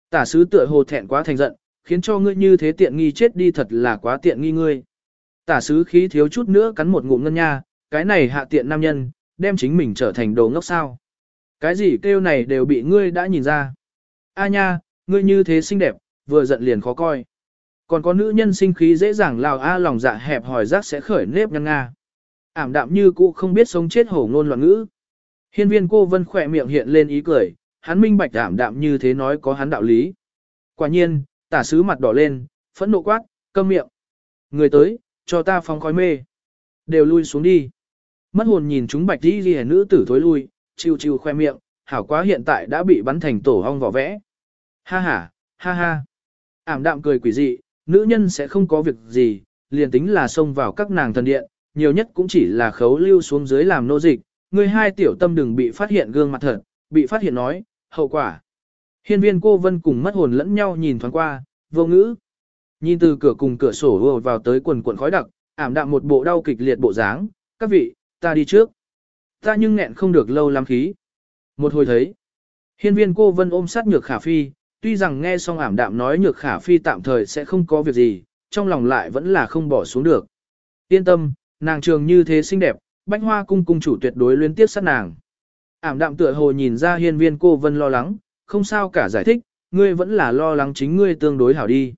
Tả sứ tựa hồ thẹn quá thành giận, khiến cho ngươi như thế tiện nghi chết đi thật là quá tiện nghi ngươi. Tả sứ khí thiếu chút nữa cắn một ngụm ngân nha, cái này hạ tiện nam nhân, đem chính mình trở thành đồ ngốc sao. Cái gì kêu này đều bị ngươi đã nhìn ra. A nha, ngươi như thế xinh đẹp, vừa giận liền khó coi. Còn có nữ nhân sinh khí dễ dàng lào A lòng dạ hẹp hỏi rác sẽ khởi nếp nhăn nga. Ảm đạm như cũ không biết sống chết hổ ngôn loạn ngữ. Hiên viên cô vân khỏe miệng hiện lên ý cười, hắn minh bạch ảm đạm như thế nói có hắn đạo lý. Quả nhiên, tả sứ mặt đỏ lên, phẫn nộ quát, câm miệng. Người tới, cho ta phóng khói mê. Đều lui xuống đi. Mất hồn nhìn chúng bạch đi ghi nữ tử thối lui, chiêu chiêu khoe miệng, hảo quá hiện tại đã bị bắn thành tổ hong vỏ vẽ. Ha ha, ha ha. Ảm đạm cười quỷ dị, nữ nhân sẽ không có việc gì, liền tính là xông vào các nàng thần điện, nhiều nhất cũng chỉ là khấu lưu xuống dưới làm nô dịch, người hai tiểu tâm đừng bị phát hiện gương mặt thật, bị phát hiện nói, hậu quả. Hiên viên cô vân cùng mất hồn lẫn nhau nhìn thoáng qua, vô ngữ. Nhìn từ cửa cùng cửa sổ vừa vào tới quần quần khói đặc, ảm đạm một bộ đau kịch liệt bộ dáng, các vị, ta đi trước. Ta nhưng nghẹn không được lâu lắm khí. Một hồi thấy, hiên viên cô vân ôm sát nhược khả phi, tuy rằng nghe xong ảm đạm nói nhược khả phi tạm thời sẽ không có việc gì, trong lòng lại vẫn là không bỏ xuống được. Yên tâm, nàng trường như thế xinh đẹp, bánh hoa cung cung chủ tuyệt đối liên tiếp sát nàng. Ảm đạm tựa hồ nhìn ra hiên viên cô vân lo lắng, không sao cả giải thích, ngươi vẫn là lo lắng chính ngươi tương đối hảo đi.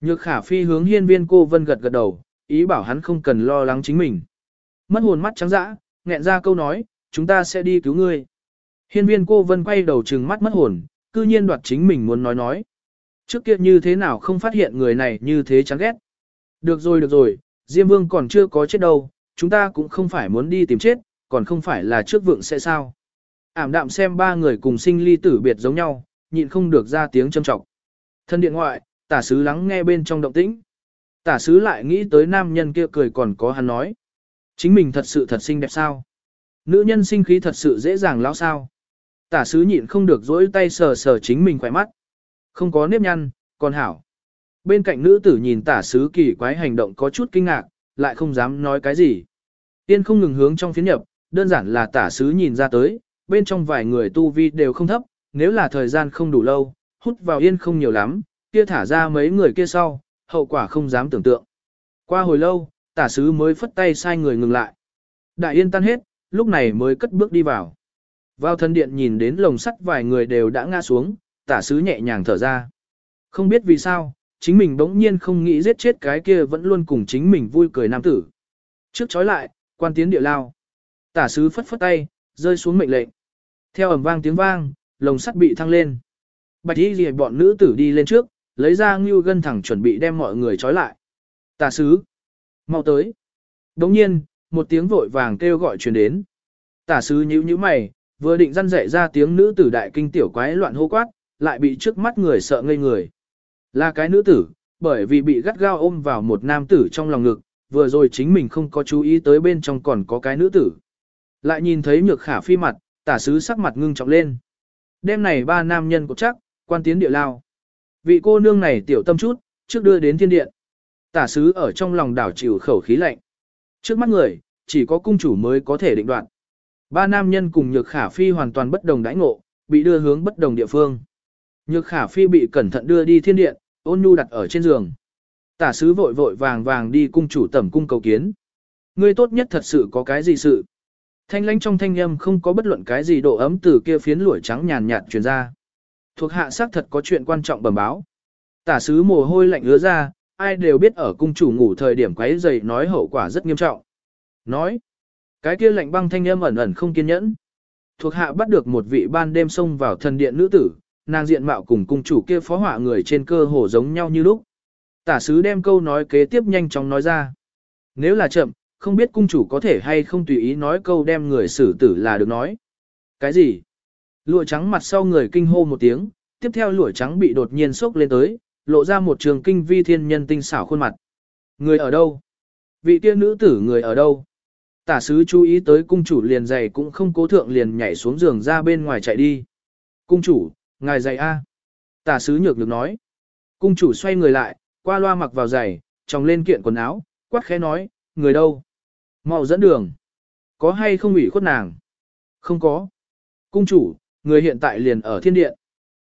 Nhược khả phi hướng hiên viên cô vân gật gật đầu, ý bảo hắn không cần lo lắng chính mình. Mất hồn mắt trắng dã, nghẹn ra câu nói, chúng ta sẽ đi cứu ngươi. Hiên viên cô vân quay đầu trừng mắt mất hồn, cư nhiên đoạt chính mình muốn nói nói. Trước kia như thế nào không phát hiện người này như thế chán ghét. Được rồi được rồi, Diêm Vương còn chưa có chết đâu, chúng ta cũng không phải muốn đi tìm chết, còn không phải là trước vượng sẽ sao. Ảm đạm xem ba người cùng sinh ly tử biệt giống nhau, nhịn không được ra tiếng châm trọng. Thân điện ngoại, tả sứ lắng nghe bên trong động tĩnh. Tả sứ lại nghĩ tới nam nhân kia cười còn có hắn nói. Chính mình thật sự thật xinh đẹp sao? Nữ nhân sinh khí thật sự dễ dàng lão sao? Tả sứ nhịn không được dỗi tay sờ sờ chính mình khỏe mắt. Không có nếp nhăn, còn hảo. Bên cạnh nữ tử nhìn tả sứ kỳ quái hành động có chút kinh ngạc, lại không dám nói cái gì. Tiên không ngừng hướng trong phiến nhập, đơn giản là tả sứ nhìn ra tới, bên trong vài người tu vi đều không thấp, nếu là thời gian không đủ lâu, hút vào yên không nhiều lắm, kia thả ra mấy người kia sau, hậu quả không dám tưởng tượng. Qua hồi lâu, tả sứ mới phất tay sai người ngừng lại. Đại yên tan hết, lúc này mới cất bước đi vào. Vào thân điện nhìn đến lồng sắt vài người đều đã ngã xuống, tả sứ nhẹ nhàng thở ra. Không biết vì sao, chính mình bỗng nhiên không nghĩ giết chết cái kia vẫn luôn cùng chính mình vui cười nam tử. Trước chói lại, quan tiến địa lao. Tả sứ phất phất tay, rơi xuống mệnh lệnh. Theo ầm vang tiếng vang, lồng sắt bị thăng lên. Bạch y lìa bọn nữ tử đi lên trước, lấy ra ngưu gân thẳng chuẩn bị đem mọi người trói lại. Tả sứ, mau tới. Đồng nhiên, một tiếng vội vàng kêu gọi truyền đến. Tả sứ nhíu nhíu mày, vừa định răn dạy ra tiếng nữ tử đại kinh tiểu quái loạn hô quát, lại bị trước mắt người sợ ngây người. Là cái nữ tử, bởi vì bị gắt gao ôm vào một nam tử trong lòng ngực, vừa rồi chính mình không có chú ý tới bên trong còn có cái nữ tử. Lại nhìn thấy nhược khả phi mặt, tả sứ sắc mặt ngưng trọng lên. Đêm này ba nam nhân có chắc, quan tiến địa lao. Vị cô nương này tiểu tâm chút, trước đưa đến thiên điện. Tả sứ ở trong lòng đảo chịu khẩu khí lạnh. Trước mắt người, chỉ có cung chủ mới có thể định đoạn. Ba nam nhân cùng nhược khả phi hoàn toàn bất đồng đãi ngộ, bị đưa hướng bất đồng địa phương. Nhược khả phi bị cẩn thận đưa đi thiên điện, ôn nhu đặt ở trên giường. Tả sứ vội vội vàng vàng đi cung chủ tẩm cung cầu kiến. Ngươi tốt nhất thật sự có cái gì sự. Thanh lãnh trong thanh âm không có bất luận cái gì độ ấm từ kia phiến lũi trắng nhàn nhạt truyền ra. Thuộc hạ xác thật có chuyện quan trọng bẩm báo. Tả sứ mồ hôi lạnh ứa ra, ai đều biết ở cung chủ ngủ thời điểm quấy giày nói hậu quả rất nghiêm trọng. Nói, cái kia lạnh băng thanh âm ẩn ẩn không kiên nhẫn. Thuộc hạ bắt được một vị ban đêm xông vào thần điện nữ tử, nàng diện mạo cùng cung chủ kia phó họa người trên cơ hồ giống nhau như lúc. Tả sứ đem câu nói kế tiếp nhanh chóng nói ra. Nếu là chậm, không biết cung chủ có thể hay không tùy ý nói câu đem người xử tử là được nói. Cái gì? Lụa trắng mặt sau người kinh hô một tiếng, tiếp theo lụa trắng bị đột nhiên sốc lên tới, lộ ra một trường kinh vi thiên nhân tinh xảo khuôn mặt. Người ở đâu? Vị tiên nữ tử người ở đâu? Tả sứ chú ý tới cung chủ liền dày cũng không cố thượng liền nhảy xuống giường ra bên ngoài chạy đi. Cung chủ, ngài dày A. Tả sứ nhược được nói. Cung chủ xoay người lại, qua loa mặc vào giày, tròng lên kiện quần áo, quát khẽ nói, người đâu? mau dẫn đường. Có hay không ủy khuất nàng? Không có. Cung chủ, người hiện tại liền ở thiên điện.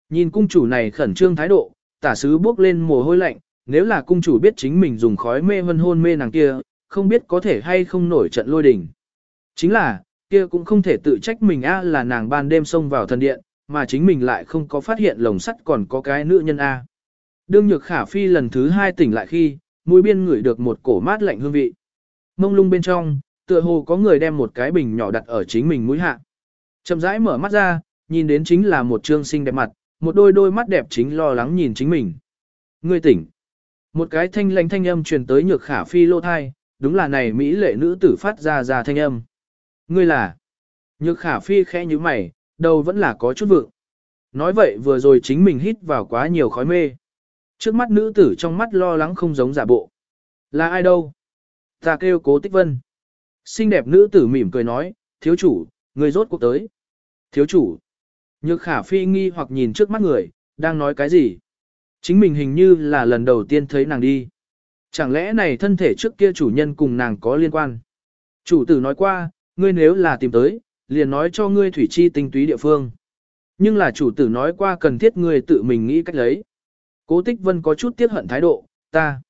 Nhìn cung chủ này khẩn trương thái độ, tả sứ bước lên mồ hôi lạnh, nếu là cung chủ biết chính mình dùng khói mê vân hôn mê nàng kia, không biết có thể hay không nổi trận lôi đình. Chính là, kia cũng không thể tự trách mình a là nàng ban đêm xông vào thần điện, mà chính mình lại không có phát hiện lồng sắt còn có cái nữ nhân a. Đương nhược khả phi lần thứ hai tỉnh lại khi, mũi biên ngửi được một cổ mát lạnh hương vị. Mông lung bên trong, tựa hồ có người đem một cái bình nhỏ đặt ở chính mình mũi hạ. Chậm rãi mở mắt ra, nhìn đến chính là một trương xinh đẹp mặt, một đôi đôi mắt đẹp chính lo lắng nhìn chính mình. Ngươi tỉnh. Một cái thanh lãnh thanh âm truyền tới nhược khả phi lô thai, đúng là này Mỹ lệ nữ tử phát ra ra thanh âm. Ngươi là. Nhược khả phi khẽ như mày, đầu vẫn là có chút vượng. Nói vậy vừa rồi chính mình hít vào quá nhiều khói mê. Trước mắt nữ tử trong mắt lo lắng không giống giả bộ. Là ai đâu? Ta kêu cố tích vân. Xinh đẹp nữ tử mỉm cười nói, thiếu chủ, người rốt cuộc tới. Thiếu chủ. Nhược khả phi nghi hoặc nhìn trước mắt người, đang nói cái gì? Chính mình hình như là lần đầu tiên thấy nàng đi. Chẳng lẽ này thân thể trước kia chủ nhân cùng nàng có liên quan? Chủ tử nói qua, ngươi nếu là tìm tới, liền nói cho ngươi thủy chi tinh túy địa phương. Nhưng là chủ tử nói qua cần thiết ngươi tự mình nghĩ cách lấy. Cố tích vân có chút tiếc hận thái độ, ta.